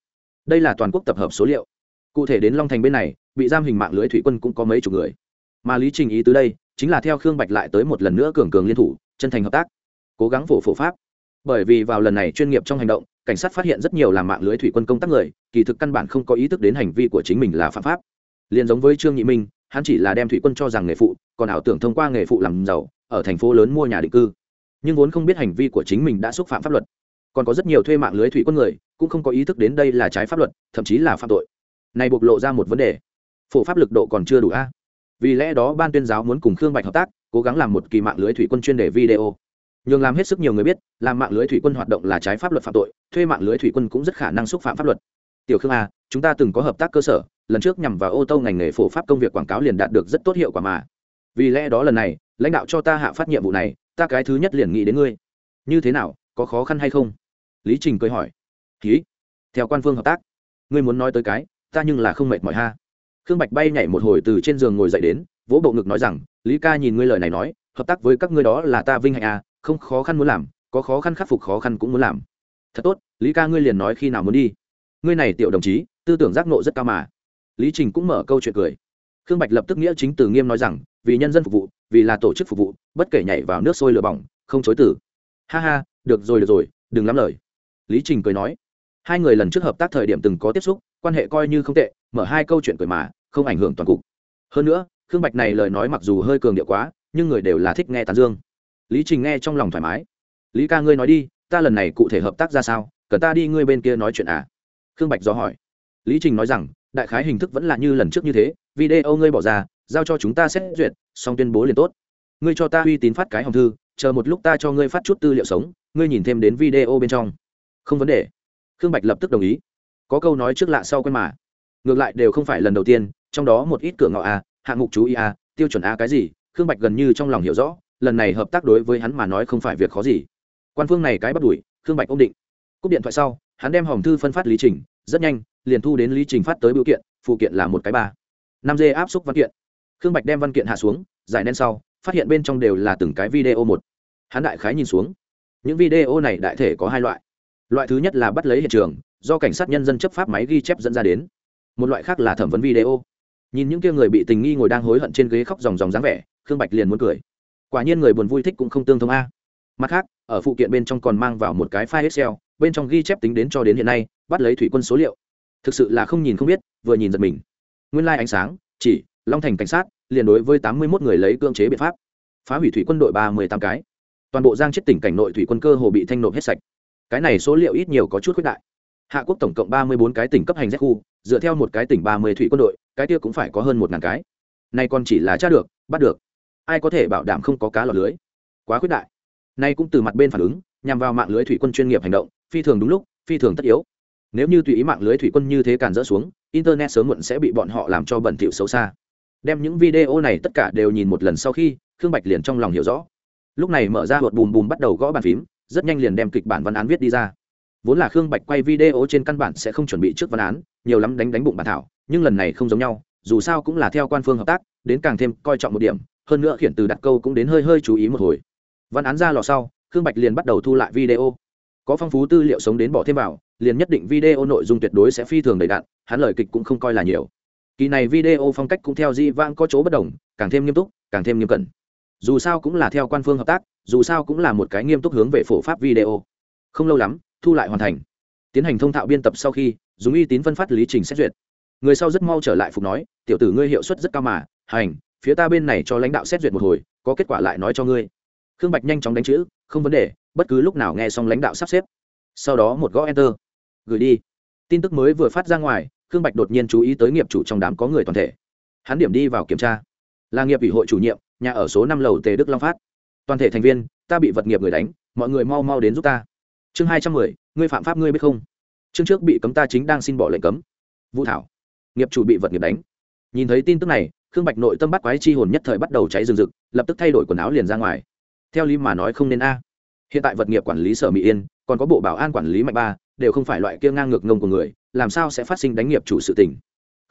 A: Đây là toàn quốc tập hợp số liệu. Cụ thể đến long thành bên này, bị giam hình mạng lưới thủy quân cũng có mấy chục người. Mà lý trình ý từ đây, chính là theo khương bạch lại tới một lần nữa cường cường liên thủ, chân thành hợp tác, cố gắng phổ phổ pháp. Bởi vì vào lần này chuyên nghiệp trong hành động, cảnh sát phát hiện rất nhiều làm mạng lưới thủy quân công tác người, kỳ thực căn bản không có ý thức đến hành vi của chính mình là phạm pháp. Liền giống với trương nhị minh, hắn chỉ là đem thủy quân cho rằng nghề phụ, còn ảo tưởng thông qua nghề phụ làm giàu, ở thành phố lớn mua nhà định cư. Nhưng vốn không biết hành vi của chính mình đã xúc phạm pháp luật còn có rất nhiều thuê mạng lưới thủy quân người, cũng không có ý thức đến đây là trái pháp luật, thậm chí là phạm tội. Này bộc lộ ra một vấn đề. Phổ pháp lực độ còn chưa đủ a. Vì lẽ đó ban tuyên giáo muốn cùng khương bạch hợp tác, cố gắng làm một kỳ mạng lưới thủy quân chuyên đề video. Nhường làm hết sức nhiều người biết, làm mạng lưới thủy quân hoạt động là trái pháp luật phạm tội, thuê mạng lưới thủy quân cũng rất khả năng xúc phạm pháp luật. Tiểu khương a, chúng ta từng có hợp tác cơ sở, lần trước nhằm vào ô tô ngành nghề phổ pháp công việc quảng cáo liền đạt được rất tốt hiệu quả mà. Vì lẽ đó lần này, lãnh đạo cho ta hạ phát nhiệm vụ này, ta cái thứ nhất liền nghĩ đến ngươi. Như thế nào, có khó khăn hay không? Lý trình cười hỏi ký theo quan phương hợp tác, ngươi muốn nói tới cái, ta nhưng là không mệt mỏi ha. Khương bạch bay nhảy một hồi từ trên giường ngồi dậy đến, vỗ bộ ngực nói rằng, lý ca nhìn ngươi lời này nói, hợp tác với các ngươi đó là ta vinh hạnh à không khó khăn muốn làm, có khó khăn khắc phục khó khăn cũng muốn làm. Thật tốt, lý ca ngươi liền nói khi nào muốn đi. Ngươi này tiểu đồng chí, tư tưởng giác nộ rất cao mà. Lý trình cũng mở câu chuyện cười. Khương bạch lập tức nghĩa chính từ nghiêm nói rằng, vì nhân dân phục vụ, vì là tổ chức phục vụ, bất kể nhảy vào nước sôi lửa bỏng, không chối tử ha ha, được rồi được rồi, đừng lắm lời lý trình cười nói, hai người lần trước hợp tác thời điểm từng có tiếp xúc, quan hệ coi như không tệ, mở hai câu chuyện cười mà, không ảnh hưởng toàn cục. Hơn nữa, khương bạch này lời nói mặc dù hơi cường điệu quá, nhưng người đều là thích nghe tán dương. Lý trình nghe trong lòng thoải mái. Lý ca ngươi nói đi, ta lần này cụ thể hợp tác ra sao, cần ta đi ngươi bên kia nói chuyện à? Khương bạch do hỏi. Lý trình nói rằng, đại khái hình thức vẫn là như lần trước như thế, video ngươi bỏ ra, giao cho chúng ta xét duyệt, xong tuyên bố liền tốt. Ngươi cho ta uy tín phát cái hồng thư, chờ một lúc ta cho ngươi phát chút tư liệu sống, ngươi nhìn thêm đến video bên trong không vấn đề. Khương bạch lập tức đồng ý. Có câu nói trước lạ sau quen mà. Ngược lại đều không phải lần đầu tiên, trong đó một ít cửa ngõ a, hạng mục chú ý a, tiêu chuẩn a cái gì, khương bạch gần như trong lòng hiểu rõ, lần này hợp tác đối với hắn mà nói không phải việc khó gì. Quan phương này cái bắt đuổi, khương bạch ổn định. Cúp điện thoại sau, hắn đem hòm thư phân phát lý trình, rất nhanh, liền thu đến lý trình phát tới biểu kiện, phụ kiện là một cái ba. Năm d áp xúc văn kiện. Khương bạch đem văn kiện hạ xuống, giải nén sau, phát hiện bên trong đều là từng cái video một. Hắn đại khái nhìn xuống. Những video này đại thể có hai loại loại thứ nhất là bắt lấy hiện trường, do cảnh sát nhân dân chấp pháp máy ghi chép dẫn ra đến. Một loại khác là thẩm vấn video. Nhìn những kia người bị tình nghi ngồi đang hối hận trên ghế khóc dòng dòng dáng vẻ, khương bạch liền muốn cười. Quả nhiên người buồn vui thích cũng không tương thông a. Mặt khác, ở phụ kiện bên trong còn mang vào một cái file excel, bên trong ghi chép tính đến cho đến hiện nay, bắt lấy thủy quân số liệu. Thực sự là không nhìn không biết, vừa nhìn giật mình. Nguyên lai、like、ánh sáng, chỉ, long thành cảnh sát, liền đối với tám mươi một người lấy cưỡng chế biện pháp. Phá hủy thủy quân đội ba mươi tám cái. Toàn bộ giang chết tỉnh cảnh nội thủy quân cơ hồ bị thanh nộp hết sạch cái này số liệu ít nhiều có chút khuyết đại. Hạ quốc tổng cộng ba mươi bốn cái tỉnh cấp hành rét khu, dựa theo một cái tỉnh ba mươi thủy quân đội, cái kia cũng phải có hơn một ngàn cái. Nay còn chỉ là tra được, bắt được. Ai có thể bảo đảm không có cá lọt lưới? Quá khuyết đại. Nay cũng từ mặt bên phản ứng, nhằm vào mạng lưới thủy quân chuyên nghiệp hành động, phi thường đúng lúc, phi thường tất yếu. Nếu như tùy ý mạng lưới thủy quân như thế càn rỡ xuống, internet sớm muộn sẽ bị bọn họ làm cho bẩn thỉu xấu xa. Đem những video này tất cả đều nhìn một lần sau khi, khương bạch liền trong lòng hiểu rõ. Lúc này mở ra hột bùm bùm bắt đầu gõ bàn phím rất nhanh liền đem kịch bản văn án viết đi ra. Vốn là khương bạch quay video trên căn bản sẽ không chuẩn bị trước văn án, nhiều lắm đánh đánh bụng bản thảo, nhưng lần này không giống nhau, dù sao cũng là theo quan phương hợp tác, đến càng thêm coi trọng một điểm, hơn nữa khiển từ đặt câu cũng đến hơi hơi chú ý một hồi. Văn án ra lò sau, khương bạch liền bắt đầu thu lại video. Có phong phú tư liệu sống đến bỏ thêm vào, liền nhất định video nội dung tuyệt đối sẽ phi thường đầy đạn hắn lời kịch cũng không coi là nhiều. Kỳ này video phong cách cũng theo di vang có chỗ bất đồng, càng thêm nghiêm túc, càng thêm nghiêm cẩn dù sao cũng là theo quan phương hợp tác, dù sao cũng là một cái nghiêm túc hướng về phổ pháp video. Không lâu lắm, thu lại hoàn thành. Tiến hành thông thạo biên tập sau khi, dùng uy tín phân phát lý trình xét duyệt. Người sau rất mau trở lại phục nói, tiểu tử ngươi hiệu suất rất cao mà, hành, phía ta bên này cho lãnh đạo xét duyệt một hồi, có kết quả lại nói cho ngươi. Khương bạch nhanh chóng đánh chữ, không vấn đề, bất cứ lúc nào nghe xong lãnh đạo sắp xếp. Sau đó một gõ enter. Gửi đi. Tin tức mới vừa phát ra ngoài, khương bạch đột nhiên chú ý tới nghiệp chủ trong đám có người toàn thể. Hắn điểm đi vào kiểm tra. Là nghiệp ủy hội chủ nhiệm nhà ở số năm lầu tề đức long phát. Toàn thể thành viên, ta bị vật nghiệp người đánh, mọi người mau mau đến giúp ta. Chương hai trăm mười, ngươi phạm pháp ngươi biết không? Chương trước bị cấm ta chính đang xin bỏ lệnh cấm. Vũ thảo, nghiệp chủ bị vật nghiệp đánh. Nhìn thấy tin tức này, khương bạch nội tâm bắt quái chi hồn nhất thời bắt đầu cháy rừng rực, lập tức thay đổi quần áo liền ra ngoài. Theo lý mà nói không nên a. Hiện tại vật nghiệp quản lý sở mỹ yên, còn có bộ bảo an quản lý mạnh ba, đều không phải loại kia ngang ngược ngông của người, làm sao sẽ phát sinh đánh nghiệp chủ sự tình?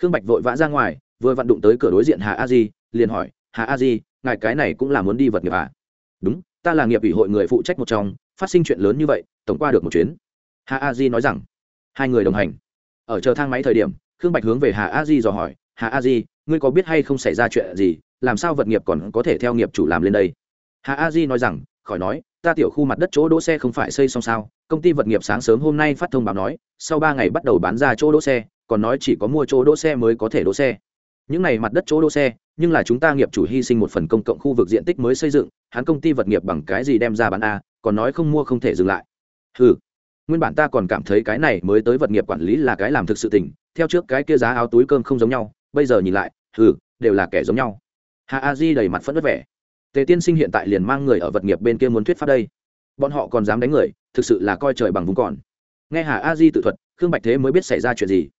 A: Khương bạch vội vã ra ngoài, vừa vặn đụng tới cửa đối diện hà a di, liền hỏi, hà a di ngài cái này cũng là muốn đi vật nghiệp à? Đúng, ta là nghiệp ủy hội người phụ trách một trong, phát sinh chuyện lớn như vậy, tổng qua được một chuyến. Hà a di nói rằng. Hai người đồng hành. Ở chờ thang máy thời điểm, khương bạch hướng về hà a di dò hỏi, hà a di, ngươi có biết hay không xảy ra chuyện gì? Làm sao vật nghiệp còn có thể theo nghiệp chủ làm lên đây? Hà a di nói rằng, khỏi nói, ta tiểu khu mặt đất chỗ đỗ xe không phải xây xong sao? Công ty vật nghiệp sáng sớm hôm nay phát thông báo nói, sau ba ngày bắt đầu bán ra chỗ đỗ xe, còn nói chỉ có mua chỗ đỗ xe mới có thể đỗ xe những này mặt đất chỗ đỗ xe, nhưng là chúng ta nghiệp chủ hy sinh một phần công cộng khu vực diện tích mới xây dựng, hắn công ty vật nghiệp bằng cái gì đem ra bán a, còn nói không mua không thể dừng lại. Ừ nguyên bản ta còn cảm thấy cái này mới tới vật nghiệp quản lý là cái làm thực sự tỉnh theo trước cái kia giá áo túi cơm không giống nhau, bây giờ nhìn lại ừ đều là kẻ giống nhau. Hà a di đầy mặt phẫn vất vẻ. Tề tiên sinh hiện tại liền mang người ở vật nghiệp bên kia muốn thuyết pháp đây. Bọn họ còn dám đánh người, thực sự là coi trời bằng vùng còn. Nghe hà a di tự thuật, khương bạch thế mới biết xảy ra chuyện gì.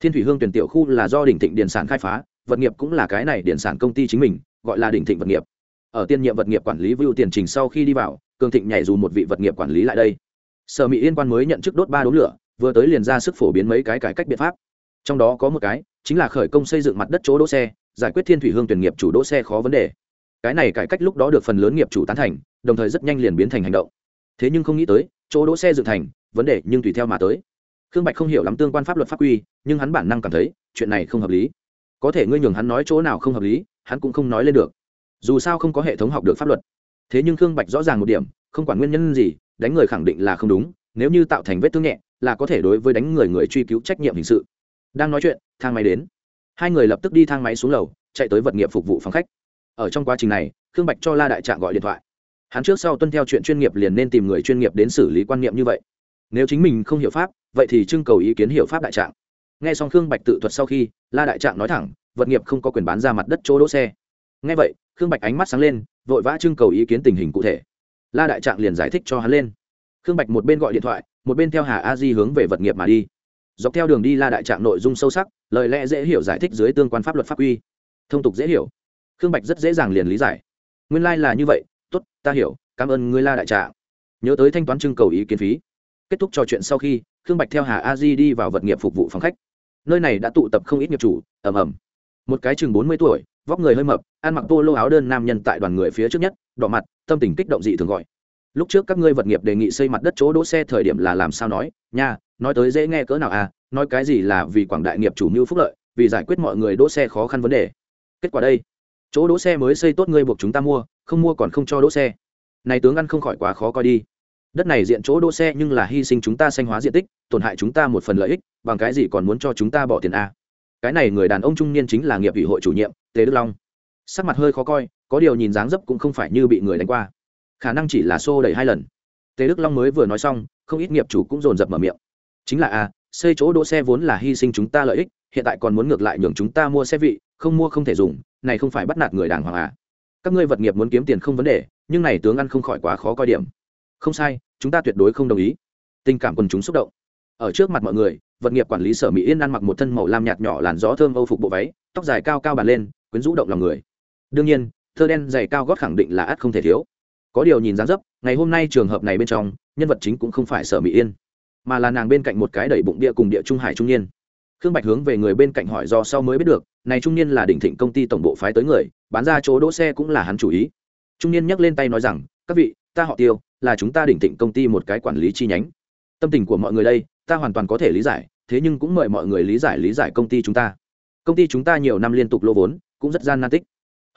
A: Thiên thủy hương tuyển tiểu khu là do đỉnh thịnh điền sản khai phá vật nghiệp cũng là cái này điển sản công ty chính mình, gọi là đỉnh thịnh vật nghiệp. Ở tiên nhiệm vật nghiệp quản lý vưu tiền trình sau khi đi vào, cường thịnh nhảy dù một vị vật nghiệp quản lý lại đây. Sở mỹ yên quan mới nhận chức đốt ba đốm lửa, vừa tới liền ra sức phổ biến mấy cái cải cách biện pháp. Trong đó có một cái, chính là khởi công xây dựng mặt đất chỗ đỗ xe, giải quyết thiên thủy hương tuyển nghiệp chủ đỗ xe khó vấn đề. Cái này cải cách lúc đó được phần lớn nghiệp chủ tán thành, đồng thời rất nhanh liền biến thành hành động. Thế nhưng không nghĩ tới, chỗ đỗ xe dựng thành, vấn đề nhưng tùy theo mà tới. Khương bạch không hiểu lắm tương quan pháp luật pháp quy, nhưng hắn bản năng cảm thấy, chuyện này không hợp lý có thể ngươi nhường hắn nói chỗ nào không hợp lý, hắn cũng không nói lên được. Dù sao không có hệ thống học được pháp luật. Thế nhưng khương bạch rõ ràng một điểm, không quản nguyên nhân gì, đánh người khẳng định là không đúng, nếu như tạo thành vết thương nhẹ, là có thể đối với đánh người người truy cứu trách nhiệm hình sự. Đang nói chuyện, thang máy đến. Hai người lập tức đi thang máy xuống lầu, chạy tới vật nghiệp phục vụ phòng khách. Ở trong quá trình này, khương bạch cho la đại trạng gọi điện thoại. Hắn trước sau tuân theo chuyện chuyên nghiệp liền nên tìm người chuyên nghiệp đến xử lý quan niệm như vậy. Nếu chính mình không hiểu pháp, vậy thì trưng cầu ý kiến hiểu pháp đại trạng nghe xong khương bạch tự thuật sau khi, la đại trạng nói thẳng, vật nghiệp không có quyền bán ra mặt đất chỗ đỗ xe. Nghe vậy, khương bạch ánh mắt sáng lên, vội vã trưng cầu ý kiến tình hình cụ thể. La đại trạng liền giải thích cho hắn lên. Khương bạch một bên gọi điện thoại, một bên theo hà a di hướng về vật nghiệp mà đi. Dọc theo đường đi la đại trạng nội dung sâu sắc, lời lẽ dễ hiểu giải thích dưới tương quan pháp luật pháp quy. Thông tục dễ hiểu. Khương bạch rất dễ dàng liền lý giải. Nguyên lai、like、là như vậy t ố t ta hiểu, cảm ơn ngươi la đại trạng. Nhớ tới thanh toán trưng cầu ý kiến phí. Kết thúc trò chuyện sau khi, khương bạch theo hà a di đi vào vật nghiệp phục vụ phòng khách nơi này đã tụ tập không ít nghiệp chủ ẩm ẩm một cái chừng bốn mươi tuổi, vóc người hơi mập, ăn mặc tô lô áo đơn nam nhân tại đoàn người phía trước nhất, đỏ mặt, tâm tình kích động dị thường gọi. Lúc trước các ngươi vật nghiệp đề nghị xây mặt đất chỗ đỗ xe thời điểm là làm sao nói, nha, nói tới dễ nghe cỡ nào à nói cái gì là vì quảng đại nghiệp chủ mưu phúc lợi, vì giải quyết mọi người đỗ xe khó khăn vấn đề. Kết quả đây, chỗ đỗ xe mới xây tốt ngươi buộc chúng ta mua, không mua còn không cho đỗ xe. Này tướng ăn không khỏi quá khó coi đi. Đất này diện chỗ đỗ xe nhưng là hy sinh chúng ta xanh hóa diện tích, tổn hại chúng ta một phần lợi ích bằng cái gì còn muốn cho chúng ta bỏ tiền a? Cái này người đàn ông trung niên chính là nghiệp ủy hội chủ nhiệm, tề đức long. Sắc mặt hơi khó coi, có điều nhìn dáng dấp cũng không phải như bị người đánh qua. Khả năng chỉ là xô đẩy hai lần. Tề đức long mới vừa nói xong, không ít nghiệp chủ cũng dồn dập mở miệng. Chính là a, xây chỗ đỗ xe vốn là hy sinh chúng ta lợi ích, hiện tại còn muốn ngược lại nhường chúng ta mua xe vị, không mua không thể dùng, này không phải bắt nạt người đàng hoàng à? Các ngươi vật nghiệp muốn kiếm tiền không vấn đề, nhưng này tướng ăn không khỏi quá khó coi điểm. Không sai, chúng ta tuyệt đối không đồng ý. Tình cảm quần chúng xúc động. Ở trước mặt mọi người vật nghiệp quản lý sở mỹ yên ăn mặc một thân màu lam nhạt nhỏ làn gió thơm âu phục bộ váy, tóc dài cao cao bàn lên, quyến rũ động lòng người. Đương nhiên, thơ đen dày cao gót khẳng định là ắt không thể thiếu. Có điều nhìn dáng dấp, ngày hôm nay trường hợp này bên trong, nhân vật chính cũng không phải sở mỹ yên, mà là nàng bên cạnh một cái đẩy bụng địa cùng địa trung hải trung niên. Khương bạch hướng về người bên cạnh hỏi do sau mới biết được, này trung niên là đỉnh thịnh công ty tổng bộ phái tới người, bán ra chỗ đỗ xe cũng là hắn chủ ý. Trung niên nhắc lên tay nói rằng, các vị, ta họ tiêu, là chúng ta đỉnh thịnh công ty một cái quản lý chi nhánh. Tâm tình của mọi người đây ta hoàn toàn có thể lý giải, thế nhưng cũng mời mọi người lý giải lý giải công ty chúng ta. Công ty chúng ta nhiều năm liên tục lô vốn, cũng rất gian nan tích.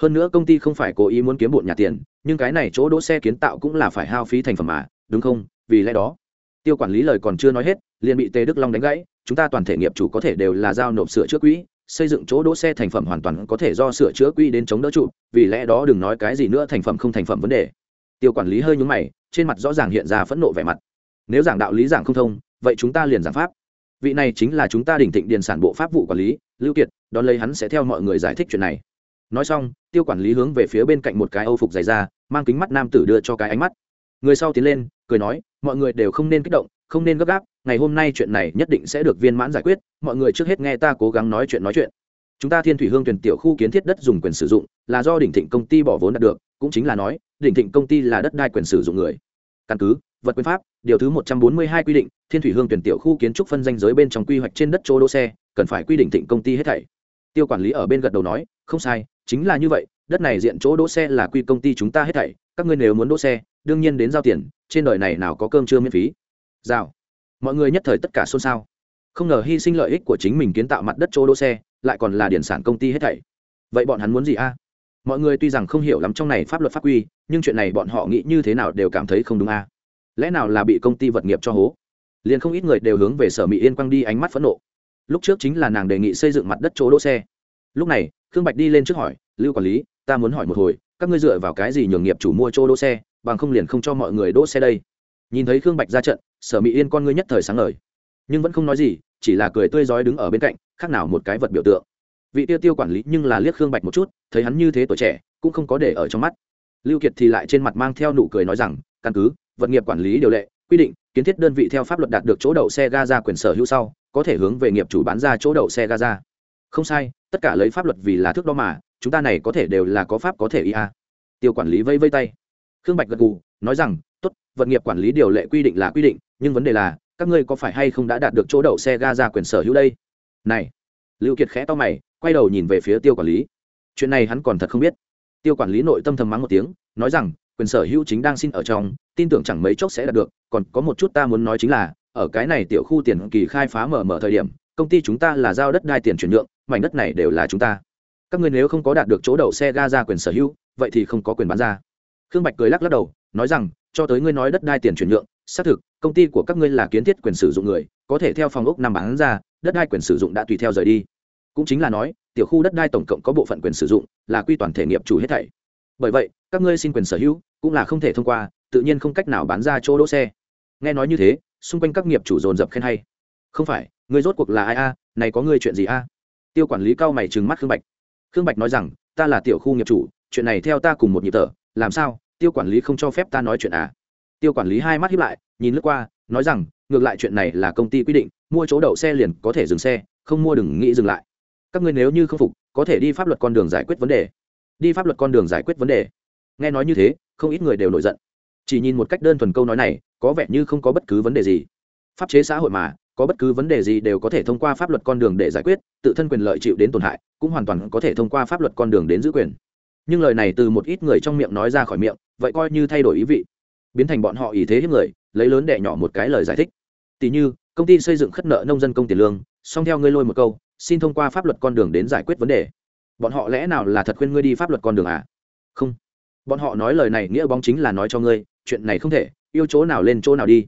A: Hơn nữa công ty không phải cố ý muốn kiếm bộn nhà tiền, nhưng cái này chỗ đỗ xe kiến tạo cũng là phải hao phí thành phẩm mà, đúng không? Vì lẽ đó, tiêu quản lý lời còn chưa nói hết, liền bị tề đức long đánh gãy, chúng ta toàn thể nghiệp chủ có thể đều là giao nộp sửa chữa quỹ, xây dựng chỗ đỗ xe thành phẩm hoàn toàn có thể do sửa chữa quỹ đến chống đỡ trụ, vì lẽ đó đừng nói cái gì nữa thành phẩm không thành phẩm vấn đề. Tiêu quản lý hơi nhúng mày, trên mặt rõ ràng hiện ra phẫn nộ vẻ mặt. Nếu giảng đạo lý giảng không thông vậy chúng ta liền giảng pháp. Vị này chính là chúng ta đỉnh thịnh điền sản bộ pháp vụ quản lý, lưu kiệt, đón lấy hắn sẽ theo mọi người giải thích chuyện này. Nói xong, tiêu quản lý hướng về phía bên cạnh một cái âu phục dày ra mang kính mắt nam tử đưa cho cái ánh mắt. Người sau tiến lên, cười nói, mọi người đều không nên kích động, không nên gấp gáp, ngày hôm nay chuyện này nhất định sẽ được viên mãn giải quyết, mọi người trước hết nghe ta cố gắng nói chuyện nói chuyện. Chúng ta thiên thủy hương tuyển tiểu khu kiến thiết đất dùng quyền sử dụng, là do đỉnh thịnh công ty bỏ vốn đạt được, cũng chính là nói, đỉnh thịnh công ty là đất đai quyền sử dụng người. Căn cứ vật quyền pháp, điều thứ một trăm bốn mươi hai quy định, thiên thủy hương tuyển tiểu khu kiến trúc phân danh giới bên trong quy hoạch trên đất chỗ đỗ xe, cần phải quy định thịnh công ty hết thảy. Tiêu quản lý ở bên gật đầu nói, không sai, chính là như vậy, đất này diện chỗ đỗ xe là quy công ty chúng ta hết thảy, các ngươi nếu muốn đỗ xe, đương nhiên đến giao tiền, trên đời này nào có cơm chưa miễn phí. Giao mọi người nhất thời tất cả xôn xao. Không ngờ hy sinh lợi ích của chính mình kiến tạo mặt đất chỗ đỗ xe, lại còn là điển sản công ty hết thảy. Vậy bọn hắn muốn gì a? Mọi người tuy rằng không hiểu lắm trong này pháp luật pháp quy, nhưng chuyện này bọn họ nghĩ như thế nào đều cảm thấy không đúng a lẽ nào là bị công ty vật nghiệp cho hố? Liền không ít người đều hướng về sở mỹ yên quăng đi ánh mắt phẫn nộ. Lúc trước chính là nàng đề nghị xây dựng mặt đất chỗ đỗ xe. Lúc này, khương bạch đi lên trước hỏi, lưu quản lý, ta muốn hỏi một hồi, các ngươi dựa vào cái gì nhường nghiệp chủ mua chỗ đỗ xe, bằng không liền không cho mọi người đỗ xe đây? Nhìn thấy khương bạch ra trận, sở mỹ yên con ngươi nhất thời sáng lời nhưng vẫn không nói gì, chỉ là cười tươi rói đứng ở bên cạnh, khác nào một cái vật biểu tượng. Vị tiêu tiêu quản lý nhưng là liếc khương bạch một chút, thấy hắn như thế tuổi trẻ, cũng không có để ở trong mắt. Lưu kiệt thì lại trên mặt mang theo nụ cười nói rằng, căn cứ vật nghiệp quản lý điều lệ, quy định, kiến thiết đơn vị theo pháp luật đạt được chỗ đậu xe Gaza quyền sở hữu sau, có thể hướng về nghiệp chủ bán ra chỗ đậu xe Gaza không sai, tất cả lấy pháp luật vì là thước đo mà, chúng ta này có thể đều là có pháp có thể ia tiêu quản lý vây vây tay. Khương bạch gật gù, nói rằng, tốt, vật nghiệp quản lý điều lệ quy định là quy định, nhưng vấn đề là, các ngươi có phải hay không đã đạt được chỗ đậu xe Gaza quyền sở hữu đây? Này, lưu kiệt khẽ to mày, quay đầu nhìn về phía tiêu quản lý. Chuyện này hắn còn thật không biết. Tiêu quản lý nội tâm thầm mắng một tiếng, nói rằng, quyền sở hữu chính đang xin ở trong tin tưởng chẳng mấy chốc sẽ đạt được, còn có một chút ta muốn nói chính là, ở cái này tiểu khu tiền kỳ khai phá mở mở thời điểm, công ty chúng ta là giao đất đai tiền chuyển nhượng, mảnh đất này đều là chúng ta. Các ngươi nếu không có đạt được chỗ đậu xe ga ra quyền sở hữu, vậy thì không có quyền bán ra. Khương bạch cười lắc lắc đầu, nói rằng, cho tới ngươi nói đất đai tiền chuyển nhượng, xác thực, công ty của các ngươi là kiến thiết quyền sử dụng người, có thể theo phòng ốc nằm bán ra, đất đai quyền sử dụng đã tùy theo rời đi. Cũng chính là nói, tiểu khu đất đai tổng cộng có bộ phận quyền sử dụng, là quy toàn thể nghiệp chủ hết thảy. Bởi vậy, các ngươi xin quyền sở hữu, cũng là không thể thông qua tự nhiên không cách nào bán ra chỗ đỗ xe. Nghe nói như thế, xung quanh các nghiệp chủ dồn dập khen hay. Không phải, người rốt cuộc là ai a? Này có người chuyện gì a? Tiêu quản lý cao mày trừng mắt khương bạch. Khương bạch nói rằng, ta là tiểu khu nghiệp chủ, chuyện này theo ta cùng một nhịp thở, làm sao? Tiêu quản lý không cho phép ta nói chuyện à? Tiêu quản lý hai mắt hiếp lại, nhìn lướt qua, nói rằng, ngược lại chuyện này là công ty quy định, mua chỗ đậu xe liền có thể dừng xe, không mua đừng nghĩ dừng lại. Các ngươi nếu như không phục, có thể đi pháp luật con đường giải quyết vấn đề. Đi pháp luật con đường giải quyết vấn đề. Nghe nói như thế, không ít người đều nổi giận chỉ nhìn một cách đơn thuần câu nói này, có vẻ như không có bất cứ vấn đề gì. Pháp chế xã hội mà, có bất cứ vấn đề gì đều có thể thông qua pháp luật con đường để giải quyết, tự thân quyền lợi chịu đến tổn hại, cũng hoàn toàn có thể thông qua pháp luật con đường đến giữ quyền. Nhưng lời này từ một ít người trong miệng nói ra khỏi miệng, vậy coi như thay đổi ý vị. Biến thành bọn họ ý thế hiếp người, lấy lớn đẻ nhỏ một cái lời giải thích. Tỷ như, công ty xây dựng khất nợ nông dân công tiền lương, song theo ngươi lôi một câu, xin thông qua pháp luật con đường đến giải quyết vấn đề. Bọn họ lẽ nào là thật khuyên ngươi đi pháp luật con đường à? Không. Bọn họ nói lời này nghĩa bóng chính là nói cho ngươi chuyện này không thể, yêu chỗ nào lên chỗ nào đi.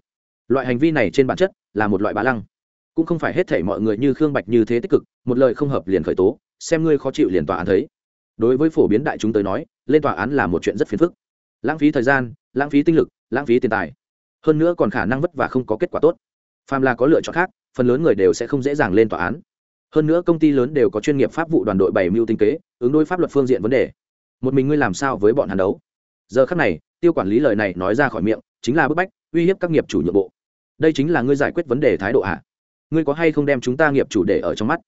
A: Loại hành vi này trên bản chất là một loại bá lăng. Cũng không phải hết thể mọi người như khương bạch như thế tích cực, một lời không hợp liền khởi tố, xem ngươi khó chịu liền tòa án thấy. Đối với phổ biến đại chúng tới nói, lên tòa án là một chuyện rất phiền phức. Lãng phí thời gian, lãng phí tinh lực, lãng phí tiền tài. Hơn nữa còn khả năng vất và không có kết quả tốt. Phàm là có lựa chọn khác, phần lớn người đều sẽ không dễ dàng lên tòa án. Hơn nữa công ty lớn đều có chuyên nghiệp pháp vụ đoàn đội bảy mưu tinh kế, ứng đối pháp luật phương diện vấn đề. Một mình ngươi làm sao với bọn hàn đấu? Giờ khắc này tiêu quản lý lời này nói ra khỏi miệng, chính là bức bách, uy hiếp các nghiệp chủ nhượng bộ. Đây chính là ngươi giải quyết vấn đề thái độ ạ à? ngươi có hay không đem chúng ta nghiệp chủ để ở trong mắt?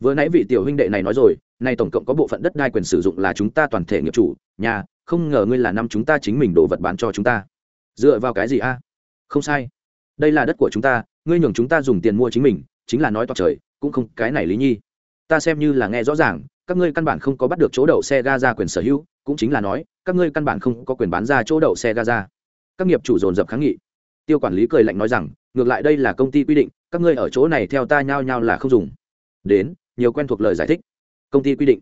A: Vừa nãy vị tiểu huynh đệ này nói rồi, nay tổng cộng có bộ phận đất đai quyền sử dụng là chúng ta toàn thể nghiệp chủ, nhà, không ngờ ngươi là năm chúng ta chính mình đồ vật bán cho chúng ta. Dựa vào cái gì a? Không sai. Đây là đất của chúng ta, ngươi nhường chúng ta dùng tiền mua chính mình, chính là nói toạc trời, cũng không cái này lý nhi. Ta xem như là nghe rõ ràng, các ngươi căn bản không có bắt được chỗ đậu xe ga ra quyền sở hữu cũng chính là nói, các ngươi căn bản không có quyền bán ra chỗ đậu xe Gaza. các nghiệp chủ dồn dập kháng nghị. Tiêu quản lý cười lạnh nói rằng, ngược lại đây là công ty quy định, các ngươi ở chỗ này theo ta nhao nhao là không dùng. Đến, nhiều quen thuộc lời giải thích. Công ty quy định.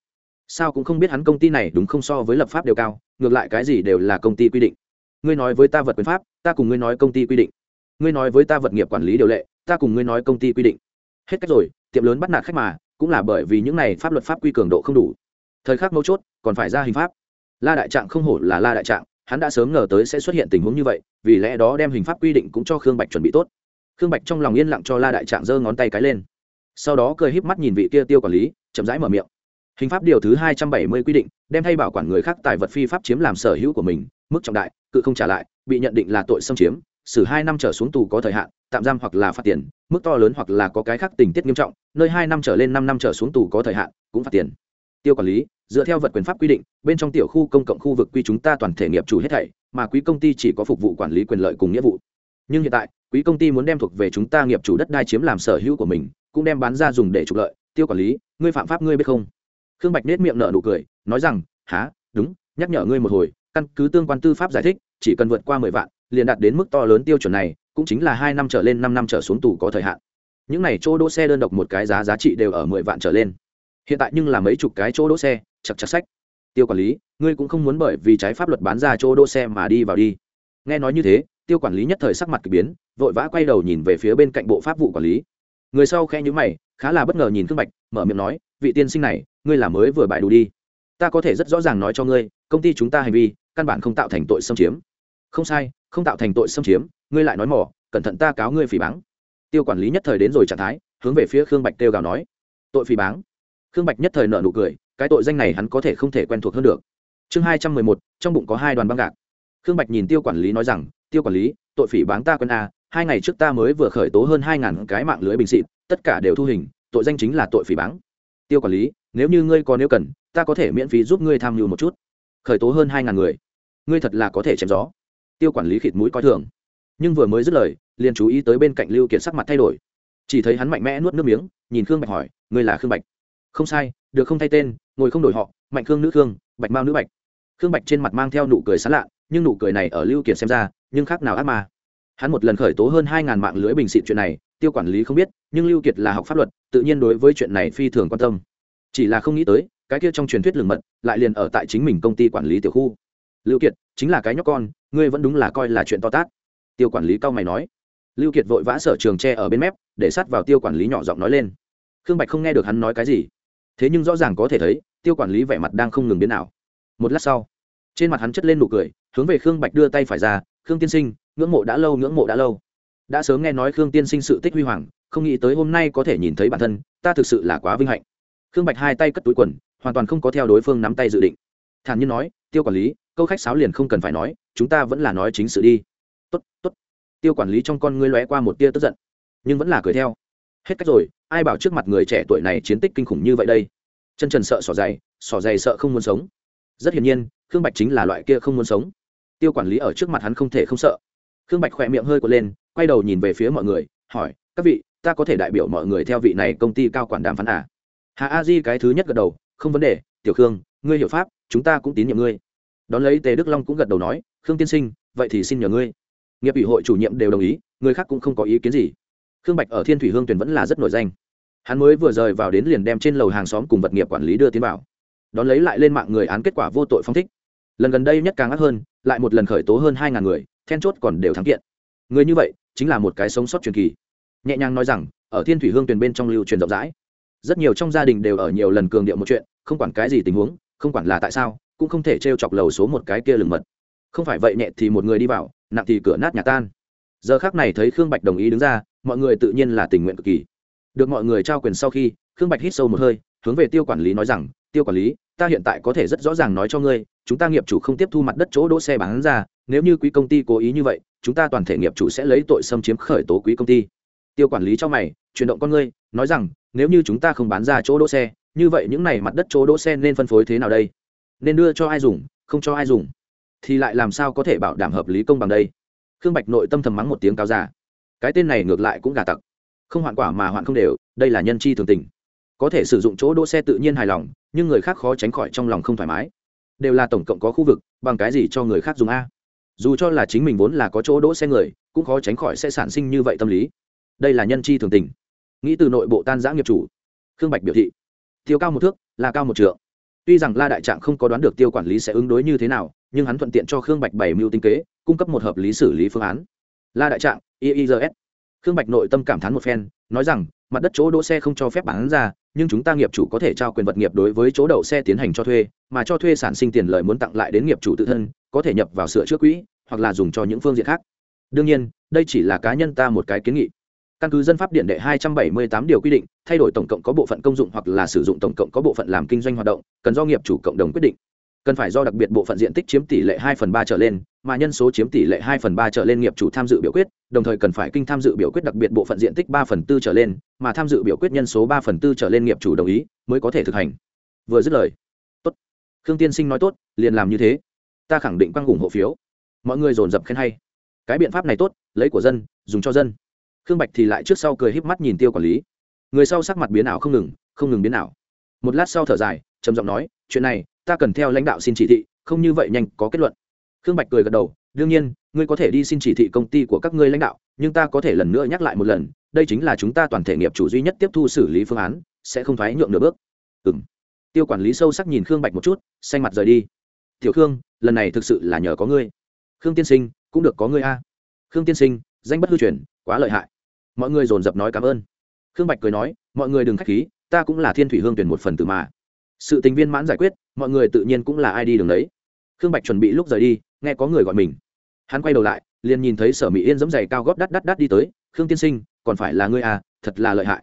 A: Sao cũng không biết hắn công ty này đúng không so với lập pháp đều cao, ngược lại cái gì đều là công ty quy định. Ngươi nói với ta vật quyền pháp, ta cùng ngươi nói công ty quy định. Ngươi nói với ta vật nghiệp quản lý điều lệ, ta cùng ngươi nói công ty quy định. Hết cách rồi, tiệm lớn bắt nạt khách mà, cũng là bởi vì những này pháp luật pháp quy cường độ không đủ. Thời khắc mấu chốt, còn phải ra hình pháp la đại trạng không hổ là la đại trạng, hắn đã sớm ngờ tới sẽ xuất hiện tình huống như vậy, vì lẽ đó đem hình pháp quy định cũng cho khương bạch chuẩn bị tốt. Khương bạch trong lòng yên lặng cho la đại trạng giơ ngón tay cái lên. Sau đó cười híp mắt nhìn vị kia tiêu quản lý, chậm rãi mở miệng. Hình pháp điều thứ hai trăm bảy mươi quy định, đem thay bảo quản người khác tài vật phi pháp chiếm làm sở hữu của mình, mức trọng đại, cự không trả lại, bị nhận định là tội xâm chiếm, xử hai năm trở xuống tù có thời hạn, tạm giam hoặc là phạt tiền, mức to lớn hoặc là có cái khác tình tiết nghiêm trọng, nơi hai năm trở lên năm năm trở xuống tù có thời hạn, cũng phạt tiền. Tiêu quản lý dựa theo vật quyền pháp quy định, bên trong tiểu khu công cộng khu vực quy chúng ta toàn thể nghiệp chủ hết thảy, mà quý công ty chỉ có phục vụ quản lý quyền lợi cùng nghĩa vụ. Nhưng hiện tại, quý công ty muốn đem thuộc về chúng ta nghiệp chủ đất đai chiếm làm sở hữu của mình, cũng đem bán ra dùng để trục lợi. Tiêu quản lý, ngươi phạm pháp ngươi biết không? Khương bạch nết miệng nở nụ cười, nói rằng há đúng, nhắc nhở ngươi một hồi, căn cứ tương quan tư pháp giải thích, chỉ cần vượt qua mười vạn, liền đạt đến mức to lớn tiêu chuẩn này, cũng chính là hai năm trở lên năm năm trở xuống tù có thời hạn. Những này chỗ đỗ xe đơn độc một cái giá giá trị đều ở mười vạn trở lên. Hiện tại nhưng là mấy chục cái chỗ đỗ xe chặt chặt sách. Tiêu quản lý, ngươi cũng không muốn bởi vì trái pháp luật bán ra chỗ đỗ xe mà đi vào đi. Nghe nói như thế, tiêu quản lý nhất thời sắc mặt k ỳ biến, vội vã quay đầu nhìn về phía bên cạnh bộ pháp vụ quản lý. Người sau khe nhữ mày, khá là bất ngờ nhìn thương bạch, mở miệng nói, vị tiên sinh này, ngươi là mới vừa bại đủ đi. Ta có thể rất rõ ràng nói cho ngươi, công ty chúng ta hành vi, căn bản không tạo thành tội xâm chiếm. Không sai, không tạo thành tội xâm chiếm, ngươi lại nói mỏ, cẩn thận ta cáo ngươi phỉ báng. Tiêu quản lý nhất thời đến rồi trạng thái, hướng về phía khương bạch kêu gào nói, tội phỉ báng. Khương bạch nhất thời nợ nụ cười cái tội danh này hắn có thể không thể quen thuộc hơn được. Chương hai trăm mười một, trong bụng có hai đoàn băng gạc. Khương bạch nhìn tiêu quản lý nói rằng, tiêu quản lý, tội phỉ báng ta quân a à, hai ngày trước ta mới vừa khởi tố hơn hai ngàn cái mạng lưới bình xịt, tất cả đều thu hình, tội danh chính là tội phỉ báng. Tiêu quản lý, nếu như ngươi có nếu cần, ta có thể miễn phí giúp ngươi tham mưu một chút. Khởi tố hơn hai ngàn người? Ngươi thật là có thể chém gió. Tiêu quản lý khịt mũi coi thường. Nhưng vừa mới dứt lời, liền chú ý tới bên cạnh lưu kiệt sắc mặt thay đổi. Chỉ thấy hắn mạnh mẽ nuốt nước miếng, nhìn khương bạch hỏi, ngươi là khương bạch? Không sai được không thay tên, ngồi không đổi họ, mạnh khương nữ khương, bạch mao nữ bạch. Khương bạch trên mặt mang theo nụ cười sán lạ, nhưng nụ cười này ở lưu kiệt xem ra, nhưng khác nào ác ma. Hắn một lần khởi tố hơn hai ngàn mạng lưới bình xịt chuyện này, tiêu quản lý không biết, nhưng lưu kiệt là học pháp luật, tự nhiên đối với chuyện này phi thường quan tâm. Chỉ là không nghĩ tới, cái kia trong truyền thuyết lường mật, lại liền ở tại chính mình công ty quản lý tiểu khu. Lưu kiệt, chính là cái nhóc con, ngươi vẫn đúng là coi là chuyện to tát. Tiêu quản lý cao mày nói. Lưu kiệt vội vã sở trường tre ở bên mép, để sát vào tiêu quản lý nhỏ giọng nói lên. Khương bạch không nghe được hắn nói cái gì thế nhưng rõ ràng có thể thấy, tiêu quản lý vẻ mặt đang không ngừng biến nào một lát sau, trên mặt hắn chất lên nụ cười, hướng về khương bạch đưa tay phải ra, khương tiên sinh, ngưỡng mộ đã lâu, ngưỡng mộ đã lâu. Đã sớm nghe nói khương tiên sinh sự tích huy hoàng, không nghĩ tới hôm nay có thể nhìn thấy bản thân, ta thực sự là quá vinh hạnh. Khương bạch hai tay cất túi quần, hoàn toàn không có theo đối phương nắm tay dự định. Thản nhiên nói, tiêu quản lý, câu khách sáo liền không cần phải nói, chúng ta vẫn là nói chính sự đi. Tốt tốt. Tiêu quản lý trong con ngươi lóe qua một tia tức giận, nhưng vẫn là cười theo hết cách rồi, ai bảo trước mặt người trẻ tuổi này chiến tích kinh khủng như vậy đây? Chân trần sợ sỏ dày sỏ dày sợ không muốn sống. Rất hiển nhiên, khương bạch chính là loại kia không muốn sống. Tiêu quản lý ở trước mặt hắn không thể không sợ. Khương bạch khỏe miệng hơi quật lên, quay đầu nhìn về phía mọi người, hỏi, các vị, ta có thể đại biểu mọi người theo vị này công ty cao quản đàm phán à? Hà a di cái thứ nhất gật đầu, không vấn đề, tiểu khương, ngươi hiểu pháp, chúng ta cũng tín nhiệm ngươi. Đón lấy tề đức long cũng gật đầu nói, khương tiên sinh, vậy thì xin nhờ ngươi. Nghiệp ủy hội chủ nhiệm đều đồng ý, người khác cũng không có ý kiến gì khương bạch ở thiên thủy hương tuyển vẫn là rất nổi danh. Hắn mới vừa rời vào đến liền đem trên lầu hàng xóm cùng vật nghiệp quản lý đưa tiến vào. Đón lấy lại lên mạng người án kết quả vô tội phong thích. Lần gần đây nhất càng ác hơn, lại một lần khởi tố hơn hai ngàn người, then chốt còn đều thắng kiện. Người như vậy, chính là một cái sống sót truyền kỳ. Nhẹ nhàng nói rằng, ở thiên thủy hương tuyển bên trong lưu truyền rộng rãi, rất nhiều trong gia đình đều ở nhiều lần cường điệu một chuyện, không quản cái gì tình huống, không quản là tại sao, cũng không thể t r e o chọc lầu số một cái kia lừng mật. Không phải vậy nhẹ thì một người đi vào, nặng thì cửa nát nhà tan. Giờ khác này thấy khương bạch đồng ý đứng ra mọi người tự nhiên là tình nguyện cực kỳ. Được mọi người trao quyền sau khi, khương bạch hít sâu một hơi, hướng về tiêu quản lý nói rằng, tiêu quản lý, ta hiện tại có thể rất rõ ràng nói cho ngươi, chúng ta nghiệp chủ không tiếp thu mặt đất chỗ đỗ xe bán ra, nếu như quý công ty cố ý như vậy, chúng ta toàn thể nghiệp chủ sẽ lấy tội xâm chiếm khởi tố quý công ty. Tiêu quản lý cho mày, chuyển động con ngươi, nói rằng, nếu như chúng ta không bán ra chỗ đỗ xe, như vậy những này mặt đất chỗ đỗ xe nên phân phối thế nào đây? Nên đưa cho ai dùng, không cho ai dùng? Thì lại làm sao có thể bảo đảm hợp lý công bằng đây? Khương bạch nội tâm thầm mắng một tiếng cao giả cái tên này ngược lại cũng gà tặc. Không hoạn quả mà hoạn không đều, đây là nhân chi thường tình. Có thể sử dụng chỗ đỗ xe tự nhiên hài lòng, nhưng người khác khó tránh khỏi trong lòng không thoải mái. Đều là tổng cộng có khu vực, bằng cái gì cho người khác dùng a? Dù cho là chính mình vốn là có chỗ đỗ xe người, cũng khó tránh khỏi sẽ sản sinh như vậy tâm lý. Đây là nhân chi thường tình. Nghĩ từ nội bộ tan giã nghiệp chủ. Khương bạch biểu thị. Tiêu cao một thước, là cao một trượng. Tuy rằng la đại trạng không có đoán được tiêu quản lý sẽ ứng đối như thế nào, nhưng hắn thuận tiện cho khương bạch bảy mưu tinh kế, cung cấp một hợp lý xử lý phương án la đại trạng iis khương bạch nội tâm cảm thán một phen, nói rằng, mặt đất chỗ đỗ xe không cho phép bán ra, nhưng chúng ta nghiệp chủ có thể trao quyền vật nghiệp đối với chỗ đậu xe tiến hành cho thuê, mà cho thuê sản sinh tiền lợi muốn tặng lại đến nghiệp chủ tự thân, có thể nhập vào sửa chữa quỹ, hoặc là dùng cho những phương diện khác. Đương nhiên, đây chỉ là cá nhân ta một cái kiến nghị. Căn cứ dân pháp điện đệ 278 điều quy định, thay đổi tổng cộng có bộ phận công dụng hoặc là sử dụng tổng cộng có bộ phận làm kinh doanh hoạt động, cần do nghiệp chủ cộng đồng quyết định. Cần phải do đặc biệt bộ phận diện tích chiếm tỷ lệ 2 phần 3 trở lên mà nhân số chiếm tỷ lệ 2 phần 3 trở lên nghiệp chủ tham dự biểu quyết, đồng thời cần phải kinh tham dự biểu quyết đặc biệt bộ phận diện tích 3 phần 4 trở lên, mà tham dự biểu quyết nhân số 3 phần 4 trở lên nghiệp chủ đồng ý mới có thể thực hành. Vừa dứt lời, tốt. Khương tiên sinh nói tốt, liền làm như thế. Ta khẳng định quang ủng hộ phiếu. Mọi người dồn dập khen hay. Cái biện pháp này tốt, lấy của dân, dùng cho dân. Khương bạch thì lại trước sau cười híp mắt nhìn tiêu quản lý. Người sau sắc mặt biến ảo không ngừng không ngừng biến ảo. Một lát sau thở dài, trầm giọng nói, chuyện này, ta cần theo lãnh đạo xin chỉ thị, không như vậy nhanh, có kết luận khương bạch cười gật đầu, đương nhiên, ngươi có thể đi xin chỉ thị công ty của các ngươi lãnh đạo, nhưng ta có thể lần nữa nhắc lại một lần, đây chính là chúng ta toàn thể nghiệp chủ duy nhất tiếp thu xử lý phương án, sẽ không thoái nhượng nửa bước. Ừ m tiêu quản lý sâu sắc nhìn khương bạch một chút, xanh mặt rời đi. Tiểu khương, lần này thực sự là nhờ có ngươi. Khương tiên sinh, cũng được có ngươi a. Khương tiên sinh, danh bất hư truyền, quá lợi hại. Mọi người dồn dập nói cảm ơn. Khương bạch cười nói, mọi người đừng k h á c h khí, ta cũng là thiên thủy hương tuyển một phần từ mà. Sự tình viên mãn giải quyết, mọi người tự nhiên cũng là ai đi đường đấy. Khương bạch chuẩn bị lúc rời đi nghe có người gọi mình. Hắn quay đầu lại, liền nhìn thấy sở mỹ yên dẫm giày cao góp đắt đắt đắt đi tới, khương tiên sinh, còn phải là ngươi à thật là lợi hại.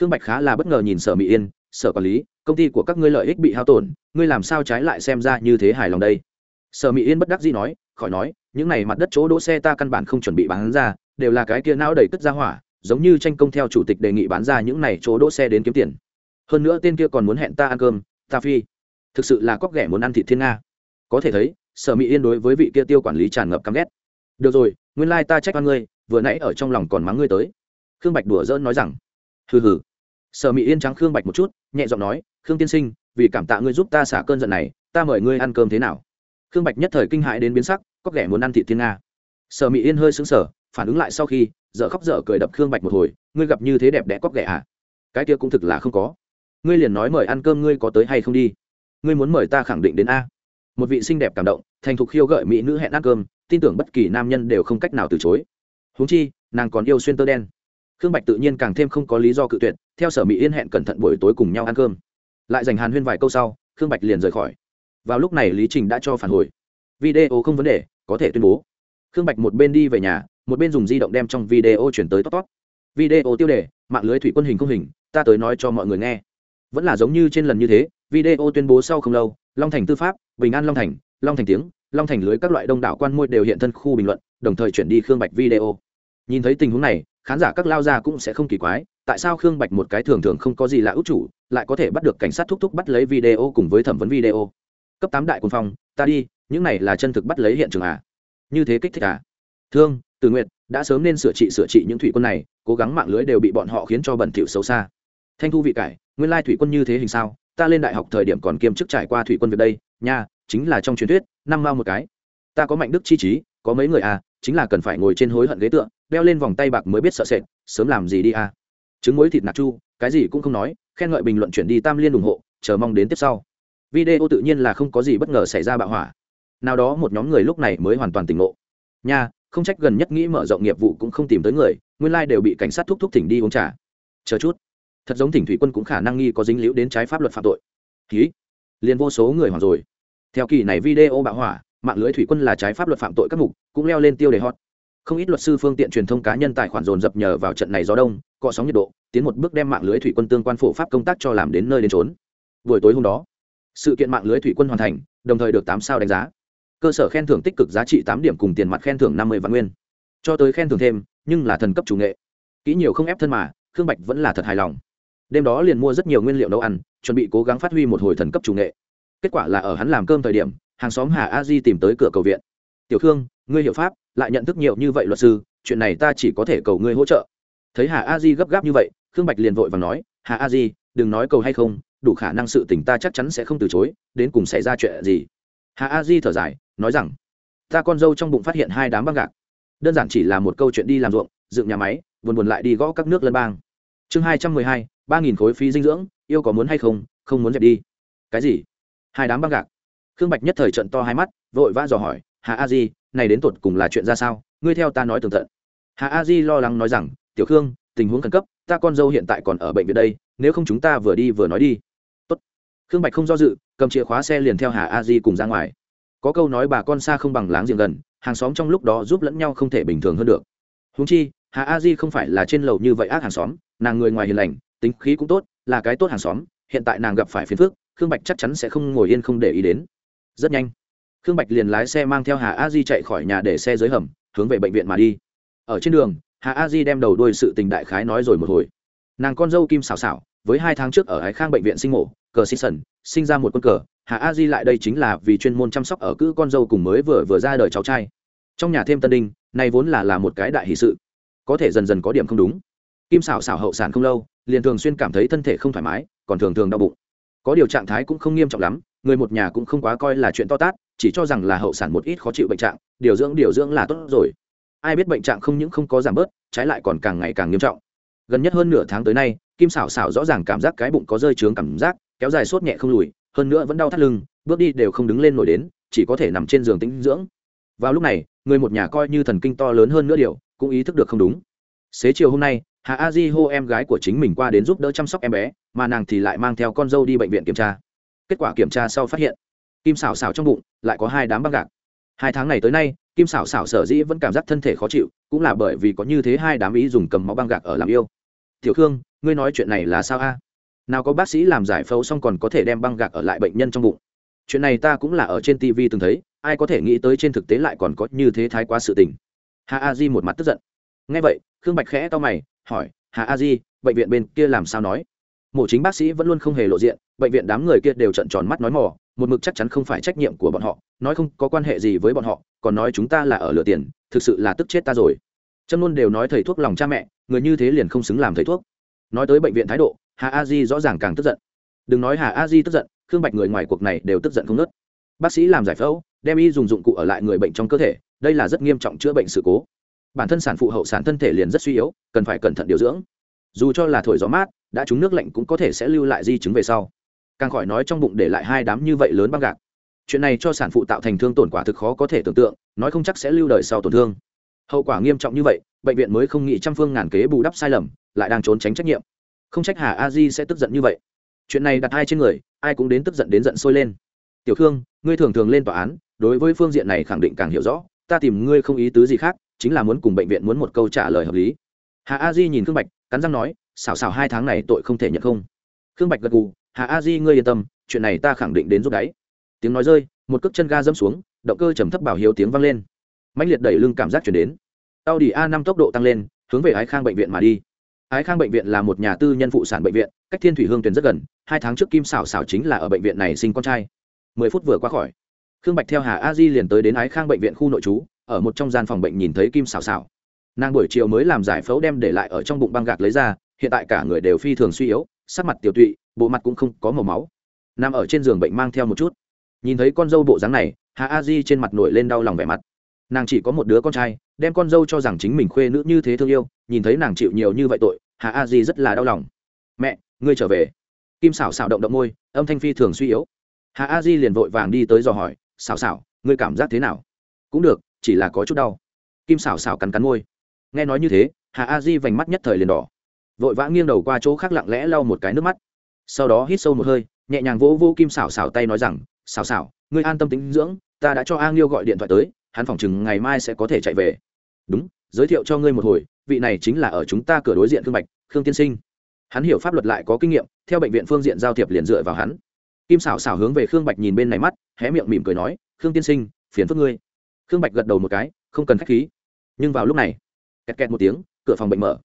A: Khương bạch khá là bất ngờ nhìn sở mỹ yên, sở quản lý, công ty của các ngươi lợi ích bị hao tổn, ngươi làm sao trái lại xem ra như thế hài lòng đây? Sở mỹ yên bất đắc dĩ nói, khỏi nói, những này mặt đất chỗ đỗ xe ta căn bản không chuẩn bị bán ra, đều là cái kia não đầy cất ra hỏa, giống như tranh công theo chủ tịch đề nghị bán ra những này chỗ đỗ xe đến kiếm tiền. Hơn nữa tên kia còn muốn hẹn ta ăn cơm, ta phi. Thực sự là cóc ghẻ muốn ăn thịt thiên nga. Có thể thấy sở mỹ yên đối với vị kia tiêu quản lý tràn ngập căm ghét. Được rồi, nguyên lai ta trách oan ngươi, vừa nãy ở trong lòng còn mắng ngươi tới. Khương bạch đùa dỡn nói rằng, hừ hừ. Sở mỹ yên trắng khương bạch một chút, nhẹ giọng nói, khương tiên sinh, vì cảm tạ ngươi giúp ta xả cơn giận này, ta mời ngươi ăn cơm thế nào? Khương bạch nhất thời kinh hãi đến biến sắc, có kẻ muốn ăn thịt thiên nga. Sở mỹ yên hơi xứng sở phản ứng lại sau khi dợ khóc dở cười đập khương bạch một hồi, ngươi gặp như thế đẹp đẽ cóc ghẻ à? Cái kia cũng thực là không có. Ngươi liền nói mời ăn cơm ngươi có tới hay không đi? Ngươi muốn mời ta khẳng định đến a? Một vị xinh đẹp cảm động thành thục khiêu gợi mỹ nữ hẹn ăn cơm, tin tưởng bất kỳ nam nhân đều không cách nào từ chối. Húng chi, nàng còn yêu xuyên tơ đen. Khương bạch tự nhiên càng thêm không có lý do cự tuyệt, theo sở mỹ yên hẹn cẩn thận buổi tối cùng nhau ăn cơm. Lại dành hàn huyên vài câu sau, khương bạch liền rời khỏi. Vào lúc này lý trình đã cho phản hồi. Video không vấn đề, có thể tuyên bố. Khương bạch một bên đi về nhà, một bên dùng di động đem trong video chuyển tới top top video tiêu đề, mạng lưới thủy quân hình không hình, ta tới nói cho mọi người nghe. Vẫn là giống như trên lần như thế, video tuyên bố sau không lâu, long thành tư pháp, bình an long thành long thành tiếng, long thành lưới các loại đông đảo quan môi đều hiện thân khu bình luận, đồng thời chuyển đi khương bạch video. Nhìn thấy tình huống này, khán giả các lao gia cũng sẽ không kỳ quái, tại sao khương bạch một cái thường thường không có gì là út chủ, lại có thể bắt được cảnh sát thúc thúc bắt lấy video cùng với thẩm vấn video? Cấp tám đại quân phong, ta đi, những này là chân thực bắt lấy hiện trường à? Như thế kích thích à? Thương, từ nguyện đã sớm nên sửa trị sửa trị những thủy quân này, cố gắng mạng lưới đều bị bọn họ khiến cho bẩn thỉu xấu xa. Thanh thu vị cải, nguyên lai thủy quân như thế hình sao? Ta lên đại học thời điểm còn kiêm chức trải qua thủy quân việc đây, nha chính là trong truyền thuyết, năm mao một cái. Ta có mạnh đức chi trí, có mấy người à chính là cần phải ngồi trên hối hận ghế tựa, đeo lên vòng tay bạc mới biết sợ sệt, sớm làm gì đi à. Trứng muối thịt nạc chu, cái gì cũng không nói, khen ngợi bình luận chuyển đi tam liên ủng hộ, chờ mong đến tiếp sau. Video tự nhiên là không có gì bất ngờ xảy ra bạo hỏa. Nào đó một nhóm người lúc này mới hoàn toàn tỉnh ngộ. Nha, không trách gần nhất nghĩ mở rộng nghiệp vụ cũng không tìm tới người, nguyên lai、like、đều bị cảnh sát thúc thúc thỉnh đi uống trà. Chờ chút. Thật giống thỉnh thủy quân cũng khả năng nghi có dính liễu đến trái pháp luật phạm tội. Ký. Liền vô số người hoảng rồi theo kỳ này video bạo hỏa, mạng lưới thủy quân là trái pháp luật phạm tội các mục, cũng leo lên tiêu đề hot. Không ít luật sư phương tiện truyền thông cá nhân tài khoản dồn dập nhờ vào trận này gió đông, cọ sóng nhiệt độ, tiến một bước đem mạng lưới thủy quân tương quan phổ pháp công tác cho làm đến nơi đến trốn buổi tối hôm đó, sự kiện mạng lưới thủy quân hoàn thành, đồng thời được tám sao đánh giá. Cơ sở khen thưởng tích cực giá trị tám điểm cùng tiền mặt khen thưởng năm mươi vạn nguyên. Cho tới khen thưởng thêm, nhưng là thần cấp chủ nghệ. Kỹ nhiều không ép thân mà, khương bạch vẫn là thật hài lòng. Đêm đó liền mua rất nhiều nguyên liệu nấu ăn, chuẩn bị cố gắng phát huy một hồi thần cấp chủ nghệ kết quả là ở hắn làm cơm thời điểm, hàng xóm hà a di tìm tới cửa cầu viện. Tiểu khương, ngươi hiểu pháp, lại nhận thức nhiều như vậy luật sư, chuyện này ta chỉ có thể cầu ngươi hỗ trợ. Thấy hà a di gấp gáp như vậy, khương bạch liền vội và nói, hà a di, đừng nói cầu hay không, đủ khả năng sự tình ta chắc chắn sẽ không từ chối, đến cùng xảy ra chuyện gì? Hà a di thở dài, nói rằng, ta con dâu trong bụng phát hiện hai đám băng gạc. Đơn giản chỉ là một câu chuyện đi làm ruộng, dựng nhà máy, buồn buồn lại đi gõ các nước lân bang. Chương hai trăm mười hai, ba nghìn khối phí dinh dưỡng, yêu có muốn hay không không muốn dẹp đi. Cái gì? Hai đám băng gạc. Khương bạch nhất thời trận to hai mắt, vội vã dò hỏi, hà a di, này đến tột cùng là chuyện ra sao? Ngươi theo ta nói tường tận. Hà a di lo lắng nói rằng, tiểu khương, tình huống khẩn cấp, ta con dâu hiện tại còn ở bệnh viện đây, nếu không chúng ta vừa đi vừa nói đi. Tốt. khương bạch không do dự, cầm chìa khóa xe liền theo hà a di cùng ra ngoài. Có câu nói bà con xa không bằng láng giềng gần, hàng xóm trong lúc đó giúp lẫn nhau không thể bình thường hơn được. Húng chi, hà a di không phải là trên lầu như vậy ác hàng xóm, nàng người ngoài hiền lành, tính khí cũng tốt, là cái tốt hàng xóm, hiện tại nàng gặp phải phiền phức khương bạch chắc chắn sẽ không ngồi yên không để ý đến. Rất nhanh, khương bạch liền lái xe mang theo hà a di chạy khỏi nhà để xe dưới hầm, hướng về bệnh viện mà đi. Ở trên đường, hà a di đem đầu đuôi sự tình đại khái nói rồi một hồi. Nàng con dâu kim xào xào với hai tháng trước ở ái khang bệnh viện sinh mổ, cờ sinh sần, sinh ra một con cờ, hà a di lại đây chính là vì chuyên môn chăm sóc ở cữ con dâu cùng mới vừa vừa ra đời cháu trai. Trong nhà thêm tân đinh này vốn là là một cái đại hỷ sự. Có thể dần dần có điểm không đúng. Kim xào xào hậu sản không lâu, liền thường xuyên cảm thấy thân thể không thoải mái, còn thường thường đau bụng có điều trạng thái cũng không nghiêm trọng lắm, người một nhà cũng không quá coi là chuyện to tát, chỉ cho rằng là hậu sản một ít khó chịu bệnh trạng, điều dưỡng điều dưỡng là tốt rồi. Ai biết bệnh trạng không những không có giảm bớt, trái lại còn càng ngày càng nghiêm trọng. Gần nhất hơn nửa tháng tới nay, kim xảo xảo rõ ràng cảm giác cái bụng có rơi trướng cảm giác, kéo dài sốt nhẹ không lùi, hơn nữa vẫn đau thắt lưng, bước đi đều không đứng lên nổi đến, chỉ có thể nằm trên giường tĩnh dưỡng. Vào lúc này, người một nhà coi như thần kinh to lớn hơn nữa điều, cũng ý thức được không đúng. Xế chiều hôm nay, hà a di hô em gái của chính mình qua đến giúp đỡ chăm sóc em bé mà nàng thì lại mang theo con dâu đi bệnh viện kiểm tra. Kết quả kiểm tra sau phát hiện, kim xảo xảo trong bụng lại có hai đám băng gạc. Hai tháng này tới nay, kim xảo xảo sở dĩ vẫn cảm giác thân thể khó chịu, cũng là bởi vì có như thế hai đám ý dùng cầm máu băng gạc ở làm yêu. Tiểu khương, ngươi nói chuyện này là sao a? Nào có bác sĩ làm giải phẫu xong còn có thể đem băng gạc ở lại bệnh nhân trong bụng. Chuyện này ta cũng là ở trên tv từng thấy, ai có thể nghĩ tới trên thực tế lại còn có như thế thái quá sự tình. Hà a di một mặt tức giận. Nghe vậy, khương bạch khẽ to mày, hỏi, hà a di, bệnh viện bên kia làm sao nói? Mổ chính bác sĩ vẫn luôn không hề lộ diện, bệnh viện đám người kia đều trận tròn mắt nói mò, một mực chắc chắn không phải trách nhiệm của bọn họ, nói không có quan hệ gì với bọn họ, còn nói chúng ta là ở lừa tiền, thực sự là tức chết ta rồi. Châm luôn đều nói thầy thuốc lòng cha mẹ, người như thế liền không xứng làm thầy thuốc. Nói tới bệnh viện thái độ, hà a di rõ ràng càng tức giận. Đừng nói hà a di tức giận, khương bạch người ngoài cuộc này đều tức giận không nớt bác sĩ làm giải phẫu, đem y dùng dụng cụ ở lại người bệnh trong cơ thể, đây là rất nghiêm trọng chữa bệnh sự cố. Bản thân sản phụ hậu sản thân thể liền rất suy yếu, cần phải cẩn thận điều dưỡng. Dù cho là thổi gió mát đã trúng nước lạnh cũng có thể sẽ lưu lại di chứng về sau. Càng khỏi nói trong bụng để lại hai đám như vậy lớn băng gạc. Chuyện này cho sản phụ tạo thành thương tổn quả thực khó có thể tưởng tượng, nói không chắc sẽ lưu đời sau tổn thương. Hậu quả nghiêm trọng như vậy, bệnh viện mới không nghĩ trăm phương ngàn kế bù đắp sai lầm, lại đang trốn tránh trách nhiệm. Không trách hà a di sẽ tức giận như vậy. Chuyện này đặt hai trên người, ai cũng đến tức giận đến giận sôi lên. Tiểu khương, ngươi thường thường lên tòa án, đối với phương diện này khẳng định càng hiểu rõ, ta tìm ngươi không ý tứ gì khác, chính là muốn cùng bệnh viện muốn một câu trả lời hợp lý. Hà a di nhìn khương bạch, cắn răng nói xảo xảo hai tháng này tội không thể nhận không. Khương bạch gật gù, hà a di, ngươi yên tâm, chuyện này ta khẳng định đến giúp đáy. Tiếng nói rơi, một cước chân ga dâm xuống, động cơ trầm thấp bảo hiếu tiếng vang lên. Mạnh liệt đẩy lưng cảm giác chuyển đến. Tàu đi a năm tốc độ tăng lên, hướng về ái khang bệnh viện mà đi. Ái khang bệnh viện là một nhà tư nhân phụ sản bệnh viện, cách thiên thủy hương tuyến rất gần, hai tháng trước kim xảo xảo chính là ở bệnh viện này sinh con trai. Mười phút vừa qua khỏi, khương bạch theo hà a di liền tới đến ái khang bệnh viện khu nội trú, ở một trong gian phòng bệnh nhìn thấy kim xảo xảo. Nàng buổi chiều mới làm giải phẫu đem để lại ở trong bụng băng gạc lấy ra hiện tại cả người đều phi thường suy yếu, sắc mặt tiểu tụy, bộ mặt cũng không có màu máu. Nằm ở trên giường bệnh mang theo một chút. Nhìn thấy con dâu bộ dáng này, hà a di trên mặt nổi lên đau lòng vẻ mặt. Nàng chỉ có một đứa con trai, đem con dâu cho rằng chính mình khuê nữ như thế thương yêu, nhìn thấy nàng chịu nhiều như vậy tội, hà a di rất là đau lòng. Mẹ, ngươi trở về. Kim xảo xảo động động môi, âm thanh phi thường suy yếu. Hà a di liền vội vàng đi tới dò hỏi xảo xảo ngươi cảm giác thế nào? Cũng được, chỉ là có chút đau. Kim xảo xảo cắn cắn môi. Nghe nói như thế, hà a di vành mắt nhất thời liền đỏ vội vã nghiêng đầu qua chỗ khác lặng lẽ lau một cái nước mắt. Sau đó hít sâu một hơi, nhẹ nhàng vỗ vô kim xảo xảo tay nói rằng xảo xảo ngươi an tâm tính dưỡng, ta đã cho a nghiêu gọi điện thoại tới, hắn phỏng chừng ngày mai sẽ có thể chạy về. Đúng, giới thiệu cho ngươi một hồi, vị này chính là ở chúng ta cửa đối diện thương bạch, khương tiên sinh. Hắn hiểu pháp luật lại có kinh nghiệm, theo bệnh viện phương diện giao thiệp liền dựa vào hắn. Kim xảo xảo hướng về khương bạch nhìn bên này mắt, hé miệng mỉm cười nói, khương tiên sinh, phiền phức ngươi. Khương bạch gật đầu một cái, không cần k h á c h khí. Nhưng vào lúc này, kẹt kẹt một tiếng, cửa phòng bệnh mở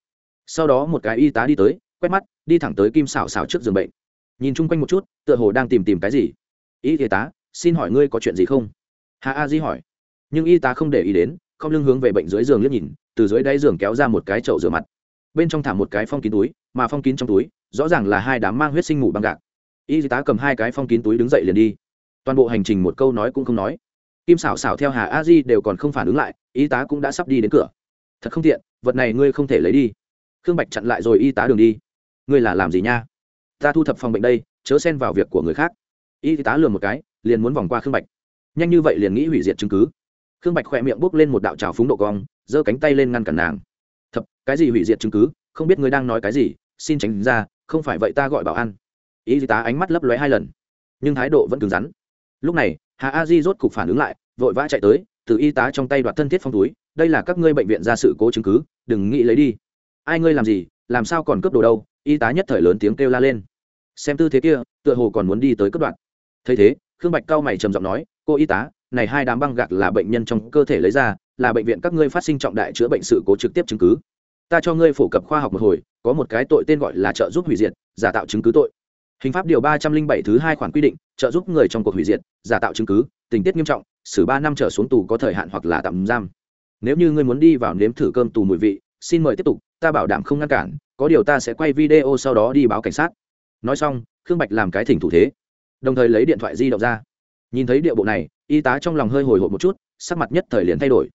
A: sau đó một cái y tá đi tới, quét mắt, đi thẳng tới kim xảo xảo trước giường bệnh. Nhìn chung quanh một chút, tựa hồ đang tìm tìm cái gì. Y y tá, xin hỏi ngươi có chuyện gì không? Hà a di hỏi. Nhưng y tá không để ý đến, không lưng hướng về bệnh dưới giường liếc nhìn, từ dưới đáy giường kéo ra một cái chậu rửa mặt. Bên trong thả một cái phong kín túi, mà phong kín trong túi, rõ ràng là hai đám mang huyết sinh ngủ băng gạc. Y tá cầm hai cái phong kín túi đứng dậy liền đi. Toàn bộ hành trình một câu nói cũng không nói. Kim xảo xảo theo hà a di đều còn không phản ứng lại, y tá cũng đã sắp đi đến cửa. Thật không tiện, vật này ngươi không thể lấy đi khương bạch chặn lại rồi y tá đường đi. Ngươi là làm gì nha? Ta thu thập phòng bệnh đây, chớ xen vào việc của người khác. Y tá lừa một cái, liền muốn vòng qua khương bạch. Nhanh như vậy liền nghĩ hủy diệt chứng cứ. Khương bạch khỏe miệng bốc lên một đạo trào phúng độ cong, giơ cánh tay lên ngăn cản nàng. Thập, cái gì hủy diệt chứng cứ? Không biết ngươi đang nói cái gì, xin tránh ra, không phải vậy ta gọi bảo an. Y tá ánh mắt lấp lóe hai lần, nhưng thái độ vẫn cứng rắn. Lúc này, hà a di rốt cục phản ứng lại, vội vã chạy tới, từ y tá trong tay đoạt thân thiết phong túi, đây là các ngươi bệnh viện ra sự cố chứng cứ, đừng nghĩ lấy đi ai ngươi làm gì, làm sao còn cướp đồ đâu? Y tá nhất thời lớn tiếng kêu la lên. Xem tư thế kia, tựa hồ còn muốn đi tới cướp đoạn thấy thế, khương bạch cao mày trầm giọng nói, cô y tá, này hai đám băng gạc là bệnh nhân trong cơ thể lấy ra, là bệnh viện các ngươi phát sinh trọng đại chữa bệnh sự cố trực tiếp chứng cứ. Ta cho ngươi phổ cập khoa học một hồi, có một cái tội tên gọi là trợ giúp hủy diệt, giả tạo chứng cứ tội. Hình pháp điều ba trăm linh bảy thứ hai khoản quy định, trợ giúp người trong cuộc hủy diệt, giả tạo chứng cứ, tình tiết nghiêm trọng, xử ba năm trở xuống tù có thời hạn hoặc là tạm giam. Nếu như ngươi muốn đi vào nếm thử cơm tù mùi vị xin mời tiếp tục, ta bảo đảm không ngăn cản, có điều ta sẽ quay video sau đó đi báo cảnh sát. Nói xong, khương bạch làm cái thỉnh thủ thế, đồng thời lấy điện thoại di động ra. Nhìn thấy địa bộ này, y tá trong lòng hơi hồi hộp một chút, sắc mặt nhất thời liền thay đổi.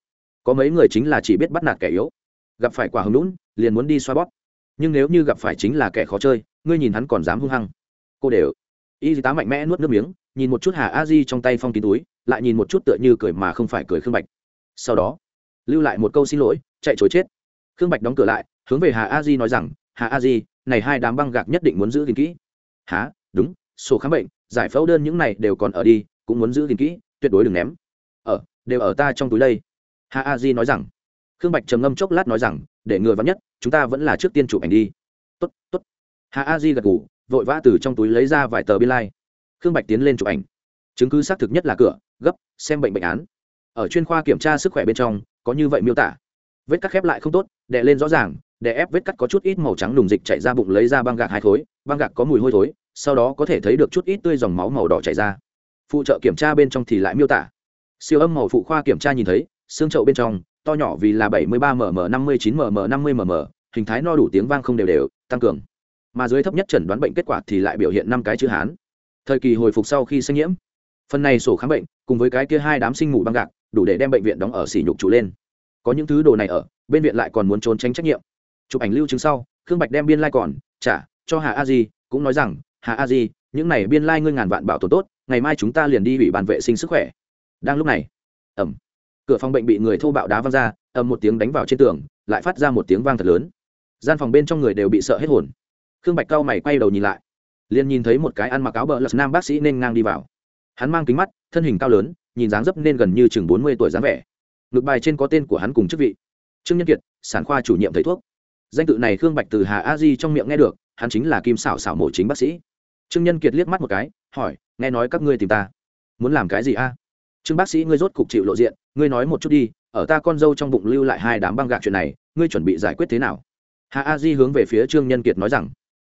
A: Có mấy người chính là chỉ biết bắt nạt kẻ yếu. Gặp phải quả hứng lũn liền muốn đi xoa bóp. Nhưng nếu như gặp phải chính là kẻ khó chơi, ngươi nhìn hắn còn dám hung hăng. Cô đều. Y tá mạnh mẽ nuốt nước miếng, nhìn một chút hà a di trong tay phong kín túi, lại nhìn một chút tựa như cười mà không phải cười khương bạch. Sau đó, lưu lại một câu xin lỗi, chạy chối chết khương bạch đóng cửa lại, hướng về hà a di nói rằng, hà a di, này hai đám băng gạc nhất định muốn giữ gìn kỹ. Há đúng, sổ khám bệnh, giải phẫu đơn những này đều còn ở đi, cũng muốn giữ gìn kỹ, tuyệt đối đừng ném. Ở, đều ở ta trong túi đây. Hà a di nói rằng. Khương bạch trầm ngâm chốc lát nói rằng, để người vắn nhất, chúng ta vẫn là trước tiên chụp ảnh đi. Tốt tốt. Hà a di gật ngủ vội vã từ trong túi lấy ra vài tờ biên lai、like. khương bạch tiến lên chụp ảnh. Chứng cứ xác thực nhất là cửa, gấp, xem bệnh bệnh án. Ở chuyên khoa kiểm tra sức khỏe bên trong, có như vậy miêu tả. Vết cắt khép lại không tốt đè lên rõ ràng, đè ép vết cắt có chút ít màu trắng đùng dịch chạy ra bụng lấy ra băng gạc hai khối, băng gạc có mùi hôi thối, sau đó có thể thấy được chút ít tươi dòng máu màu đỏ chảy ra. Phụ trợ kiểm tra bên trong thì lại miêu tả. Siêu âm màu phụ khoa kiểm tra nhìn thấy, xương chậu bên trong, to nhỏ vì là 73 mm 59 mm 50 mm hình thái no đủ tiếng vang không đều đều, tăng cường. Mà dưới thấp nhất chẩn đoán bệnh kết quả thì lại biểu hiện năm cái chữ hán. Thời kỳ hồi phục sau khi sinh nhiễm. Phần này sổ khám bệnh, cùng với cái kia hai đám sinh mù băng gạc, đủ để đem bệnh viện đóng ở xỉ nhục chủ lên có những thứ đồ này ở, bên viện lại còn muốn trốn tránh trách nhiệm. Chụp ảnh lưu chứng sau, khương bạch đem biên lai、like、còn trả cho hà a di, cũng nói rằng, hà a di, những này biên lai、like、ngươi ngàn vạn bảo tồn tốt, ngày mai chúng ta liền đi ủy ban vệ sinh sức khỏe. Đang lúc này ẩm cửa phòng bệnh bị người thô bạo đá văng ra, ầm một tiếng đánh vào trên tường, lại phát ra một tiếng vang thật lớn. Gian phòng bên trong người đều bị sợ hết hồn. Khương bạch cao mày quay đầu nhìn lại, liền nhìn thấy một cái ăn mặc áo bờ lật nam bác sĩ nên ngang đi vào. Hắn mang kính mắt, thân hình cao lớn, nhìn dáng dấp nên gần như chừng bốn mươi tuổi dáng vẻ ngược bài trên có tên của hắn cùng chức vị. Trương nhân kiệt, sản khoa chủ nhiệm thầy thuốc. Danh tự này khương bạch từ hà a di trong miệng nghe được, hắn chính là kim xảo xảo mổ chính bác sĩ. Trương nhân kiệt liếc mắt một cái, hỏi, nghe nói các ngươi tìm ta? Muốn làm cái gì a? Trương bác sĩ, ngươi rốt cục chịu lộ diện, ngươi nói một chút đi, ở ta con dâu trong bụng lưu lại hai đám băng gạc chuyện này, ngươi chuẩn bị giải quyết thế nào? Hà a di hướng về phía trương nhân kiệt nói rằng,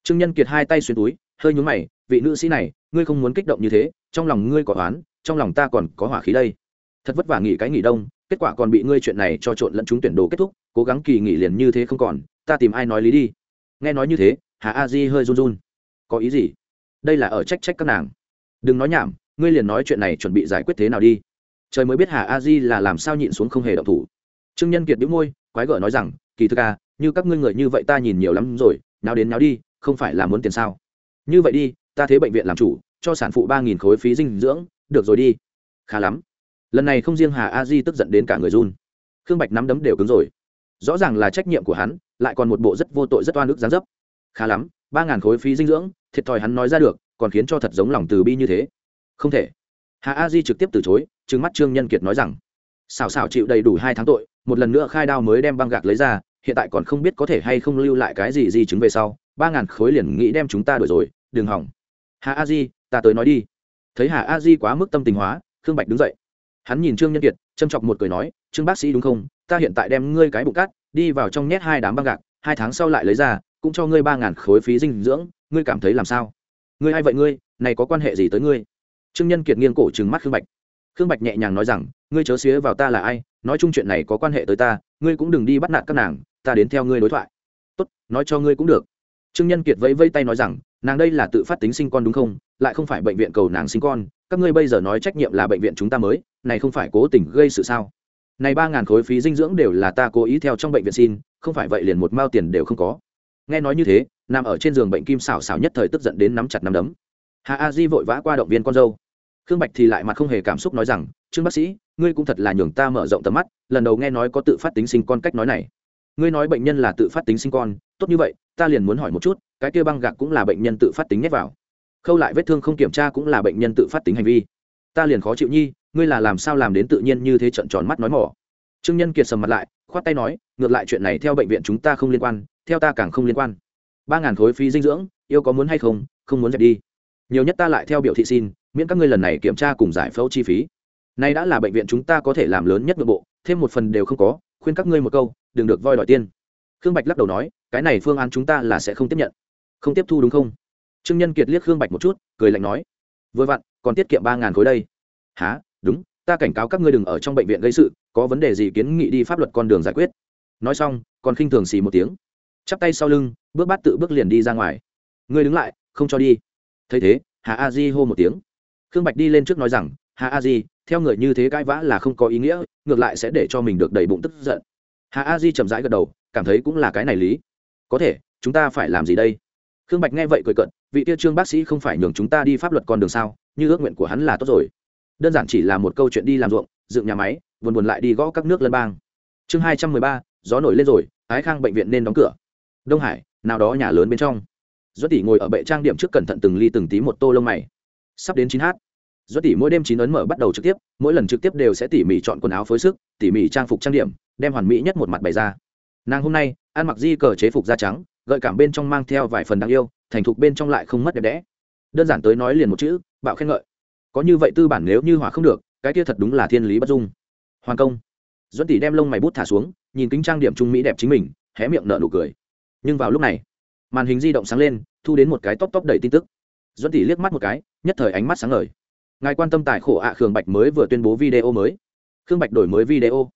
A: trương nhân kiệt hai tay xuyên túi, hơi nhúng mày, vị nữ sĩ này, ngươi không muốn kích động như thế, trong lòng ngươi có oán, trong lòng ta còn có hỏa khí đây thật vất vả nghỉ cái nghỉ đông, kết quả còn bị ngươi chuyện này cho trộn lẫn chúng tuyển đồ kết thúc, cố gắng kỳ nghỉ liền như thế không còn, ta tìm ai nói lý đi. Nghe nói như thế, hà a di hơi run run. Có ý gì? Đây là ở trách trách các nàng. Đừng nói nhảm, ngươi liền nói chuyện này chuẩn bị giải quyết thế nào đi. Trời mới biết hà a di là làm sao nhịn xuống không hề động thủ. Trương nhân kiệt đĩu môi, quái gở nói rằng, kỳ thực à như các ngươi người như vậy ta nhìn nhiều lắm rồi, nào đến nào đi, không phải là muốn tiền sao? Như vậy đi, ta thế bệnh viện làm chủ, cho sản phụ ba nghìn khối phí dinh dưỡng, được rồi đi. Khá lắm lần này không riêng hà a di tức giận đến cả người run. Khương bạch nắm đấm đều cứng rồi. Rõ ràng là trách nhiệm của hắn, lại còn một bộ rất vô tội rất oan ức gián dấp. Khá lắm, ba ngàn khối phí dinh dưỡng, thiệt thòi hắn nói ra được, còn khiến cho thật giống lòng từ bi như thế. Không thể. Hà a di trực tiếp từ chối, trừng mắt trương nhân kiệt nói rằng xào xào chịu đầy đủ hai tháng tội, một lần nữa khai đao mới đem băng gạc lấy ra, hiện tại còn không biết có thể hay không lưu lại cái gì di chứng về sau, ba ngàn khối liền nghĩ đem chúng ta đổi rồi, đừng hỏng. Hà a di, ta tới nói đi. Thấy hà a di quá mức tâm tình hóa, khương bạch đứng dậy hắn nhìn trương nhân kiệt, châm chọc một cười nói, trương bác sĩ đúng không? Ta hiện tại đem ngươi cái bụng cát đi vào trong nhét hai đám băng gạc, hai tháng sau lại lấy ra, cũng cho ngươi ba ngàn khối phí dinh dưỡng, ngươi cảm thấy làm sao? Ngươi hay vậy ngươi? Này có quan hệ gì tới ngươi? Trương nhân kiệt nghiêng cổ trừng mắt khương bạch. Khương bạch nhẹ nhàng nói rằng, ngươi chớ xía vào ta là ai, nói chung chuyện này có quan hệ tới ta, ngươi cũng đừng đi bắt nạt các nàng, ta đến theo ngươi đối thoại. Tốt, nói cho ngươi cũng được. Trương nhân kiệt vẫy vây tay nói rằng, nàng đây là tự phát tính sinh con đúng không? Lại không phải bệnh viện cầu nàng sinh con các ngươi bây giờ nói trách nhiệm là bệnh viện chúng ta mới, này không phải cố tình gây sự sao? Này ba ngàn khối phí dinh dưỡng đều là ta cố ý theo trong bệnh viện xin, không phải vậy liền một mao tiền đều không có. Nghe nói như thế, nằm ở trên giường bệnh kim xảo xảo nhất thời tức giận đến nắm chặt nắm đấm. Hà a di vội vã qua động viên con dâu. Khương bạch thì lại mặt không hề cảm xúc nói rằng, trương bác sĩ, ngươi cũng thật là nhường ta mở rộng tầm mắt, lần đầu nghe nói có tự phát tính sinh con cách nói này. Ngươi nói bệnh nhân là tự phát tính sinh con, tốt như vậy, ta liền muốn hỏi một chút, cái kia băng gạc cũng là bệnh nhân tự phát tính nhét vào khâu lại vết thương không kiểm tra cũng là bệnh nhân tự phát tính hành vi. Ta liền khó chịu nhi, ngươi là làm sao làm đến tự nhiên như thế trận tròn mắt nói mỏ. Trương nhân kiệt sầm mặt lại, khoát tay nói, ngược lại chuyện này theo bệnh viện chúng ta không liên quan, theo ta càng không liên quan. Ba ngàn khối phí dinh dưỡng, yêu có muốn hay không không muốn dẹp đi. Nhiều nhất ta lại theo biểu thị xin, miễn các ngươi lần này kiểm tra cùng giải phẫu chi phí. Nay đã là bệnh viện chúng ta có thể làm lớn nhất nội bộ, thêm một phần đều không có, khuyên các ngươi một câu, đừng được voi đòi tiên khương bạch lắc đầu nói, cái này phương án chúng ta là sẽ không tiếp nhận. Không tiếp thu đúng không? Trương nhân kiệt liếc khương bạch một chút, cười lạnh nói, vừa vặn, còn tiết kiệm ba ngàn khối đây. Há đúng, ta cảnh cáo các ngươi đừng ở trong bệnh viện gây sự, có vấn đề gì kiến nghị đi pháp luật con đường giải quyết. Nói xong, còn khinh thường xì một tiếng, chắp tay sau lưng, bước bát tự bước liền đi ra ngoài. Ngươi đứng lại, không cho đi. Thấy thế, hà a di hô một tiếng. Khương bạch đi lên trước nói rằng, hà a di, theo người như thế cãi vã là không có ý nghĩa, ngược lại sẽ để cho mình được đầy bụng tức giận. Hà a di chậm rãi gật đầu, cảm thấy cũng là cái này lý. Có thể, chúng ta phải làm gì đây? Khương bạch nghe vậy cười cận vị tiêu trương bác sĩ không phải nhường chúng ta đi pháp luật con đường sao, như ước nguyện của hắn là tốt rồi. Đơn giản chỉ là một câu chuyện đi làm ruộng, dựng nhà máy, buồn buồn lại đi gõ các nước lân bang. Chương hai trăm mười ba, gió nổi lên rồi, ái khang bệnh viện nên đóng cửa. Đông hải, nào đó nhà lớn bên trong. Duất tỷ ngồi ở bệ trang điểm trước cẩn thận từng ly từng tí một tô lông mày. Sắp đến chín h duất tỷ mỗi đêm chín ấn mở bắt đầu trực tiếp, mỗi lần trực tiếp đều sẽ tỉ mỉ chọn quần áo phối sức, tỉ mỉ trang phục trang điểm, đem hoàn mỹ nhất một mặt bày ra. Nàng hôm nay, ăn mặc di cờ chế phục da trắng, gợi cảm bên trong mang theo vài phần đáng yêu thành thục bên trong lại không mất đẹp đẽ. Đơn giản tới nói liền một chữ, bạo khen ngợi. Có như vậy tư bản nếu như hỏa không được, cái kia thật đúng là thiên lý bất dung. Hoàn công. Duẫn tỷ đem lông mày bút thả xuống, nhìn kính trang điểm trung mỹ đẹp chính mình, hé miệng nở nụ cười. Nhưng vào lúc này, màn hình di động sáng lên, thu đến một cái tóc tóc đầy tin tức. Duẫn tỷ liếc mắt một cái, nhất thời ánh mắt sáng ngời. Ngài quan tâm tài khổ ạ, khương bạch mới vừa tuyên bố video mới. Khương bạch đổi mới video.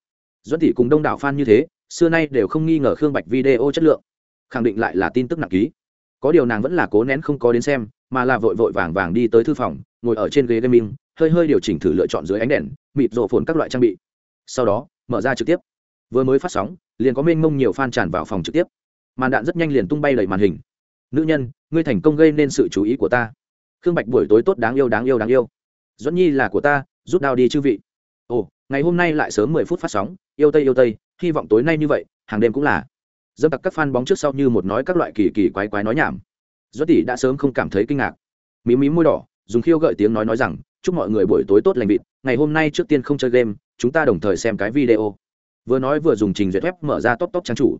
A: Duẫn tỷ cùng đông đảo fan như thế, xưa nay đều không nghi ngờ khương bạch video chất lượng. Khẳng định lại là tin tức nặng ký có điều nàng vẫn là cố nén không có đến xem, mà là vội vội vàng vàng đi tới thư phòng, ngồi ở trên ghế gaming, hơi hơi điều chỉnh thử lựa chọn dưới ánh đèn, mịt rộ phồn các loại trang bị. Sau đó, mở ra trực tiếp. Vừa mới phát sóng, liền có mênh mông nhiều fan tràn vào phòng trực tiếp. Màn đạn rất nhanh liền tung bay đầy màn hình. Nữ nhân, ngươi thành công gây nên sự chú ý của ta. Khương bạch buổi tối tốt đáng yêu đáng yêu đáng yêu. Dẫn nhi là của ta, rút đao đi chư vị. Ồ, ngày hôm nay lại sớm mười phút phát sóng. Yêu tây yêu tây, hy vọng tối nay như vậy, hàng đêm cũng là dâm tặc các fan bóng trước sau như một nói các loại kỳ kỳ quái quái nói nhảm. Do tỷ đã sớm không cảm thấy kinh ngạc. Mí mí môi đỏ, dùng khiêu gợi tiếng nói nói rằng, chúc mọi người buổi tối tốt lành vịt, ngày hôm nay trước tiên không chơi game, chúng ta đồng thời xem cái video. Vừa nói vừa dùng trình duyệt web mở ra top top trang chủ.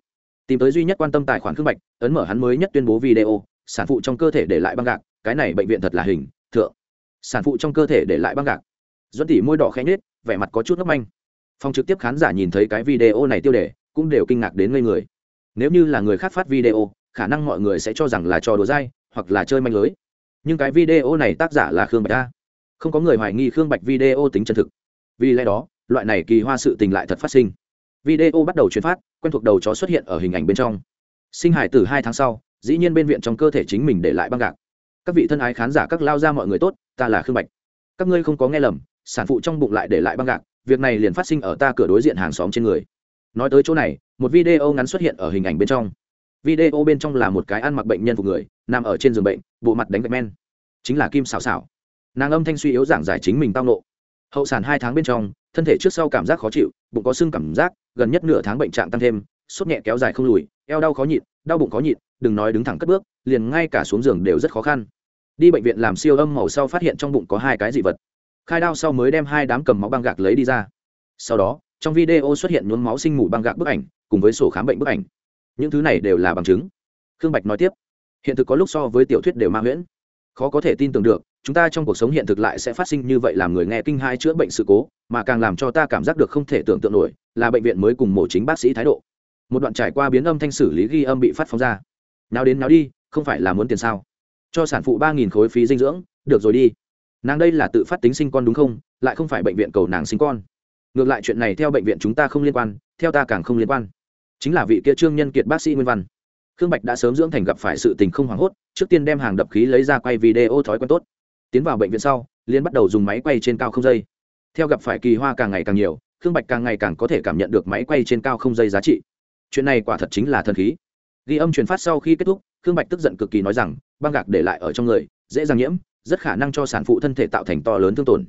A: Tìm tới duy nhất quan tâm tài khoản khương bạch, ấn mở hắn mới nhất tuyên bố video, sản phụ trong cơ thể để lại băng gạc, cái này bệnh viện thật là hình, thượng. Sản phụ trong cơ thể để lại băng gạc. Dẫn tỉ môi đỏ khẽ nhết vẻ mặt có chút ngấp anh phòng trực tiếp khán giả nhìn thấy cái video này tiêu đề, cũng đều kinh ngạc đến ngây người nếu như là người khác phát video, khả năng mọi người sẽ cho rằng là trò đùa dai, hoặc là chơi manh lưới. Nhưng cái video này tác giả là khương bạch a. Không có người hoài nghi khương bạch video tính chân thực. Vì lẽ đó, loại này kỳ hoa sự tình lại thật phát sinh. Video bắt đầu truyền phát, quen thuộc đầu chó xuất hiện ở hình ảnh bên trong. Sinh hải từ hai tháng sau, dĩ nhiên bên viện trong cơ thể chính mình để lại băng gạc. Các vị thân ái khán giả, các lao ra mọi người tốt, ta là khương bạch. Các ngươi không có nghe lầm, sản phụ trong bụng lại để lại băng gạc, việc này liền phát sinh ở ta cửa đối diện hàng xóm trên người. Nói tới chỗ này một video ngắn xuất hiện ở hình ảnh bên trong. Video bên trong là một cái ăn mặc bệnh nhân phục người, nằm ở trên giường bệnh, bộ mặt đánh gạch men. Chính là kim xảo xảo nàng âm thanh suy yếu giảng giải chính mình tao nộ. Hậu sản hai tháng bên trong, thân thể trước sau cảm giác khó chịu, bụng có sưng cảm giác, gần nhất nửa tháng bệnh trạng tăng thêm, sốt nhẹ kéo dài không lùi, eo đau khó nhịn, đau bụng khó nhịn, đừng nói đứng thẳng cất bước, liền ngay cả xuống giường đều rất khó khăn. Đi bệnh viện làm siêu âm màu sau phát hiện trong bụng có hai cái dị vật. Khai đao sau mới đem hai đám cầm máu băng gạc lấy đi ra. Sau đó, trong video xuất hiện nhuốm máu sinh mù băng gạc bức ảnh cùng với sổ khám bệnh bức ảnh. Những thứ này đều là bằng chứng. Khương bạch nói tiếp, hiện thực có lúc so với tiểu thuyết đều ma nguyễn khó có thể tin tưởng được, chúng ta trong cuộc sống hiện thực lại sẽ phát sinh như vậy làm người nghe kinh hai chữa bệnh sự cố, mà càng làm cho ta cảm giác được không thể tưởng tượng nổi, là bệnh viện mới cùng mổ chính bác sĩ thái độ. Một đoạn trải qua biến âm thanh xử lý ghi âm bị phát phóng ra. Nào đến nào đi, không phải là muốn tiền sao? Cho sản phụ ba nghìn khối phí dinh dưỡng, được rồi đi. Nàng đây là tự phát tính sinh con đúng không? Lại không phải bệnh viện cầu nàng sinh con. Ngược lại chuyện này theo bệnh viện chúng ta không liên quan, theo ta càng không liên quan chính là vị kia trương nhân kiệt bác sĩ nguyên văn. Khương bạch đã sớm dưỡng thành gặp phải sự tình không hoảng hốt, trước tiên đem hàng đập khí lấy ra quay video thói quen tốt. Tiến vào bệnh viện sau liên bắt đầu dùng máy quay trên cao không dây. Theo gặp phải kỳ hoa càng ngày càng nhiều, khương bạch càng ngày càng có thể cảm nhận được máy quay trên cao không dây giá trị. Chuyện này quả thật chính là thần khí. Ghi âm truyền phát sau khi kết thúc, khương bạch tức giận cực kỳ nói rằng, băng gạc để lại ở trong người, dễ dàng nhiễm, rất khả năng cho sản phụ thân thể tạo thành to lớn thương tổn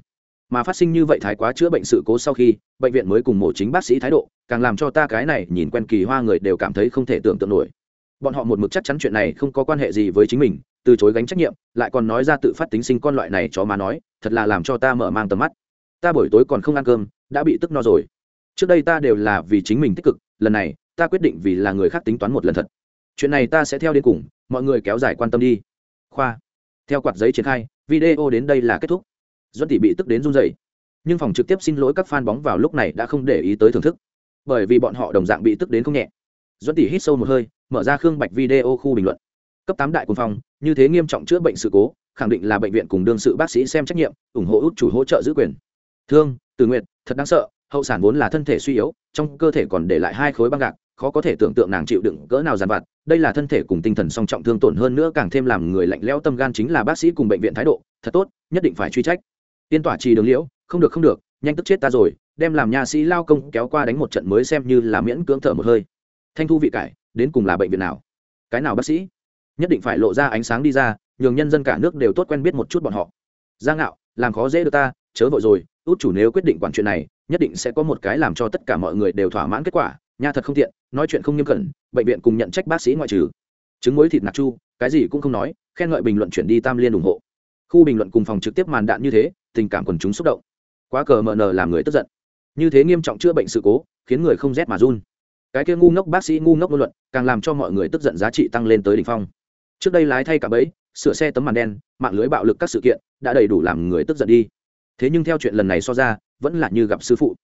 A: mà phát sinh như vậy thái quá chữa bệnh sự cố sau khi, bệnh viện mới cùng mổ chính bác sĩ thái độ, càng làm cho ta cái này nhìn quen kỳ hoa người đều cảm thấy không thể tưởng tượng nổi. Bọn họ một mực chắc chắn chuyện này không có quan hệ gì với chính mình, từ chối gánh trách nhiệm, lại còn nói ra tự phát tính sinh con loại này chó má nói, thật là làm cho ta mở mang tầm mắt. Ta buổi tối còn không ăn cơm, đã bị tức no rồi. Trước đây ta đều là vì chính mình tích cực, lần này, ta quyết định vì là người khác tính toán một lần thật. Chuyện này ta sẽ theo đến cùng, mọi người kéo dài quan tâm đi. Khoa. Theo quạt giấy triển khai, video đến đây là kết thúc duân tỷ bị tức đến run dày nhưng phòng trực tiếp xin lỗi các fan bóng vào lúc này đã không để ý tới thưởng thức. Bởi vì bọn họ đồng dạng bị tức đến không nhẹ. Duân tỷ hít sâu một hơi, mở ra khương bạch video khu bình luận. Cấp tám đại quân phòng như thế nghiêm trọng chữa bệnh sự cố, khẳng định là bệnh viện cùng đương sự bác sĩ xem trách nhiệm, ủng hộ út chủ hỗ trợ giữ quyền. Thương, từ nguyện thật đáng sợ, hậu sản vốn là thân thể suy yếu, trong cơ thể còn để lại hai khối băng gạc, khó có thể tưởng tượng nàng chịu đựng cỡ nào giàn vặt. Đây là thân thể cùng tinh thần song trọng thương tổn hơn nữa, càng thêm làm người lạnh lẽo tâm gan chính là bác sĩ cùng bệnh viện thái độ, thật tốt, nhất định phải truy trách tiên tỏa trì đường liễu, không được không được, nhanh tức chết ta rồi, đem làm nhà sĩ lao công kéo qua đánh một trận mới xem như là miễn cưỡng thở một hơi. Thanh thu vị cải, đến cùng là bệnh viện nào? Cái nào bác sĩ? Nhất định phải lộ ra ánh sáng đi ra, nhường nhân dân cả nước đều tốt quen biết một chút bọn họ. Giang ngạo, làm khó dễ được ta, chớ vội rồi, út chủ nếu quyết định quản chuyện này, nhất định sẽ có một cái làm cho tất cả mọi người đều thỏa mãn kết quả, nha thật không tiện, nói chuyện không nghiêm cẩn, bệnh viện cùng nhận trách bác sĩ ngoại trừ. Trứng muối thịt nạc chu, cái gì cũng không nói, khen ngợi bình luận chuyển đi tam liên ủng hộ khu bình luận cùng phòng trực tiếp màn đạn như thế, tình cảm quần chúng xúc động. Quá cờ mờ nờ làm người tức giận. Như thế nghiêm trọng chữa bệnh sự cố, khiến người không rét mà run. Cái kia ngu ngốc bác sĩ ngu ngốc ngôn luận, càng làm cho mọi người tức giận giá trị tăng lên tới đỉnh phong. Trước đây lái thay cả bẫy, sửa xe tấm màn đen, mạng lưới bạo lực các sự kiện, đã đầy đủ làm người tức giận đi. Thế nhưng theo chuyện lần này so ra, vẫn là như gặp sư phụ.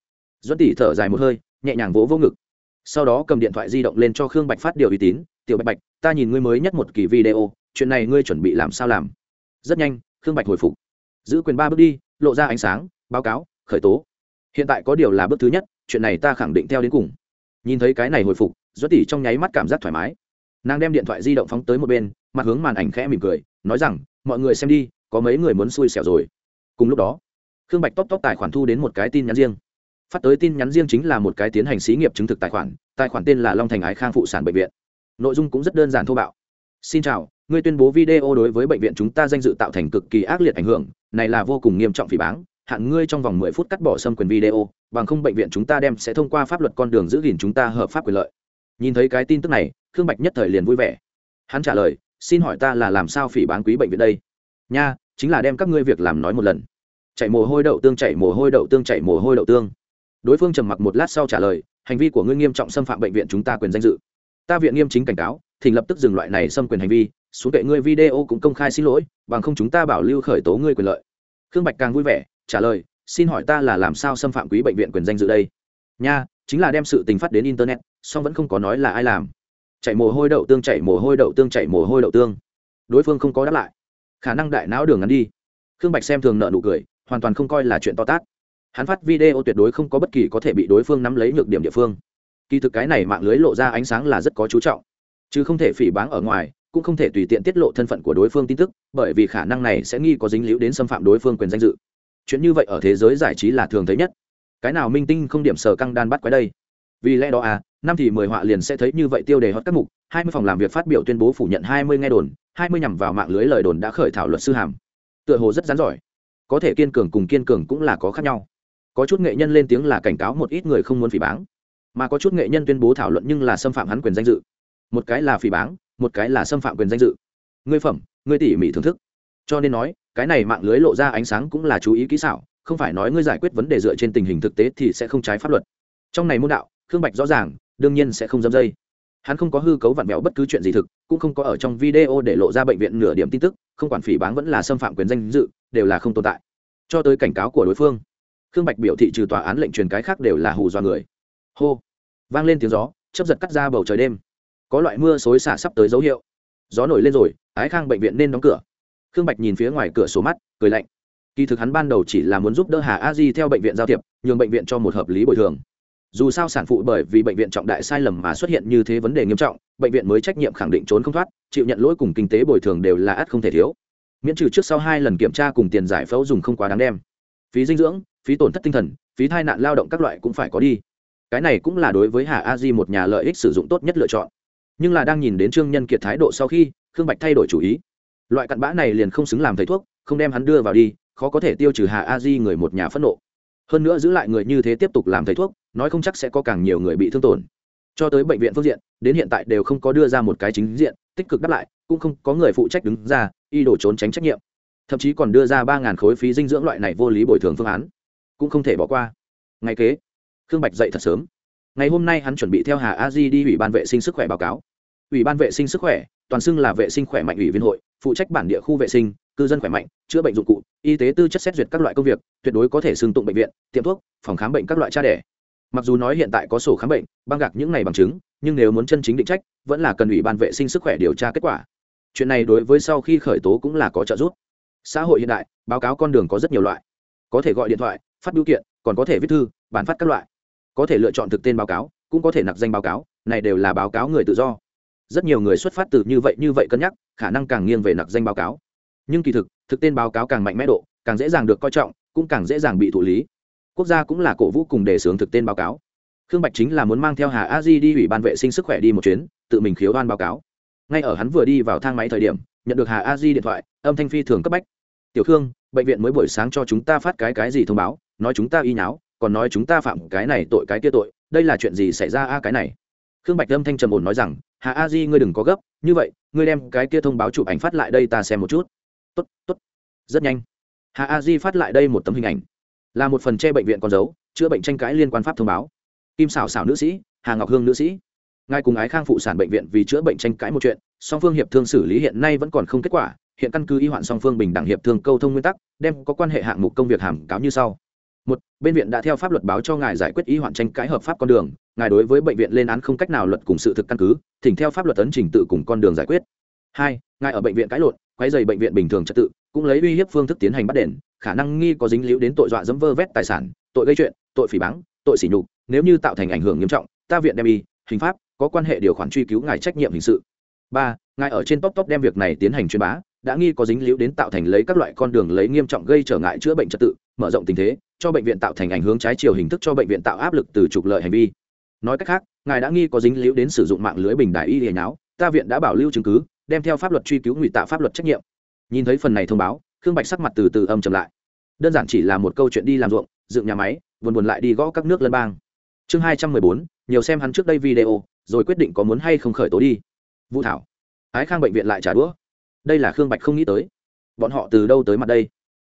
A: Duẫn tỷ thở dài một hơi, nhẹ nhàng vỗ vô ngực. Sau đó cầm điện thoại di động lên cho khương bạch phát điều uy tín. Tiểu bạch bạch, ta nhìn ngươi mới nhất một kỳ video, chuyện này ngươi chuẩn bị làm sao làm? Rất nhanh khương bạch hồi phục. Giữ quyền ba bước đi, lộ ra ánh sáng, báo cáo, khởi tố. Hiện tại có điều là bước thứ nhất, chuyện này ta khẳng định theo đến cùng. Nhìn thấy cái này hồi phục duẫn tỷ trong nháy mắt cảm giác thoải mái. Nàng đem điện thoại di động phóng tới một bên, mặt hướng màn ảnh khẽ mỉm cười, nói rằng, mọi người xem đi, có mấy người muốn xui xẻo rồi. Cùng lúc đó, khương bạch tóc tóc tài khoản thu đến một cái tin nhắn riêng. Phát tới tin nhắn riêng chính là một cái tiến hành xí nghiệp chứng thực tài khoản tài khoản tên là long thành ái khang phụ sản bệnh viện. Nội dung cũng rất đơn giản thô bạo. Xin chào ngươi tuyên bố video đối với bệnh viện chúng ta danh dự tạo thành cực kỳ ác liệt ảnh hưởng, này là vô cùng nghiêm trọng phỉ báng, hạn ngươi trong vòng mười phút cắt bỏ xâm quyền video, bằng không bệnh viện chúng ta đem sẽ thông qua pháp luật con đường giữ gìn chúng ta hợp pháp quyền lợi. Nhìn thấy cái tin tức này, khương bạch nhất thời liền vui vẻ. Hắn trả lời, xin hỏi ta là làm sao phỉ báng quý bệnh viện đây? Nha, chính là đem các ngươi việc làm nói một lần. Chạy mồ hôi đậu tương chạy mồ hôi đậu tương chạy mồ hôi đậu tương. Đối phương trầm mặc một lát sau trả lời, hành vi của ngươi nghiêm trọng xâm phạm bệnh viện chúng ta quyền danh dự. Ta viện nghiêm chính cảnh cáo, thỉnh lập tức dừng loại này xâm quyền hành vi xuống kệ ngươi video cũng công khai xin lỗi, bằng không chúng ta bảo lưu khởi tố ngươi quyền lợi. Khương bạch càng vui vẻ, trả lời, xin hỏi ta là làm sao xâm phạm quý bệnh viện quyền danh dự đây? Nha, chính là đem sự tình phát đến internet, song vẫn không có nói là ai làm. Chạy mồ hôi đậu tương chạy mồ hôi đậu tương chạy mồ hôi đậu tương. Đối phương không có đáp lại. Khả năng đại não đường ngắn đi. Khương bạch xem thường nợ nụ cười, hoàn toàn không coi là chuyện to tát. Hắn phát video tuyệt đối không có bất kỳ có thể bị đối phương nắm lấy nhược điểm địa phương. Kỳ thực cái này mạng lưới lộ ra ánh sáng là rất có chú trọng, chứ không thể phỉ báng ở ngoài cũng không thể tùy tiện tiết lộ thân phận của đối phương tin tức, bởi vì khả năng này sẽ nghi có dính líu đến xâm phạm đối phương quyền danh dự. Chuyện như vậy ở thế giới giải trí là thường thấy nhất. Cái nào minh tinh không điểm sờ căng đan bắt quái đây? Vì lẽ đó à năm thì mười họa liền sẽ thấy như vậy tiêu đề hót các mục, hai mươi phòng làm việc phát biểu tuyên bố phủ nhận hai mươi nghe đồn, hai mươi nhằm vào mạng lưới lời đồn đã khởi thảo luật sư hàm. Tựa hồ rất rắn giỏi. Có thể kiên cường cùng kiên cường cũng là có khác nhau. Có chút nghệ nhân lên tiếng là cảnh cáo một ít người không muốn phỉ báng, mà có chút nghệ nhân tuyên bố thảo luận nhưng là xâm phạm hắn quyền danh dự. Một cái là phỉ báng một cái là xâm phạm quyền danh dự. Ngươi phẩm, ngươi tỉ mỉ thưởng thức. Cho nên nói, cái này mạng lưới lộ ra ánh sáng cũng là chú ý kỹ xảo, không phải nói ngươi giải quyết vấn đề dựa trên tình hình thực tế thì sẽ không trái pháp luật. Trong này môn đạo, khương bạch rõ ràng, đương nhiên sẽ không dâm dây. Hắn không có hư cấu vặn vẹo bất cứ chuyện gì thực, cũng không có ở trong video để lộ ra bệnh viện nửa điểm tin tức, không quản phỉ báng vẫn là xâm phạm quyền danh dự, đều là không tồn tại. Cho tới cảnh cáo của đối phương, khương bạch biểu thị trừ tòa án lệnh truyền cái khác đều là hù do người. Hô, vang lên tiếng gió chấp giật cắt ra bầu trời đêm có loại mưa xối xả sắp tới dấu hiệu. Gió nổi lên rồi, ái khang bệnh viện nên đóng cửa. Khương bạch nhìn phía ngoài cửa sổ mắt, cười lạnh. Kỳ thực hắn ban đầu chỉ là muốn giúp đỡ hà a di theo bệnh viện giao thiệp, nhường bệnh viện cho một hợp lý bồi thường. Dù sao sản phụ bởi vì bệnh viện trọng đại sai lầm mà xuất hiện như thế vấn đề nghiêm trọng, bệnh viện mới trách nhiệm khẳng định trốn không thoát, chịu nhận lỗi cùng kinh tế bồi thường đều là ắt không thể thiếu. Miễn trừ trước sau hai lần kiểm tra cùng tiền giải phẫu dùng không quá đáng đem. Phí dinh dưỡng, phí tổn thất tinh thần, phí thai nạn lao động các loại cũng phải có đi. Cái này cũng là đối với hà a di một nhà lợi ích sử dụng tốt nhất lựa chọn nhưng là đang nhìn đến trương nhân kiệt thái độ sau khi, khương bạch thay đổi chủ ý. Loại cặn bã này liền không xứng làm thầy thuốc, không đem hắn đưa vào đi, khó có thể tiêu trừ hà a di người một nhà phẫn nộ. Hơn nữa giữ lại người như thế tiếp tục làm thầy thuốc, nói không chắc sẽ có càng nhiều người bị thương tổn. Cho tới bệnh viện phương diện, đến hiện tại đều không có đưa ra một cái chính diện, tích cực đáp lại, cũng không có người phụ trách đứng ra, y đổ trốn tránh trách nhiệm. Thậm chí còn đưa ra ba khối phí dinh dưỡng loại này vô lý bồi thường phương án. Cũng không thể bỏ qua. Ngày kế, khương bạch dậy thật sớm. Ngày hôm nay hắn chuẩn bị theo hà a di đi ủy ban vệ sinh sức khỏe báo cáo ủy ban vệ sinh sức khỏe, toàn xưng là vệ sinh khỏe mạnh ủy viên hội, phụ trách bản địa khu vệ sinh, cư dân khỏe mạnh, chữa bệnh dụng cụ, y tế tư chất xét duyệt các loại công việc, tuyệt đối có thể xưng tụng bệnh viện, tiệm thuốc, phòng khám bệnh các loại cha đẻ. Mặc dù nói hiện tại có sổ khám bệnh, băng gạc những ngày bằng chứng, nhưng nếu muốn chân chính định trách, vẫn là cần ủy ban vệ sinh sức khỏe điều tra kết quả. Chuyện này đối với sau khi khởi tố cũng là có trợ giúp. Xã hội hiện đại, báo cáo con đường có rất nhiều loại. Có thể gọi điện thoại, phát biểu kiện, còn có thể viết thư bản phát các loại. Có thể lựa chọn thực tên báo cáo, cũng có thể nặc danh báo cáo, này đều là báo cáo người tự do rất nhiều người xuất phát từ như vậy như vậy cân nhắc, khả năng càng nghiêng về nặc danh báo cáo. Nhưng kỳ thực thực tên báo cáo càng mạnh mẽ độ, càng dễ dàng được coi trọng, cũng càng dễ dàng bị thụ lý. Quốc gia cũng là cổ vũ cùng đề xướng thực tên báo cáo. Khương bạch chính là muốn mang theo hà a di đi ủy ban vệ sinh sức khỏe đi một chuyến, tự mình khiếu đoan báo cáo. Ngay ở hắn vừa đi vào thang máy thời điểm, nhận được hà a di điện thoại, âm thanh phi thường cấp bách. Tiểu khương, bệnh viện mới buổi sáng cho chúng ta phát cái cái gì thông báo, nói chúng ta y nháo, còn nói chúng ta phạm cái này tội cái kia tội, đây là chuyện gì xảy ra a cái này? Khương bạch âm thanh trầm ổn nói rằng hà a di ngươi đừng có gấp, như vậy, ngươi đem cái kia thông báo chụp ảnh phát lại đây ta xem một chút. Tốt tốt. Rất nhanh. Hà a di phát lại đây một tấm hình ảnh. Là một phần che bệnh viện con dấu, chữa bệnh tranh cãi liên quan pháp thông báo. Kim xảo xảo nữ sĩ, hà ngọc hương nữ sĩ. Ngài cùng ái khang phụ sản bệnh viện vì chữa bệnh tranh cãi một chuyện, song phương hiệp thương xử lý hiện nay vẫn còn không kết quả, hiện căn cứ y hoạn song phương bình đẳng hiệp thương câu thông nguyên tắc, đem có quan hệ hạng mục công việc hàm cáo như sau. Một, bên viện đã theo pháp luật báo cho ngài giải quyết y hoạn tranh cãi hợp pháp con đường ngài đối với bệnh viện lên án không cách nào luật cùng sự thực căn cứ, thỉnh theo pháp luật ấn trình tự cùng con đường giải quyết. Hai, ngài ở bệnh viện cãi lộn quay dày bệnh viện bình thường trật tự, cũng lấy uy hiếp phương thức tiến hành bắt đền, khả năng nghi có dính liễu đến tội dọa dẫm vơ vét tài sản, tội gây chuyện, tội phỉ báng, tội sỉ nhục, nếu như tạo thành ảnh hưởng nghiêm trọng, ta viện đem y, hình pháp, có quan hệ điều khoản truy cứu ngài trách nhiệm hình sự. Ba, ngài ở trên top top đem việc này tiến hành truyền bá, đã nghi có dính liễu đến tạo thành lấy các loại con đường lấy nghiêm trọng gây trở ngại chữa bệnh trật tự, mở rộng tình thế, cho bệnh viện tạo thành ảnh hướng trái chiều hình thức cho bệnh viện tạo áp lực từ trục lợi hành vi nói cách khác, ngài đã nghi có dính líu đến sử dụng mạng lưới bình đại y hề nháo, ta viện đã bảo lưu chứng cứ, đem theo pháp luật truy cứu ngụy tạo pháp luật trách nhiệm. Nhìn thấy phần này thông báo, khương bạch sắc mặt từ từ âm trầm lại. Đơn giản chỉ là một câu chuyện đi làm ruộng, dựng nhà máy, buồn buồn lại đi gõ các nước lân bang. Chương hai trăm mười bốn, nhiều xem hắn trước đây video, rồi quyết định có muốn hay không khởi tố đi. Vũ thảo. Ái khang bệnh viện lại trả đũa. Đây là khương bạch không nghĩ tới. Bọn họ từ đâu tới mặt đây?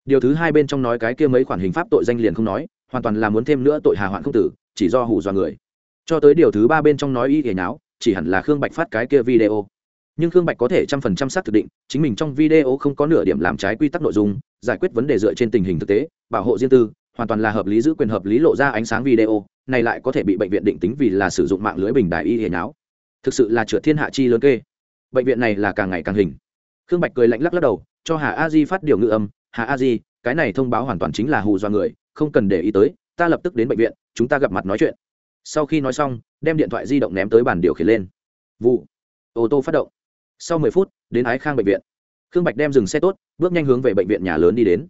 A: Điều thứ hai bên trong nói cái kia mấy khoản hình pháp tội danh liền không nói, hoàn toàn là muốn thêm nữa tội hà hoạn không tử, chỉ do hủ dọa người cho tới điều thứ ba bên trong nói y thể nháo, chỉ hẳn là khương bạch phát cái kia video. Nhưng khương bạch có thể trăm phần trăm xác thực định, chính mình trong video không có nửa điểm làm trái quy tắc nội dung, giải quyết vấn đề dựa trên tình hình thực tế, bảo hộ riêng tư, hoàn toàn là hợp lý giữ quyền hợp lý lộ ra ánh sáng video, này lại có thể bị bệnh viện định tính vì là sử dụng mạng lưới bình đại y hệ nháo. Thực sự là chữa thiên hạ chi lớn kê. Bệnh viện này là càng ngày càng hình. Khương bạch cười lạnh lắc lắc đầu, cho hà a di phát điều ngữ âm, hà a di, cái này thông báo hoàn toàn chính là hù do người, không cần để ý tới, ta lập tức đến bệnh viện, chúng ta gặp mặt nói chuyện sau khi nói xong, đem điện thoại di động ném tới bàn điều khiển lên. Vụ. Ô tô phát động. Sau mười phút, đến ái khang bệnh viện. Khương bạch đem dừng xe tốt, bước nhanh hướng về bệnh viện nhà lớn đi đến.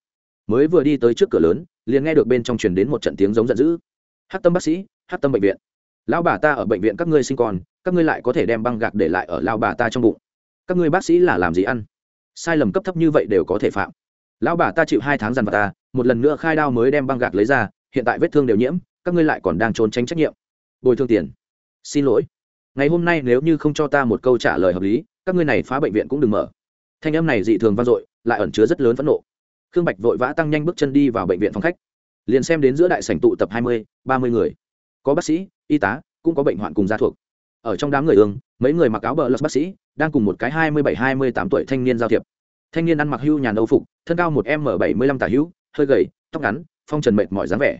A: Mới vừa đi tới trước cửa lớn, liền nghe được bên trong truyền đến một trận tiếng giống giận dữ. Hát tâm bác sĩ hát tâm bệnh viện. Lão bà ta ở bệnh viện các ngươi sinh con, các ngươi lại có thể đem băng gạc để lại ở lao bà ta trong bụng. Các ngươi bác sĩ là làm gì ăn? Sai lầm cấp thấp như vậy đều có thể phạm. Lão bà ta chịu hai tháng dằn vào ta, một lần nữa khai đao mới đem băng gạc lấy ra, hiện tại vết thương đều nhiễm, các ngươi lại còn đang trốn tránh trách nhiệm bồi thương tiền. Xin lỗi. Ngày hôm nay nếu như không cho ta một câu trả lời hợp lý, các ngươi này phá bệnh viện cũng đừng mở. Thanh âm này dị thường vang dội, lại ẩn chứa rất lớn phẫn nộ. Khương bạch vội vã tăng nhanh bước chân đi vào bệnh viện phòng khách. Liền xem đến giữa đại sảnh tụ tập hai mươi, ba mươi người. Có bác sĩ, y tá, cũng có bệnh hoạn cùng gia thuộc. Ở trong đám người ương, mấy người mặc áo bờ lật bác sĩ, đang cùng một cái hai mươi bảy, hai mươi tám tuổi thanh niên giao thiệp. Thanh niên ăn mặc hưu nhàn âu phục, thân cao một m bảy mươi lăm tả hữu, hơi gầy, tóc ngắn, phong trần mệt mỏi dáng vẻ.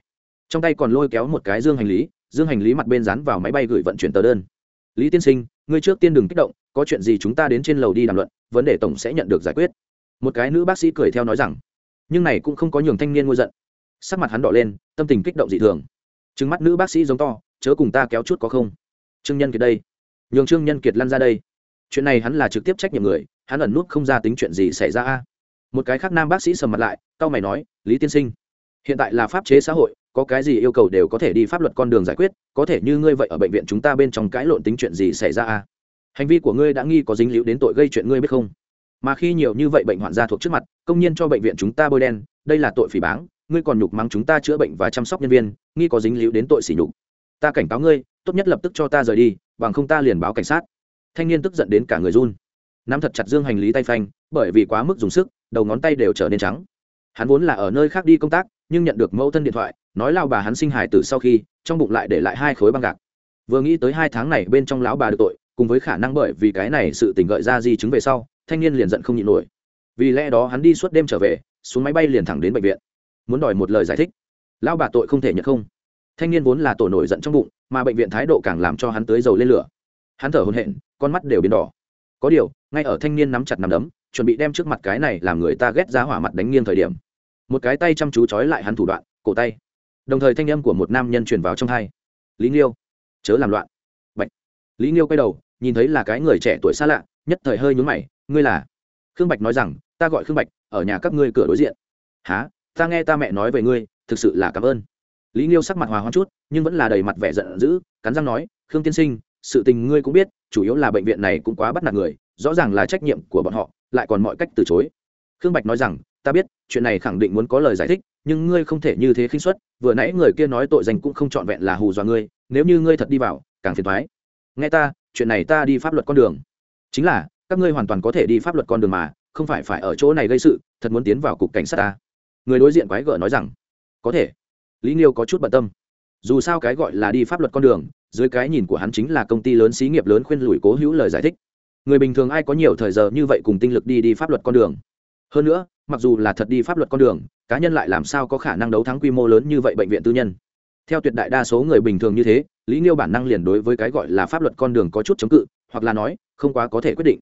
A: Trong tay còn lôi kéo một cái dương hành lý dương hành lý mặt bên dán vào máy bay gửi vận chuyển tờ đơn. Lý tiên sinh, ngươi trước tiên đừng kích động, có chuyện gì chúng ta đến trên lầu đi đàm luận, vấn đề tổng sẽ nhận được giải quyết. Một cái nữ bác sĩ cười theo nói rằng, nhưng này cũng không có nhường thanh niên ngôi giận. Sắc mặt hắn đỏ lên, tâm tình kích động dị thường. Trừng mắt nữ bác sĩ giống to, chớ cùng ta kéo chút có không? Trương nhân kiệt đây. Nhường trương nhân kiệt lăn ra đây. Chuyện này hắn là trực tiếp trách nhiệm người, hắn ẩn nút không ra tính chuyện gì xảy ra a. Một cái khác nam bác sĩ sầm mặt lại tao mày nói, lý tiên sinh, hiện tại là pháp chế xã hội có cái gì yêu cầu đều có thể đi pháp luật con đường giải quyết, có thể như ngươi vậy ở bệnh viện chúng ta bên trong cãi lộn tính chuyện gì xảy ra à? hành vi của ngươi đã nghi có dính líu đến tội gây chuyện ngươi biết không? Mà khi nhiều như vậy bệnh hoạn gia thuộc trước mặt, công nhân cho bệnh viện chúng ta bôi đen, đây là tội phỉ báng, ngươi còn nhục mắng chúng ta chữa bệnh và chăm sóc nhân viên, nghi có dính líu đến tội sỉ nhục. Ta cảnh cáo ngươi, tốt nhất lập tức cho ta rời đi, bằng không ta liền báo cảnh sát. Thanh niên tức giận đến cả người run. Nắm thật chặt dương hành lý tay phanh, bởi vì quá mức dùng sức, đầu ngón tay đều trở nên trắng. Hắn vốn là ở nơi khác đi công tác, nhưng nhận được mẫu thân điện thoại nói lao bà hắn sinh hải tử sau khi, trong bụng lại để lại hai khối băng gạc. Vừa nghĩ tới hai tháng này bên trong lão bà được tội, cùng với khả năng bởi vì cái này sự tình gợi ra di chứng về sau, thanh niên liền giận không nhịn nổi. Vì lẽ đó hắn đi suốt đêm trở về, xuống máy bay liền thẳng đến bệnh viện. Muốn đòi một lời giải thích. Lão bà tội không thể nhận không. Thanh niên vốn là tổ nổi giận trong bụng, mà bệnh viện thái độ càng làm cho hắn tới dầu lên lửa. Hắn thở hồn hện con mắt đều biến đỏ. Có điều, ngay ở thanh niên nắm chặt nắm đấm, chuẩn bị đem trước mặt cái này làm người ta ghét giá hỏa mặt đánh nghiêng thời điểm. Một cái tay chăm chú trói lại hắn thủ đoạn, cổ tay đồng thời thanh âm của một nam nhân truyền vào trong hai lý nghiêu, chớ làm loạn. Bạch. lý nghiêu quay đầu, nhìn thấy là cái người trẻ tuổi xa lạ, nhất thời hơi nhún mày, ngươi là? Khương bạch nói rằng, ta gọi khương bạch, ở nhà các ngươi cửa đối diện. Há ta nghe ta mẹ nói về ngươi, thực sự là cảm ơn. Lý nghiêu sắc mặt hòa hoãn chút, nhưng vẫn là đầy mặt vẻ giận dữ, cắn răng nói, khương tiên sinh, sự tình ngươi cũng biết, chủ yếu là bệnh viện này cũng quá bắt nạt người, rõ ràng là trách nhiệm của bọn họ, lại còn mọi cách từ chối. Khương bạch nói rằng ta biết, chuyện này khẳng định muốn có lời giải thích, nhưng ngươi không thể như thế khinh suất, vừa nãy người kia nói tội danh cũng không trọn vẹn là hù dọa ngươi, nếu như ngươi thật đi vào, càng phiền thoái nghe ta, chuyện này ta đi pháp luật con đường. Chính là, các ngươi hoàn toàn có thể đi pháp luật con đường mà, không phải phải ở chỗ này gây sự, thật muốn tiến vào cục cảnh sát ta. Người đối diện quái gở nói rằng, có thể. Lý nghiêu có chút bận tâm. Dù sao cái gọi là đi pháp luật con đường, dưới cái nhìn của hắn chính là công ty lớn xí nghiệp lớn khuyên lùi cố hữu lời giải thích. Người bình thường ai có nhiều thời giờ như vậy cùng tinh lực đi đi pháp luật con đường? Hơn nữa mặc dù là thật đi pháp luật con đường, cá nhân lại làm sao có khả năng đấu thắng quy mô lớn như vậy bệnh viện tư nhân. Theo tuyệt đại đa số người bình thường như thế, lý nghiêu bản năng liền đối với cái gọi là pháp luật con đường có chút chống cự, hoặc là nói, không quá có thể quyết định.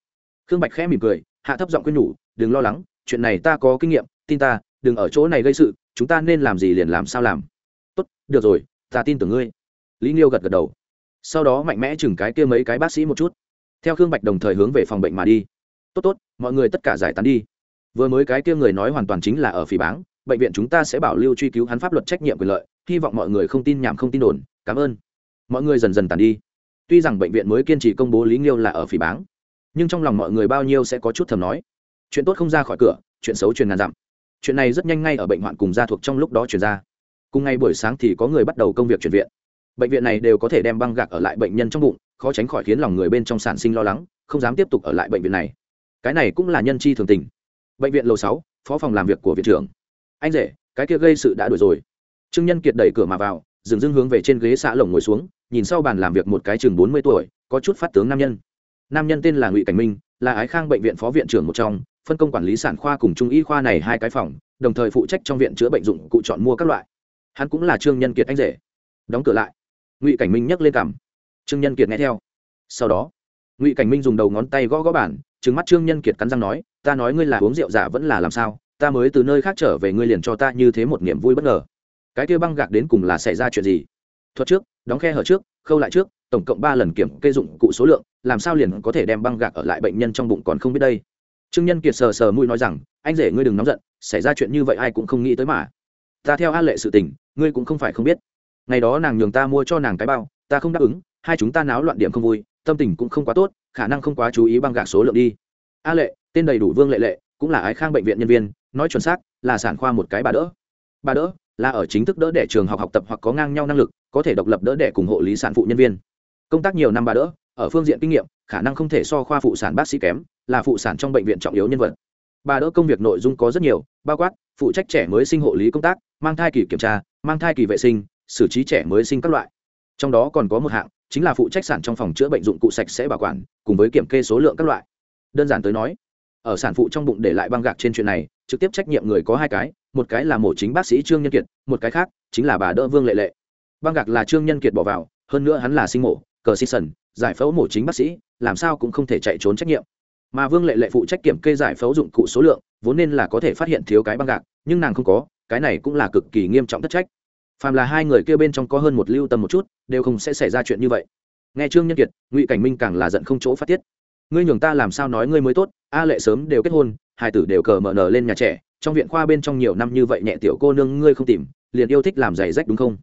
A: Khương bạch khẽ mỉm cười, hạ thấp giọng khuyên nhủ, đừng lo lắng, chuyện này ta có kinh nghiệm, tin ta, đừng ở chỗ này gây sự, chúng ta nên làm gì liền làm sao làm. Tốt, được rồi, ta tin tưởng ngươi. Lý nghiêu gật gật đầu. Sau đó mạnh mẽ chừng cái kia mấy cái bác sĩ một chút. Theo khương bạch đồng thời hướng về phòng bệnh mà đi. Tốt tốt, mọi người tất cả giải tán đi vừa mới cái kia người nói hoàn toàn chính là ở phỉ báng, bệnh viện chúng ta sẽ bảo lưu truy cứu hắn pháp luật trách nhiệm quyền lợi, hy vọng mọi người không tin nhảm không tin đồn, cảm ơn. Mọi người dần dần tàn đi. Tuy rằng bệnh viện mới kiên trì công bố lý nghiêu là ở phỉ báng, nhưng trong lòng mọi người bao nhiêu sẽ có chút thầm nói. Chuyện tốt không ra khỏi cửa, chuyện xấu truyền ngàn dặm. Chuyện này rất nhanh ngay ở bệnh hoạn cùng gia thuộc trong lúc đó chuyển ra. Cùng ngày buổi sáng thì có người bắt đầu công việc chuyển viện. Bệnh viện này đều có thể đem băng gạc ở lại bệnh nhân trong bụng, khó tránh khỏi khiến lòng người bên trong sản sinh lo lắng, không dám tiếp tục ở lại bệnh viện này. Cái này cũng là nhân chi thường tình bệnh viện lầu sáu, phó phòng làm việc của viện trưởng. Anh rể, cái kia gây sự đã đuổi rồi. Trương nhân kiệt đẩy cửa mà vào, dừng dưng hướng về trên ghế xã lồng ngồi xuống, nhìn sau bàn làm việc một cái chừng bốn mươi tuổi, có chút phát tướng nam nhân. Nam nhân tên là ngụy cảnh minh, là ái khang bệnh viện phó viện trưởng một trong, phân công quản lý sản khoa cùng trung y khoa này hai cái phòng, đồng thời phụ trách trong viện chữa bệnh dụng cụ chọn mua các loại. Hắn cũng là trương nhân kiệt anh rể. Đóng cửa lại. Ngụy cảnh minh nhấc lên cằm. Trương nhân kiệt nghe theo. Sau đó, ngụy cảnh minh dùng đầu ngón tay gõ gõ bản trừng mắt trương nhân kiệt cắn răng nói ta nói ngươi là uống rượu giả vẫn là làm sao, ta mới từ nơi khác trở về ngươi liền cho ta như thế một niềm vui bất ngờ. Cái kia băng gạc đến cùng là xảy ra chuyện gì? Thuật trước, đóng khe hở trước, khâu lại trước, tổng cộng ba lần kiểm kê dụng cụ số lượng, làm sao liền có thể đem băng gạc ở lại bệnh nhân trong bụng còn không biết đây? Trương nhân kiệt sờ sờ mũi nói rằng, anh rể ngươi đừng nóng giận, xảy ra chuyện như vậy ai cũng không nghĩ tới mà. Ta theo a lệ sự tình, ngươi cũng không phải không biết. Ngày đó nàng nhường ta mua cho nàng cái bao, ta không đáp ứng, hai chúng ta náo loạn điểm không vui, tâm tình cũng không quá tốt, khả năng không quá chú ý băng gạc số lượng đi a lệ, tên đầy đủ vương lệ lệ, cũng là ái khang bệnh viện nhân viên, nói chuẩn xác, là sản khoa một cái bà đỡ. Bà đỡ, là ở chính thức đỡ đẻ trường học học tập hoặc có ngang nhau năng lực, có thể độc lập đỡ đẻ cùng hộ lý sản phụ nhân viên. Công tác nhiều năm bà đỡ, ở phương diện kinh nghiệm, khả năng không thể so khoa phụ sản bác sĩ kém, là phụ sản trong bệnh viện trọng yếu nhân vật. Bà đỡ công việc nội dung có rất nhiều, bao quát, phụ trách trẻ mới sinh hộ lý công tác, mang thai kỳ kiểm tra, mang thai kỳ vệ sinh, xử trí trẻ mới sinh các loại. Trong đó còn có một hạng, chính là phụ trách sản trong phòng chữa bệnh dụng cụ sạch sẽ bảo quản, cùng với kiểm kê số lượng các loại đơn giản tới nói, ở sản phụ trong bụng để lại băng gạc trên chuyện này, trực tiếp trách nhiệm người có hai cái, một cái là mổ chính bác sĩ trương nhân kiệt, một cái khác chính là bà đỡ vương lệ lệ. Băng gạc là trương nhân kiệt bỏ vào, hơn nữa hắn là sinh mổ, cờ xi sần, giải phẫu mổ chính bác sĩ, làm sao cũng không thể chạy trốn trách nhiệm. Mà vương lệ lệ phụ trách kiểm kê giải phẫu dụng cụ số lượng, vốn nên là có thể phát hiện thiếu cái băng gạc, nhưng nàng không có, cái này cũng là cực kỳ nghiêm trọng thất trách. Phàm là hai người kia bên trong có hơn một lưu tâm một chút, đều không sẽ xảy ra chuyện như vậy. Nghe trương nhân kiệt, ngụy cảnh minh càng là giận không chỗ phát tiết ngươi nhường ta làm sao nói ngươi mới tốt, a lệ sớm đều kết hôn hai tử đều cờ mở nở lên nhà trẻ, trong viện khoa bên trong nhiều năm như vậy nhẹ tiểu cô nương ngươi không tìm, liền yêu thích làm giày rách đúng không?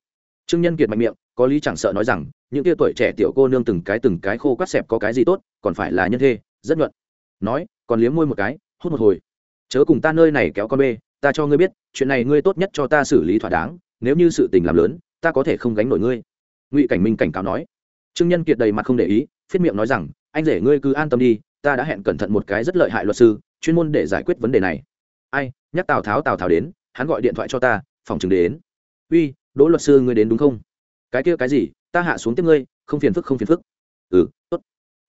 A: Trương nhân kiệt mạnh miệng, có lý chẳng sợ nói rằng, những tia tuổi trẻ tiểu cô nương từng cái từng cái khô quát xẹp có cái gì tốt, còn phải là nhân thê, rất nhuận. Nói, còn liếm môi một cái, hút một hồi. Chớ cùng ta nơi này kéo con bê, ta cho ngươi biết, chuyện này ngươi tốt nhất cho ta xử lý thỏa đáng, nếu như sự tình làm lớn, ta có thể không gánh nổi ngươi. Ngụy cảnh minh cảnh cáo nói. Trương nhân kiệt đầy mặt không để ý, phiết miệng nói rằng anh rể ngươi cứ an tâm đi ta đã hẹn cẩn thận một cái rất lợi hại luật sư chuyên môn để giải quyết vấn đề này. Ai nhắc tào tháo tào tháo đến hắn gọi điện thoại cho ta phòng chừng đến. Uy đỗ luật sư ngươi đến đúng không? Cái kia cái gì ta hạ xuống tiếp ngươi không phiền phức không phiền phức. Ừ tốt.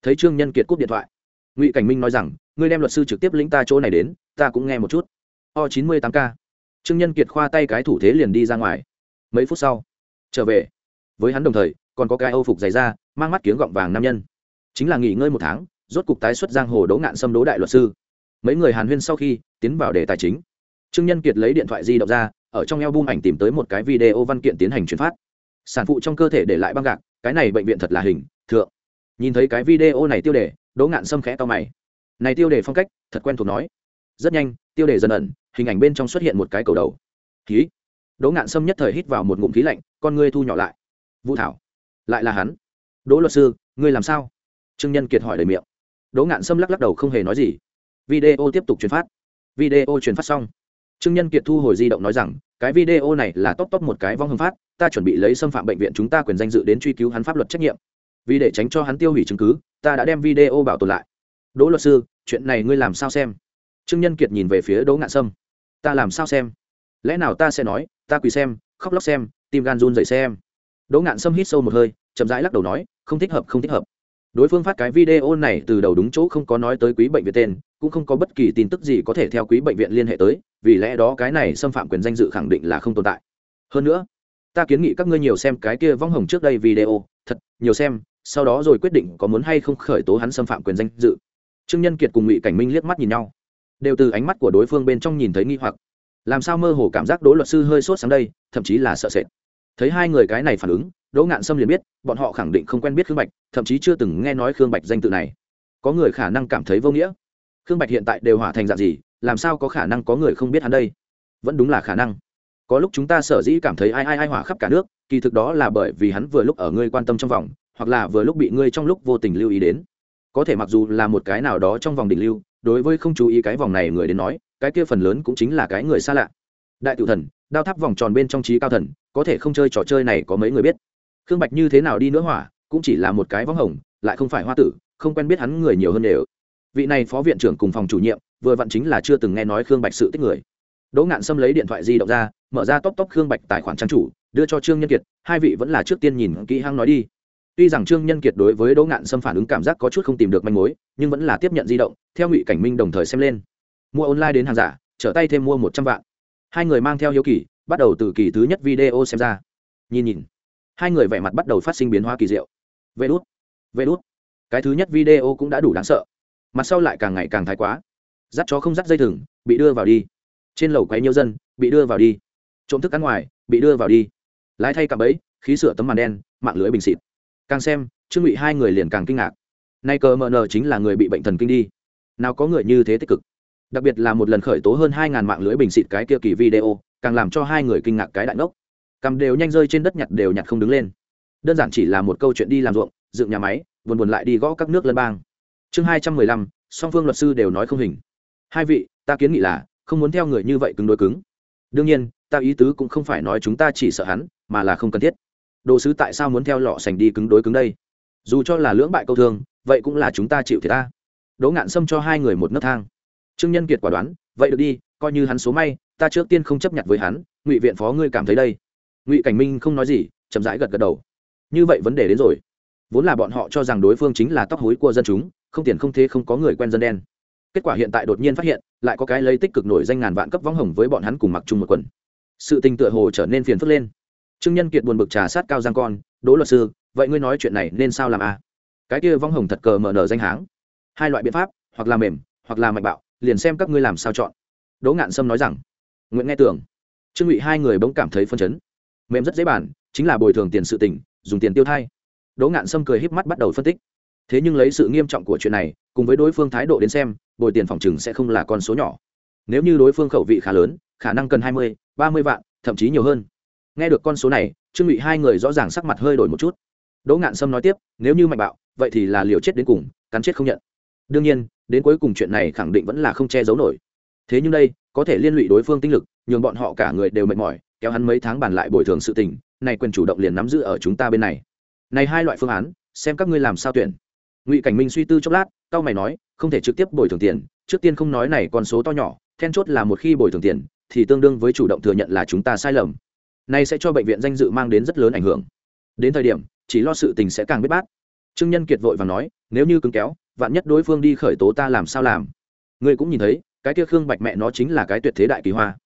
A: Thấy trương nhân kiệt cúp điện thoại ngụy cảnh minh nói rằng ngươi đem luật sư trực tiếp lĩnh ta chỗ này đến ta cũng nghe một chút. O chín mươi tám k. Trương nhân kiệt khoa tay cái thủ thế liền đi ra ngoài. Mấy phút sau trở về. Với hắn đồng thời còn có cái âu phục dày ra, mang mắt kiếng gọng vàng nam nhân chính là nghỉ ngơi một tháng, rốt cục tái xuất giang hồ đỗ ngạn xâm đố đại luật sư. Mấy người hàn huyên sau khi tiến vào đề tài chính, trương nhân kiệt lấy điện thoại di động ra, ở trong eo bung ảnh tìm tới một cái video văn kiện tiến hành chuyển phát. Sản phụ trong cơ thể để lại băng gạc, cái này bệnh viện thật là hình, thượng. Nhìn thấy cái video này tiêu đề, đỗ ngạn xâm khẽ to mày. Này tiêu đề phong cách, thật quen thuộc nói. Rất nhanh, tiêu đề dần ẩn, hình ảnh bên trong xuất hiện một cái cầu đầu. Khí. Đỗ ngạn sâm nhất thời hít vào một ngụm khí lạnh, con ngươi thu nhỏ lại. Vũ thảo. Lại là hắn. Đỗ luật sư, ngươi làm sao? Trương nhân kiệt hỏi đầy miệng. Đỗ ngạn Sâm lắc lắc đầu không hề nói gì. Video tiếp tục truyền phát. Video truyền phát xong. Trương nhân kiệt thu hồi di động nói rằng, cái video này là top top một cái vong hưng phát, ta chuẩn bị lấy xâm phạm bệnh viện chúng ta quyền danh dự đến truy cứu hắn pháp luật trách nhiệm. Vì để tránh cho hắn tiêu hủy chứng cứ, ta đã đem video bảo tồn lại. Đỗ luật sư, chuyện này ngươi làm sao xem? Trương nhân kiệt nhìn về phía đỗ ngạn sâm. Ta làm sao xem? Lẽ nào ta sẽ nói, ta quỳ xem, khóc lóc xem, tim gan run dậy xem? Đỗ ngạn sâm hít sâu một hơi, chậm rãi lắc đầu nói, không thích hợp, không thích hợp đối phương phát cái video này từ đầu đúng chỗ không có nói tới quý bệnh viện tên, cũng không có bất kỳ tin tức gì có thể theo quý bệnh viện liên hệ tới, vì lẽ đó cái này xâm phạm quyền danh dự khẳng định là không tồn tại. Hơn nữa, ta kiến nghị các ngươi nhiều xem cái kia vong hồng trước đây video, thật, nhiều xem, sau đó rồi quyết định có muốn hay không khởi tố hắn xâm phạm quyền danh dự. Trương nhân kiệt cùng ngụy cảnh minh liếc mắt nhìn nhau. Đều từ ánh mắt của đối phương bên trong nhìn thấy nghi hoặc. Làm sao mơ hồ cảm giác đỗ luật sư hơi sốt sáng đây, thậm chí là sợ sệt. Thấy hai người cái này phản ứng đỗ ngạn sâm liền biết, bọn họ khẳng định không quen biết khương bạch, thậm chí chưa từng nghe nói khương bạch danh tự này. Có người khả năng cảm thấy vô nghĩa. Khương bạch hiện tại đều hỏa thành dạng gì, làm sao có khả năng có người không biết hắn đây? Vẫn đúng là khả năng. Có lúc chúng ta sở dĩ cảm thấy ai ai ai hỏa khắp cả nước, kỳ thực đó là bởi vì hắn vừa lúc ở ngươi quan tâm trong vòng, hoặc là vừa lúc bị ngươi trong lúc vô tình lưu ý đến. Có thể mặc dù là một cái nào đó trong vòng đỉnh lưu, đối với không chú ý cái vòng này người đến nói, cái kia phần lớn cũng chính là cái người xa lạ. Đại tiểu thần, đao tháp vòng tròn bên trong trí cao thần, có thể không chơi trò chơi này có mấy người biết? Khương bạch như thế nào đi nữa hỏa, cũng chỉ là một cái võng hồng, lại không phải hoa tử, không quen biết hắn người nhiều hơn đều. Vị này phó viện trưởng cùng phòng chủ nhiệm, vừa vặn chính là chưa từng nghe nói khương bạch sự tích người. Đỗ ngạn xâm lấy điện thoại di động ra, mở ra tóc tóc khương bạch tài khoản trang chủ, đưa cho trương nhân kiệt, hai vị vẫn là trước tiên nhìn kỹ hăng nói đi. Tuy rằng trương nhân kiệt đối với đỗ ngạn xâm phản ứng cảm giác có chút không tìm được manh mối, nhưng vẫn là tiếp nhận di động, theo ngụy cảnh minh đồng thời xem lên. Mua online đến hàng giả, trở tay thêm mua một trăm vạn. Hai người mang theo hiếu kỳ, bắt đầu từ kỳ thứ nhất video xem ra. Nhìn nhìn hai người vẻ mặt bắt đầu phát sinh biến hóa kỳ diệu. Vê đốt vê đốt cái thứ nhất video cũng đã đủ đáng sợ. Mặt sau lại càng ngày càng thái quá. Dắt chó không dắt dây thừng, bị đưa vào đi. Trên lầu quấy nhiều dân, bị đưa vào đi. Trộm thức ăn ngoài, bị đưa vào đi. Lái thay cặp ấy khí sửa tấm màn đen, mạng lưới bình xịt. Càng xem, trương ngụy hai người liền càng kinh ngạc. Nay cờ mờ nờ chính là người bị bệnh thần kinh đi. Nào có người như thế tích cực. Đặc biệt là một lần khởi tố hơn hai ngàn mạng lưới bình xịt cái kia kỳ video, càng làm cho hai người kinh ngạc cái đại ngốc cầm đều nhanh rơi trên đất nhặt đều nhặt không đứng lên. Đơn giản chỉ là một câu chuyện đi làm ruộng, dựng nhà máy, buồn buồn lại đi gõ các nước lân bang. Chương hai trăm mười lăm, song phương luật sư đều nói không hình. Hai vị, ta kiến nghị là, không muốn theo người như vậy cứng đối cứng. Đương nhiên, ta ý tứ cũng không phải nói chúng ta chỉ sợ hắn, mà là không cần thiết. Đồ sứ tại sao muốn theo lọ sành đi cứng đối cứng đây? Dù cho là lưỡng bại câu thương, vậy cũng là chúng ta chịu thiệt ta. Đỗ ngạn xâm cho hai người một nấc thang. Trương nhân kiệt quả đoán, vậy được đi, coi như hắn số may, ta trước tiên không chấp nhận với hắn, ngụy viện phó ngươi cảm thấy đây ngụy cảnh minh không nói gì, chậm rãi gật gật đầu. Như vậy vấn đề đến rồi. Vốn là bọn họ cho rằng đối phương chính là tóc hối của dân chúng, không tiền không thế không có người quen dân đen. Kết quả hiện tại đột nhiên phát hiện, lại có cái lấy tích cực nổi danh ngàn vạn cấp võng hồng với bọn hắn cùng mặc chung một quần. Sự tình tựa hồ trở nên phiền phức lên. Trương nhân kiệt buồn bực trà sát cao giang con, đỗ luật sư, vậy ngươi nói chuyện này nên sao làm a? À? cái kia vong hồng thật cờ mở nở danh háng. Hai loại biện pháp, hoặc là mềm, hoặc là mạnh bạo, liền xem các ngươi làm sao chọn. Đỗ ngạn sâm nói rằng nguyễn nghe tưởng trương ngụy hai người bỗng cảm thấy phân chấn mềm rất dễ bàn, chính là bồi thường tiền sự tỉnh dùng tiền tiêu thai. Đỗ ngạn sâm cười híp mắt bắt đầu phân tích. Thế nhưng lấy sự nghiêm trọng của chuyện này, cùng với đối phương thái độ đến xem, bồi tiền phòng chừng sẽ không là con số nhỏ. Nếu như đối phương khẩu vị khá lớn, khả năng cần hai mươi, ba mươi vạn, thậm chí nhiều hơn. Nghe được con số này, trương ngụy hai người rõ ràng sắc mặt hơi đổi một chút. Đỗ ngạn sâm nói tiếp, nếu như mạnh bạo, vậy thì là liều chết đến cùng, cắn chết không nhận. Đương nhiên, đến cuối cùng chuyện này khẳng định vẫn là không che giấu nổi. Thế nhưng đây, có thể liên lụy đối phương tinh lực, nhường bọn họ cả người đều mệt mỏi kéo hắn mấy tháng bàn lại bồi thường sự tình, này quyền chủ động liền nắm giữ ở chúng ta bên này. Này hai loại phương án, xem các ngươi làm sao tuyển. Ngụy cảnh minh suy tư chốc lát cao mày nói, không thể trực tiếp bồi thường tiền, trước tiên không nói này con số to nhỏ, then chốt là một khi bồi thường tiền, thì tương đương với chủ động thừa nhận là chúng ta sai lầm. Này sẽ cho bệnh viện danh dự mang đến rất lớn ảnh hưởng. Đến thời điểm, chỉ lo sự tình sẽ càng biết bát. Trương nhân kiệt vội và nói, nếu như cứng kéo, vạn nhất đối phương đi khởi tố ta làm sao làm? Ngươi cũng nhìn thấy, cái kia khương bạch mẹ nó chính là cái tuyệt thế đại kỳ hoa.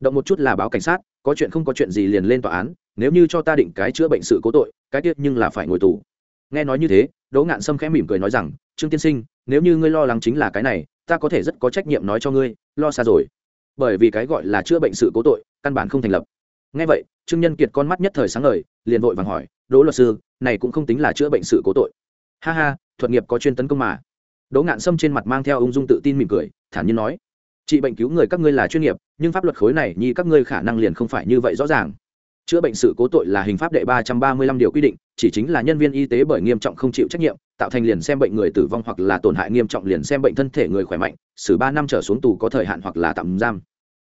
A: Động một chút là báo cảnh sát có chuyện không có chuyện gì liền lên tòa án, nếu như cho ta định cái chữa bệnh sự cố tội, cái tiết nhưng là phải ngồi tù. Nghe nói như thế, đỗ ngạn sâm khẽ mỉm cười nói rằng, trương tiên sinh, nếu như ngươi lo lắng chính là cái này, ta có thể rất có trách nhiệm nói cho ngươi, lo xa rồi. Bởi vì cái gọi là chữa bệnh sự cố tội, căn bản không thành lập. Nghe vậy, trương nhân kiệt con mắt nhất thời sáng ngời, liền vội vàng hỏi, đỗ luật sư, này cũng không tính là chữa bệnh sự cố tội. Ha ha, thuật nghiệp có chuyên tấn công mà. Đỗ ngạn sâm trên mặt mang theo ung dung tự tin mỉm cười, thản nhiên nói trị bệnh cứu người các ngươi là chuyên nghiệp, nhưng pháp luật khối này nhi các ngươi khả năng liền không phải như vậy rõ ràng. Chữa bệnh sự cố tội là hình pháp đệ ba trăm ba mươi lăm điều quy định, chỉ chính là nhân viên y tế bởi nghiêm trọng không chịu trách nhiệm, tạo thành liền xem bệnh người tử vong hoặc là tổn hại nghiêm trọng liền xem bệnh thân thể người khỏe mạnh, xử ba năm trở xuống tù có thời hạn hoặc là tạm giam.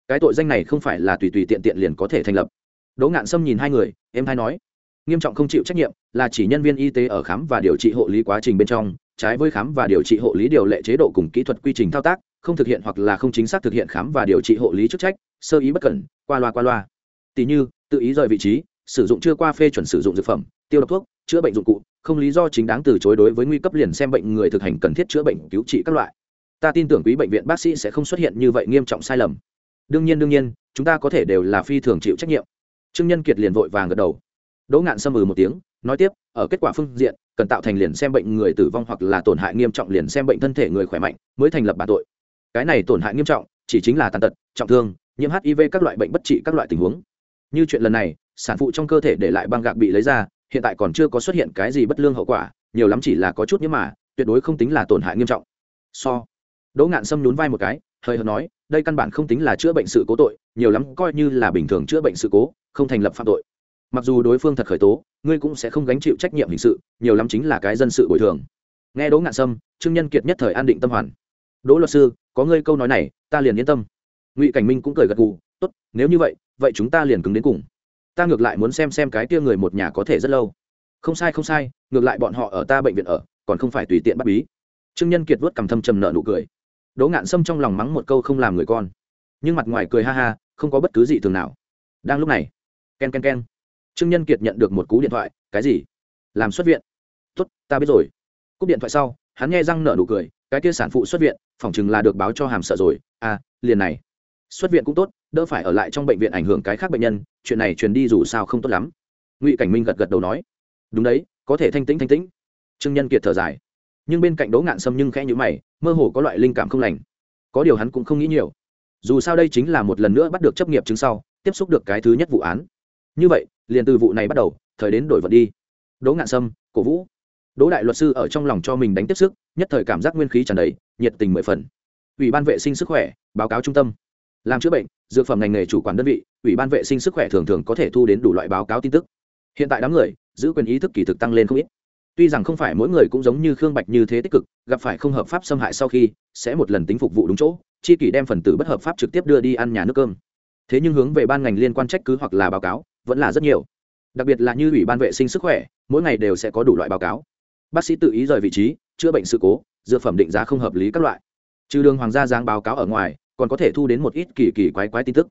A: Cái tội danh này không phải là tùy tùy tiện tiện liền có thể thành lập. Đỗ ngạn sâm nhìn hai người, em hai nói, nghiêm trọng không chịu trách nhiệm là chỉ nhân viên y tế ở khám và điều trị hộ lý quá trình bên trong trái với khám và điều trị hộ lý điều lệ chế độ cùng kỹ thuật quy trình thao tác, không thực hiện hoặc là không chính xác thực hiện khám và điều trị hộ lý chức trách, sơ ý bất cẩn, qua loa qua loa. Tỷ như, tự ý rời vị trí, sử dụng chưa qua phê chuẩn sử dụng dược phẩm, tiêu độc thuốc, chữa bệnh dụng cụ, không lý do chính đáng từ chối đối với nguy cấp liền xem bệnh người thực hành cần thiết chữa bệnh, cứu trị các loại. Ta tin tưởng quý bệnh viện bác sĩ sẽ không xuất hiện như vậy nghiêm trọng sai lầm. Đương nhiên đương nhiên, chúng ta có thể đều là phi thường chịu trách nhiệm. Trương nhân kiệt liền vội vàng gật đầu. Đỗ ngạn xâm ừ một tiếng, nói tiếp, ở kết quả phương diện cần tạo thành liền xem bệnh người tử vong hoặc là tổn hại nghiêm trọng liền xem bệnh thân thể người khỏe mạnh mới thành lập bản tội. Cái này tổn hại nghiêm trọng chỉ chính là tàn tật, trọng thương, nhiễm hiv các loại bệnh bất trị các loại tình huống. Như chuyện lần này, sản phụ trong cơ thể để lại băng gạc bị lấy ra, hiện tại còn chưa có xuất hiện cái gì bất lương hậu quả, nhiều lắm chỉ là có chút nhưng mà, tuyệt đối không tính là tổn hại nghiêm trọng. So, đỗ ngạn sâm nhún vai một cái, hơi hợt nói, đây căn bản không tính là chữa bệnh sự cố tội, nhiều lắm coi như là bình thường chữa bệnh sự cố, không thành lập phạm tội mặc dù đối phương thật khởi tố, ngươi cũng sẽ không gánh chịu trách nhiệm hình sự, nhiều lắm chính là cái dân sự bồi thường. Nghe đỗ ngạn sâm, trương nhân kiệt nhất thời an định tâm hoàn. Đỗ luật sư, có ngươi câu nói này, ta liền yên tâm. Ngụy cảnh minh cũng cười gật gù, tốt, nếu như vậy vậy chúng ta liền cứng đến cùng. Ta ngược lại muốn xem xem cái tia người một nhà có thể rất lâu. Không sai không sai, ngược lại bọn họ ở ta bệnh viện ở, còn không phải tùy tiện bắt bí. Trương nhân kiệt vớt cầm thâm trầm nợ nụ cười. Đỗ ngạn sâm trong lòng mắng một câu không làm người con. Nhưng mặt ngoài cười ha ha, không có bất cứ gì thường nào. Đang lúc này k e n k e n k e n trương nhân kiệt nhận được một cú điện thoại, cái gì? Làm xuất viện? Tốt, ta biết rồi. Cúp điện thoại sau, hắn nghe răng nở nụ cười, cái kia sản phụ xuất viện, phỏng chừng là được báo cho hàm sợ rồi. À liền này. Xuất viện cũng tốt, đỡ phải ở lại trong bệnh viện ảnh hưởng cái khác bệnh nhân, chuyện này truyền đi dù sao không tốt lắm. Ngụy cảnh minh gật gật đầu nói, đúng đấy, có thể thanh tĩnh thanh tĩnh. Trương nhân kiệt thở dài, nhưng bên cạnh đỗ ngạn sâm nhưng khẽ nhữ mày, mơ hồ có loại linh cảm không lành. Có điều hắn cũng không nghĩ nhiều. Dù sao đây chính là một lần nữa bắt được chấp nghiệp chứng sau, tiếp xúc được cái thứ nhất vụ án. Như vậy liền từ vụ này bắt đầu, thời đến đổi vật đi. Đỗ ngạn sâm, cổ vũ. Đỗ đại luật sư ở trong lòng cho mình đánh tiếp sức, nhất thời cảm giác nguyên khí tràn đầy, nhiệt tình mười phần. Ủy ban vệ sinh sức khỏe, báo cáo trung tâm. Làm chữa bệnh, dược phẩm ngành nghề chủ quản đơn vị, ủy ban vệ sinh sức khỏe thường thường có thể thu đến đủ loại báo cáo tin tức. Hiện tại đám người, giữ quyền ý thức kỳ thực tăng lên không ít. Tuy rằng không phải mỗi người cũng giống như khương bạch như thế tích cực, gặp phải không hợp pháp xâm hại sau khi, sẽ một lần tính phục vụ đúng chỗ, chi kỷ đem phần tử bất hợp pháp trực tiếp đưa đi ăn nhà nước cơm. Thế nhưng hướng về ban ngành liên quan trách cứ hoặc là báo cáo vẫn là rất nhiều. Đặc biệt là như ủy ban vệ sinh sức khỏe, mỗi ngày đều sẽ có đủ loại báo cáo. Bác sĩ tự ý rời vị trí, chữa bệnh sự cố, dược phẩm định giá không hợp lý các loại. Trừ đường hoàng gia giáng báo cáo ở ngoài, còn có thể thu đến một ít kỳ kỳ quái quái tin tức.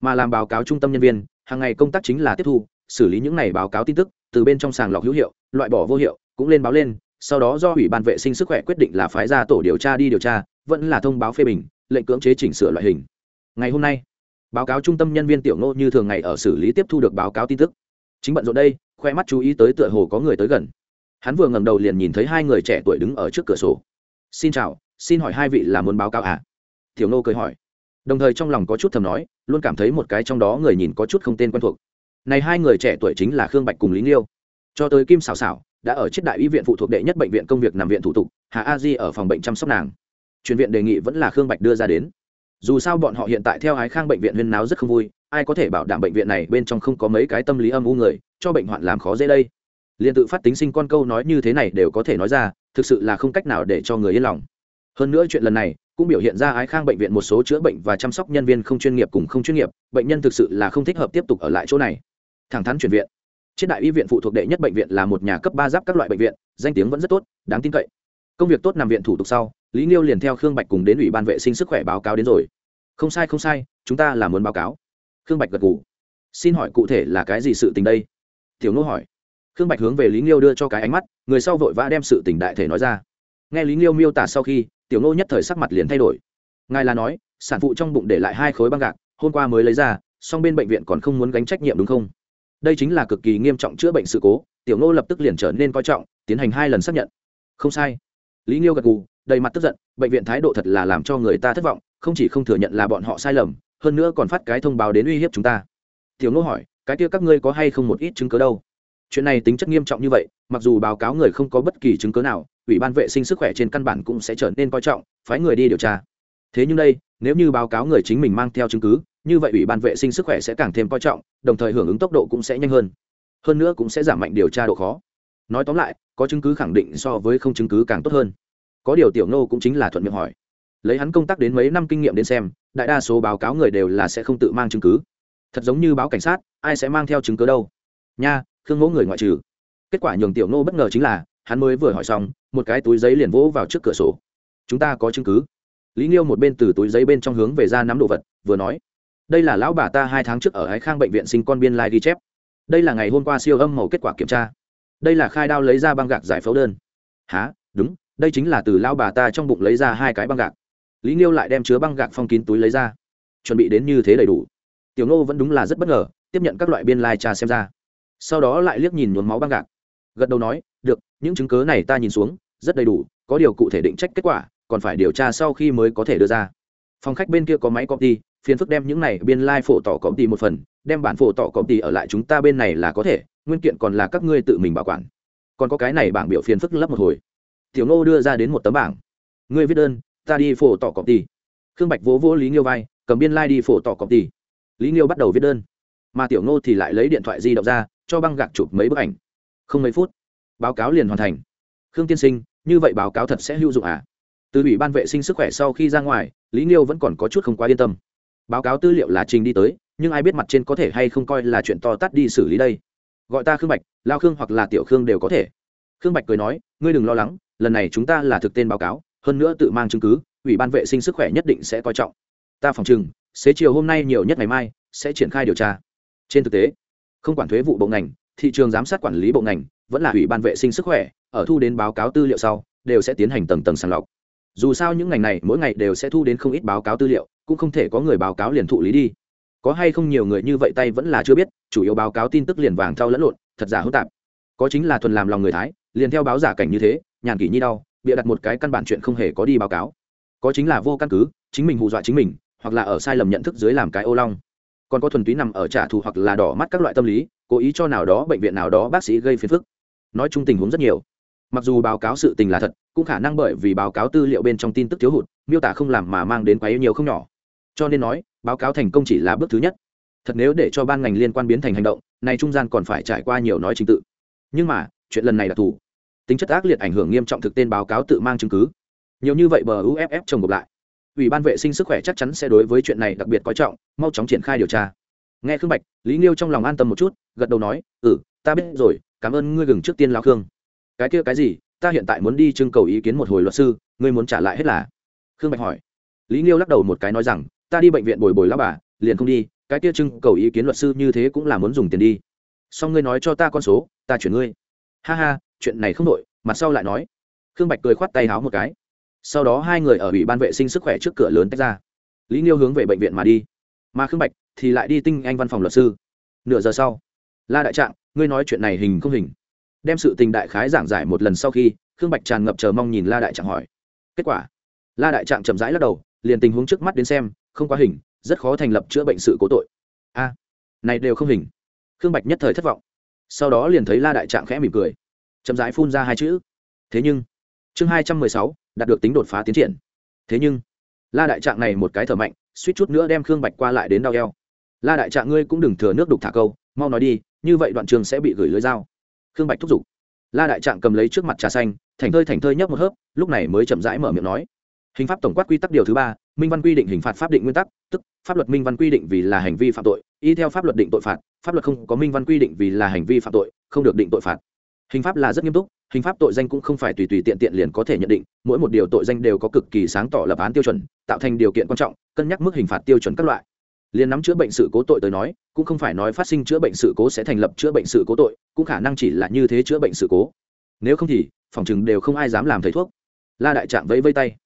A: Mà làm báo cáo trung tâm nhân viên, hàng ngày công tác chính là tiếp thu, xử lý những này báo cáo tin tức, từ bên trong sàng lọc hữu hiệu, loại bỏ vô hiệu, cũng lên báo lên, sau đó do ủy ban vệ sinh sức khỏe quyết định là phái ra tổ điều tra đi điều tra, vẫn là thông báo phê bình, lệnh cưỡng chế chỉnh sửa loại hình. Ngày hôm nay báo cáo trung tâm nhân viên tiểu ngô như thường ngày ở xử lý tiếp thu được báo cáo tin tức. Chính bận rộn đây, khoe mắt chú ý tới tựa hồ có người tới gần. Hắn vừa ngẩng đầu liền nhìn thấy hai người trẻ tuổi đứng ở trước cửa sổ. Xin chào, xin hỏi hai vị là muốn báo cáo à? Tiểu ngô cười hỏi. Đồng thời trong lòng có chút thầm nói, luôn cảm thấy một cái trong đó người nhìn có chút không tên quen thuộc. Này hai người trẻ tuổi chính là khương bạch cùng lý nghiêu. Cho tới kim xảo xảo đã ở chiếc đại y viện phụ thuộc đệ nhất bệnh viện công việc nằm viện thủ tục, hà a di ở phòng bệnh chăm sóc nàng. Truyền viện đề nghị vẫn là khương bạch đưa ra đến dù sao bọn họ hiện tại theo ái khang bệnh viện huyên náo rất không vui, ai có thể bảo đảm bệnh viện này bên trong không có mấy cái tâm lý âm u người, cho bệnh hoạn làm khó dễ đây. Liền tự phát tính sinh con câu nói như thế này đều có thể nói ra, thực sự là không cách nào để cho người yên lòng. Hơn nữa chuyện lần này, cũng biểu hiện ra ái khang bệnh viện một số chữa bệnh và chăm sóc nhân viên không chuyên nghiệp cùng không chuyên nghiệp, bệnh nhân thực sự là không thích hợp tiếp tục ở lại chỗ này. Thẳng thắn chuyển viện. Triết đại y viện phụ thuộc đệ nhất bệnh viện là một nhà cấp ba giáp các loại bệnh viện, danh tiếng vẫn rất tốt, đáng tin cậy. Công việc tốt nằm viện thủ tục sau, lý nghiêu liền theo khương bạch cùng đến ủy ban vệ sinh sức khỏe báo cáo đến rồi không sai không sai, chúng ta là muốn báo cáo. Khương bạch gật g ủ xin hỏi cụ thể là cái gì sự tình đây? Tiểu nô hỏi. Khương bạch hướng về lý nghiêu đưa cho cái ánh mắt, người sau vội vã đem sự tình đại thể nói ra. Nghe lý nghiêu miêu tả sau khi, tiểu nô nhất thời sắc mặt liền thay đổi. Ngài là nói, sản phụ trong bụng để lại hai khối băng gạc, hôm qua mới lấy ra, song bên bệnh viện còn không muốn gánh trách nhiệm đúng không? Đây chính là cực kỳ nghiêm trọng chữa bệnh sự cố, tiểu nô lập tức liền trở nên coi trọng, tiến hành hai lần xác nhận. Không sai. Lý nghiêu gật gù đầy mặt tức giận, bệnh viện thái độ thật là làm cho người ta thất vọng, không chỉ không thừa nhận là bọn họ sai lầm, hơn nữa còn phát cái thông báo đến uy hiếp chúng ta. Tiểu ngô hỏi, cái kia các ngươi có hay không một ít chứng cớ đâu? Chuyện này tính chất nghiêm trọng như vậy, mặc dù báo cáo người không có bất kỳ chứng cớ nào, ủy ban vệ sinh sức khỏe trên căn bản cũng sẽ trở nên coi trọng, phái người đi điều tra. Thế nhưng đây, nếu như báo cáo người chính mình mang theo chứng cứ, như vậy ủy ban vệ sinh sức khỏe sẽ càng thêm coi trọng, đồng thời hưởng ứng tốc độ cũng sẽ nhanh hơn. Hơn nữa cũng sẽ giảm mạnh điều tra độ khó. Nói tóm lại, có chứng cứ khẳng định so với không chứng cứ càng tốt hơn có điều tiểu nô cũng chính là thuận miệng hỏi. Lấy hắn công tác đến mấy năm kinh nghiệm đến xem, đại đa số báo cáo người đều là sẽ không tự mang chứng cứ. Thật giống như báo cảnh sát, ai sẽ mang theo chứng cứ đâu? Nha, khương mẫu người ngoại trừ. Kết quả nhường tiểu nô bất ngờ chính là, hắn mới vừa hỏi xong, một cái túi giấy liền vỗ vào trước cửa sổ. Chúng ta có chứng cứ. Lý nghiêu một bên từ túi giấy bên trong hướng về ra nắm đồ vật, vừa nói. Đây là lão bà ta hai tháng trước ở ái khang bệnh viện sinh con biên lai ghi chép. Đây là ngày hôm qua siêu âm màu kết quả kiểm tra. Đây là khai đao lấy ra băng gạc giải phẫu đơn. Há đúng đây chính là từ lao bà ta trong bụng lấy ra hai cái băng gạc. Lý nghiêu lại đem chứa băng gạc phong kín túi lấy ra. Chuẩn bị đến như thế đầy đủ. Tiểu nô vẫn đúng là rất bất ngờ, tiếp nhận các loại biên lai trà xem ra. Sau đó lại liếc nhìn nhuốm máu băng gạc. Gật đầu nói, được, những chứng cớ này ta nhìn xuống, rất đầy đủ, có điều cụ thể định trách kết quả, còn phải điều tra sau khi mới có thể đưa ra. Phòng khách bên kia có máy copy phiền phức đem những này biên lai、like、phổ tỏ copy một phần, đem bản phổ tỏ copy ở lại chúng ta bên này là có thể, nguyên kiện còn là các ngươi tự mình bảo quản. Còn có cái này bảng biểu phiền phức lấp một hồi tiểu ngô đưa ra đến một tấm bảng. Ngươi viết đơn, ta đi phổ tỏ cọc tỷ. khương bạch vỗ vỗ lý nghiêu vai, cầm biên lai、like、đi phổ tỏ cọc tỷ. lý nghiêu bắt đầu viết đơn. Mà tiểu ngô thì lại lấy điện thoại di động ra, cho băng gạc chụp mấy bức ảnh. Không mấy phút, báo cáo liền hoàn thành. Khương tiên sinh, như vậy báo cáo thật sẽ hữu dụng à? Từ ủy ban vệ sinh sức khỏe sau khi ra ngoài, lý nghiêu vẫn còn có chút không quá yên tâm. Báo cáo tư liệu là trình đi tới, nhưng ai biết mặt trên có thể hay không coi là chuyện to tát đi xử lý đây. Gọi ta khương bạch, lao khương hoặc là tiểu khương đều có thể. Khương bạch cười nói, ngươi đừng lo lắng lần này chúng ta là thực tên báo cáo, hơn nữa tự mang chứng cứ, ủy ban vệ sinh sức khỏe nhất định sẽ coi trọng. Ta phòng chừng xế chiều hôm nay nhiều nhất ngày mai, sẽ triển khai điều tra. Trên thực tế, không quản thuế vụ bộ ngành, thị trường giám sát quản lý bộ ngành, vẫn là ủy ban vệ sinh sức khỏe, ở thu đến báo cáo tư liệu sau, đều sẽ tiến hành tầng tầng sàng lọc. Dù sao những ngành này mỗi ngày đều sẽ thu đến không ít báo cáo tư liệu, cũng không thể có người báo cáo liền thụ lý đi. Có hay không nhiều người như vậy tay vẫn là chưa biết, chủ yếu báo cáo tin tức liền vàng thao lẫn lộn, thật giả hỗn tạp. Có chính là thuần làm lòng người thái, liền theo báo giả cảnh như thế nhàn kỷ nhi đau, bịa đặt một cái căn bản chuyện không hề có đi báo cáo. Có chính là vô căn cứ, chính mình hù dọa chính mình, hoặc là ở sai lầm nhận thức dưới làm cái ô long. Còn có thuần túy nằm ở trả thù hoặc là đỏ mắt các loại tâm lý, cố ý cho nào đó bệnh viện nào đó bác sĩ gây phiền phức. Nói chung tình huống rất nhiều. Mặc dù báo cáo sự tình là thật, cũng khả năng bởi vì báo cáo tư liệu bên trong tin tức thiếu hụt, miêu tả không làm mà mang đến quá nhiều không nhỏ. Cho nên nói, báo cáo thành công chỉ là bước thứ nhất. Thật nếu để cho ban ngành liên quan biến thành hành động này trung gian còn phải trải qua nhiều nói trình tự. Nhưng mà, chuyện lần này là thủ tính chất ác liệt ảnh hưởng nghiêm trọng thực tên báo cáo tự mang chứng cứ. Nhiều như vậy bờ uff trồng ngược lại. Ủy ban vệ sinh sức khỏe chắc chắn sẽ đối với chuyện này đặc biệt coi trọng, mau chóng triển khai điều tra. Nghe khương bạch, lý nghiêu trong lòng an tâm một chút, gật đầu nói ừ ta biết rồi, cảm ơn ngươi gừng trước tiên lao khương. Cái kia cái gì, ta hiện tại muốn đi trưng cầu ý kiến một hồi luật sư, ngươi muốn trả lại hết là? Khương bạch hỏi. Lý nghiêu lắc đầu một cái nói rằng, ta đi bệnh viện bồi bồi lao bà, liền không đi, cái kia trưng cầu ý kiến luật sư như thế cũng là muốn dùng tiền đi. Xong ngươi nói cho ta con số, ta chuyển ngươi ha ha, chuyện này không đội mặt sau lại nói. Khương bạch cười khoát tay háo một cái. Sau đó hai người ở ủy ban vệ sinh sức khỏe trước cửa lớn tách ra. Lý nghiêu hướng về bệnh viện mà đi. Mà khương bạch thì lại đi tinh anh văn phòng luật sư. Nửa giờ sau, la đại trạng, ngươi nói chuyện này hình không hình? Đem sự tình đại khái giảng giải một lần sau khi, khương bạch tràn ngập chờ mong nhìn la đại trạng hỏi. Kết quả, la đại trạng chậm rãi lắc đầu, liền tình huống trước mắt đến xem, không quá hình, rất khó thành lập chữa bệnh sự cố tội. A, này đều không hình. Khương bạch nhất thời thất vọng sau đó liền thấy la đại trạng khẽ mỉm cười, chậm rãi phun ra hai chữ. Thế nhưng, chương hai trăm mười sáu, đạt được tính đột phá tiến triển. Thế nhưng, la đại trạng này một cái thở mạnh, suýt chút nữa đem khương bạch qua lại đến đau eo. La đại trạng ngươi cũng đừng thừa nước đục thả câu, mau nói đi, như vậy đoạn trường sẽ bị gửi lưới dao. Khương bạch thúc giục. La đại trạng cầm lấy trước mặt trà xanh thành thơi thành thơi nhấp một hớp, lúc này mới chậm rãi mở miệng nói. Hình pháp tổng quát quy tắc điều thứ ba minh văn quy định hình phạt pháp định nguyên tắc, tức, pháp luật minh văn quy định vì là hành vi phạm tội, y theo pháp luật định tội phạt, pháp luật không có minh văn quy định vì là hành vi phạm tội, không được định tội phạt. Hình pháp là rất nghiêm túc, hình pháp tội danh cũng không phải tùy tùy tiện tiện liền có thể nhận định, mỗi một điều tội danh đều có cực kỳ sáng tỏ lập án tiêu chuẩn, tạo thành điều kiện quan trọng, cân nhắc mức hình phạt tiêu chuẩn các loại. Liền nắm chữa bệnh sự cố tội tới nói, cũng không phải nói phát sinh chữa bệnh sự cố sẽ thành lập chữa bệnh sự cố tội, cũng khả năng chỉ là như thế chữa bệnh sự cố. Nếu không thì, phòng chừng đều không ai dám làm thầy thuốc. La đại trạng vẫy vây tay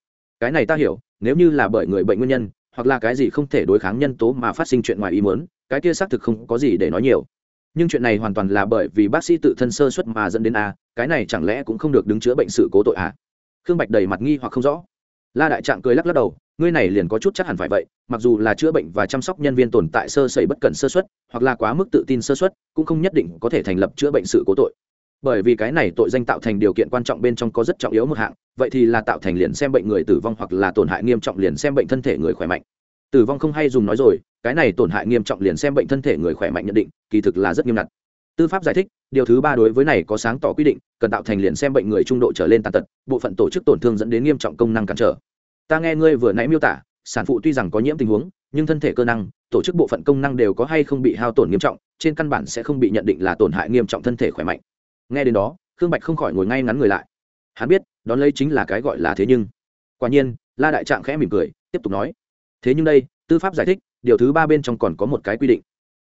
A: cái này ta hiểu, nếu như là bởi người bệnh nguyên nhân, hoặc là cái gì không thể đối kháng nhân tố mà phát sinh chuyện ngoài ý muốn, cái kia xác thực không có gì để nói nhiều. Nhưng chuyện này hoàn toàn là bởi vì bác sĩ tự thân sơ xuất mà dẫn đến a, cái này chẳng lẽ cũng không được đứng chữa bệnh sự cố tội à? Khương bạch đầy mặt nghi hoặc không rõ. La đại trạng cười lắc lắc đầu, ngươi này liền có chút chắc hẳn phải vậy, mặc dù là chữa bệnh và chăm sóc nhân viên tồn tại sơ sẩy bất cẩn sơ xuất hoặc là quá mức tự tin sơ xuất cũng không nhất định có thể thành lập chữa bệnh sự cố tội bởi vì cái này tội danh tạo thành điều kiện quan trọng bên trong có rất trọng yếu một hạng, vậy thì là tạo thành liền xem bệnh người tử vong hoặc là tổn hại nghiêm trọng liền xem bệnh thân thể người khỏe mạnh. Tử vong không hay dùng nói rồi, cái này tổn hại nghiêm trọng liền xem bệnh thân thể người khỏe mạnh nhận định, kỳ thực là rất nghiêm ngặt. Tư pháp giải thích, điều thứ ba đối với này có sáng tỏ quy định, cần tạo thành liền xem bệnh người trung độ trở lên tàn tật, bộ phận tổ chức tổn thương dẫn đến nghiêm trọng công năng cản trở. Ta nghe ngươi vừa nãy miêu tả, sản phụ tuy rằng có nhiễm tình huống, nhưng thân thể cơ năng, tổ chức bộ phận công năng đều có hay không bị hao tổn nghiêm trọng, trên căn bản sẽ không bị nhận định là tổn hại nghiêm trọng thân thể khỏe mạnh nghe đến đó, khương bạch không khỏi ngồi ngay ngắn người lại. Hắn biết, đón lấy chính là cái gọi là thế nhưng. Quả nhiên, la đại trạng khẽ mỉm cười, tiếp tục nói. Thế nhưng đây, tư pháp giải thích, điều thứ ba bên trong còn có một cái quy định.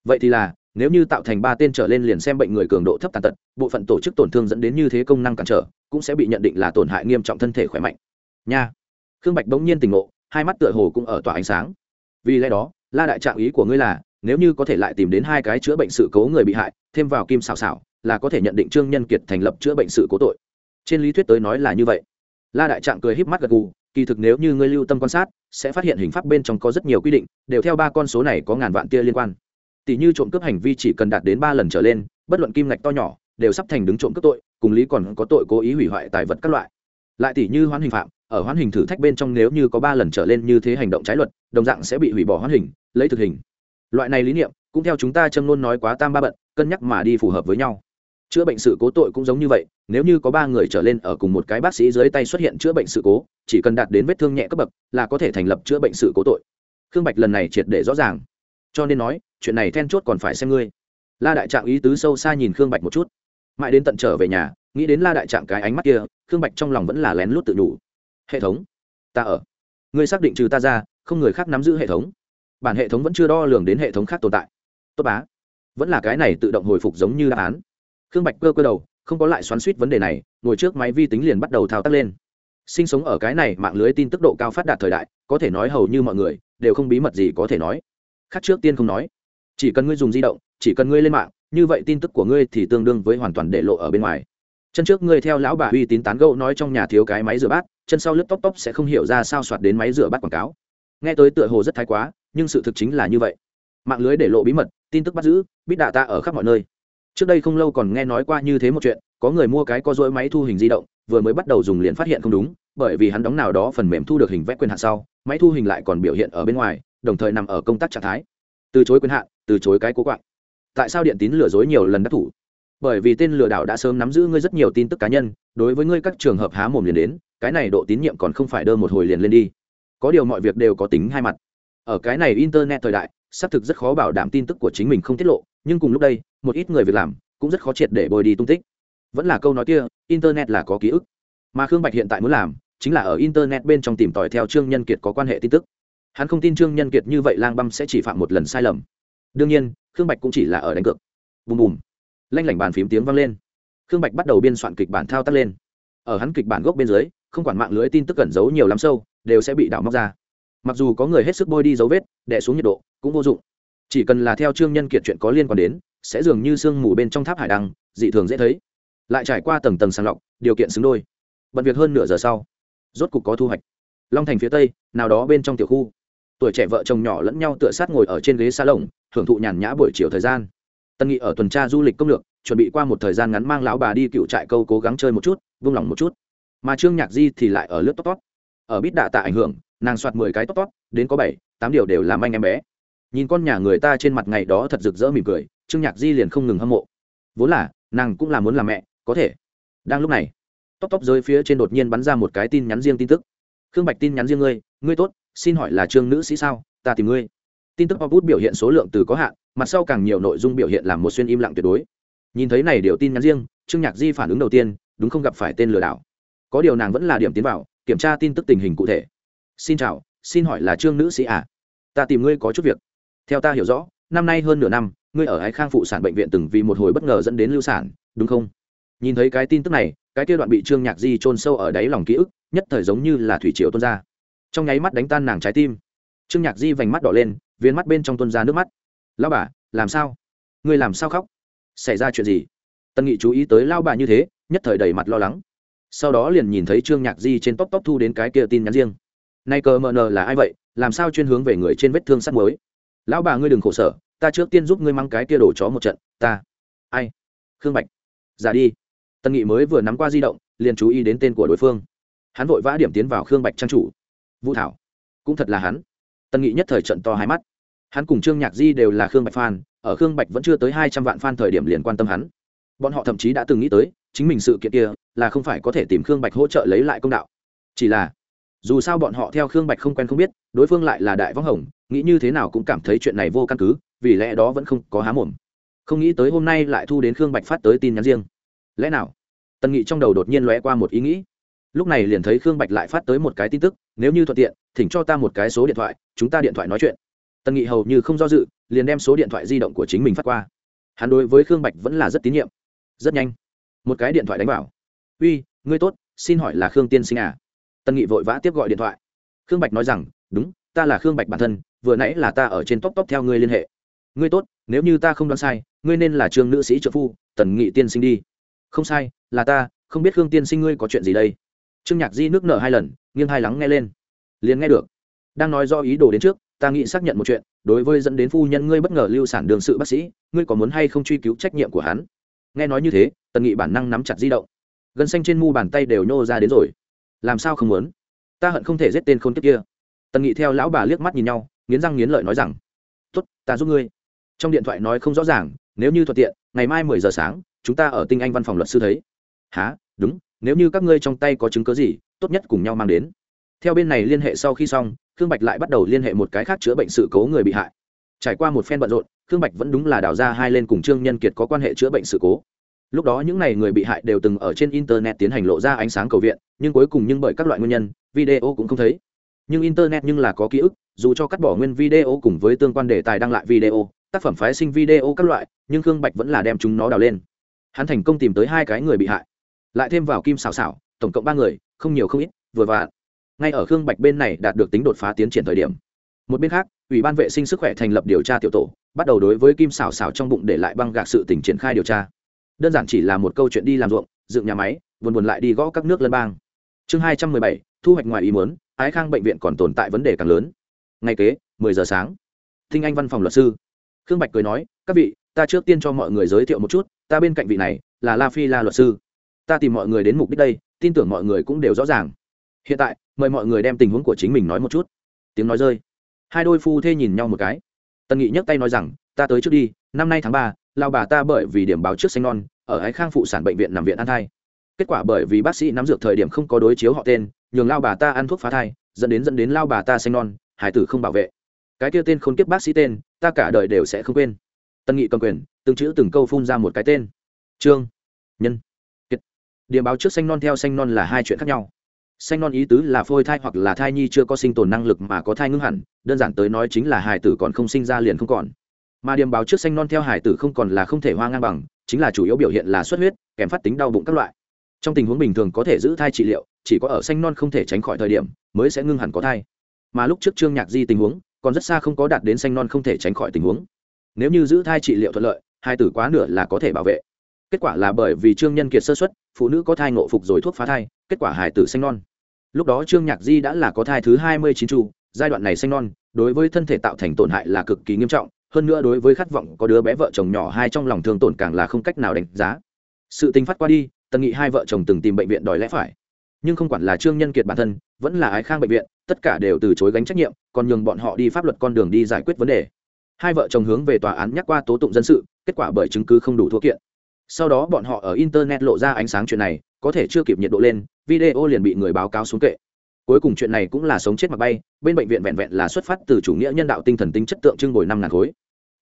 A: Vậy thì là, nếu như tạo thành ba tên trở lên liền xem bệnh người cường độ thấp tàn tật, bộ phận tổ chức tổn thương dẫn đến như thế công năng cản trở, cũng sẽ bị nhận định là tổn hại nghiêm trọng thân thể khỏe mạnh. Nha. Khương bạch bỗng nhiên tỉnh ngộ, hai mắt tựa hồ cũng ở tỏa ánh sáng. Vì lẽ đó, la đại trạng ý của ngươi là, nếu như có thể lại tìm đến hai cái chữa bệnh sự cố người bị hại, thêm vào kim xào xào là có thể nhận định trương nhân kiệt thành lập chữa bệnh sự cố tội. Trên lý thuyết tới nói là như vậy. La đại trạng cười híp mắt gật gù, kỳ thực nếu như ngươi lưu tâm quan sát, sẽ phát hiện hình pháp bên trong có rất nhiều quy định, đều theo ba con số này có ngàn vạn tia liên quan. Tỷ như trộm cướp hành vi chỉ cần đạt đến ba lần trở lên, bất luận kim ngạch to nhỏ, đều sắp thành đứng trộm cướp tội, cùng lý còn có tội cố ý hủy hoại tài vật các loại. Lại tỷ như hoán hình phạm, ở hoán hình thử thách bên trong nếu như có ba lần trở lên như thế hành động trái luật, đồng dạng sẽ bị hủy bỏ hoán hình, lấy thực hình. Loại này lý niệm, cũng theo chúng ta châm luôn nói quá tam ba bận, cân nhắc mà đi phù hợp với nhau chữa bệnh sự cố tội cũng giống như vậy, nếu như có ba người trở lên ở cùng một cái bác sĩ dưới tay xuất hiện chữa bệnh sự cố, chỉ cần đạt đến vết thương nhẹ cấp bậc là có thể thành lập chữa bệnh sự cố tội. Khương bạch lần này triệt để rõ ràng. Cho nên nói, chuyện này then chốt còn phải xem ngươi. La đại trạng ý tứ sâu xa nhìn khương bạch một chút. Mãi đến tận trở về nhà, nghĩ đến la đại trạng cái ánh mắt kia, khương bạch trong lòng vẫn là lén lút tự đủ hệ thống, ta ở. Ngươi xác định trừ ta ra, không người khác nắm giữ hệ thống. Bản hệ thống vẫn chưa đo lường đến hệ thống khác tồn tại. Tốt bá. Vẫn là cái này tự động hồi phục giống như đáp án khương bạch cơ cơ đầu, không có lại xoắn suýt vấn đề này, ngồi trước máy vi tính liền bắt đầu thao tác lên. Sinh sống ở cái này mạng lưới tin tức độ cao phát đạt thời đại, có thể nói hầu như mọi người đều không bí mật gì có thể nói. Khác trước tiên không nói. Chỉ cần ngươi dùng di động, chỉ cần ngươi lên mạng, như vậy tin tức của ngươi thì tương đương với hoàn toàn để lộ ở bên ngoài. Chân trước ngươi theo lão bà uy tín tán gẫu nói trong nhà thiếu cái máy rửa bát, chân sau lướt tóc tóc sẽ không hiểu ra sao soạt đến máy rửa bát quảng cáo. Nghe tới tựa hồ rất thái quá, nhưng sự thực chính là như vậy. Mạng lưới để lộ bí mật, tin tức bắt giữ biết đạ ta ở khắp mọi nơi trước đây không lâu còn nghe nói qua như thế một chuyện, có người mua cái có dối máy thu hình di động, vừa mới bắt đầu dùng liền phát hiện không đúng, bởi vì hắn đóng nào đó phần mềm thu được hình vẽ quyền hạn sau, máy thu hình lại còn biểu hiện ở bên ngoài, đồng thời nằm ở công tác trạng thái. Từ chối quyền hạn, từ chối cái cố quạng. Tại sao điện tín lừa dối nhiều lần đắc thủ? Bởi vì tên lừa đảo đã sớm nắm giữ ngươi rất nhiều tin tức cá nhân, đối với ngươi các trường hợp há mồm liền đến, cái này độ tín nhiệm còn không phải đơ một hồi liền lên đi. Có điều mọi việc đều có tính hai mặt. Ở cái này internet thời đại, xác thực rất khó bảo đảm tin tức của chính mình không tiết lộ, nhưng cùng lúc đây một ít người việc làm, cũng rất khó triệt để bồi đi tung tích. Vẫn là câu nói kia, internet là có ký ức. Mà khương bạch hiện tại muốn làm, chính là ở internet bên trong tìm tòi theo trương nhân kiệt có quan hệ tin tức. Hắn không tin trương nhân kiệt như vậy lang băm sẽ chỉ phạm một lần sai lầm. Đương nhiên, khương bạch cũng chỉ là ở đánh cược. Bùm bùm. Lanh lảnh bàn phím tiếng vang lên. Khương bạch bắt đầu biên soạn kịch bản thao tác lên. Ở hắn kịch bản gốc bên dưới, không quản mạng lưới tin tức cẩn giấu nhiều lắm sâu, đều sẽ bị đảo móc ra. Mặc dù có người hết sức bôi đi dấu vết đẻ xuống nhiệt độ, cũng vô dụng. Chỉ cần là theo trương nhân kiệt chuyện có liên quan đến sẽ dường như sương mù bên trong tháp hải đăng, dị thường dễ thấy. Lại trải qua tầng tầng sàng lọc, điều kiện xứng đôi. Bận việc hơn nửa giờ sau, rốt cục có thu hoạch. Long thành phía tây, nào đó bên trong tiểu khu. Tuổi trẻ vợ chồng nhỏ lẫn nhau tựa sát ngồi ở trên ghế xa lồng hưởng thụ nhàn nhã buổi chiều thời gian. Tân nghị ở tuần tra du lịch công lược, chuẩn bị qua một thời gian ngắn mang lão bà đi cựu trại câu cố gắng chơi một chút, vung lòng một chút. Mà trương nhạc di thì lại ở lướt tóc tóc ở bít đạ tạ ảnh hưởng, nàng soạt mười cái tóc tóc đến có bảy, tám điều đều làm anh em bé nhìn con nhà người ta trên mặt ngày đó thật rực rỡ mỉm cười, trương nhạc di liền không ngừng hâm mộ. Vốn là, nàng cũng là muốn làm mẹ, có thể. Đang lúc này, tóc tóc rơi phía trên đột nhiên bắn ra một cái tin nhắn riêng tin tức. Khương bạch tin nhắn riêng ngươi ngươi tốt, xin hỏi là trương nữ sĩ sao? Ta tìm ngươi. Tin tức bút biểu hiện số lượng từ có hạn, mặt sau càng nhiều nội dung biểu hiện làm một xuyên im lặng tuyệt đối. Nhìn thấy này điều tin nhắn riêng, trương nhạc di phản ứng đầu tiên, đúng không gặp phải tên lừa đảo. Có điều nàng vẫn là điểm tiến vào, kiểm tra tin tức tình hình cụ thể. Xin chào, xin hỏi là trương nữ sĩ à? Ta tìm ngươi có chút việc theo ta hiểu rõ, năm nay hơn nửa năm, ngươi ở ái khang phụ sản bệnh viện từng vì một hồi bất ngờ dẫn đến lưu sản, đúng không? Nhìn thấy cái tin tức này, cái kia đoạn bị trương nhạc di chôn sâu ở đáy lòng ký ức, nhất thời giống như là thủy triều tuôn ra. Trong nháy mắt đánh tan nàng trái tim. Trương nhạc di vành mắt đỏ lên, viên mắt bên trong tuôn ra nước mắt. Lao bà, làm sao? Ngươi làm sao khóc? Xảy ra chuyện gì? Tân nghị chú ý tới lao bà như thế, nhất thời đầy mặt lo lắng. Sau đó liền nhìn thấy trương nhạc di trên tóc tóc thu đến cái kia tin nhắn riêng. Nay cờ mờ nờ là ai vậy? Làm sao chuyên hướng về người trên vết thương sắt mới lão bà ngươi đừng khổ sở, ta trước tiên giúp ngươi mang cái kia đổ chó một trận, ta. Ai? Khương bạch. Ra đi. Tân nghị mới vừa nắm qua di động, liền chú ý đến tên của đối phương. Hắn vội vã điểm tiến vào khương bạch trang chủ. Vũ thảo. Cũng thật là hắn. Tân nghị nhất thời trận to hai mắt. Hắn cùng trương nhạc di đều là khương bạch phan ở khương bạch vẫn chưa tới hai trăm vạn fan thời điểm liền quan tâm hắn. Bọn họ thậm chí đã từng nghĩ tới, chính mình sự kiện kia là không phải có thể tìm khương bạch hỗ trợ lấy lại công đạo. Chỉ là, dù sao bọn họ theo khương bạch không quen không biết, đối phương lại là đại võng hồng nghĩ như thế nào cũng cảm thấy chuyện này vô căn cứ, vì lẽ đó vẫn không có há mồm. Không nghĩ tới hôm nay lại thu đến khương bạch phát tới tin nhắn riêng. Lẽ nào? Tần nghị trong đầu đột nhiên lóe qua một ý nghĩ. Lúc này liền thấy khương bạch lại phát tới một cái tin tức, nếu như thuận tiện, thỉnh cho ta một cái số điện thoại, chúng ta điện thoại nói chuyện. Tần nghị hầu như không do dự, liền đem số điện thoại di động của chính mình phát qua. Hắn đối với khương bạch vẫn là rất tín nhiệm. Rất nhanh, một cái điện thoại đánh vào. Uy, ngươi tốt, xin hỏi là khương tiên sinh à? Tân nghị vội vã tiếp gọi điện thoại. Khương bạch nói rằng, đúng, ta là khương bạch bản thân vừa nãy là ta ở trên tóc tóc theo ngươi liên hệ. Ngươi tốt, nếu như ta không đoán sai, ngươi nên là trường nữ sĩ trợ phu, tần nghị tiên sinh đi. Không sai, là ta, không biết khương tiên sinh ngươi có chuyện gì đây? Trương nhạc di nước nở hai lần, nghiêng hai lắng nghe lên. Liền nghe được. Đang nói do ý đồ đến trước, ta nghĩ xác nhận một chuyện, đối với dẫn đến phu nhân ngươi bất ngờ lưu sản đường sự bác sĩ, ngươi có muốn hay không truy cứu trách nhiệm của hắn? Nghe nói như thế, tần nghị bản năng nắm chặt di động. Gân xanh trên mu bàn tay đều nhô ra đến rồi. Làm sao không muốn? Ta hận không thể giết tên khôn kiếp kia. Tần nghị theo lão bà liếc mắt nhìn nhau nghiến răng nghiến lợi nói rằng, tốt, ta giúp ngươi. Trong điện thoại nói không rõ ràng, nếu như thuận tiện, ngày mai mười giờ sáng, chúng ta ở tinh anh văn phòng luật sư thấy. Há đúng, nếu như các ngươi trong tay có chứng cớ gì, tốt nhất cùng nhau mang đến. Theo bên này liên hệ sau khi xong, khương bạch lại bắt đầu liên hệ một cái khác chữa bệnh sự cố người bị hại. Trải qua một phen bận rộn, khương bạch vẫn đúng là đào ra hai lên cùng trương nhân kiệt có quan hệ chữa bệnh sự cố. Lúc đó những n à y người bị hại đều từng ở trên internet tiến hành lộ ra ánh sáng cầu viện, nhưng cuối cùng nhưng bởi các loại nguyên nhân, video cũng không thấy nhưng internet nhưng là có ký ức, dù cho cắt bỏ nguyên video cùng với tương quan đề tài đăng lại video, tác phẩm phái sinh video các loại, nhưng khương bạch vẫn là đem chúng nó đào lên. Hắn thành công tìm tới hai cái người bị hại. Lại thêm vào kim xào xảo tổng cộng ba người, không nhiều không ít, vừa vặn. Ngay ở khương bạch bên này đạt được tính đột phá tiến triển thời điểm. Một bên khác, ủy ban vệ sinh sức khỏe thành lập điều tra tiểu tổ, bắt đầu đối với kim xào xảo trong bụng để lại băng gạc sự tỉnh triển khai điều tra. Đơn giản chỉ là một câu chuyện đi làm ruộng, dựng nhà máy, buồn buồn lại đi gõ các nước lân bang chương hai trăm mười bảy, thu hoạch ngoài ý muốn, ái khang bệnh viện còn tồn tại vấn đề càng lớn. Ngày kế, mười giờ sáng. Thinh anh văn phòng luật sư. Khương bạch cười nói, các vị, ta trước tiên cho mọi người giới thiệu một chút, ta bên cạnh vị này là la phi la luật sư. Ta tìm mọi người đến mục đích đây, tin tưởng mọi người cũng đều rõ ràng. Hiện tại, mời mọi người đem tình huống của chính mình nói một chút. Tiếng nói rơi. Hai đôi phu thê nhìn nhau một cái. Tân nghị nhấc tay nói rằng, ta tới trước đi, năm nay tháng ba, lao bà ta bởi vì điểm báo trước sinh non ở ái khang phụ sản bệnh viện nằm viện an thai kết quả bởi vì bác sĩ nắm dược thời điểm không có đối chiếu họ tên, nhường lao bà ta ăn thuốc phá thai, dẫn đến dẫn đến lao bà ta sinh non, hải tử không bảo vệ. Cái kia tên khôn kiếp bác sĩ tên, ta cả đời đều sẽ không quên. Tân nghị cầm quyền, từng chữ từng câu phun ra một cái tên. Trương nhân. Kiệt. Điểm báo trước xanh non theo xanh non là hai chuyện khác nhau. Xanh non ý tứ là phôi thai hoặc là thai nhi chưa có sinh tồn năng lực mà có thai ngưng hẳn, đơn giản tới nói chính là hải tử còn không sinh ra liền không còn. Mà điểm báo trước xanh non theo hải tử không còn là không thể hoa ngang bằng, chính là chủ yếu biểu hiện là xuất huyết, kèm phát tính đau bụng các loại trong tình huống bình thường có thể giữ thai trị liệu, chỉ có ở xanh non không thể tránh khỏi thời điểm mới sẽ ngưng hẳn có thai. Mà lúc trước trương nhạc di tình huống, còn rất xa không có đạt đến xanh non không thể tránh khỏi tình huống. Nếu như giữ thai trị liệu thuận lợi, hai tử quá nửa là có thể bảo vệ. Kết quả là bởi vì trương nhân kiệt sơ xuất phụ nữ có thai ngộ phục rồi thuốc phá thai, kết quả hài tử xanh non. Lúc đó trương nhạc di đã là có thai thứ hai mươi chín chu giai đoạn này xanh non, đối với thân thể tạo thành tổn hại là cực kỳ nghiêm trọng, hơn nữa đối với khát vọng có đứa bé vợ chồng nhỏ hai trong lòng thương tổn càng là không cách nào đánh giá. Sự tình phát qua đi tần nghị hai vợ chồng từng tìm bệnh viện đòi lẽ phải. Nhưng không quản là trương nhân kiệt bản thân, vẫn là ái khang bệnh viện, tất cả đều từ chối gánh trách nhiệm, còn nhường bọn họ đi pháp luật con đường đi giải quyết vấn đề. Hai vợ chồng hướng về tòa án nhắc qua tố tụng dân sự, kết quả bởi chứng cứ không đủ thua kiện. Sau đó bọn họ ở internet lộ ra ánh sáng chuyện này, có thể chưa kịp nhiệt độ lên, video liền bị người báo cáo xuống kệ. Cuối cùng chuyện này cũng là sống chết mặc bay, bên bệnh viện vẹn vẹn là xuất phát từ chủ nghĩa nhân đạo tinh thần tính chất tượng trưng bồi năm ngàn khối.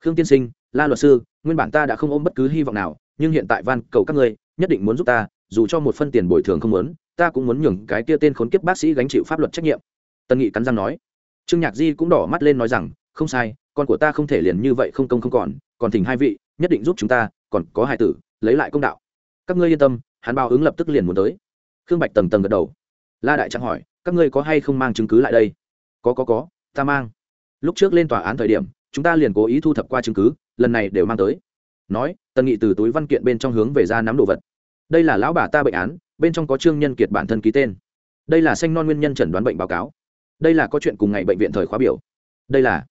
A: Khương tiên sinh, la luật sư, nguyên bản ta đã không ôm bất cứ hy vọng nào, nhưng hiện tại van cầu các ngươi nhất định muốn giúp ta, dù cho một phân tiền bồi thường không muốn, ta cũng muốn nhường cái kia tên khốn kiếp bác sĩ gánh chịu pháp luật trách nhiệm. Tân nghị cắn răng nói. Trương nhạc di cũng đỏ mắt lên nói rằng, không sai, con của ta không thể liền như vậy không công không còn còn thỉnh hai vị, nhất định giúp chúng ta, còn có hai tử, lấy lại công đạo. Các ngươi yên tâm, hắn bao ứng lập tức liền muốn tới. Khương bạch tầng tầng gật đầu. La đại Trang hỏi, các ngươi có hay không mang chứng cứ lại đây? Có có có, ta mang. Lúc trước lên tòa án thời điểm, chúng ta liền cố ý thu thập qua chứng cứ, lần này đều mang tới. Nói tần nghị từ túi văn kiện bên trong hướng về ra nắm đồ vật đây là lão bà ta bệnh án, bên trong có trương nhân kiệt bản thân ký tên. Đây là xanh non nguyên nhân chẩn đoán bệnh báo cáo. Đây là có chuyện cùng ngày bệnh viện thời khóa biểu. Đây là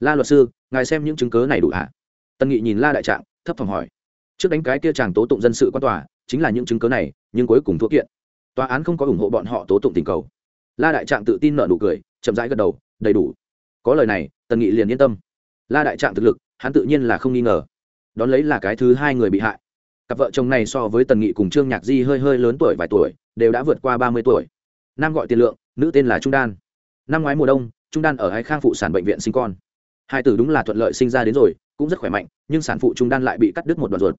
A: la luật sư, ngài xem những chứng cớ này đủ hả? Tần nghị nhìn la đại trạng, thấp phòng hỏi. Trước đánh cái kia chàng tố tụng dân sự quan tòa, chính là những chứng cớ này, nhưng cuối cùng thua kiện. Tòa án không có ủng hộ bọn họ tố tụng tình cầu. La đại trạng tự tin nợ nụ cười, chậm rãi gật đầu, đầy đủ. Có lời này tần nghị liền yên tâm. La đại trạng thực lực, hắn tự nhiên là không nghi ngờ. Đón lấy là cái thứ hai người bị hại cặp vợ chồng này so với tần nghị cùng trương nhạc di hơi hơi lớn tuổi vài tuổi, đều đã vượt qua ba mươi tuổi. Nam gọi tiền lượng, nữ tên là trung đan. Năm ngoái mùa đông, trung đan ở ái khang phụ sản bệnh viện sinh con. Hai tử đúng là thuận lợi sinh ra đến rồi, cũng rất khỏe mạnh, nhưng sản phụ trung đan lại bị cắt đứt một đoạn ruột.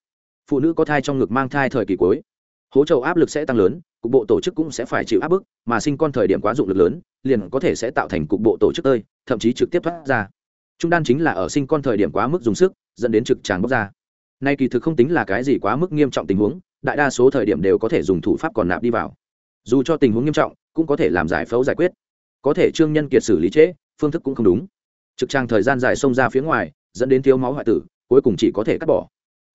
A: Phụ nữ có thai trong ngực mang thai thời kỳ cuối. Hỗ trợ áp lực sẽ tăng lớn, cục bộ tổ chức cũng sẽ phải chịu áp bức, mà sinh con thời điểm quá dụng lực lớn, liền có thể sẽ tạo thành cục bộ tổ chức tơi, thậm chí trực tiếp thoát ra. Trung đan chính là ở sinh con thời điểm quá mức dùng sức, dẫn đến trực tràng bóc ra nay kỳ thực không tính là cái gì quá mức nghiêm trọng tình huống, đại đa số thời điểm đều có thể dùng thủ pháp còn nạp đi vào. Dù cho tình huống nghiêm trọng, cũng có thể làm giải phẫu giải quyết. Có thể trương nhân kiệt xử lý trễ, phương thức cũng không đúng. Trực trang thời gian dài xông ra phía ngoài, dẫn đến thiếu máu hoại tử, cuối cùng chỉ có thể cắt bỏ.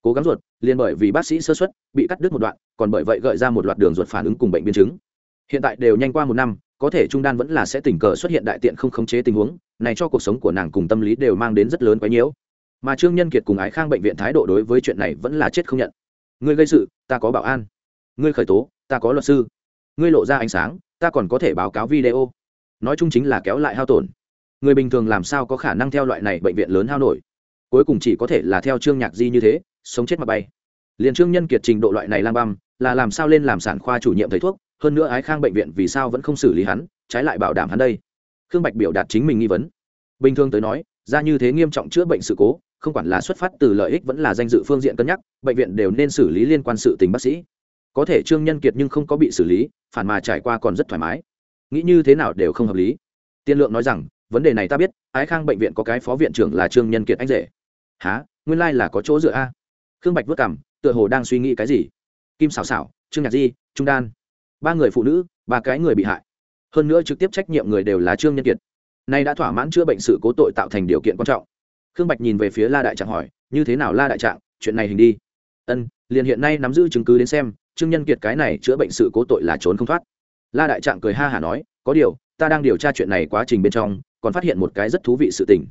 A: Cố gắng ruột, liền bởi vì bác sĩ sơ xuất bị cắt đứt một đoạn, còn bởi vậy gợi ra một loạt đường ruột phản ứng cùng bệnh biến chứng. Hiện tại đều nhanh qua một năm, có thể trung đan vẫn là sẽ tình cờ xuất hiện đại tiện không khống chế tình huống, này cho cuộc sống của nàng cùng tâm lý đều mang đến rất lớn quái nhiễu mà trương nhân kiệt cùng ái khang bệnh viện thái độ đối với chuyện này vẫn là chết không nhận. Ngươi gây sự, ta có bảo an. Ngươi khởi tố, ta có luật sư. Ngươi lộ ra ánh sáng, ta còn có thể báo cáo video. Nói chung chính là kéo lại hao tổn. Người bình thường làm sao có khả năng theo loại này bệnh viện lớn hao nổi? Cuối cùng chỉ có thể là theo trương nhạc di như thế, sống chết mà bay. Liền trương nhân kiệt trình độ loại này lang băm, là làm sao lên làm sản khoa chủ nhiệm thầy thuốc, hơn nữa ái khang bệnh viện vì sao vẫn không xử lý hắn, trái lại bảo đảm hắn đây. Khương bạch biểu đạt chính mình nghi vấn. Bình thường tới nói, ra như thế nghiêm trọng chữa bệnh sự cố không quản là xuất phát từ lợi ích vẫn là danh dự phương diện cân nhắc, bệnh viện đều nên xử lý liên quan sự tình bác sĩ. Có thể trương nhân kiệt nhưng không có bị xử lý, phản mà trải qua còn rất thoải mái. Nghĩ như thế nào đều không hợp lý. Tiên lượng nói rằng, vấn đề này ta biết, ái khang bệnh viện có cái phó viện trưởng là trương nhân kiệt anh rể. Há nguyên lai là có chỗ dựa a. Khương bạch vất cảm tựa hồ đang suy nghĩ cái gì. Kim xảo xảo trương nhạc di, trung đan. Ba người phụ nữ, ba cái người bị hại. Hơn nữa trực tiếp trách nhiệm người đều là trương nhân kiệt. Nay đã thỏa mãn chữa bệnh sự cố tội tạo thành điều kiện quan trọng khương bạch nhìn về phía la đại trạng hỏi, như thế nào la đại trạng? Chuyện này hình đi. Ân, liền hiện nay nắm giữ chứng cứ đến xem, trương nhân kiệt cái này chữa bệnh sự cố tội là trốn không thoát. La đại trạng cười ha hả nói, có điều, ta đang điều tra chuyện này quá trình bên trong, còn phát hiện một cái rất thú vị sự tình.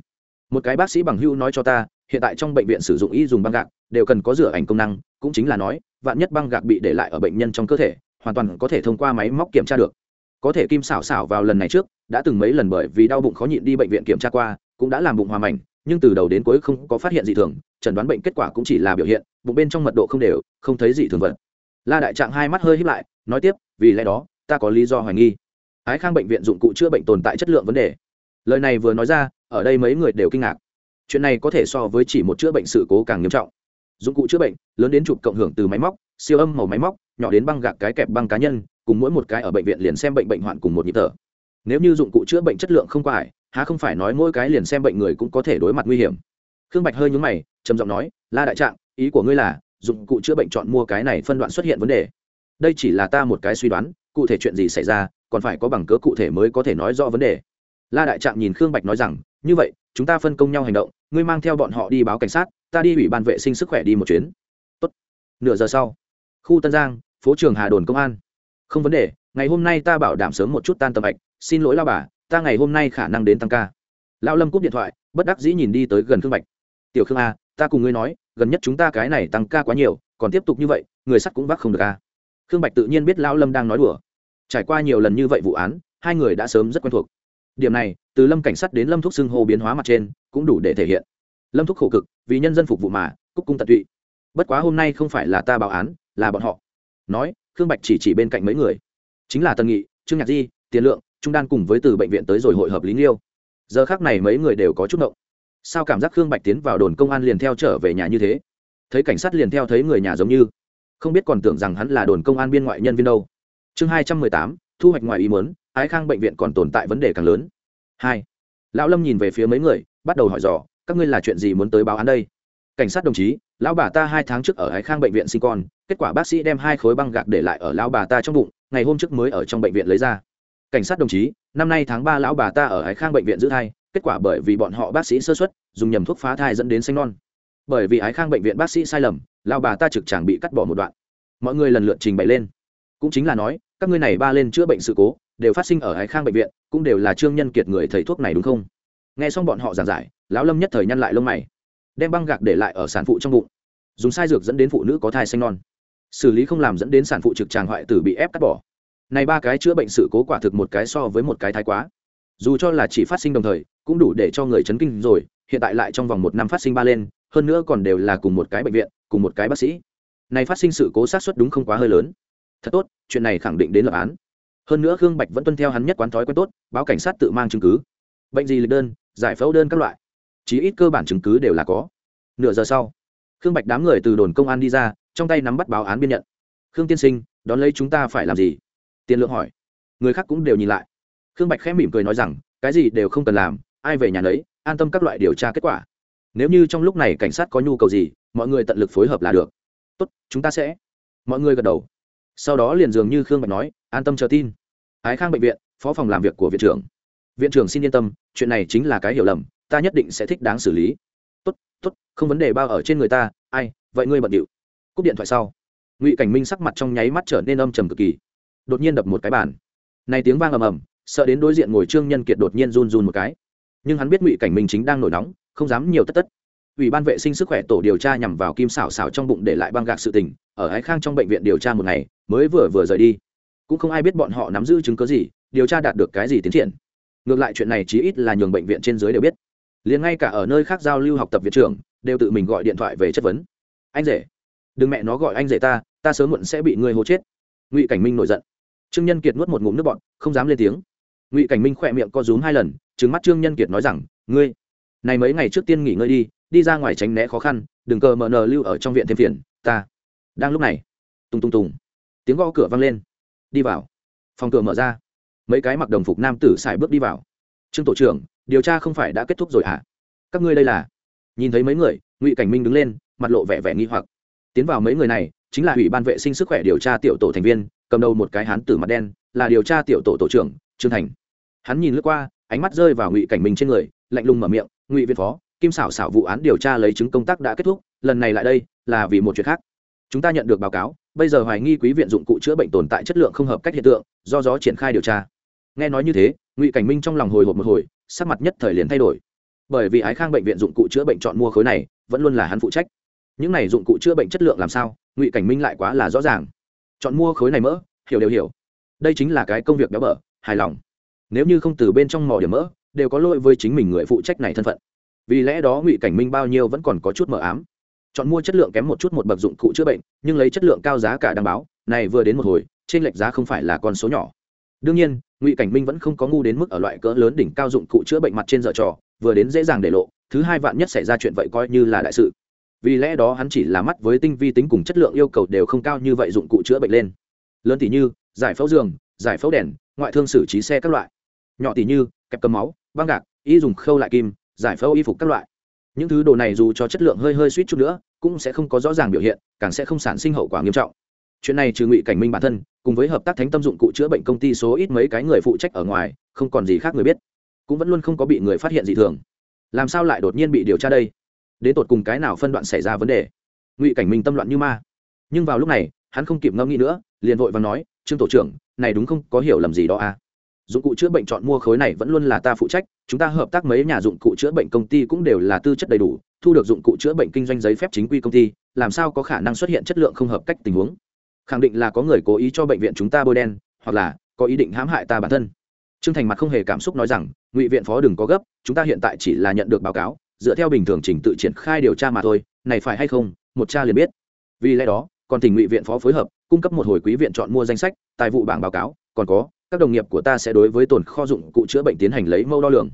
A: Một cái bác sĩ bằng hưu nói cho ta, hiện tại trong bệnh viện sử dụng y dùng băng gạc, đều cần có rửa ảnh công năng, cũng chính là nói, vạn nhất băng gạc bị để lại ở bệnh nhân trong cơ thể, hoàn toàn có thể thông qua máy móc kiểm tra được. Có thể kim xảo xảo vào lần này trước, đã từng mấy lần bởi vì đau bụng khó nhịn đi bệnh viện kiểm tra qua, cũng đã làm bụng hòa mảnh nhưng từ đầu đến cuối không có phát hiện gì thường, chẩn đoán bệnh kết quả cũng chỉ là biểu hiện, bụng bên trong mật độ không đều, không thấy gì thường vật. La đại trạng hai mắt hơi híp lại, nói tiếp, vì lẽ đó, ta có lý do hoài nghi. Ái khang bệnh viện dụng cụ chữa bệnh tồn tại chất lượng vấn đề. Lời này vừa nói ra, ở đây mấy người đều kinh ngạc. Chuyện này có thể so với chỉ một chữa bệnh sự cố càng nghiêm trọng. Dụng cụ chữa bệnh, lớn đến chụp cộng hưởng từ máy móc, siêu âm màu máy móc, nhỏ đến băng gạc cái kẹp băng cá nhân, cùng mỗi một cái ở bệnh viện liền xem bệnh bệnh hoạn cùng một nhịp thở. Nếu như dụng cụ chữa bệnh chất lượng không qua ải há không phải nói mỗi cái liền xem bệnh người cũng có thể đối mặt nguy hiểm? Khương bạch hơi nhúng mày, trầm giọng nói, la đại trạng, ý của ngươi là, dụng cụ chữa bệnh chọn mua cái này phân đoạn xuất hiện vấn đề. Đây chỉ là ta một cái suy đoán, cụ thể chuyện gì xảy ra, còn phải có bằng cớ cụ thể mới có thể nói rõ vấn đề. La đại trạng nhìn khương bạch nói rằng, như vậy, chúng ta phân công nhau hành động, ngươi mang theo bọn họ đi báo cảnh sát, ta đi ủy ban vệ sinh sức khỏe đi một chuyến. Tốt. nửa giờ sau, khu tân giang, phố trường hà đồn công an. Không vấn đề, ngày hôm nay ta bảo đảm sớm một chút tan tầm ạch xin lỗi lao bà ta ngày hôm nay khả năng đến tăng ca. Lão lâm cúp điện thoại, bất đắc dĩ nhìn đi tới gần khương bạch. Tiểu khương a, ta cùng ngươi nói, gần nhất chúng ta cái này tăng ca quá nhiều, còn tiếp tục như vậy, người sắt cũng vác không được a. Khương bạch tự nhiên biết lão lâm đang nói đùa. Trải qua nhiều lần như vậy vụ án, hai người đã sớm rất quen thuộc. Điểm này, từ lâm cảnh sát đến lâm thúc xưng hô biến hóa mặt trên, cũng đủ để thể hiện. Lâm thúc khổ cực, vì nhân dân phục vụ mà, cúc cung tận tụy. Bất quá hôm nay không phải là ta báo án, là bọn họ. Nói, khương bạch chỉ chỉ bên cạnh mấy người. Chính là tần nghị, trương nhạc di, tiền lượng trung đan cùng với từ bệnh viện tới rồi hội hợp lý liêu giờ khác này mấy người đều có chút động sao cảm giác khương bạch tiến vào đồn công an liền theo trở về nhà như thế? Thấy cảnh sát liền theo thấy người nhà giống như. Không biết còn tưởng rằng hắn là đồn công an biên ngoại nhân viên đâu. Chương hai trăm mười tám, thu hoạch ngoài ý muốn, ái khang bệnh viện còn tồn tại vấn đề càng lớn. Hai, lão lâm nhìn về phía mấy người, bắt đầu hỏi dò, các ngươi là chuyện gì muốn tới báo án đây? Cảnh sát đồng chí, lão bà ta hai tháng trước ở ái khang bệnh viện sinh con, kết quả bác sĩ đem hai khối băng gạc để lại ở lão bà ta trong bụng, ngày hôm trước mới ở trong bệnh viện lấy ra cảnh sát đồng chí, năm nay tháng ba lão bà ta ở ái khang bệnh viện giữ thai, kết quả bởi vì bọn họ bác sĩ sơ xuất dùng nhầm thuốc phá thai dẫn đến sinh non. Bởi vì ái khang bệnh viện bác sĩ sai lầm, lão bà ta trực tràng bị cắt bỏ một đoạn. Mọi người lần lượt trình bày lên. Cũng chính là nói, các ngươi này ba lên chữa bệnh sự cố, đều phát sinh ở ái khang bệnh viện, cũng đều là trương nhân kiệt người thầy thuốc này đúng không? Nghe xong bọn họ giảng giải, lão lâm nhất thời nhăn lại lông mày, đem băng gạc để lại ở sản phụ trong bụng. Dùng sai dược dẫn đến phụ nữ có thai sinh non. Xử lý không làm dẫn đến sản phụ trực tràng hoại tử bị ép cắt bỏ này ba cái chữa bệnh sự cố quả thực một cái so với một cái thái quá. Dù cho là chỉ phát sinh đồng thời, cũng đủ để cho người chấn kinh rồi, hiện tại lại trong vòng một năm phát sinh ba lên, hơn nữa còn đều là cùng một cái bệnh viện, cùng một cái bác sĩ. Này phát sinh sự cố sát xuất đúng không quá hơi lớn. Thật tốt, chuyện này khẳng định đến lập án. Hơn nữa khương bạch vẫn tuân theo hắn nhất quán thói quen tốt, báo cảnh sát tự mang chứng cứ. Bệnh gì lịch đơn, giải phẫu đơn các loại. Chí ít cơ bản chứng cứ đều là có. Nửa giờ sau, khương bạch đám người từ đồn công an đi ra, trong tay nắm bắt báo án biên nhận. Khương tiên sinh, đón lấy chúng ta phải làm gì? Tiền lượng hỏi. Người khác cũng đều nhìn lại. Khương bạch khẽ mỉm cười nói rằng, cái gì đều không cần làm, ai về nhà lấy an tâm các loại điều tra kết quả. Nếu như trong lúc này cảnh sát có nhu cầu gì, mọi người tận lực phối hợp là được. Tốt, chúng ta sẽ. Mọi người gật đầu. Sau đó liền dường như khương bạch nói, an tâm chờ tin. Ái khang bệnh viện, phó phòng làm việc của viện trưởng. Viện trưởng xin yên tâm, chuyện này chính là cái hiểu lầm, ta nhất định sẽ thích đáng xử lý. Tốt tốt, không vấn đề bao ở trên người ta, ai, vậy ngươi bận điệu. Cúp điện thoại sau. Ngụy cảnh minh sắc mặt trong nháy mắt trở nên âm trầm cực kỳ đột nhiên đập một cái bàn. Này tiếng vang ầm ầm, sợ đến đối diện ngồi trương nhân kiệt đột nhiên run run một cái. Nhưng hắn biết ngụy cảnh minh chính đang nổi nóng, không dám nhiều tất tất. Ủy ban vệ sinh sức khỏe tổ điều tra nhằm vào kim xảo xảo trong bụng để lại băng gạc sự tình, ở ái khang trong bệnh viện điều tra một ngày, mới vừa vừa rời đi. Cũng không ai biết bọn họ nắm giữ chứng cứ gì, điều tra đạt được cái gì tiến triển. Ngược lại chuyện này chí ít là nhường bệnh viện trên dưới đều biết. Liền ngay cả ở nơi khác giao lưu học tập viện trưởng, đều tự mình gọi điện thoại về chất vấn. Anh rể, đừng mẹ nó gọi anh rể ta ta sớm muộn sẽ bị ngươi hố chết. Ngụy cảnh minh nổi giận trương nhân kiệt nuốt một ngụm nước bọn không dám lên tiếng. Ngụy cảnh minh khỏe miệng co rúm hai lần trứng mắt trương nhân kiệt nói rằng, ngươi, này mấy ngày trước tiên nghỉ ngơi đi đi ra ngoài tránh né khó khăn, đừng cờ mờ nờ lưu ở trong viện thêm phiền, ta đang lúc này. Tùng tùng tùng. Tiếng gõ cửa vang lên. Đi vào. Phòng cửa mở ra. Mấy cái mặc đồng phục nam tử xài bước đi vào. Trương tổ trưởng, điều tra không phải đã kết thúc rồi hả? À? các ngươi đây là? Nhìn thấy mấy người, ngụy cảnh minh đứng lên, mặt lộ vẻ vẻ nghi hoặc. Tiến vào mấy người này, chính là ủy ban vệ sinh sức khỏe điều tra tiểu tổ thành viên cầm đầu một cái hán tử mặt đen, là điều tra tiểu tổ tổ trưởng, trương thành. Hắn nhìn lướt qua, ánh mắt rơi vào ngụy cảnh minh trên người, lạnh lùng mở miệng, ngụy viên phó, kim xảo xảo vụ án điều tra lấy chứng công tác đã kết thúc, lần này lại đây, là vì một chuyện khác. Chúng ta nhận được báo cáo, bây giờ hoài nghi quý viện dụng cụ chữa bệnh tồn tại chất lượng không hợp cách hiện tượng, do gió triển khai điều tra. Nghe nói như thế, ngụy cảnh minh trong lòng hồi hộp một hồi, sắc mặt nhất thời liền thay đổi. Bởi vì ái khang bệnh viện dụng cụ chữa bệnh chọn mua khối này, vẫn luôn là hắn phụ trách. Những này dụng cụ chữa bệnh chất lượng làm sao, ngụy cảnh minh lại quá là rõ ràng chọn mua khối này mỡ, hiểu đều hiểu. Đây chính là cái công việc béo bở, hài lòng. Nếu như không từ bên trong mỏ điểm mỡ, đều có lỗi với chính mình người phụ trách này thân phận. Vì lẽ đó ngụy cảnh minh bao nhiêu vẫn còn có chút mờ ám. Chọn mua chất lượng kém một chút một bậc dụng cụ chữa bệnh, nhưng lấy chất lượng cao giá cả đảm báo, này vừa đến một hồi, trên lệch giá không phải là con số nhỏ. Đương nhiên, ngụy cảnh minh vẫn không có ngu đến mức ở loại cỡ lớn đỉnh cao dụng cụ chữa bệnh mặt trên dở trò, vừa đến dễ dàng để lộ, thứ hai vạn nhất xảy ra chuyện vậy coi như là đại sự vì lẽ đó hắn chỉ là mắt với tinh vi tính cùng chất lượng yêu cầu đều không cao như vậy dụng cụ chữa bệnh lên. Lớn tỷ như, giải phẫu giường, giải phẫu đèn, ngoại thương xử trí xe các loại. Nhỏ tỷ như, kẹp cầm máu, băng gạc, y dùng khâu lại kim, giải phẫu y phục các loại. Những thứ đồ này dù cho chất lượng hơi hơi suýt chút nữa, cũng sẽ không có rõ ràng biểu hiện, càng sẽ không sản sinh hậu quả nghiêm trọng. Chuyện này trừ ngụy cảnh minh bản thân, cùng với hợp tác thánh tâm dụng cụ chữa bệnh công ty số ít mấy cái người phụ trách ở ngoài, không còn gì khác người biết. Cũng vẫn luôn không có bị người phát hiện gì thường. Làm sao lại đột nhiên bị điều tra đây? Đến tột cùng cái nào phân đoạn xảy ra vấn đề. Ngụy cảnh minh tâm loạn như ma. Nhưng vào lúc này, hắn không kịp ngẫm nghĩ nữa, liền vội và nói, trương tổ trưởng, này đúng không, có hiểu lầm gì đó à? Dụng cụ chữa bệnh chọn mua khối này vẫn luôn là ta phụ trách, chúng ta hợp tác mấy nhà dụng cụ chữa bệnh công ty cũng đều là tư chất đầy đủ, thu được dụng cụ chữa bệnh kinh doanh giấy phép chính quy công ty, làm sao có khả năng xuất hiện chất lượng không hợp cách tình huống? Khẳng định là có người cố ý cho bệnh viện chúng ta bôi đen, hoặc là có ý định hãm hại ta bản thân. Trương thành mặt không hề cảm xúc nói rằng, ngụy viện phó đừng có gấp, chúng ta hiện tại chỉ là nhận được báo cáo dựa theo bình thường trình tự triển khai điều tra mà thôi, này phải hay không, một cha liền biết. Vì lẽ đó, còn tỉnh ngụy viện phó phối hợp, cung cấp một hồi quý viện chọn mua danh sách, tài vụ bảng báo cáo, còn có, các đồng nghiệp của ta sẽ đối với tồn kho dụng cụ chữa bệnh tiến hành lấy mẫu đo lường.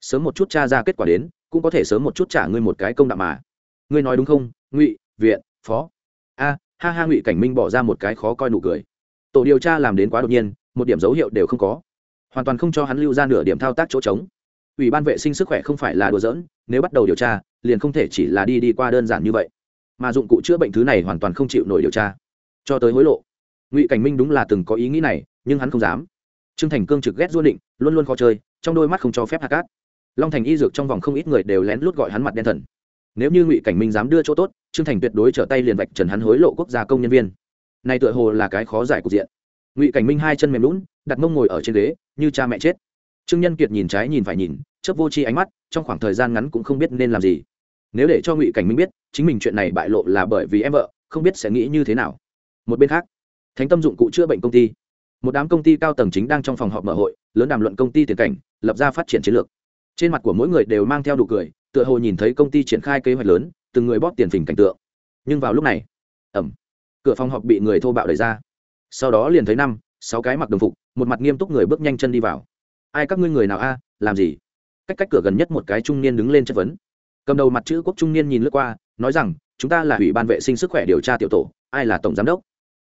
A: Sớm một chút tra ra kết quả đến, cũng có thể sớm một chút trả ngươi một cái công đạo mà. Ngươi nói đúng không, ngụy viện phó? A, ha ha, ngụy cảnh minh bỏ ra một cái khó coi nụ cười. Tổ điều tra làm đến quá đột nhiên, một điểm dấu hiệu đều không có. Hoàn toàn không cho hắn lưu ra nửa điểm thao tác chỗ trống ủy ban vệ sinh sức khỏe không phải là đùa giỡn, nếu bắt đầu điều tra, liền không thể chỉ là đi đi qua đơn giản như vậy. Mà dụng cụ chữa bệnh thứ này hoàn toàn không chịu nổi điều tra. Cho tới hối lộ, ngụy cảnh minh đúng là từng có ý nghĩ này, nhưng hắn không dám. Trương thành cương trực ghét du định, luôn luôn khó chơi, trong đôi mắt không cho phép hạ cát. Long thành y dược trong vòng không ít người đều lén lút gọi hắn mặt đen thần. Nếu như ngụy cảnh minh dám đưa chỗ tốt, trương thành tuyệt đối trở tay liền vạch trần hắn hối lộ quốc gia công nhân viên. Này tựa hồ là cái khó giải cục diện. Ngụy cảnh minh hai chân mềm lún đặt mông ngồi ở trên ghế, như cha mẹ chết. Trương nhân kiệt nhìn trái nhìn phải nhìn chớp vô chi ánh mắt, trong khoảng thời gian ngắn cũng không biết nên làm gì. Nếu để cho ngụy cảnh minh biết, chính mình chuyện này bại lộ là bởi vì em vợ, không biết sẽ nghĩ như thế nào. Một bên khác, thánh tâm dụng cụ chữa bệnh công ty. Một đám công ty cao tầng chính đang trong phòng họp mở hội, lớn đàm luận công ty tiền cảnh, lập ra phát triển chiến lược. Trên mặt của mỗi người đều mang theo đủ cười, tựa hồ nhìn thấy công ty triển khai kế hoạch lớn, từng người bóp tiền phình cảnh tượng. Nhưng vào lúc này ẩm cửa phòng họp bị người thô bạo đẩy ra. Sau đó liền thấy năm, sáu cái mặc đồng phục, một mặt nghiêm túc người bước nhanh chân đi vào. Ai các ngươi người nào a? Làm gì? Cách cách cửa gần nhất một cái trung niên đứng lên chất vấn. Cầm đầu mặt chữ quốc trung niên nhìn lướt qua, nói rằng, chúng ta là ủy ban vệ sinh sức khỏe điều tra tiểu tổ, ai là tổng giám đốc?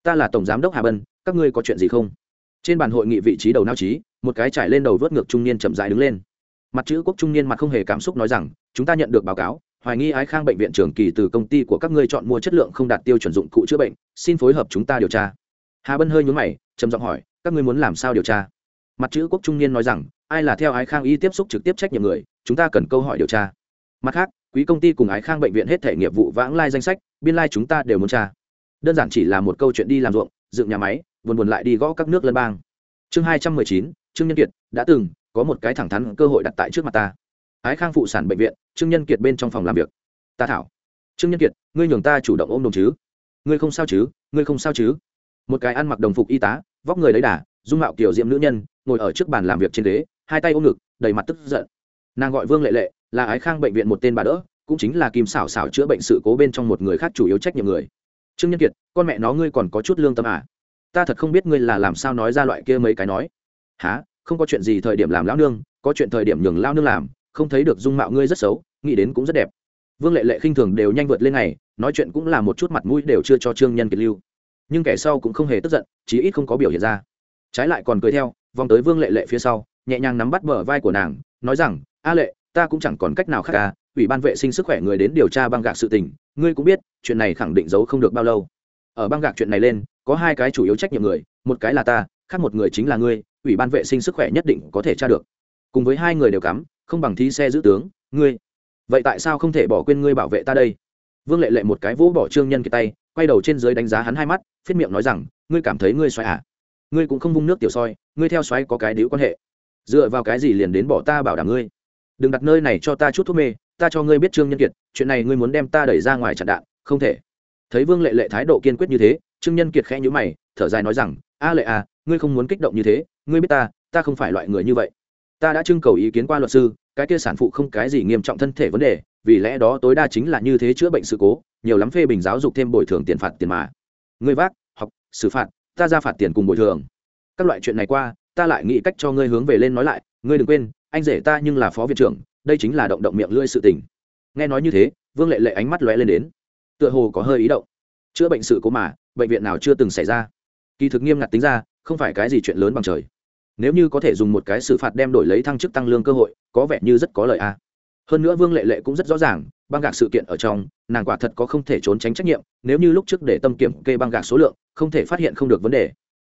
A: Ta là tổng giám đốc hà bân, các ngươi có chuyện gì không? Trên bàn hội nghị vị trí đầu nao trí một cái trải lên đầu vớt ngược trung niên chậm dại đứng lên. Mặt chữ quốc trung niên mặt không hề cảm xúc nói rằng, chúng ta nhận được báo cáo, hoài nghi ái khang bệnh viện trường kỳ từ công ty của các ngươi chọn mua chất lượng không đạt tiêu chuẩn dụng cụ chữa bệnh, xin phối hợp chúng ta điều tra. Hà bân hơi nhún mày, trầm giọng hỏi, các ngươi muốn làm sao điều tra? Mặt chữ quốc trung niên nói rằng, ai là theo ái khang y tiếp xúc trực tiếp trách nhiệm người, chúng ta cần câu hỏi điều tra. Mặt khác, quý công ty cùng ái khang bệnh viện hết thể nghiệp vụ vãng lai danh sách, biên lai chúng ta đều muốn tra. Đơn giản chỉ là một câu chuyện đi làm ruộng, dựng nhà máy, buồn buồn lại đi gõ các nước lân bang. Chương hai trăm mười chín, trương nhân kiệt, đã từng có một cái thẳng thắn cơ hội đặt tại trước mặt ta. Ái khang phụ sản bệnh viện, trương nhân kiệt bên trong phòng làm việc. Ta thảo. Trương nhân kiệt, ngươi nhường ta chủ động ôm đồng chứ? Ngươi không sao chứ, ngươi không sao chứ. Một cái ăn mặc đồng phục y tá, vóc người đấy đà, dung mạo kiểu diệm nữ nhân ngồi ở trước bàn làm việc trên ghế, hai tay ôm ngực, đầy mặt tức giận. Nàng gọi vương lệ lệ, là ái khang bệnh viện một tên bà đỡ, cũng chính là kim xảo xảo chữa bệnh sự cố bên trong một người khác chủ yếu trách nhiệm người. Trương nhân kiệt, con mẹ nó ngươi còn có chút lương tâm à? Ta thật không biết ngươi là làm sao nói ra loại kia mấy cái nói. Há không có chuyện gì thời điểm làm lão nương, có chuyện thời điểm nhường lao nương làm, không thấy được dung mạo ngươi rất xấu, nghĩ đến cũng rất đẹp. Vương lệ lệ khinh thường đều nhanh vượt lên này, nói chuyện cũng là một chút mặt mũi đều chưa cho trương nhân kiệt lưu. Nhưng kẻ sau cũng không hề tức giận, chí ít không có biểu hiện ra. Trái lại còn cười theo vòng tới vương lệ lệ phía sau, nhẹ nhàng nắm bắt bờ vai của nàng, nói rằng, a lệ, ta cũng chẳng còn cách nào khác cả, ủy ban vệ sinh sức khỏe người đến điều tra băng gạc sự tình, ngươi cũng biết, chuyện này khẳng định giấu không được bao lâu. Ở băng gạc chuyện này lên, có hai cái chủ yếu trách nhiệm người, một cái là ta, khác một người chính là ngươi, ủy ban vệ sinh sức khỏe nhất định có thể tra được. Cùng với hai người đều cắm, không bằng thi xe giữ tướng, ngươi. Vậy tại sao không thể bỏ quên ngươi bảo vệ ta đây? Vương lệ lệ một cái vỗ bỏ trương nhân cái tay, quay đầu trên dưới đánh giá hắn hai mắt phết miệng nói rằng, ngươi cảm thấy ngươi xoáy à? Ngươi cũng không vung nước tiểu soi, ngươi theo xoáy có cái đĩu quan hệ. Dựa vào cái gì liền đến bỏ ta bảo đảm ngươi? Đừng đặt nơi này cho ta chút thuốc mê, ta cho ngươi biết trương nhân kiệt, chuyện này ngươi muốn đem ta đẩy ra ngoài chặn đạn, không thể. Thấy vương lệ lệ thái độ kiên quyết như thế, trương nhân kiệt khẽ nhữ mày, thở dài nói rằng, a lệ à ngươi không muốn kích động như thế, ngươi biết ta ta không phải loại người như vậy. Ta đã trưng cầu ý kiến qua luật sư, cái kia sản phụ không cái gì nghiêm trọng thân thể vấn đề, vì lẽ đó tối đa chính là như thế chữa bệnh sự cố, nhiều lắm phê bình giáo dục thêm bồi thường tiền phạt tiền mà. Ngươi vác, học, xử phạt ta ra phạt tiền cùng bồi thường. Các loại chuyện này qua, ta lại nghĩ cách cho ngươi hướng về lên nói lại, ngươi đừng quên, anh rể ta nhưng là phó viện trưởng, đây chính là động động miệng lưỡi sự tình. Nghe nói như thế, vương lệ lệ ánh mắt lóe lên đến. Tựa hồ có hơi ý động. Chữa bệnh sự cố mà, bệnh viện nào chưa từng xảy ra. Kỳ thực nghiêm ngặt tính ra, không phải cái gì chuyện lớn bằng trời. Nếu như có thể dùng một cái xử phạt đem đổi lấy thăng chức tăng lương cơ hội, có vẻ như rất có lợi a hơn nữa vương lệ lệ cũng rất rõ ràng, băng gạc sự kiện ở trong, nàng quả thật có không thể trốn tránh trách nhiệm, nếu như lúc trước để tâm kiểm kê băng gạc số lượng, không thể phát hiện không được vấn đề.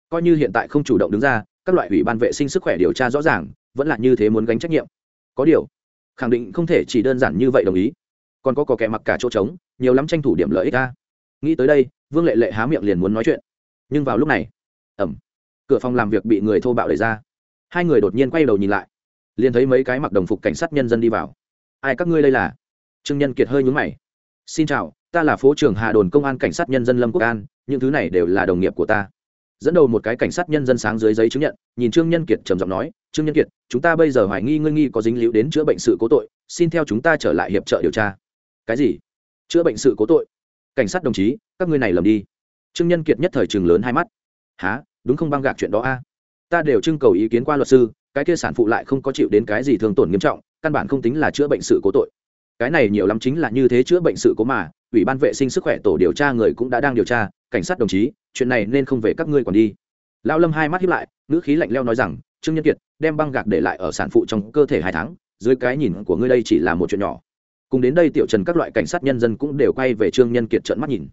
A: Coi như hiện tại không chủ động đứng ra, các loại ủy ban vệ sinh sức khỏe điều tra rõ ràng, vẫn là như thế muốn gánh trách nhiệm. Có điều, khẳng định không thể chỉ đơn giản như vậy đồng ý. Còn có có kẻ mặc cả chỗ trống, nhiều lắm tranh thủ điểm lợi ích ra nghĩ tới đây, vương lệ lệ há miệng liền muốn nói chuyện. Nhưng vào lúc này ẩm cửa phòng làm việc bị người thô bạo đẩy ra. Hai người đột nhiên quay đầu nhìn lại, liền thấy mấy cái mặc đồng phục cảnh sát nhân dân đi vào ai các ngươi đây là? Trương nhân kiệt hơi nhún mày. Xin chào, ta là phố trưởng hà đồn công an cảnh sát nhân dân lâm quốc an, những thứ này đều là đồng nghiệp của ta. Dẫn đầu một cái cảnh sát nhân dân sáng dưới giấy chứng nhận, nhìn trương nhân kiệt trầm giọng nói, trương nhân kiệt, chúng ta bây giờ hoài nghi ngươi nghi có dính líu đến chữa bệnh sự cố tội, xin theo chúng ta trở lại hiệp trợ điều tra. Cái gì? Chữa bệnh sự cố tội? Cảnh sát đồng chí, các ngươi này lầm đi. Trương nhân kiệt nhất thời chừng lớn hai mắt. Há đúng không băng gạc chuyện đó a? Ta đều trưng cầu ý kiến qua luật sư, cái kia sản phụ lại không có chịu đến cái gì thương tổn nghiêm trọng căn bản không tính là chữa bệnh sự cố tội. Cái này nhiều lắm chính là như thế chữa bệnh sự cố mà, ủy ban vệ sinh sức khỏe tổ điều tra người cũng đã đang điều tra, cảnh sát đồng chí, chuyện này nên không về các ngươi còn đi. Lao lâm hai mắt hiếp lại, ngữ khí lạnh leo nói rằng, trương nhân kiệt, đem băng gạc để lại ở sản phụ trong cơ thể hai tháng, dưới cái nhìn của ngươi đây chỉ là một chuyện nhỏ. Cùng đến đây tiểu trần các loại cảnh sát nhân dân cũng đều quay về trương nhân kiệt trợn mắt nhìn.